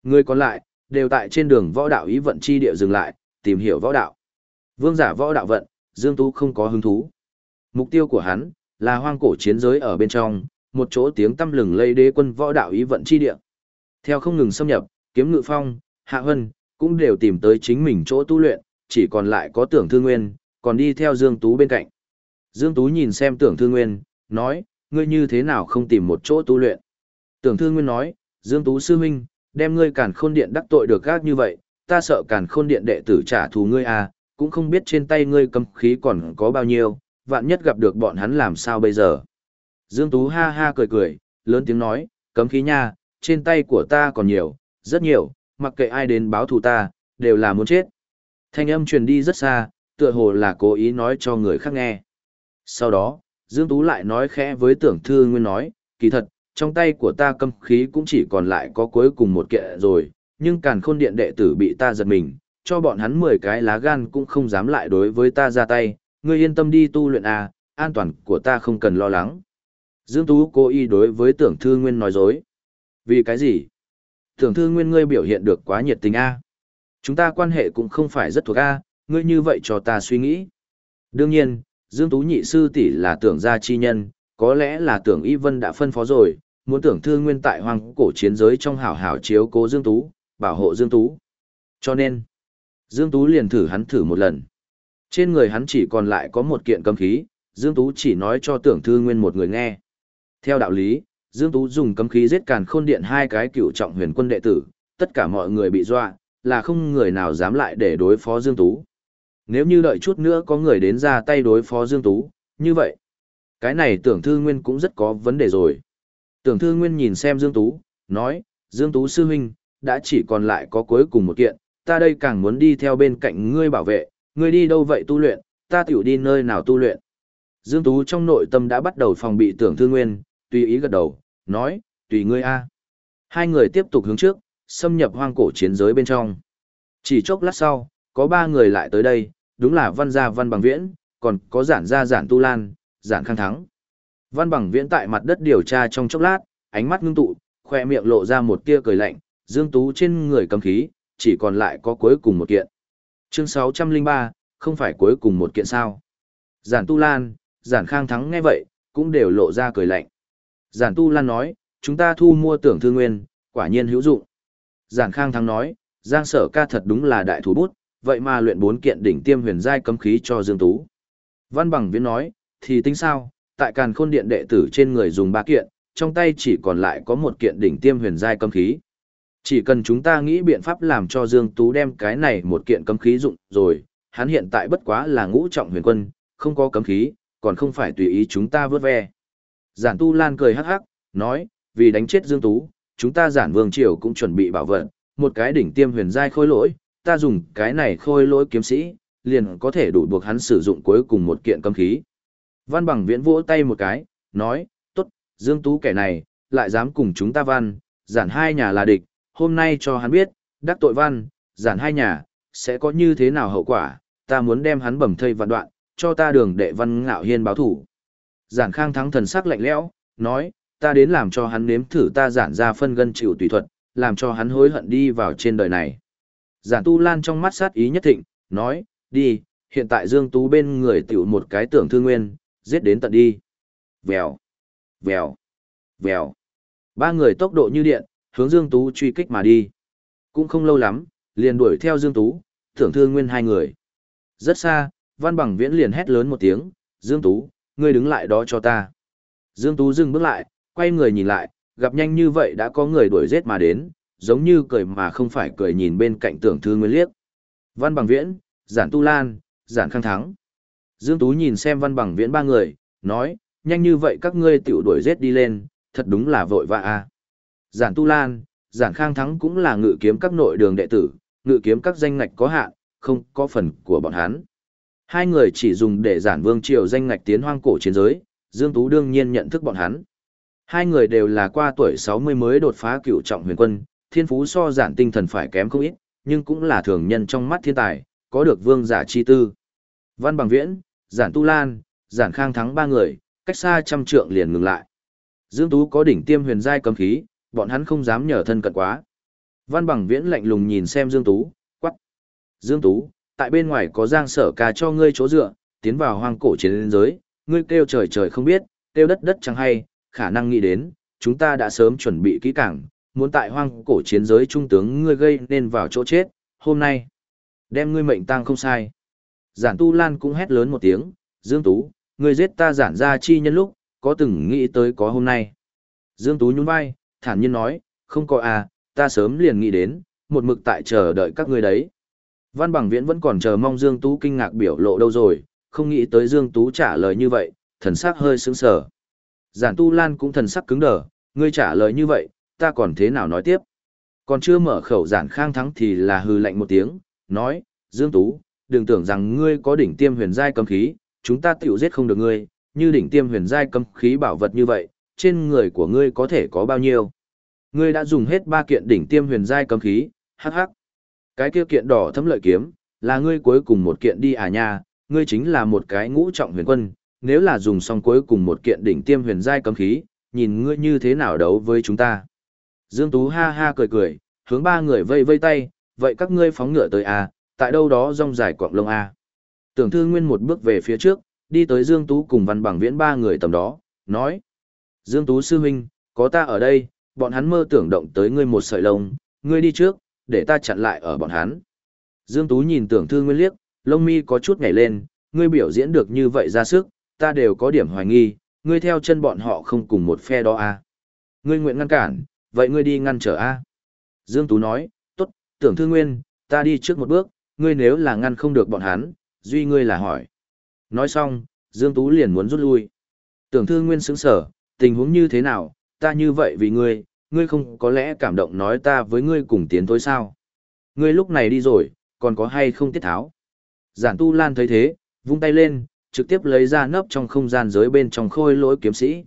Người còn lại, đều tại trên đường võ đạo ý vận chi địa dừng lại, tìm hiểu võ đạo. Vương giả võ đạo vận, Dương Tú không có hứng thú. Mục tiêu của hắn là hoang cổ chiến giới ở bên trong, một chỗ tiếng tâm lừng lây đế quân võ đạo ý vận chi địa. Theo không ngừng xâm nhập, kiếm ngự phong, hạ hân, cũng đều tìm tới chính mình chỗ tu luyện, chỉ còn lại có tưởng thư nguyên, còn đi theo Dương Tú bên cạnh. Dương Tú nhìn xem tưởng thư nguyên, nói, ngươi như thế nào không tìm một chỗ tu luyện. Tưởng thư nguyên nói, Dương Tú sư huynh, đem ngươi càn khôn điện đắc tội được gác như vậy, ta sợ càn khôn điện đệ tử trả thù ngươi à, cũng không biết trên tay ngươi cầm khí còn có bao nhiêu, vạn nhất gặp được bọn hắn làm sao bây giờ. Dương Tú ha ha cười cười, lớn tiếng nói, cấm khí nha, trên tay của ta còn nhiều, rất nhiều, mặc kệ ai đến báo thù ta, đều là muốn chết. Thanh âm truyền đi rất xa, tựa hồ là cố ý nói cho người khác nghe. Sau đó, Dương Tú lại nói khẽ với tưởng thư nguyên nói, kỳ thật, trong tay của ta cầm khí cũng chỉ còn lại có cuối cùng một kệ rồi, nhưng càn khôn điện đệ tử bị ta giật mình, cho bọn hắn 10 cái lá gan cũng không dám lại đối với ta ra tay, ngươi yên tâm đi tu luyện à, an toàn của ta không cần lo lắng. Dương Tú cố ý đối với tưởng thư nguyên nói dối. Vì cái gì? Tưởng thư nguyên ngươi biểu hiện được quá nhiệt tình a Chúng ta quan hệ cũng không phải rất thuộc a ngươi như vậy cho ta suy nghĩ. Đương nhiên, Dương Tú nhị sư tỷ là tưởng gia chi nhân, có lẽ là tưởng Y Vân đã phân phó rồi, muốn tưởng thư nguyên tại hoàng cổ chiến giới trong hảo hảo chiếu cố Dương Tú, bảo hộ Dương Tú. Cho nên, Dương Tú liền thử hắn thử một lần. Trên người hắn chỉ còn lại có một kiện cấm khí, Dương Tú chỉ nói cho tưởng thư nguyên một người nghe. Theo đạo lý, Dương Tú dùng cấm khí giết càn khôn điện hai cái cựu trọng huyền quân đệ tử, tất cả mọi người bị dọa, là không người nào dám lại để đối phó Dương Tú. Nếu như đợi chút nữa có người đến ra tay đối phó Dương Tú, như vậy, cái này tưởng thư nguyên cũng rất có vấn đề rồi. Tưởng thư nguyên nhìn xem Dương Tú, nói, Dương Tú sư huynh, đã chỉ còn lại có cuối cùng một kiện, ta đây càng muốn đi theo bên cạnh ngươi bảo vệ, ngươi đi đâu vậy tu luyện, ta tiểu đi nơi nào tu luyện. Dương Tú trong nội tâm đã bắt đầu phòng bị tưởng thư nguyên, tùy ý gật đầu, nói, tùy ngươi a. Hai người tiếp tục hướng trước, xâm nhập hoang cổ chiến giới bên trong. Chỉ chốc lát sau, có ba người lại tới đây, đúng là văn gia văn bằng viễn, còn có giản gia giản tu lan, giản khang thắng. Văn bằng viễn tại mặt đất điều tra trong chốc lát, ánh mắt ngưng tụ, khoe miệng lộ ra một tia cười lạnh, dương tú trên người cầm khí, chỉ còn lại có cuối cùng một kiện. Chương 603, không phải cuối cùng một kiện sao. Giản tu lan, giản khang thắng nghe vậy, cũng đều lộ ra cười lạnh. Giản Tu Lan nói, chúng ta thu mua tưởng thư nguyên, quả nhiên hữu dụng. Giản Khang Thắng nói, Giang Sở ca thật đúng là đại thủ bút, vậy mà luyện bốn kiện đỉnh tiêm huyền giai cấm khí cho Dương Tú. Văn Bằng Viễn nói, thì tính sao, tại Càn Khôn Điện đệ tử trên người dùng ba kiện, trong tay chỉ còn lại có một kiện đỉnh tiêm huyền giai cấm khí. Chỉ cần chúng ta nghĩ biện pháp làm cho Dương Tú đem cái này một kiện cấm khí dụng rồi, hắn hiện tại bất quá là ngũ trọng huyền quân, không có cấm khí, còn không phải tùy ý chúng ta vớt ve. Giản Tu Lan cười hắc hắc, nói, vì đánh chết Dương Tú, chúng ta giản vương triều cũng chuẩn bị bảo vật, một cái đỉnh tiêm huyền giai khôi lỗi, ta dùng cái này khôi lỗi kiếm sĩ, liền có thể đủ buộc hắn sử dụng cuối cùng một kiện cấm khí. Văn bằng viễn vỗ tay một cái, nói, tốt, Dương Tú kẻ này, lại dám cùng chúng ta văn, giản hai nhà là địch, hôm nay cho hắn biết, đắc tội văn, giản hai nhà, sẽ có như thế nào hậu quả, ta muốn đem hắn bầm thây vạn đoạn, cho ta đường đệ văn ngạo hiên báo thủ. Giản khang thắng thần sắc lạnh lẽo, nói, ta đến làm cho hắn nếm thử ta giản ra phân gân chịu tùy thuật, làm cho hắn hối hận đi vào trên đời này. Giản tu lan trong mắt sát ý nhất thịnh, nói, đi, hiện tại Dương Tú bên người tiểu một cái tưởng thương nguyên, giết đến tận đi. Vèo, vèo, vèo. Ba người tốc độ như điện, hướng Dương Tú truy kích mà đi. Cũng không lâu lắm, liền đuổi theo Dương Tú, thưởng thương nguyên hai người. Rất xa, Văn Bằng Viễn liền hét lớn một tiếng, Dương Tú, ngươi đứng lại đó cho ta. Dương Tú dừng bước lại, quay người nhìn lại, gặp nhanh như vậy đã có người đuổi giết mà đến, giống như cười mà không phải cười nhìn bên cạnh tưởng thư nguyên liếc. Văn Bằng Viễn, Giản Tu Lan, Giản Khang Thắng. Dương Tú nhìn xem Văn Bằng Viễn ba người, nói, nhanh như vậy các ngươi tiểu đuổi giết đi lên, thật đúng là vội vã a. Giản Tu Lan, Giản Khang Thắng cũng là ngự kiếm các nội đường đệ tử, ngự kiếm các danh ngạch có hạn, không có phần của bọn hắn. Hai người chỉ dùng để giản vương triều danh ngạch tiến hoang cổ chiến giới, Dương Tú đương nhiên nhận thức bọn hắn. Hai người đều là qua tuổi 60 mới đột phá cựu trọng huyền quân, thiên phú so giản tinh thần phải kém không ít, nhưng cũng là thường nhân trong mắt thiên tài, có được vương giả chi tư. Văn Bằng Viễn, Giản Tu Lan, Giản Khang thắng ba người, cách xa trăm trượng liền ngừng lại. Dương Tú có đỉnh tiêm huyền giai cấm khí, bọn hắn không dám nhờ thân cận quá. Văn Bằng Viễn lạnh lùng nhìn xem Dương Tú, quắc. Dương Tú, tại bên ngoài có giang sở ca cho ngươi chỗ dựa, tiến vào hoang cổ chiến giới, ngươi kêu trời trời không biết, kêu đất đất chẳng hay, khả năng nghĩ đến, chúng ta đã sớm chuẩn bị kỹ càng, muốn tại hoang cổ chiến giới trung tướng ngươi gây nên vào chỗ chết, hôm nay, đem ngươi mệnh tăng không sai. Giản Tu Lan cũng hét lớn một tiếng, Dương Tú, người giết ta giản ra chi nhân lúc, có từng nghĩ tới có hôm nay. Dương Tú nhún vai, thản nhiên nói, không có à, ta sớm liền nghĩ đến, một mực tại chờ đợi các ngươi đấy. Văn Bằng Viễn vẫn còn chờ mong Dương Tú kinh ngạc biểu lộ đâu rồi, không nghĩ tới Dương Tú trả lời như vậy, thần sắc hơi sững sờ. Giản Tu Lan cũng thần sắc cứng đờ, ngươi trả lời như vậy, ta còn thế nào nói tiếp. Còn chưa mở khẩu giản khang thắng thì là hư lạnh một tiếng, nói, Dương Tú, đừng tưởng rằng ngươi có đỉnh tiêm huyền giai cấm khí, chúng ta tiểu giết không được ngươi, như đỉnh tiêm huyền giai cấm khí bảo vật như vậy, trên người của ngươi có thể có bao nhiêu. Ngươi đã dùng hết ba kiện đỉnh tiêm huyền giai cấm khí, hắc hắc. Cái kia kiện đỏ thấm lợi kiếm, là ngươi cuối cùng một kiện đi à nha, ngươi chính là một cái ngũ trọng huyền quân, nếu là dùng xong cuối cùng một kiện đỉnh tiêm huyền giai cấm khí, nhìn ngươi như thế nào đấu với chúng ta. Dương Tú ha ha cười cười, hướng ba người vây vây tay, vậy các ngươi phóng ngựa tới à, tại đâu đó rong dài quạng lông a Tưởng thư nguyên một bước về phía trước, đi tới Dương Tú cùng văn bằng viễn ba người tầm đó, nói. Dương Tú sư huynh, có ta ở đây, bọn hắn mơ tưởng động tới ngươi một sợi lông, ngươi đi trước, để ta chặn lại ở bọn hắn. Dương Tú nhìn tưởng thư nguyên liếc, lông mi có chút nhảy lên, ngươi biểu diễn được như vậy ra sức, ta đều có điểm hoài nghi, ngươi theo chân bọn họ không cùng một phe đó à. Ngươi nguyện ngăn cản, vậy ngươi đi ngăn trở a à? Dương Tú nói, tốt, tưởng thư nguyên, ta đi trước một bước, ngươi nếu là ngăn không được bọn hắn, duy ngươi là hỏi. Nói xong, Dương Tú liền muốn rút lui. Tưởng thư nguyên sững sở, tình huống như thế nào, ta như vậy vì ngươi, ngươi không có lẽ cảm động nói ta với ngươi cùng tiến tối sao. Ngươi lúc này đi rồi, còn có hay không tiết tháo. Giản tu lan thấy thế, vung tay lên, trực tiếp lấy ra nấp trong không gian giới bên trong khôi lỗi kiếm sĩ.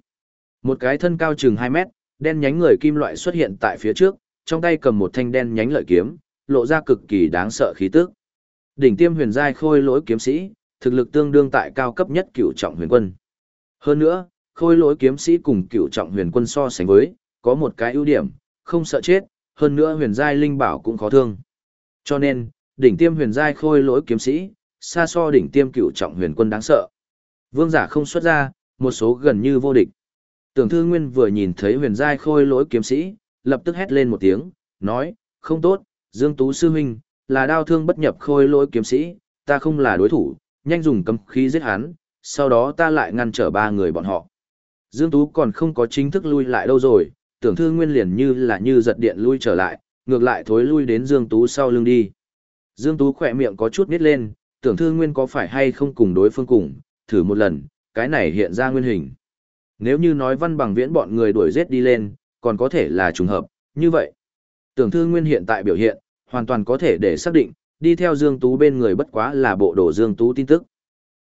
Một cái thân cao chừng 2 mét, đen nhánh người kim loại xuất hiện tại phía trước, trong tay cầm một thanh đen nhánh lợi kiếm, lộ ra cực kỳ đáng sợ khí tức. Đỉnh tiêm huyền giai khôi lỗi kiếm sĩ, thực lực tương đương tại cao cấp nhất cựu trọng huyền quân. Hơn nữa, khôi lỗi kiếm sĩ cùng cựu trọng huyền quân so sánh với, có một cái ưu điểm, không sợ chết, hơn nữa huyền giai linh bảo cũng khó thương. Cho nên, đỉnh tiêm huyền giai khôi lỗi kiếm sĩ, xa so đỉnh tiêm cựu trọng huyền quân đáng sợ. Vương giả không xuất ra, một số gần như vô địch. Tưởng Thư Nguyên vừa nhìn thấy huyền giai khôi lỗi kiếm sĩ, lập tức hét lên một tiếng, nói, không tốt, Dương Tú Sư Minh là đao thương bất nhập khôi lỗi kiếm sĩ, ta không là đối thủ, nhanh dùng cấm khí giết hắn, sau đó ta lại ngăn trở ba người bọn họ. Dương Tú còn không có chính thức lui lại đâu rồi, tưởng Thư Nguyên liền như là như giật điện lui trở lại, ngược lại thối lui đến Dương Tú sau lưng đi. Dương Tú khỏe miệng có chút nít lên, tưởng Thư Nguyên có phải hay không cùng đối phương cùng, thử một lần, cái này hiện ra nguyên hình. Nếu như nói văn bằng viễn bọn người đuổi giết đi lên, còn có thể là trùng hợp, như vậy. Tưởng thư nguyên hiện tại biểu hiện, hoàn toàn có thể để xác định, đi theo Dương Tú bên người bất quá là bộ đồ Dương Tú tin tức.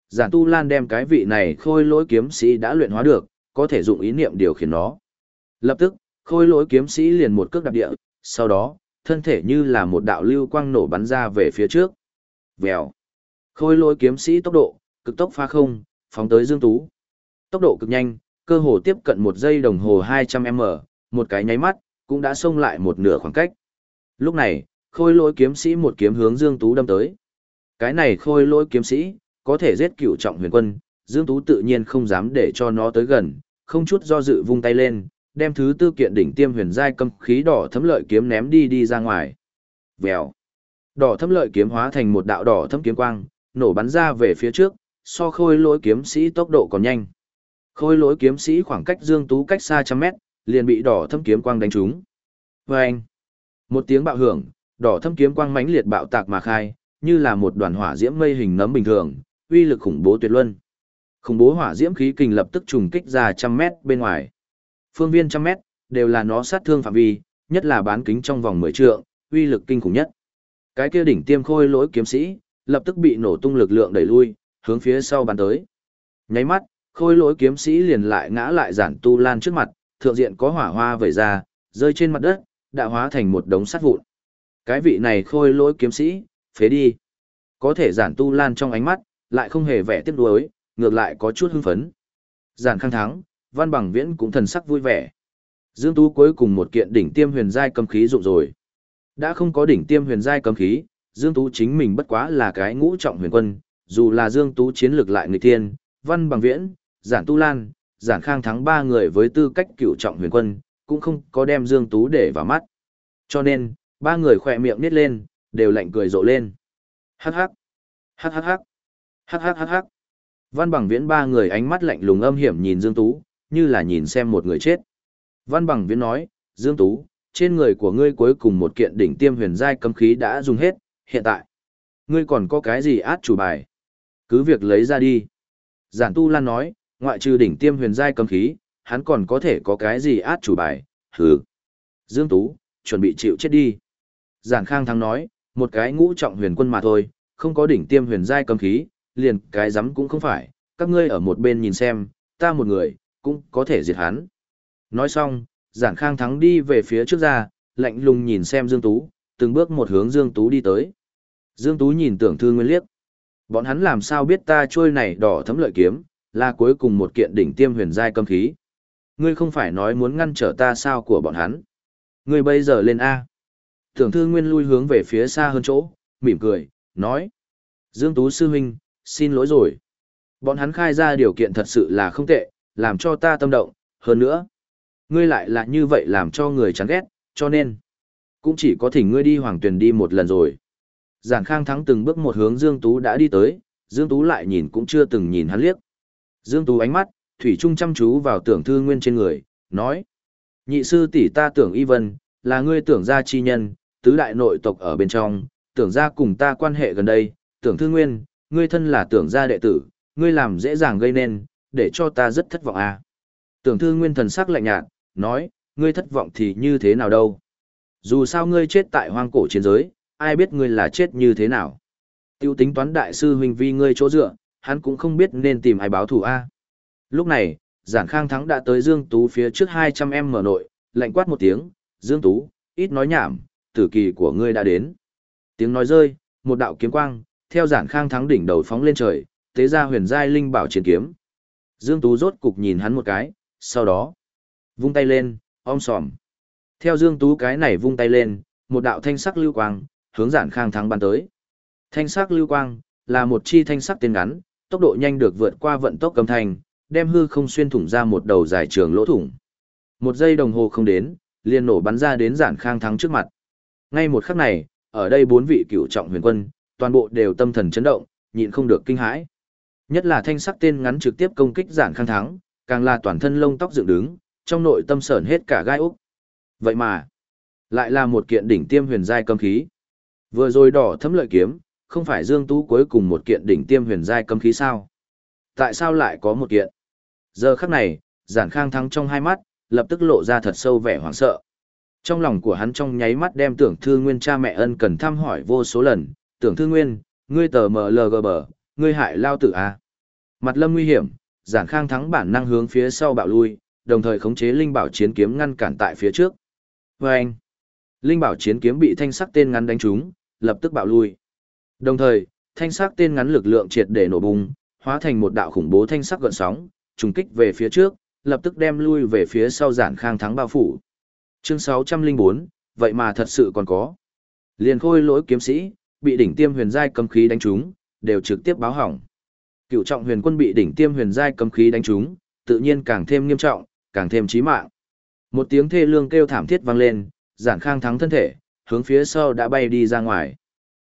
Giản Tu Lan đem cái vị này khôi lỗi kiếm sĩ đã luyện hóa được, có thể dụng ý niệm điều khiển nó. Lập tức, khôi lỗi kiếm sĩ liền một cước đạp địa, sau đó, thân thể như là một đạo lưu quang nổ bắn ra về phía trước. Vèo. Khôi lỗi kiếm sĩ tốc độ, cực tốc phá không, phóng tới Dương Tú. Tốc độ cực nhanh, cơ hồ tiếp cận một giây đồng hồ 200m, một cái nháy mắt, cũng đã xông lại một nửa khoảng cách. Lúc này, khôi lỗi kiếm sĩ một kiếm hướng Dương Tú đâm tới. Cái này khôi lỗi kiếm sĩ, có thể giết Cựu trọng huyền quân, Dương Tú tự nhiên không dám để cho nó tới gần, không chút do dự vung tay lên, đem thứ tư kiện đỉnh tiêm huyền giai cầm khí đỏ thấm lợi kiếm ném đi đi ra ngoài. Vèo. Đỏ thấm lợi kiếm hóa thành một đạo đỏ thấm kiếm quang, nổ bắn ra về phía trước, so khôi lỗi kiếm sĩ tốc độ còn nhanh. Khôi lỗi kiếm sĩ khoảng cách Dương Tú cách xa trăm mét, liền bị đỏ thâm kiếm quang đánh trúng. Vâng! Một tiếng bạo hưởng, đỏ thâm kiếm quang mãnh liệt bạo tạc mà khai, như là một đoàn hỏa diễm mây hình nấm bình thường, uy lực khủng bố tuyệt luân. Khủng bố hỏa diễm khí kình lập tức trùng kích ra trăm mét bên ngoài. Phương viên trăm mét, đều là nó sát thương phạm vi, nhất là bán kính trong vòng 10 trượng, uy lực kinh khủng nhất. Cái kia đỉnh tiêm khôi lỗi kiếm sĩ, lập tức bị nổ tung lực lượng đẩy lui, hướng phía sau bắn tới. Nháy mắt, khôi lỗi kiếm sĩ liền lại ngã lại giản tu lan trước mặt, thượng diện có hỏa hoa vẩy ra, rơi trên mặt đất, đã hóa thành một đống sắt vụn. Cái vị này khôi lỗi kiếm sĩ, phế đi. Có thể giản tu lan trong ánh mắt, lại không hề vẻ tiếc nuối, ngược lại có chút hưng phấn. Giản khang thắng, văn bằng viễn cũng thần sắc vui vẻ. Dương Tú cuối cùng một kiện đỉnh tiêm huyền giai cầm khí dụng rồi. Đã không có đỉnh tiêm huyền giai cầm khí, Dương Tú chính mình bất quá là cái ngũ trọng huyền quân, dù là Dương Tú chiến lược lại người thiên, văn bằng viễn, giản tu lan, giản khang thắng ba người với tư cách cựu trọng huyền quân, cũng không có đem Dương Tú để vào mắt. Cho nên, ba người khỏe miệng nít lên, đều lạnh cười rộ lên. Hắc hắc, hắc hắc hắc, hắc hắc hắc hắc. Văn bằng viễn ba người ánh mắt lạnh lùng âm hiểm nhìn Dương Tú, như là nhìn xem một người chết. Văn bằng viễn nói, Dương Tú, trên người của ngươi cuối cùng một kiện đỉnh tiêm huyền giai cấm khí đã dùng hết, hiện tại. Ngươi còn có cái gì át chủ bài? Cứ việc lấy ra đi. Giản Tu Lan nói, ngoại trừ đỉnh tiêm huyền giai cấm khí, hắn còn có thể có cái gì át chủ bài, hừ. Dương Tú, chuẩn bị chịu chết đi. Giản Khang Thắng nói, một cái ngũ trọng huyền quân mà thôi, không có đỉnh tiêm huyền giai cầm khí, liền cái rắm cũng không phải, các ngươi ở một bên nhìn xem, ta một người, cũng có thể diệt hắn. Nói xong, Giản Khang Thắng đi về phía trước ra, lạnh lùng nhìn xem Dương Tú, từng bước một hướng Dương Tú đi tới. Dương Tú nhìn tưởng thư nguyên liếc. Bọn hắn làm sao biết ta trôi này đỏ thấm lợi kiếm, là cuối cùng một kiện đỉnh tiêm huyền giai cầm khí. Ngươi không phải nói muốn ngăn trở ta sao của bọn hắn. Ngươi bây giờ lên A. Tưởng thư nguyên lui hướng về phía xa hơn chỗ, mỉm cười, nói. Dương Tú Sư Huynh, xin lỗi rồi. Bọn hắn khai ra điều kiện thật sự là không tệ, làm cho ta tâm động, hơn nữa. Ngươi lại là như vậy làm cho người chán ghét, cho nên. Cũng chỉ có thỉnh ngươi đi hoàng tuyển đi một lần rồi. Giản Khang Thắng từng bước một hướng Dương Tú đã đi tới, Dương Tú lại nhìn cũng chưa từng nhìn hắn liếc. Dương Tú ánh mắt, Thủy Trung chăm chú vào tưởng thư nguyên trên người, nói. Nhị sư tỷ ta tưởng y vân, là ngươi tưởng ra chi nhân, tứ đại nội tộc ở bên trong, tưởng gia cùng ta quan hệ gần đây, tưởng thư nguyên, ngươi thân là tưởng gia đệ tử, ngươi làm dễ dàng gây nên, để cho ta rất thất vọng à. Tưởng thư nguyên thần sắc lạnh nhạt, nói, ngươi thất vọng thì như thế nào đâu. Dù sao ngươi chết tại hoang cổ chiến giới, ai biết ngươi là chết như thế nào. Tiêu tính toán đại sư huynh vi ngươi chỗ dựa, hắn cũng không biết nên tìm ai báo thù a. Lúc này, giản khang thắng đã tới Dương Tú phía trước 200 em mở nội, lạnh quát một tiếng, Dương Tú, ít nói nhảm, tử kỳ của ngươi đã đến. Tiếng nói rơi, một đạo kiếm quang, theo giản khang thắng đỉnh đầu phóng lên trời, tế ra huyền giai linh bảo chiến kiếm. Dương Tú rốt cục nhìn hắn một cái, sau đó, vung tay lên, om sòm. Theo Dương Tú cái này vung tay lên, một đạo thanh sắc lưu quang, hướng giản khang thắng bắn tới. Thanh sắc lưu quang, là một chi thanh sắc tên ngắn, tốc độ nhanh được vượt qua vận tốc cầm thành, đem hư không xuyên thủng ra một đầu dài trường lỗ thủng. Một giây đồng hồ không đến, liền nổ bắn ra đến giản khang thắng trước mặt. Ngay một khắc này, ở đây bốn vị cựu trọng huyền quân, toàn bộ đều tâm thần chấn động, nhịn không được kinh hãi. Nhất là thanh sắc tên ngắn trực tiếp công kích giản khang thắng, càng là toàn thân lông tóc dựng đứng, trong nội tâm sởn hết cả gai úc. Vậy mà, lại là một kiện đỉnh tiêm huyền giai cầm khí. Vừa rồi đỏ thấm lợi kiếm, không phải Dương Tú cuối cùng một kiện đỉnh tiêm huyền giai cầm khí sao? Tại sao lại có một kiện? Giờ khắc này, giản khang thắng trong hai mắt, lập tức lộ ra thật sâu vẻ hoảng sợ. Trong lòng của hắn trong nháy mắt đem tưởng thư nguyên cha mẹ ân cần thăm hỏi vô số lần, tưởng thư nguyên, ngươi tờ MLGB, ngươi hại lao tử A. Mặt lâm nguy hiểm, giản khang thắng bản năng hướng phía sau bạo lui, đồng thời khống chế linh bảo chiến kiếm ngăn cản tại phía trước. Và anh, linh bảo chiến kiếm bị thanh sắc tên ngắn đánh trúng, lập tức bạo lui. Đồng thời, thanh sắc tên ngắn lực lượng triệt để nổ bùng, hóa thành một đạo khủng bố thanh sắc gợn sóng, trùng kích về phía trước, lập tức đem lui về phía sau giản khang thắng bao phủ. Chương 604, vậy mà thật sự còn có. Liền khôi lỗi kiếm sĩ, bị đỉnh tiêm huyền giai cấm khí đánh trúng, đều trực tiếp báo hỏng. Cựu trọng huyền quân bị đỉnh tiêm huyền giai cấm khí đánh trúng, tự nhiên càng thêm nghiêm trọng, càng thêm chí mạng. Một tiếng thê lương kêu thảm thiết vang lên, giản khang thắng thân thể, hướng phía sau đã bay đi ra ngoài.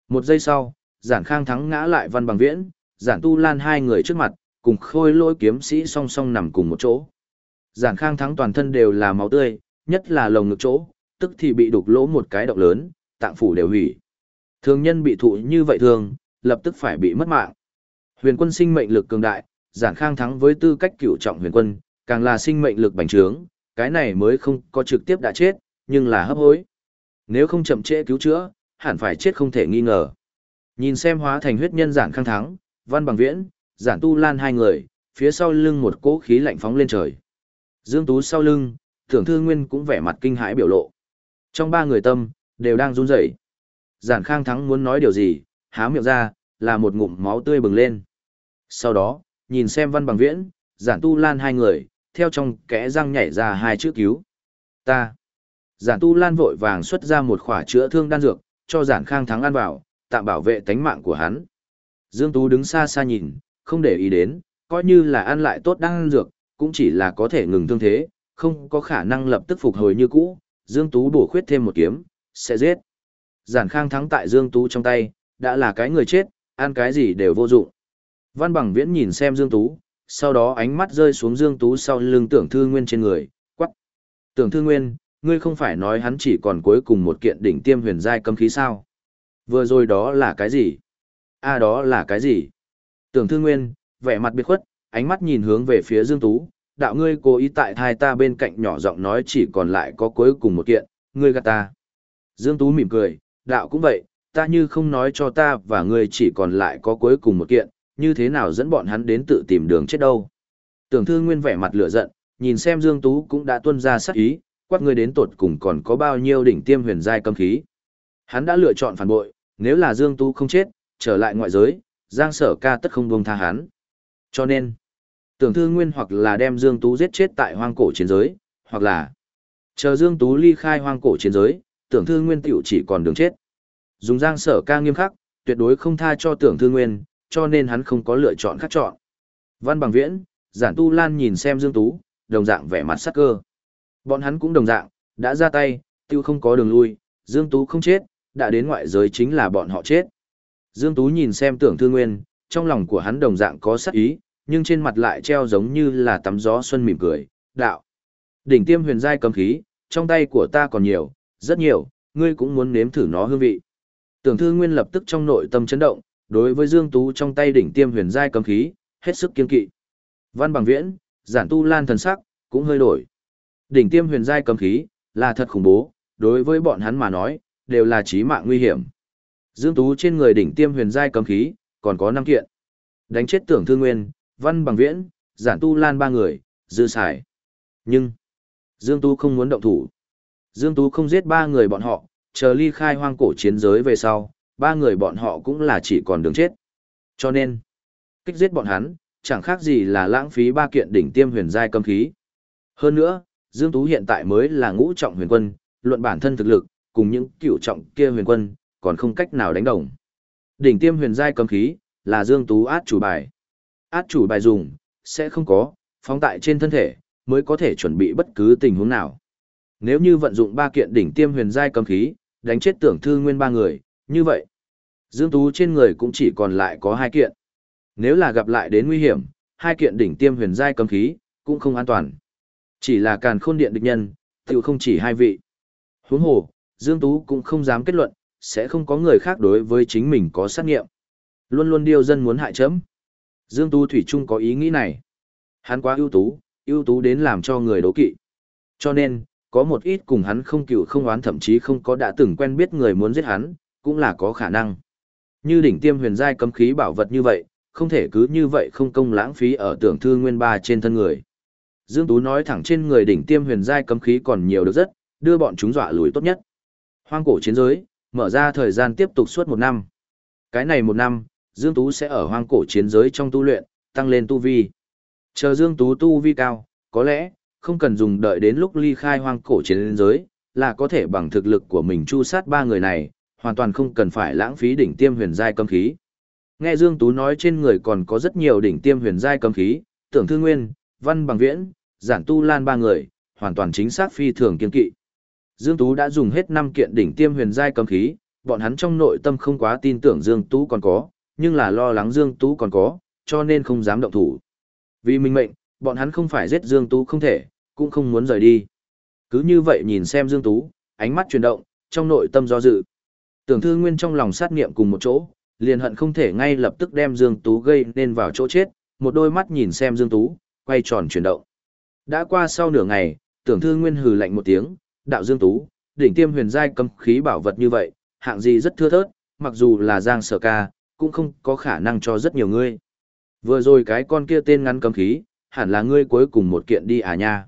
Một giây sau, giản khang thắng ngã lại văn bằng viễn, giản tu lan hai người trước mặt, cùng khôi lỗi kiếm sĩ song song nằm cùng một chỗ. Giản khang thắng toàn thân đều là máu tươi, nhất là lồng ngực chỗ, tức thì bị đục lỗ một cái động lớn, tạng phủ đều hủy. Thường nhân bị thụ như vậy thường, lập tức phải bị mất mạng. Huyền quân sinh mệnh lực cường đại, giản khang thắng với tư cách cựu trọng huyền quân, càng là sinh mệnh lực bành trướng, cái này mới không có trực tiếp đã chết, nhưng là hấp hối. Nếu không chậm trễ cứu chữa, hẳn phải chết không thể nghi ngờ. Nhìn xem hóa thành huyết nhân giản khang thắng, văn bằng viễn, giản tu lan hai người, phía sau lưng một cỗ khí lạnh phóng lên trời. Dương Tú sau lưng, thưởng thư nguyên cũng vẻ mặt kinh hãi biểu lộ. Trong ba người tâm, đều đang run rẩy. Giản khang thắng muốn nói điều gì, há miệng ra, là một ngụm máu tươi bừng lên. Sau đó, nhìn xem văn bằng viễn, giản tu lan hai người, theo trong kẽ răng nhảy ra hai chữ cứu. Ta. Giản tu lan vội vàng xuất ra một khỏa chữa thương đan dược, cho giản khang thắng ăn vào, tạm bảo vệ tánh mạng của hắn. Dương Tú đứng xa xa nhìn, không để ý đến, coi như là ăn lại tốt đan dược, cũng chỉ là có thể ngừng thương thế, không có khả năng lập tức phục hồi như cũ. Dương Tú bổ khuyết thêm một kiếm, sẽ giết. Giản khang thắng tại Dương Tú trong tay, đã là cái người chết, ăn cái gì đều vô dụng. Văn bằng viễn nhìn xem Dương Tú, sau đó ánh mắt rơi xuống Dương Tú sau lưng tưởng thư nguyên trên người, quắc. Tưởng thư nguyên, ngươi không phải nói hắn chỉ còn cuối cùng một kiện đỉnh tiêm huyền giai cấm khí sao? Vừa rồi đó là cái gì? a à, đó là cái gì? Tưởng thư nguyên, vẻ mặt biệt khuất, ánh mắt nhìn hướng về phía Dương Tú, đạo ngươi cố ý tại thai ta bên cạnh nhỏ giọng nói chỉ còn lại có cuối cùng một kiện, ngươi gạt ta. Dương Tú mỉm cười, đạo cũng vậy, ta như không nói cho ta và ngươi chỉ còn lại có cuối cùng một kiện, như thế nào dẫn bọn hắn đến tự tìm đường chết đâu. Tưởng thư nguyên vẻ mặt lửa giận, nhìn xem Dương Tú cũng đã tuân ra sắc ý, quát ngươi đến tột cùng còn có bao nhiêu đỉnh tiêm huyền giai cấm khí. Hắn đã lựa chọn phản bội, nếu là Dương Tú không chết, trở lại ngoại giới, Giang Sở Ca tất không buông tha hắn. Cho nên, tưởng thư nguyên hoặc là đem Dương Tú giết chết tại hoang cổ chiến giới, hoặc là chờ Dương Tú ly khai hoang cổ chiến giới, tưởng thư nguyên tiểu chỉ còn đường chết. Dùng Giang Sở Ca nghiêm khắc, tuyệt đối không tha cho tưởng thư nguyên, cho nên hắn không có lựa chọn khác chọn. Văn bằng viễn, giản tu lan nhìn xem Dương Tú, đồng dạng vẻ mặt sắc cơ. Bọn hắn cũng đồng dạng, đã ra tay, tiêu không có đường lui, Dương Tú không chết, đã đến ngoại giới chính là bọn họ chết. Dương Tú nhìn xem tưởng thư nguyên, trong lòng của hắn đồng dạng có sắc ý, nhưng trên mặt lại treo giống như là tắm gió xuân mỉm cười, đạo. Đỉnh tiêm huyền giai cầm khí, trong tay của ta còn nhiều, rất nhiều, ngươi cũng muốn nếm thử nó hương vị. Tưởng thư nguyên lập tức trong nội tâm chấn động, đối với Dương Tú trong tay đỉnh tiêm huyền giai cầm khí, hết sức kiên kỵ. Văn bằng viễn, giản tu lan thần sắc, cũng hơi đổi. Đỉnh tiêm huyền giai cầm khí, là thật khủng bố, đối với bọn hắn mà nói, đều là chí mạng nguy hiểm. Dương Tú trên người đỉnh tiêm huyền giai cầm khí, còn có 5 kiện. Đánh chết tưởng thư nguyên, văn bằng viễn, giản tu lan ba người, dư xài. Nhưng, Dương Tú không muốn động thủ. Dương Tú không giết ba người bọn họ, chờ ly khai hoang cổ chiến giới về sau, ba người bọn họ cũng là chỉ còn đường chết. Cho nên, kích giết bọn hắn, chẳng khác gì là lãng phí ba kiện đỉnh tiêm huyền giai cầm khí. Hơn nữa, Dương Tú hiện tại mới là ngũ trọng huyền quân, luận bản thân thực lực, cùng những cựu trọng kia huyền quân, còn không cách nào đánh đồng. Đỉnh tiêm huyền giai cầm khí, là Dương Tú át chủ bài. Át chủ bài dùng, sẽ không có, phóng tại trên thân thể, mới có thể chuẩn bị bất cứ tình huống nào. Nếu như vận dụng ba kiện đỉnh tiêm huyền giai cầm khí, đánh chết tưởng thư nguyên ba người, như vậy, Dương Tú trên người cũng chỉ còn lại có hai kiện. Nếu là gặp lại đến nguy hiểm, hai kiện đỉnh tiêm huyền giai cầm khí, cũng không an toàn. Chỉ là càn khôn điện địch nhân, tiểu không chỉ hai vị. Huống hồ, Dương Tú cũng không dám kết luận, sẽ không có người khác đối với chính mình có sát nghiệm. Luôn luôn điều dân muốn hại chấm. Dương Tú Thủy Trung có ý nghĩ này. Hắn quá ưu tú, ưu tú đến làm cho người đố kỵ. Cho nên, có một ít cùng hắn không cựu không oán thậm chí không có đã từng quen biết người muốn giết hắn, cũng là có khả năng. Như đỉnh tiêm huyền giai cấm khí bảo vật như vậy, không thể cứ như vậy không công lãng phí ở tưởng thư nguyên ba trên thân người. Dương Tú nói thẳng trên người đỉnh tiêm huyền giai cấm khí còn nhiều được rất, đưa bọn chúng dọa lùi tốt nhất. Hoang cổ chiến giới, mở ra thời gian tiếp tục suốt một năm. Cái này một năm, Dương Tú sẽ ở hoang cổ chiến giới trong tu luyện, tăng lên tu vi. Chờ Dương Tú tu vi cao, có lẽ, không cần dùng đợi đến lúc ly khai hoang cổ chiến giới, là có thể bằng thực lực của mình chu sát ba người này, hoàn toàn không cần phải lãng phí đỉnh tiêm huyền giai cấm khí. Nghe Dương Tú nói trên người còn có rất nhiều đỉnh tiêm huyền giai cấm khí, tưởng thư nguyên, văn bằng viễn, giản tu lan ba người, hoàn toàn chính xác phi thường kiên kỵ. Dương Tú đã dùng hết 5 kiện đỉnh tiêm huyền giai cấm khí, bọn hắn trong nội tâm không quá tin tưởng Dương Tú còn có, nhưng là lo lắng Dương Tú còn có, cho nên không dám động thủ. Vì mình mệnh, bọn hắn không phải giết Dương Tú không thể, cũng không muốn rời đi. Cứ như vậy nhìn xem Dương Tú, ánh mắt chuyển động, trong nội tâm do dự. Tưởng thư nguyên trong lòng sát nghiệm cùng một chỗ, liền hận không thể ngay lập tức đem Dương Tú gây nên vào chỗ chết, một đôi mắt nhìn xem Dương Tú, quay tròn chuyển động. Đã qua sau nửa ngày, tưởng thư nguyên hừ lạnh một tiếng, đạo Dương Tú, đỉnh tiêm huyền giai cầm khí bảo vật như vậy, hạng gì rất thưa thớt, mặc dù là Giang Sở Ca, cũng không có khả năng cho rất nhiều ngươi. Vừa rồi cái con kia tên ngắn cấm khí, hẳn là ngươi cuối cùng một kiện đi à nha.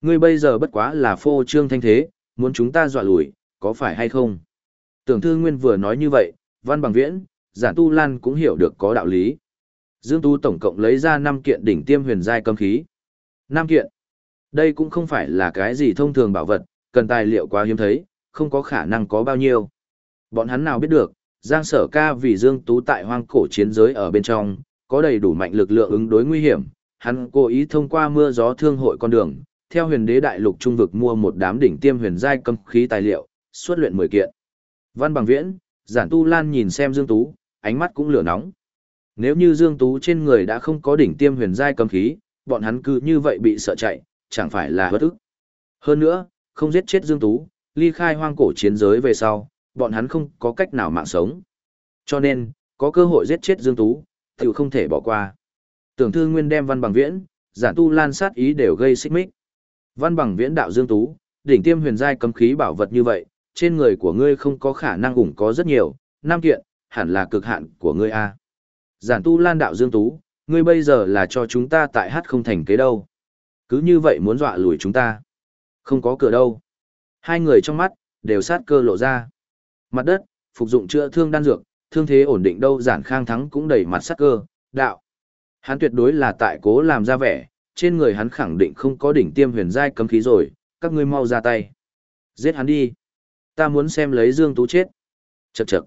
Ngươi bây giờ bất quá là phô trương thanh thế, muốn chúng ta dọa lùi, có phải hay không? Tưởng thư nguyên vừa nói như vậy, văn bằng viễn, giản tu lan cũng hiểu được có đạo lý. Dương Tu tổng cộng lấy ra 5 kiện đỉnh tiêm huyền giai cấm khí. 5 kiện. Đây cũng không phải là cái gì thông thường bảo vật, cần tài liệu quá hiếm thấy, không có khả năng có bao nhiêu. Bọn hắn nào biết được, Giang Sở Ca vì Dương Tú tại hoang cổ chiến giới ở bên trong, có đầy đủ mạnh lực lượng ứng đối nguy hiểm, hắn cố ý thông qua mưa gió thương hội con đường, theo huyền đế đại lục trung vực mua một đám đỉnh tiêm huyền giai cấm khí tài liệu, xuất luyện 10 kiện. Văn Bằng Viễn, Giản Tu Lan nhìn xem Dương Tú, ánh mắt cũng lửa nóng. Nếu như Dương Tú trên người đã không có đỉnh tiêm huyền giai cấm khí, bọn hắn cứ như vậy bị sợ chạy, chẳng phải là bất ức. Hơn nữa, không giết chết Dương Tú, ly khai hoang cổ chiến giới về sau, bọn hắn không có cách nào mạng sống. Cho nên, có cơ hội giết chết Dương Tú, tiểu không thể bỏ qua. Tưởng thư nguyên đem văn bằng viễn, giản tu lan sát ý đều gây xích mích. Văn bằng viễn đạo Dương Tú, đỉnh tiêm huyền giai cấm khí bảo vật như vậy, trên người của ngươi không có khả năng ủng có rất nhiều, nam kiện, hẳn là cực hạn của ngươi a. Giản tu lan đạo Dương Tú, ngươi bây giờ là cho chúng ta tại hát không thành kế đâu. Cứ như vậy muốn dọa lùi chúng ta. Không có cửa đâu. Hai người trong mắt, đều sát cơ lộ ra. Mặt đất, phục dụng chữa thương đan dược, thương thế ổn định đâu giản khang thắng cũng đầy mặt sắc cơ, đạo. Hắn tuyệt đối là tại cố làm ra vẻ, trên người hắn khẳng định không có đỉnh tiêm huyền giai cấm khí rồi, các ngươi mau ra tay. Giết hắn đi. Ta muốn xem lấy Dương Tú chết. Chậc chậc.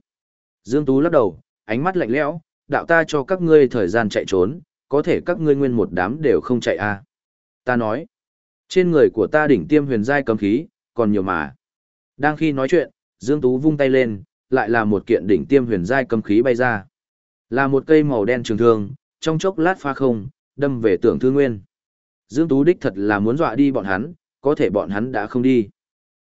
Dương Tú lắc đầu, ánh mắt lạnh lẽo, đạo ta cho các ngươi thời gian chạy trốn, có thể các ngươi nguyên một đám đều không chạy a. À. Ta nói, trên người của ta đỉnh tiêm huyền giai cấm khí, còn nhiều mà. Đang khi nói chuyện, Dương Tú vung tay lên, lại là một kiện đỉnh tiêm huyền giai cấm khí bay ra. Là một cây màu đen trường thương, trong chốc lát pha không, đâm về tưởng thư nguyên. Dương Tú đích thật là muốn dọa đi bọn hắn, có thể bọn hắn đã không đi.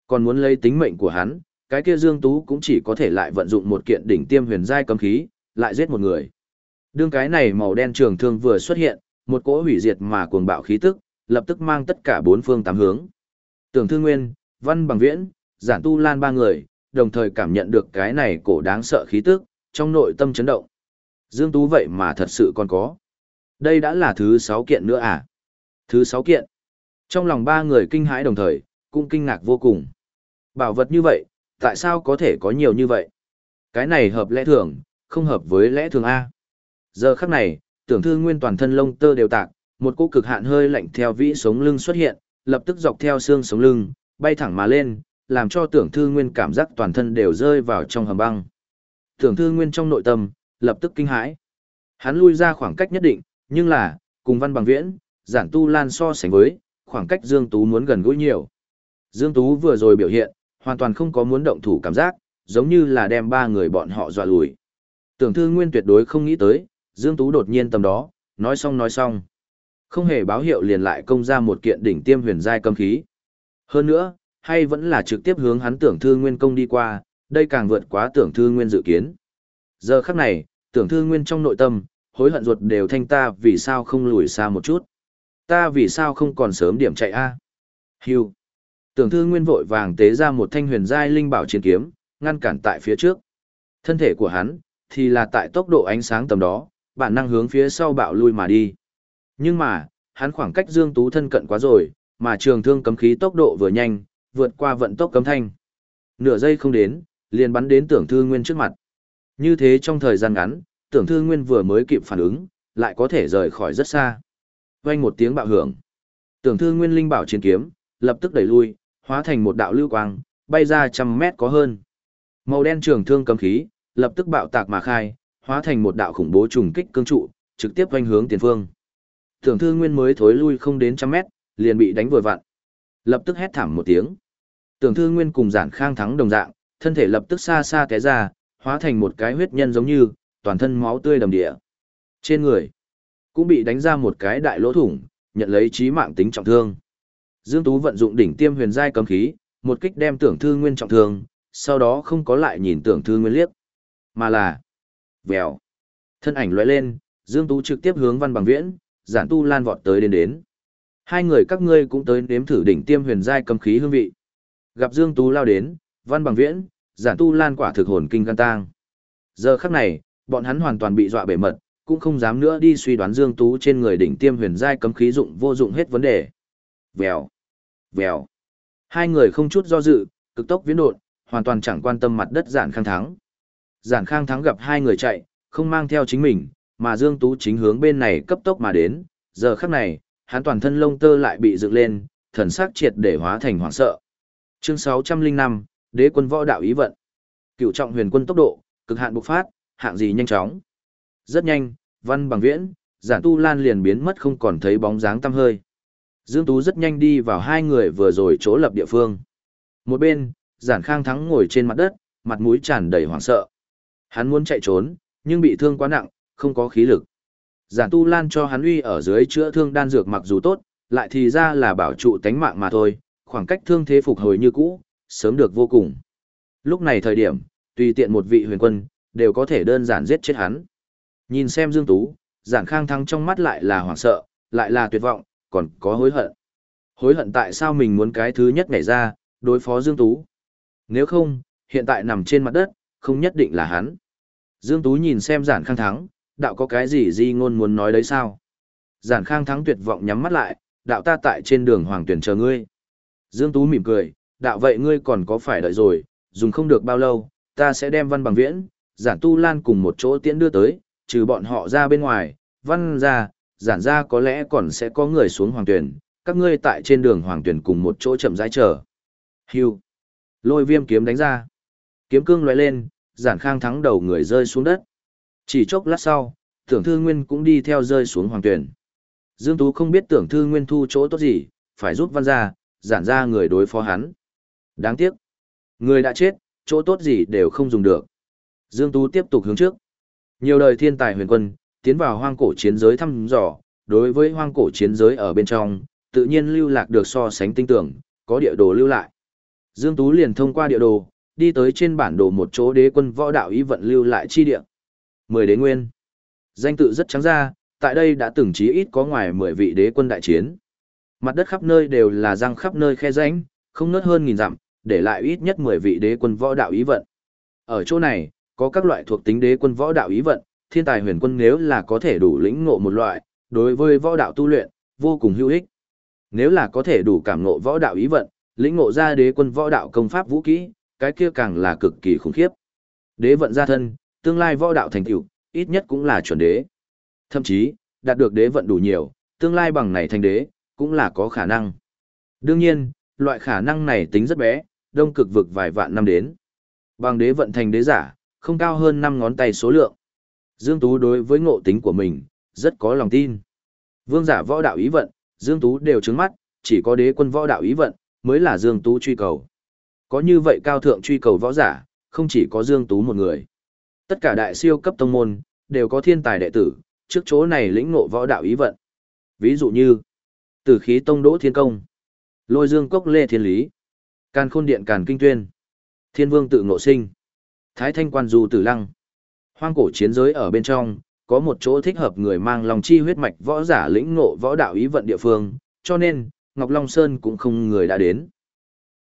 Còn muốn lấy tính mệnh của hắn, cái kia Dương Tú cũng chỉ có thể lại vận dụng một kiện đỉnh tiêm huyền giai cấm khí, lại giết một người. Đương cái này màu đen trường thương vừa xuất hiện, một cỗ hủy diệt mà cuồng bạo khí tức, lập tức mang tất cả bốn phương tám hướng. Tưởng Thư Nguyên, Văn Bằng Viễn, Giản Tu Lan ba người, đồng thời cảm nhận được cái này cổ đáng sợ khí tức, trong nội tâm chấn động. Dương Tú vậy mà thật sự còn có. Đây đã là thứ 6 kiện nữa à? Thứ 6 kiện. Trong lòng ba người kinh hãi đồng thời, cũng kinh ngạc vô cùng. Bảo vật như vậy, tại sao có thể có nhiều như vậy? Cái này hợp lẽ thường, không hợp với lẽ thường A. Giờ khắc này, tưởng thư nguyên toàn thân lông tơ đều tạc, một cỗ cực hạn hơi lạnh theo vĩ sống lưng xuất hiện, lập tức dọc theo xương sống lưng, bay thẳng mà lên, làm cho tưởng thư nguyên cảm giác toàn thân đều rơi vào trong hầm băng. Tưởng thư nguyên trong nội tâm, lập tức kinh hãi. Hắn lui ra khoảng cách nhất định, nhưng là, cùng văn bằng viễn, giản tu lan so sánh với, khoảng cách Dương Tú muốn gần gũi nhiều. Dương Tú vừa rồi biểu hiện, hoàn toàn không có muốn động thủ cảm giác, giống như là đem ba người bọn họ dọa lùi. Tưởng thư nguyên tuyệt đối không nghĩ tới, Dương Tú đột nhiên tầm đó, nói xong nói xong. Không hề báo hiệu liền lại công ra một kiện đỉnh tiêm huyền giai cầm khí. Hơn nữa, hay vẫn là trực tiếp hướng hắn tưởng thư nguyên công đi qua, đây càng vượt quá tưởng thư nguyên dự kiến. Giờ khắc này, tưởng thư nguyên trong nội tâm, hối hận ruột đều thanh ta vì sao không lùi xa một chút. Ta vì sao không còn sớm điểm chạy a à? Hưu. Tưởng thư nguyên vội vàng tế ra một thanh huyền giai linh bảo chiến kiếm, ngăn cản tại phía trước. Thân thể của hắn, thì là tại tốc độ ánh sáng tầm đó, bản năng hướng phía sau bạo lui mà đi. Nhưng mà, hắn khoảng cách Dương Tú thân cận quá rồi, mà trường thương cấm khí tốc độ vừa nhanh, vượt qua vận tốc cấm thanh. Nửa giây không đến, liền bắn đến tưởng thư nguyên trước mặt. Như thế trong thời gian ngắn, tưởng thư nguyên vừa mới kịp phản ứng, lại có thể rời khỏi rất xa. Vang một tiếng bạo hưởng. Tưởng thư nguyên linh bảo chiến kiếm, lập tức đẩy lui, hóa thành một đạo lưu quang, bay ra trăm mét có hơn. Màu đen trường thương cấm khí, lập tức bạo tạc mà khai, hóa thành một đạo khủng bố trùng kích cương trụ, trực tiếp vang hướng tiền phương. Tưởng Thư Nguyên mới thối lui không đến trăm mét, liền bị đánh vừa vặn. Lập tức hét thảm một tiếng. Tưởng Thư Nguyên cùng Giản Khang thắng đồng dạng, thân thể lập tức xa xa té ra, hóa thành một cái huyết nhân giống như, toàn thân máu tươi đầm địa. Trên người, cũng bị đánh ra một cái đại lỗ thủng, nhận lấy chí mạng tính trọng thương. Dương Tú vận dụng đỉnh tiêm huyền giai cấm khí, một kích đem Tưởng Thư Nguyên trọng thương, sau đó không có lại nhìn Tưởng Thư Nguyên liếc, mà là vèo. Thân ảnh lóe lên, Dương Tú trực tiếp hướng Văn Bằng Viễn, Giản Tu Lan vọt tới đến đến. Hai người các ngươi cũng tới nếm thử đỉnh tiêm huyền giai cấm khí hương vị. Gặp Dương Tú lao đến, Văn Bằng Viễn, Giản Tu Lan quả thực hồn kinh gan tang. Giờ khắc này, bọn hắn hoàn toàn bị dọa bể mật, cũng không dám nữa đi suy đoán Dương Tú trên người đỉnh tiêm huyền giai cấm khí dụng vô dụng hết vấn đề. Vèo, vèo. Hai người không chút do dự, cực tốc viễn đột, hoàn toàn chẳng quan tâm mặt đất giản khang thắng. Giản khang thắng gặp hai người chạy, không mang theo chính mình, mà Dương Tú chính hướng bên này cấp tốc mà đến, giờ khắc này, hắn toàn thân lông tơ lại bị dựng lên, thần sắc triệt để hóa thành hoảng sợ. Chương 605, Đế quân võ đạo ý vận. Cựu trọng huyền quân tốc độ, cực hạn bộc phát, hạng gì nhanh chóng. Rất nhanh, Văn Bằng Viễn, Giản Tu Lan liền biến mất không còn thấy bóng dáng tăm hơi. Dương Tú rất nhanh đi vào hai người vừa rồi chỗ lập địa phương. Một bên, Giản Khang Thắng ngồi trên mặt đất, mặt mũi tràn đầy hoảng sợ. Hắn muốn chạy trốn, nhưng bị thương quá nặng, không có khí lực. Giản Tu Lan cho hắn uy ở dưới chữa thương đan dược mặc dù tốt, lại thì ra là bảo trụ tánh mạng mà thôi, khoảng cách thương thế phục hồi như cũ, sớm được vô cùng. Lúc này thời điểm, tùy tiện một vị huyền quân, đều có thể đơn giản giết chết hắn. Nhìn xem Dương Tú, giản khang thắng trong mắt lại là hoảng sợ, lại là tuyệt vọng, còn có hối hận. Hối hận tại sao mình muốn cái thứ nhất nhảy ra, đối phó Dương Tú. Nếu không, hiện tại nằm trên mặt đất, không nhất định là hắn. Dương Tú nhìn xem giản khang thắng, đạo có cái gì di ngôn muốn nói đấy sao? Giản khang thắng tuyệt vọng nhắm mắt lại, đạo ta tại trên đường hoàng tuyển chờ ngươi. Dương Tú mỉm cười, đạo vậy ngươi còn có phải đợi rồi, dùng không được bao lâu, ta sẽ đem văn bằng viễn, giản tu lan cùng một chỗ tiễn đưa tới, trừ bọn họ ra bên ngoài, văn ra, giản ra có lẽ còn sẽ có người xuống hoàng tuyển, các ngươi tại trên đường hoàng tuyển cùng một chỗ chậm rãi chờ. Hưu. Lôi viêm kiếm đánh ra. Kiếm cương lóe lên, giản khang thắng đầu người rơi xuống đất. Chỉ chốc lát sau, tưởng thư nguyên cũng đi theo rơi xuống hoàng tuyển. Dương Tú không biết tưởng thư nguyên thu chỗ tốt gì, phải giúp văn ra, giản ra người đối phó hắn. Đáng tiếc. Người đã chết, chỗ tốt gì đều không dùng được. Dương Tú tiếp tục hướng trước. Nhiều đời thiên tài huyền quân, tiến vào hoang cổ chiến giới thăm dò, đối với hoang cổ chiến giới ở bên trong, tự nhiên lưu lạc được so sánh tinh tưởng, có địa đồ lưu lại. Dương Tú liền thông qua địa đồ, đi tới trên bản đồ một chỗ đế quân võ đạo ý vận lưu lại chi địa. Mười đế nguyên. Danh tự rất trắng ra, tại đây đã từng chí ít có ngoài 10 vị đế quân đại chiến. Mặt đất khắp nơi đều là răng khắp nơi khe rãnh, không nớt hơn nghìn dặm, để lại ít nhất 10 vị đế quân võ đạo ý vận. Ở chỗ này, có các loại thuộc tính đế quân võ đạo ý vận, thiên tài huyền quân nếu là có thể đủ lĩnh ngộ một loại, đối với võ đạo tu luyện, vô cùng hữu ích. Nếu là có thể đủ cảm ngộ võ đạo ý vận, lĩnh ngộ ra đế quân võ đạo công pháp vũ kỹ, cái kia càng là cực kỳ khủng khiếp. Đế vận gia thân, tương lai võ đạo thành tựu, ít nhất cũng là chuẩn đế. Thậm chí, đạt được đế vận đủ nhiều, tương lai bằng này thành đế, cũng là có khả năng. Đương nhiên, loại khả năng này tính rất bé, đông cực vực vài vạn năm đến. Bằng đế vận thành đế giả, không cao hơn 5 ngón tay số lượng. Dương Tú đối với ngộ tính của mình, rất có lòng tin. Vương giả võ đạo ý vận, Dương Tú đều trứng mắt, chỉ có đế quân võ đạo ý vận, mới là Dương Tú truy cầu. Có như vậy cao thượng truy cầu võ giả, không chỉ có Dương Tú một người. Tất cả đại siêu cấp tông môn, đều có thiên tài đệ tử, trước chỗ này lĩnh ngộ võ đạo ý vận. Ví dụ như, tử khí tông đỗ thiên công, lôi dương cốc lê thiên lý, càn khôn điện càn kinh tuyên, thiên vương tự ngộ sinh, thái thanh quan du tử lăng. Hoang cổ chiến giới ở bên trong, có một chỗ thích hợp người mang lòng chi huyết mạch võ giả lĩnh ngộ võ đạo ý vận địa phương, cho nên, Ngọc Long Sơn cũng không người đã đến.